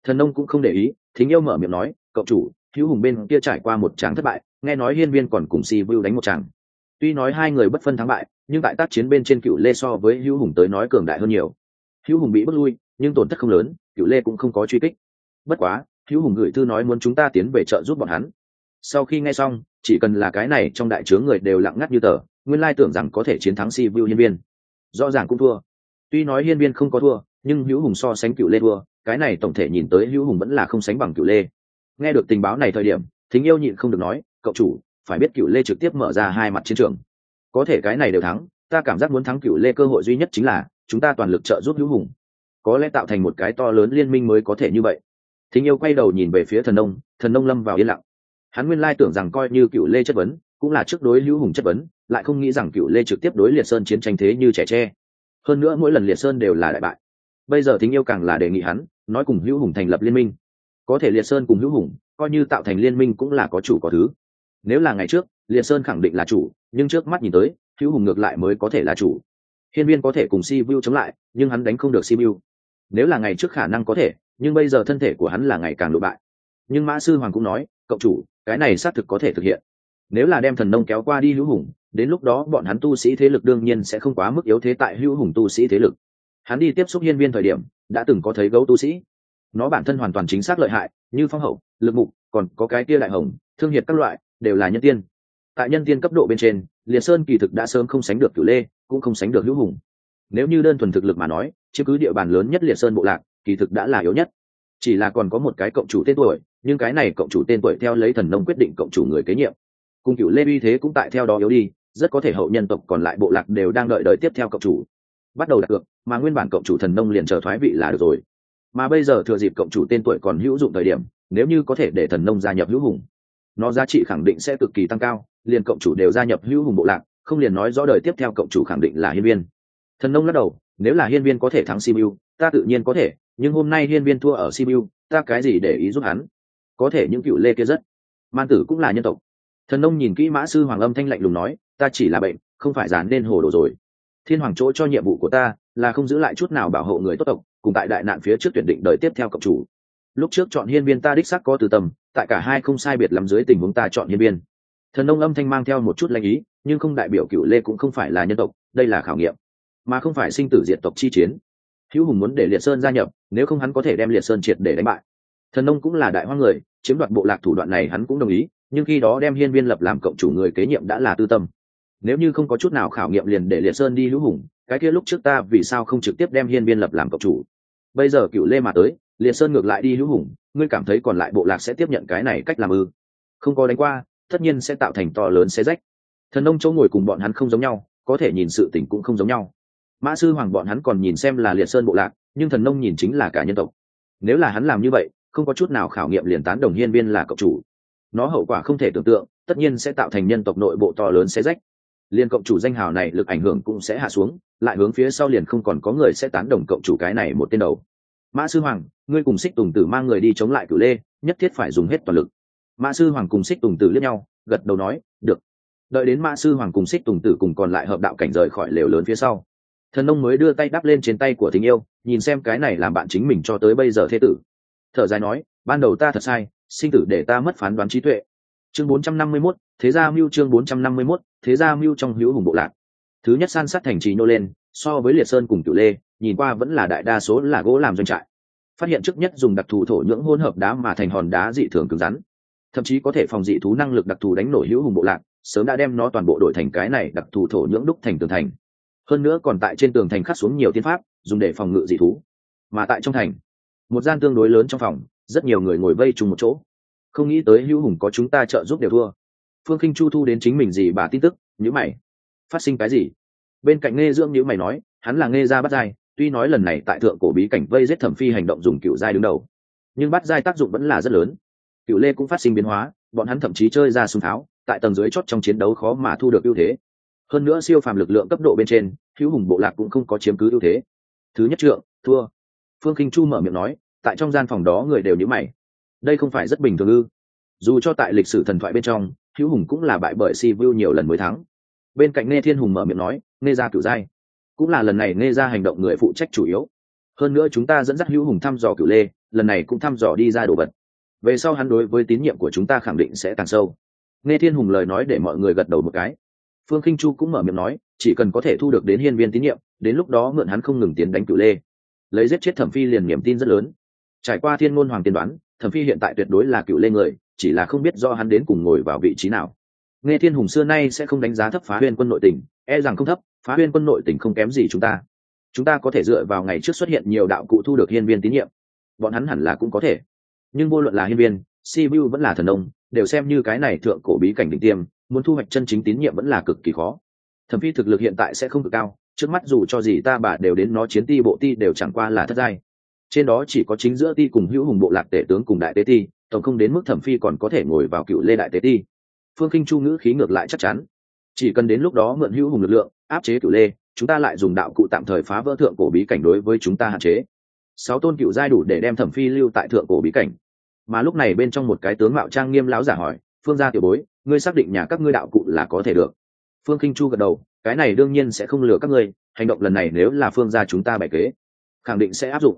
Thần nông cũng không để ý, thính yêu mở miệng nói cậu chủ, hữu hùng bên kia trải qua một tràng thất bại, nghe nói hiên viên còn cùng si vu đánh một tràng tuy nói hai người bất phân thắng bại, nhưng tại tác chiến bên trên cựu lê so với hữu hùng tới nói cường đại hơn nhiều. Hữu hùng bị bước lui, nhưng tổn thất không lớn, cựu lê cũng không có truy kích. Bất quá, hữu hùng gửi thư nói muốn chúng ta tiến về trợ giúp bọn hắn. Sau khi nghe xong, chỉ cần là cái này trong đại chướng người đều lặng ngắt như tờ, nguyên lai tưởng rằng có thể chiến thắng si vu hiên viên. Rõ ràng cũng thua. Tuy nói hiên viên không có thua, nhưng hữu hùng so sánh cựu lê thua, cái này tổng thể nhìn tới hữu hùng vẫn là không sánh bằng cựu lê. Nghe được tình báo này thời điểm, thính yêu nhịn không được nói, cậu chủ phải biết cựu lê trực tiếp mở ra hai mặt chiến trường. Có thể cái này đều thắng, ta cảm giác muốn thắng cựu lê cơ hội duy nhất chính là, chúng ta toàn lực trợ giúp hữu hùng. Có lẽ tạo thành một cái to lớn liên minh mới có thể như vậy. Thính yêu quay đầu nhìn về phía thần nông thần nông lâm vào yên lặng. Hắn nguyên lai tưởng rằng coi như cựu lê chất vấn, cũng là trước đối hữu hùng chất vấn, lại không nghĩ rằng cựu lê trực tiếp đối liệt sơn chiến tranh thế như trẻ tre. Hơn nữa mỗi lần liệt sơn đều là đại bại. Bây giờ thính yêu càng là đề nghị hắn, nói cùng hữu hùng thành lập liên minh. Có thể liệt sơn cùng hữu hùng, coi như tạo thành liên minh cũng là có chủ có thứ nếu là ngày trước liệt sơn khẳng định là chủ, nhưng trước mắt nhìn tới, hữu hùng ngược lại mới có thể là chủ. Hiên viên có thể cùng si vu chống lại, nhưng hắn đánh không được si vu nếu là ngày trước khả năng có thể, nhưng bây giờ thân thể của hắn là ngày càng lụ bại. Nhưng mã sư hoàng cũng nói, cậu chủ, cái này xác thực có thể thực hiện. Nếu là đem thần nông kéo qua đi hữu hùng, đến lúc đó bọn hắn tu sĩ thế lực đương nhiên sẽ không quá mức yếu thế tại hữu hùng tu sĩ thế lực. Hắn đi tiếp xúc hiên viên thời điểm, đã từng có thấy gấu tu sĩ. Nó bản thân hoàn toàn chính xác lợi hại, như phong hậu, lực mục, còn có cái tia đại hồng, thương hiệt các loại đều là nhân tiên. Tại nhân tiên cấp độ bên trên liệt sơn kỳ thực đã sớm không sánh được cửu lê, cũng không sánh được hữu hùng. Nếu như đơn thuần thực lực mà nói chứ cứ địa bàn lớn nhất liệt sơn bộ lạc, kỳ thực đã là yếu nhất. Chỉ là còn có một cái cộng chủ tên tuổi, nhưng cái này cộng chủ tên tuổi theo lấy thần nông quyết định cộng chủ người kế nhiệm. Cùng cựu lê uy thế cũng tại theo đó yếu đi, rất có thể hậu nhân tộc còn lại bộ lạc đều đang đợi đợi tiếp theo cộng chủ. Bắt đầu đặt cược, mà nguyên bản cộng chủ thần nông liền chờ thoái vị là được rồi. Mà bây giờ thừa dịp cộng chủ tên tuổi còn hữu dụng thời điểm, nếu như có thể để thần nông gia nhập hữu hùng nó giá trị khẳng định sẽ cực kỳ tăng cao, liền cộng chủ đều gia nhập hữu hùng bộ lạc, không liền nói rõ đời tiếp theo cộng chủ khẳng định là hiên viên. Thần nông lắc đầu, nếu là hiên viên có thể thắng simu ta tự nhiên có thể, nhưng hôm nay hiên viên thua ở simu ta cái gì để ý giúp hắn? Có thể những cựu lê kia rất. Man tử cũng là nhân tộc. Thần nông nhìn kỹ mã sư hoàng âm thanh lạnh lùng nói, ta chỉ là bệnh, không phải dán nên hồ đồ rồi. Thiên hoàng chỗ cho nhiệm vụ của ta là không giữ lại chút nào bảo hộ người tốt tộc, cùng tại đại nạn phía trước tuyển định đời tiếp theo cộng chủ. Lúc trước chọn hiên viên ta đích sắc có từ tầm tại cả hai không sai biệt lắm dưới tình huống ta chọn hiên viên. Thần nông âm thanh mang theo một chút lanh ý, nhưng không đại biểu cựu lê cũng không phải là nhân tộc, đây là khảo nghiệm, mà không phải sinh tử diệt tộc chi chiến. Hữu hùng muốn để liệt sơn gia nhập, nếu không hắn có thể đem liệt sơn triệt để đánh bại. Thần nông cũng là đại hoa người, chiếm đoạt bộ lạc thủ đoạn này hắn cũng đồng ý, nhưng khi đó đem hiên viên lập làm cộng chủ người kế nhiệm đã là tư tâm. Nếu như không có chút nào khảo nghiệm liền để liệt sơn đi hữu hùng, cái kia lúc trước ta vì sao không trực tiếp đem hiên viên lập làm cộng chủ? Bây giờ cựu lê mà tới liệt sơn ngược lại đi hữu hùng, ngươi cảm thấy còn lại bộ lạc sẽ tiếp nhận cái này cách làm ư? Không có đánh qua, tất nhiên sẽ tạo thành to lớn xe rách. Thần nông chỗ ngồi cùng bọn hắn không giống nhau, có thể nhìn sự tình cũng không giống nhau. Mã sư hoàng bọn hắn còn nhìn xem là liệt sơn bộ lạc, nhưng thần nông nhìn chính là cả nhân tộc. Nếu là hắn làm như vậy, không có chút nào khảo nghiệm liền tán đồng hiên viên là cộng chủ. Nó hậu quả không thể tưởng tượng, tất nhiên sẽ tạo thành nhân tộc nội bộ to lớn xe rách. Liên cộng chủ danh hào này lực ảnh hưởng cũng sẽ hạ xuống, lại hướng phía sau liền không còn có người sẽ tán đồng cộng chủ cái này một tên đầu mã sư hoàng ngươi cùng xích tùng tử mang người đi chống lại cửu lê nhất thiết phải dùng hết toàn lực. Mã sư hoàng cùng xích tùng tử liếc nhau gật đầu nói được. Đợi đến mã sư hoàng cùng xích tùng tử cùng còn lại hợp đạo cảnh rời khỏi lều lớn phía sau thần nông mới đưa tay đắp lên trên tay của tình yêu nhìn xem cái này làm bạn chính mình cho tới bây giờ thế tử. Thở dài nói ban đầu ta thật sai sinh tử để ta mất phán đoán trí tuệ. Chương 451, thế gia mưu chương 451, thế gia mưu trong hữu hùng bộ lạc. Thứ nhất san sát thành trì nô lên so với liệt sơn cùng cửu lê nhìn qua vẫn là đại đa số là gỗ làm doanh trại. Phát hiện trước nhất dùng đặc thù thổ nhưỡng hỗn hợp đá mà thành hòn đá dị thường cứng rắn. Thậm chí có thể phòng dị thú năng lực đặc thù đánh nổi hữu hùng bộ lạc, sớm đã đem nó toàn bộ đổi thành cái này đặc thù thổ nhưỡng đúc thành tường thành. Hơn nữa còn tại trên tường thành khắc xuống nhiều tiên pháp, dùng để phòng ngự dị thú. Mà tại trong thành, một gian tương đối lớn trong phòng, rất nhiều người ngồi vây chung một chỗ. Không nghĩ tới hữu hùng có chúng ta trợ giúp đều thua. Phương khinh chu thu đến chính mình gì bà tin tức nhữ mày. Phát sinh cái gì? Bên cạnh nghe dưỡng nhữ mày nói, hắn là nghe ra bắt dai tuy nói lần này tại thượng cổ bí cảnh vây giết thẩm phi hành động dùng cựu giai đứng đầu, nhưng bắt giai tác dụng vẫn là rất lớn. Cựu lê cũng phát sinh biến hóa, bọn hắn thậm chí chơi ra súng tháo, tại tầng dưới chót trong chiến đấu khó mà thu được ưu thế. Hơn nữa siêu phàm lực lượng cấp độ bên trên, hữu hùng bộ lạc cũng không có chiếm cứ ưu thế. Thứ nhất trượng, thua. Phương kinh chu mở miệng nói, tại trong gian phòng đó người đều nhữ mày. Đây không phải rất bình thường ư? Dù cho tại lịch sử thần thoại bên trong, hữu hùng cũng là bại bởi si vu nhiều lần mới thắng. Bên cạnh nghe thiên hùng mở miệng nói, nghe ra cửu giai cũng là lần này nghe ra hành động người phụ trách chủ yếu. Hơn nữa chúng ta dẫn dắt hữu hùng thăm dò cửu lê, lần này cũng thăm dò đi ra đồ vật. Về sau hắn đối với tín nhiệm của chúng ta khẳng định sẽ càng sâu. Nghe thiên hùng lời nói để mọi người gật đầu một cái. Phương khinh chu cũng mở miệng nói, chỉ cần có thể thu được đến hiên viên tín nhiệm, đến lúc đó mượn hắn không ngừng tiến đánh cửu lê. Lấy giết chết thẩm phi liền niềm tin rất lớn. Trải qua thiên ngôn hoàng tiên đoán, thẩm phi hiện tại tuyệt đối là cựu lê người, chỉ là không biết do hắn đến cùng ngồi vào vị trí nào nghe thiên hùng xưa nay sẽ không đánh giá thấp phá huyên quân nội tỉnh e rằng không thấp, phá huyên quân nội tỉnh không kém gì chúng ta. Chúng ta có thể dựa vào ngày trước xuất hiện nhiều đạo cụ thu được hiên viên tín nhiệm. Bọn hắn hẳn là cũng có thể. Nhưng vô luận là hiên viên, si vu vẫn là thần ông đều xem như cái này thượng cổ bí cảnh đỉnh tiêm, muốn thu hoạch chân chính tín nhiệm vẫn là cực kỳ khó. Thẩm phi thực lực hiện tại sẽ không cực cao, trước mắt dù cho gì ta bà đều đến nó chiến ti bộ ti đều chẳng qua là thất giai. Trên đó chỉ có chính giữa ti cùng hữu hùng bộ lạc tể tướng cùng đại tế ti, tổng không đến mức thẩm phi còn có thể ngồi vào cựu lê đại tế ti phương kinh chu ngữ khí ngược lại chắc chắn. Chỉ cần đến lúc đó mượn hữu hùng lực lượng, áp chế cửu lê, chúng ta lại dùng đạo cụ tạm thời phá vỡ thượng cổ bí cảnh đối với chúng ta hạn chế. Sáu tôn cựu giai đủ để đem thẩm phi lưu tại thượng cổ bí cảnh. Mà lúc này bên trong một cái tướng mạo trang nghiêm láo giả hỏi, phương gia tiểu bối, ngươi xác định nhà các ngươi đạo cụ là có thể được? Phương kinh chu gật đầu, cái này đương nhiên sẽ không lừa các ngươi, hành động lần này nếu là phương gia chúng ta bày kế, khẳng định sẽ áp dụng.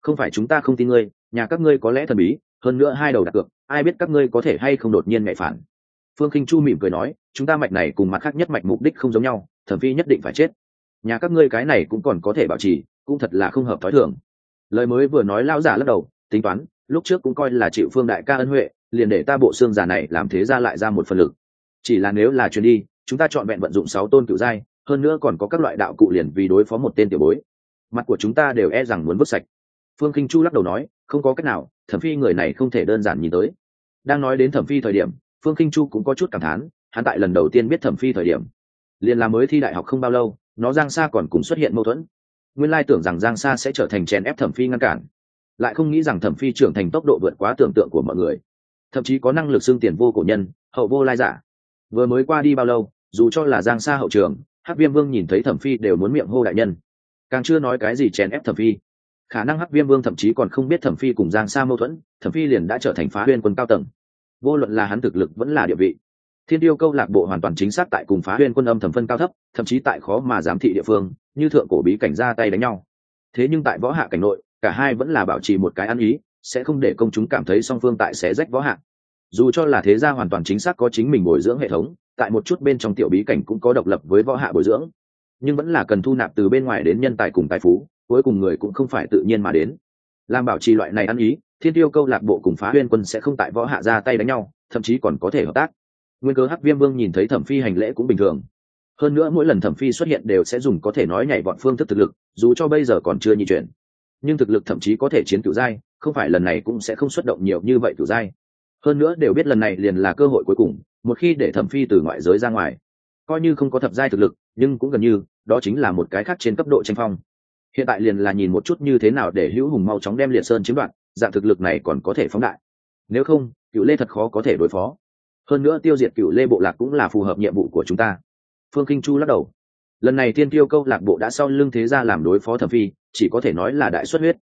Không phải chúng ta không tin ngươi, nhà các ngươi có lẽ thần bí, hơn nữa hai đầu đặt cược, ai biết các ngươi có thể hay không đột nhiên ngại phản? Phương khinh chu mỉm cười nói, chúng ta mạch này cùng mặt khác nhất mạch mục đích không giống nhau, thẩm phi nhất định phải chết. Nhà các ngươi cái này cũng còn có thể bảo trì, cũng thật là không hợp thói thường. Lời mới vừa nói lao giả lắc đầu, tính toán, lúc trước cũng coi là chịu phương đại ca ân huệ, liền để ta bộ xương giả này làm thế ra lại ra một phần lực. Chỉ là nếu là chuyến đi, chúng ta chọn vẹn vận dụng sáu tôn cựu giai, hơn nữa còn có các loại đạo cụ liền vì đối phó một tên tiểu bối. Mặt của chúng ta đều e rằng muốn vứt sạch. Phương kinh chu lắc đầu nói, không có cách nào, thẩm phi người này không thể đơn giản nhìn tới. Đang nói đến thẩm phi thời điểm phương kinh chu cũng có chút cảm thán, hắn tại lần đầu tiên biết thẩm phi thời điểm, liền là mới thi đại học không bao lâu, nó giang sa còn cùng xuất hiện mâu thuẫn. Nguyên lai tưởng rằng giang sa sẽ trở thành chèn ép thẩm phi ngăn cản, lại không nghĩ rằng thẩm phi trưởng thành tốc độ vượt quá tưởng tượng của mọi người. Thậm chí có năng lực xương tiền vô cổ nhân, hậu vô lai giả. Vừa mới qua đi bao lâu, dù cho là giang sa hậu trường, hắc viêm vương nhìn thấy thẩm phi đều muốn miệng hô đại nhân. Càng chưa nói cái gì chèn ép thẩm phi. Khả năng hắc viêm vương thậm chí còn không biết thẩm phi cùng giang sa mâu thuẫn, thẩm phi liền đã trở thành phá huyên quân cao tầng vô luận là hắn thực lực vẫn là địa vị. Thiên tiêu câu lạc bộ hoàn toàn chính xác tại cùng phá huyên quân âm thẩm phân cao thấp, thậm chí tại khó mà giám thị địa phương, như thượng cổ bí cảnh ra tay đánh nhau. Thế nhưng tại võ hạ cảnh nội, cả hai vẫn là bảo trì một cái ăn ý, sẽ không để công chúng cảm thấy song phương tại sẽ rách võ hạ. Dù cho là thế gia hoàn toàn chính xác có chính mình bồi dưỡng hệ thống, tại một chút bên trong tiểu bí cảnh cũng có độc lập với võ hạ bồi dưỡng. Nhưng vẫn là cần thu nạp từ bên ngoài đến nhân tài cùng tài phú, cuối cùng người cũng không phải tự nhiên mà đến. Làm bảo trì loại này ăn ý thiên tiêu câu lạc bộ cùng phá huyên quân sẽ không tại võ hạ ra tay đánh nhau, thậm chí còn có thể hợp tác. Nguyên cớ hắc viêm vương nhìn thấy thẩm phi hành lễ cũng bình thường. Hơn nữa mỗi lần thẩm phi xuất hiện đều sẽ dùng có thể nói nhảy bọn phương thức thực lực, dù cho bây giờ còn chưa nhi chuyển. Nhưng thực lực thậm chí có thể chiến cựu giai, không phải lần này cũng sẽ không xuất động nhiều như vậy cựu giai. Hơn nữa đều biết lần này liền là cơ hội cuối cùng, một khi để thẩm phi từ ngoại giới ra ngoài, coi như không có thập giai thực lực, nhưng cũng gần như, đó chính là một cái khác trên cấp độ tranh phong. Hiện tại liền là nhìn một chút như thế nào để hữu hùng mau chóng đem liệt sơn chiếm đoạt dạng thực lực này còn có thể phóng đại. Nếu không, cựu lê thật khó có thể đối phó. Hơn nữa tiêu diệt cựu lê bộ lạc cũng là phù hợp nhiệm vụ của chúng ta. Phương kinh chu lắc đầu. Lần này thiên tiêu câu lạc bộ đã sau lưng thế ra làm đối phó thẩm phi, chỉ có thể nói là đại xuất huyết.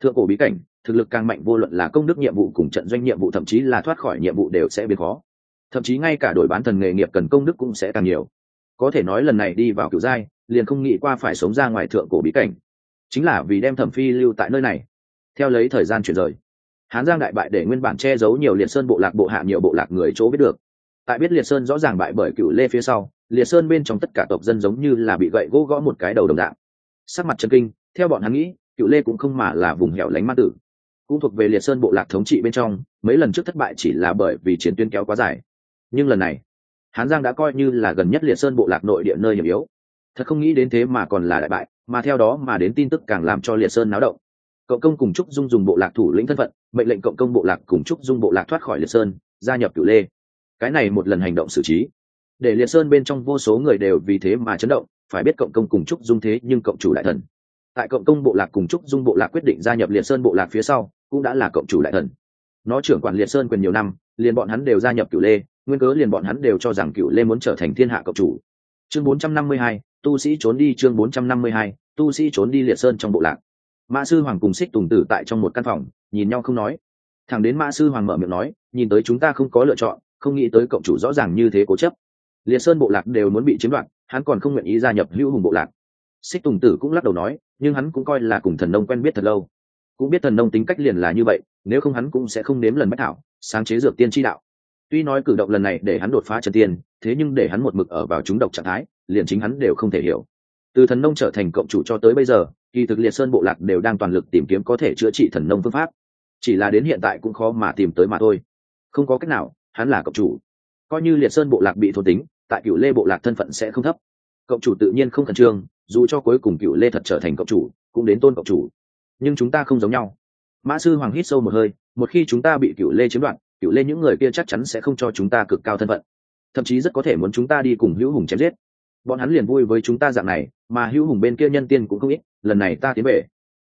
Thượng cổ bí cảnh, thực lực càng mạnh vô luận là công đức nhiệm vụ cùng trận doanh nhiệm vụ thậm chí là thoát khỏi nhiệm vụ đều sẽ biến khó. Thậm chí ngay cả đổi bán thần nghề nghiệp cần công đức cũng sẽ càng nhiều. Có thể nói lần này đi vào cựu giai, liền không nghĩ qua phải sống ra ngoài thượng cổ bí cảnh. Chính là vì đem thẩm phi lưu tại nơi này theo lấy thời gian chuyển rời, hán giang đại bại để nguyên bản che giấu nhiều liệt sơn bộ lạc bộ hạ nhiều bộ lạc người chỗ biết được. Tại biết liệt sơn rõ ràng bại bởi cựu lê phía sau, liệt sơn bên trong tất cả tộc dân giống như là bị gậy gỗ gõ một cái đầu đồng dạng. Sắc mặt chân kinh, theo bọn hắn nghĩ cựu lê cũng không mà là vùng hẻo lánh ma tử. Cũng thuộc về liệt sơn bộ lạc thống trị bên trong, mấy lần trước thất bại chỉ là bởi vì chiến tuyến kéo quá dài. Nhưng lần này, hán giang đã coi như là gần nhất liệt sơn bộ lạc nội địa nơi hiểm yếu. Thật không nghĩ đến thế mà còn là đại bại, mà theo đó mà đến tin tức càng làm cho liệt sơn náo động cộng công cùng trúc dung dùng bộ lạc thủ lĩnh thân phận mệnh lệnh cộng công bộ lạc cùng trúc dung bộ lạc thoát khỏi liệt sơn gia nhập cựu lê. Cái này một lần hành động xử trí. Để liệt sơn bên trong vô số người đều vì thế mà chấn động phải biết cộng công cùng trúc dung thế nhưng cộng chủ đại thần. Tại cộng công bộ lạc cùng trúc dung bộ lạc quyết định gia nhập liệt sơn bộ lạc phía sau cũng đã là cộng chủ đại thần. Nó trưởng quản liệt sơn quyền nhiều năm liền bọn hắn đều gia nhập cựu lê nguyên cớ liền bọn hắn đều cho rằng cựu lê muốn trở thành thiên hạ cộng chủ. Chương 452, tu sĩ trốn đi chương 452, tu sĩ trốn đi liệt sơn trong bộ lạc mã sư hoàng cùng xích tùng tử tại trong một căn phòng, nhìn nhau không nói. Thẳng đến mã sư hoàng mở miệng nói, nhìn tới chúng ta không có lựa chọn, không nghĩ tới cộng chủ rõ ràng như thế cố chấp. Liệt sơn bộ lạc đều muốn bị chiếm đoạt, hắn còn không nguyện ý gia nhập hữu hùng bộ lạc. Xích tùng tử cũng lắc đầu nói, nhưng hắn cũng coi là cùng thần nông quen biết thật lâu. Cũng biết thần nông tính cách liền là như vậy, nếu không hắn cũng sẽ không nếm lần bách thảo, sáng chế dược tiên tri đạo. Tuy nói cử động lần này để hắn đột phá trần tiên, thế nhưng để hắn một mực ở vào chúng độc trạng thái, liền chính hắn đều không thể hiểu từ thần nông trở thành cộng chủ cho tới bây giờ, kỳ thực liệt sơn bộ lạc đều đang toàn lực tìm kiếm có thể chữa trị thần nông phương pháp. Chỉ là đến hiện tại cũng khó mà tìm tới mà thôi. Không có cách nào, hắn là cộng chủ. Coi như liệt sơn bộ lạc bị thôn tính, tại cựu lê bộ lạc thân phận sẽ không thấp. Cộng chủ tự nhiên không khẩn trương, dù cho cuối cùng cựu lê thật trở thành cộng chủ, cũng đến tôn cộng chủ. Nhưng chúng ta không giống nhau. Mã sư hoàng hít sâu một hơi, một khi chúng ta bị cựu lê chiếm đoạt cựu lê những người kia chắc chắn sẽ không cho chúng ta cực cao thân phận. Thậm chí rất có thể muốn chúng ta đi cùng hữu hùng chém giết bọn hắn liền vui với chúng ta dạng này, mà hữu hùng bên kia nhân tiên cũng không ít, lần này ta tiến về.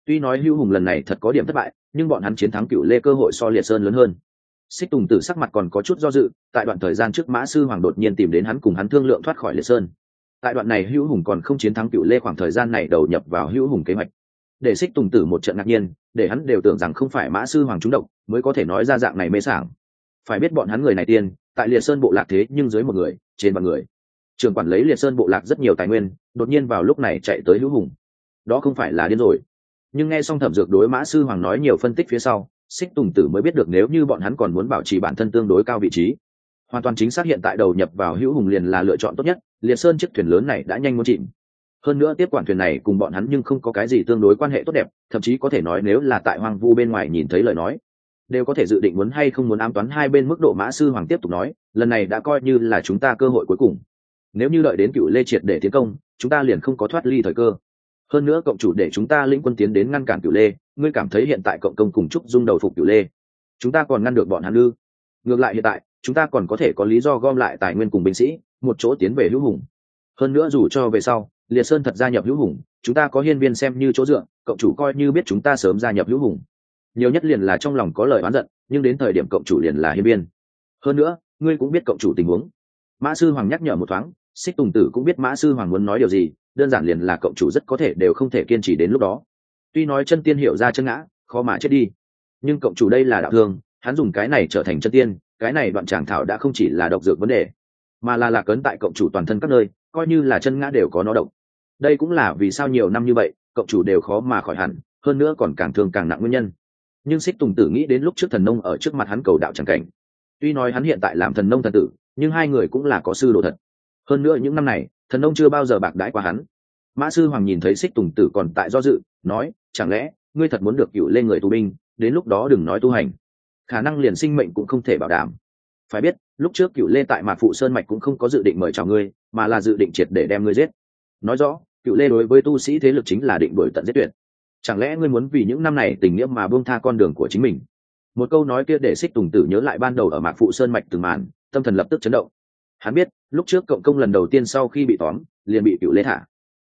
Tuy nói hữu hùng lần này thật có điểm thất bại, nhưng bọn hắn chiến thắng cựu lê cơ hội so liệt sơn lớn hơn. Xích tùng tử sắc mặt còn có chút do dự, tại đoạn thời gian trước mã sư hoàng đột nhiên tìm đến hắn cùng hắn thương lượng thoát khỏi liệt sơn. Tại đoạn này hữu hùng còn không chiến thắng cựu lê khoảng thời gian này đầu nhập vào hữu hùng kế hoạch. Để xích tùng tử một trận ngạc nhiên, để hắn đều tưởng rằng không phải mã sư hoàng trúng độc, mới có thể nói ra dạng này mê sảng. Phải biết bọn hắn người này tiên, tại liệt sơn bộ lạc thế nhưng dưới một người, trên vạn người trường quản lấy liệt sơn bộ lạc rất nhiều tài nguyên, đột nhiên vào lúc này chạy tới hữu hùng. Đó không phải là điên rồi. Nhưng nghe xong thẩm dược đối mã sư hoàng nói nhiều phân tích phía sau, xích tùng tử mới biết được nếu như bọn hắn còn muốn bảo trì bản thân tương đối cao vị trí, hoàn toàn chính xác hiện tại đầu nhập vào hữu hùng liền là lựa chọn tốt nhất, liệt sơn chiếc thuyền lớn này đã nhanh muốn chìm. Hơn nữa tiếp quản thuyền này cùng bọn hắn nhưng không có cái gì tương đối quan hệ tốt đẹp, thậm chí có thể nói nếu là tại hoang vu bên ngoài nhìn thấy lời nói, đều có thể dự định muốn hay không muốn ám toán hai bên mức độ mã sư hoàng tiếp tục nói, lần này đã coi như là chúng ta cơ hội cuối cùng nếu như đợi đến cựu lê triệt để tiến công, chúng ta liền không có thoát ly thời cơ. Hơn nữa cộng chủ để chúng ta lĩnh quân tiến đến ngăn cản cựu lê, ngươi cảm thấy hiện tại cộng công cùng trúc dung đầu phục cựu lê. Chúng ta còn ngăn được bọn hắn lư ngược lại hiện tại, chúng ta còn có thể có lý do gom lại tài nguyên cùng binh sĩ, một chỗ tiến về hữu hùng. Hơn nữa dù cho về sau, liệt sơn thật gia nhập hữu hùng, chúng ta có hiên viên xem như chỗ dựa, cộng chủ coi như biết chúng ta sớm gia nhập hữu hùng. Nhiều nhất liền là trong lòng có lời oán giận, nhưng đến thời điểm cộng chủ liền là hiên viên. Hơn nữa, ngươi cũng biết cộng chủ tình huống. Mã sư hoàng nhắc nhở một thoáng xích tùng tử cũng biết mã sư hoàng muốn nói điều gì, đơn giản liền là cộng chủ rất có thể đều không thể kiên trì đến lúc đó. Tuy nói chân tiên hiểu ra chân ngã, khó mà chết đi, nhưng cộng chủ đây là đạo thương, hắn dùng cái này trở thành chân tiên, cái này đoạn tràng thảo đã không chỉ là độc dược vấn đề, mà là lạc ấn tại cộng chủ toàn thân các nơi, coi như là chân ngã đều có nó độc. Đây cũng là vì sao nhiều năm như vậy cộng chủ đều khó mà khỏi hẳn, hơn nữa còn càng thương càng nặng nguyên nhân. Nhưng xích tùng tử nghĩ đến lúc trước thần nông ở trước mặt hắn cầu đạo tràng cảnh. Tuy nói hắn hiện tại làm thần nông thần tử, nhưng hai người cũng là có sư đồ thật hơn nữa những năm này, thần ông chưa bao giờ bạc đãi qua hắn. Mã sư hoàng nhìn thấy xích tùng tử còn tại do dự, nói, chẳng lẽ, ngươi thật muốn được cựu lên người tù binh, đến lúc đó đừng nói tu hành. Khả năng liền sinh mệnh cũng không thể bảo đảm. Phải biết, lúc trước cựu lê tại mạc phụ sơn mạch cũng không có dự định mời chào ngươi, mà là dự định triệt để đem ngươi giết. Nói rõ cựu lê đối với tu sĩ thế lực chính là định đổi tận giết tuyệt. Chẳng lẽ ngươi muốn vì những năm này tình nghĩa mà buông tha con đường của chính mình? Một câu nói kia để xích tùng tử nhớ lại ban đầu ở mạc phụ sơn mạch từng màn, tâm thần lập tức chấn động hắn biết, lúc trước cộng công lần đầu tiên sau khi bị tóm, liền bị cựu lê thả.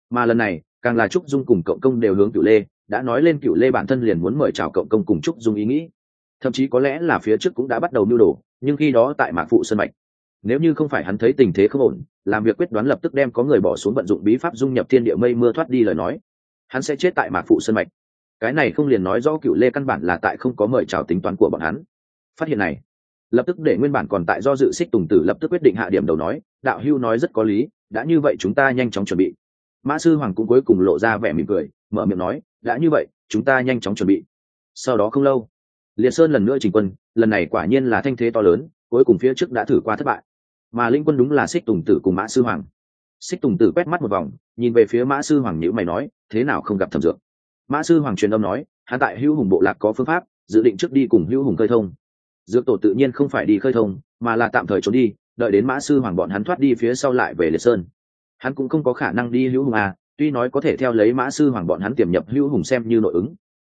Mà lần này, càng là trúc dung cùng cộng công đều hướng cựu lê, đã nói lên cựu lê bản thân liền muốn mời chào cộng công cùng trúc dung ý nghĩ. Thậm chí có lẽ là phía trước cũng đã bắt đầu mưu đồ, nhưng khi đó tại mạc phụ sân mạch, nếu như không phải hắn thấy tình thế không ổn, làm việc quyết đoán lập tức đem có người bỏ xuống vận dụng bí pháp dung nhập thiên địa mây mưa thoát đi lời nói, hắn sẽ chết tại mạc phụ sân mạch. Cái này không liền nói rõ cựu lê căn bản là tại không có mời chào tính toán của bọn hắn. Phát hiện này lập tức để nguyên bản còn tại do dự xích tùng tử lập tức quyết định hạ điểm đầu nói, đạo hưu nói rất có lý, đã như vậy chúng ta nhanh chóng chuẩn bị. Mã sư hoàng cũng cuối cùng lộ ra vẻ mỉm cười, mở miệng nói, đã như vậy, chúng ta nhanh chóng chuẩn bị. Sau đó không lâu, liệt sơn lần nữa trình quân, lần này quả nhiên là thanh thế to lớn, cuối cùng phía trước đã thử qua thất bại. Mà linh quân đúng là xích tùng tử cùng mã sư hoàng. Xích tùng tử quét mắt một vòng, nhìn về phía mã sư hoàng nhữ mày nói, thế nào không gặp thẩm dược? Mã sư hoàng truyền âm nói, hắn tại hữu hùng bộ lạc có phương pháp, dự định trước đi cùng hữu hùng khơi thông dược tổ tự nhiên không phải đi khơi thông, mà là tạm thời trốn đi, đợi đến mã sư hoàng bọn hắn thoát đi phía sau lại về liệt sơn. Hắn cũng không có khả năng đi hữu hùng à tuy nói có thể theo lấy mã sư hoàng bọn hắn tiềm nhập hữu hùng xem như nội ứng.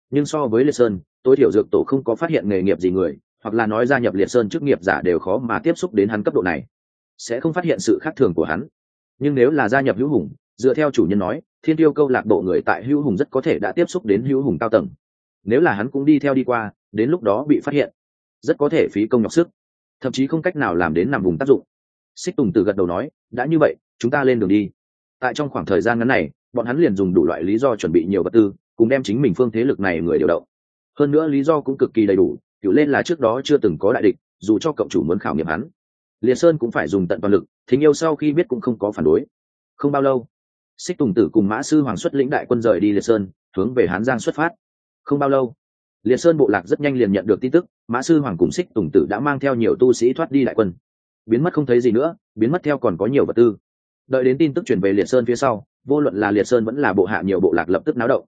Nhưng so với liệt sơn, tối thiểu dược tổ không có phát hiện nghề nghiệp gì người, hoặc là nói gia nhập liệt sơn chức nghiệp giả đều khó mà tiếp xúc đến hắn cấp độ này. Sẽ không phát hiện sự khác thường của hắn. Nhưng nếu là gia nhập hữu hùng, dựa theo chủ nhân nói, thiên tiêu câu lạc bộ người tại hữu hùng rất có thể đã tiếp xúc đến hữu hùng cao tầng. Nếu là hắn cũng đi theo đi qua, đến lúc đó bị phát hiện rất có thể phí công nhọc sức. Thậm chí không cách nào làm đến nằm vùng tác dụng. Xích tùng từ gật đầu nói, đã như vậy, chúng ta lên đường đi. Tại trong khoảng thời gian ngắn này, bọn hắn liền dùng đủ loại lý do chuẩn bị nhiều vật tư, cùng đem chính mình phương thế lực này người điều động. Hơn nữa lý do cũng cực kỳ đầy đủ cựu lên là trước đó chưa từng có đại địch, dù cho cộng chủ muốn khảo nghiệm hắn, liệt sơn cũng phải dùng tận toàn lực, thính yêu sau khi biết cũng không có phản đối. Không bao lâu, xích tùng tử cùng mã sư hoàng xuất lĩnh đại quân rời đi liệt sơn, hướng về hán giang xuất phát. Không bao lâu liệt sơn bộ lạc rất nhanh liền nhận được tin tức, mã sư hoàng cùng xích tùng tử đã mang theo nhiều tu sĩ thoát đi đại quân. Biến mất không thấy gì nữa, biến mất theo còn có nhiều vật tư. Đợi đến tin tức chuyển về liệt sơn phía sau, vô luận là liệt sơn vẫn là bộ hạ nhiều bộ lạc lập tức náo động.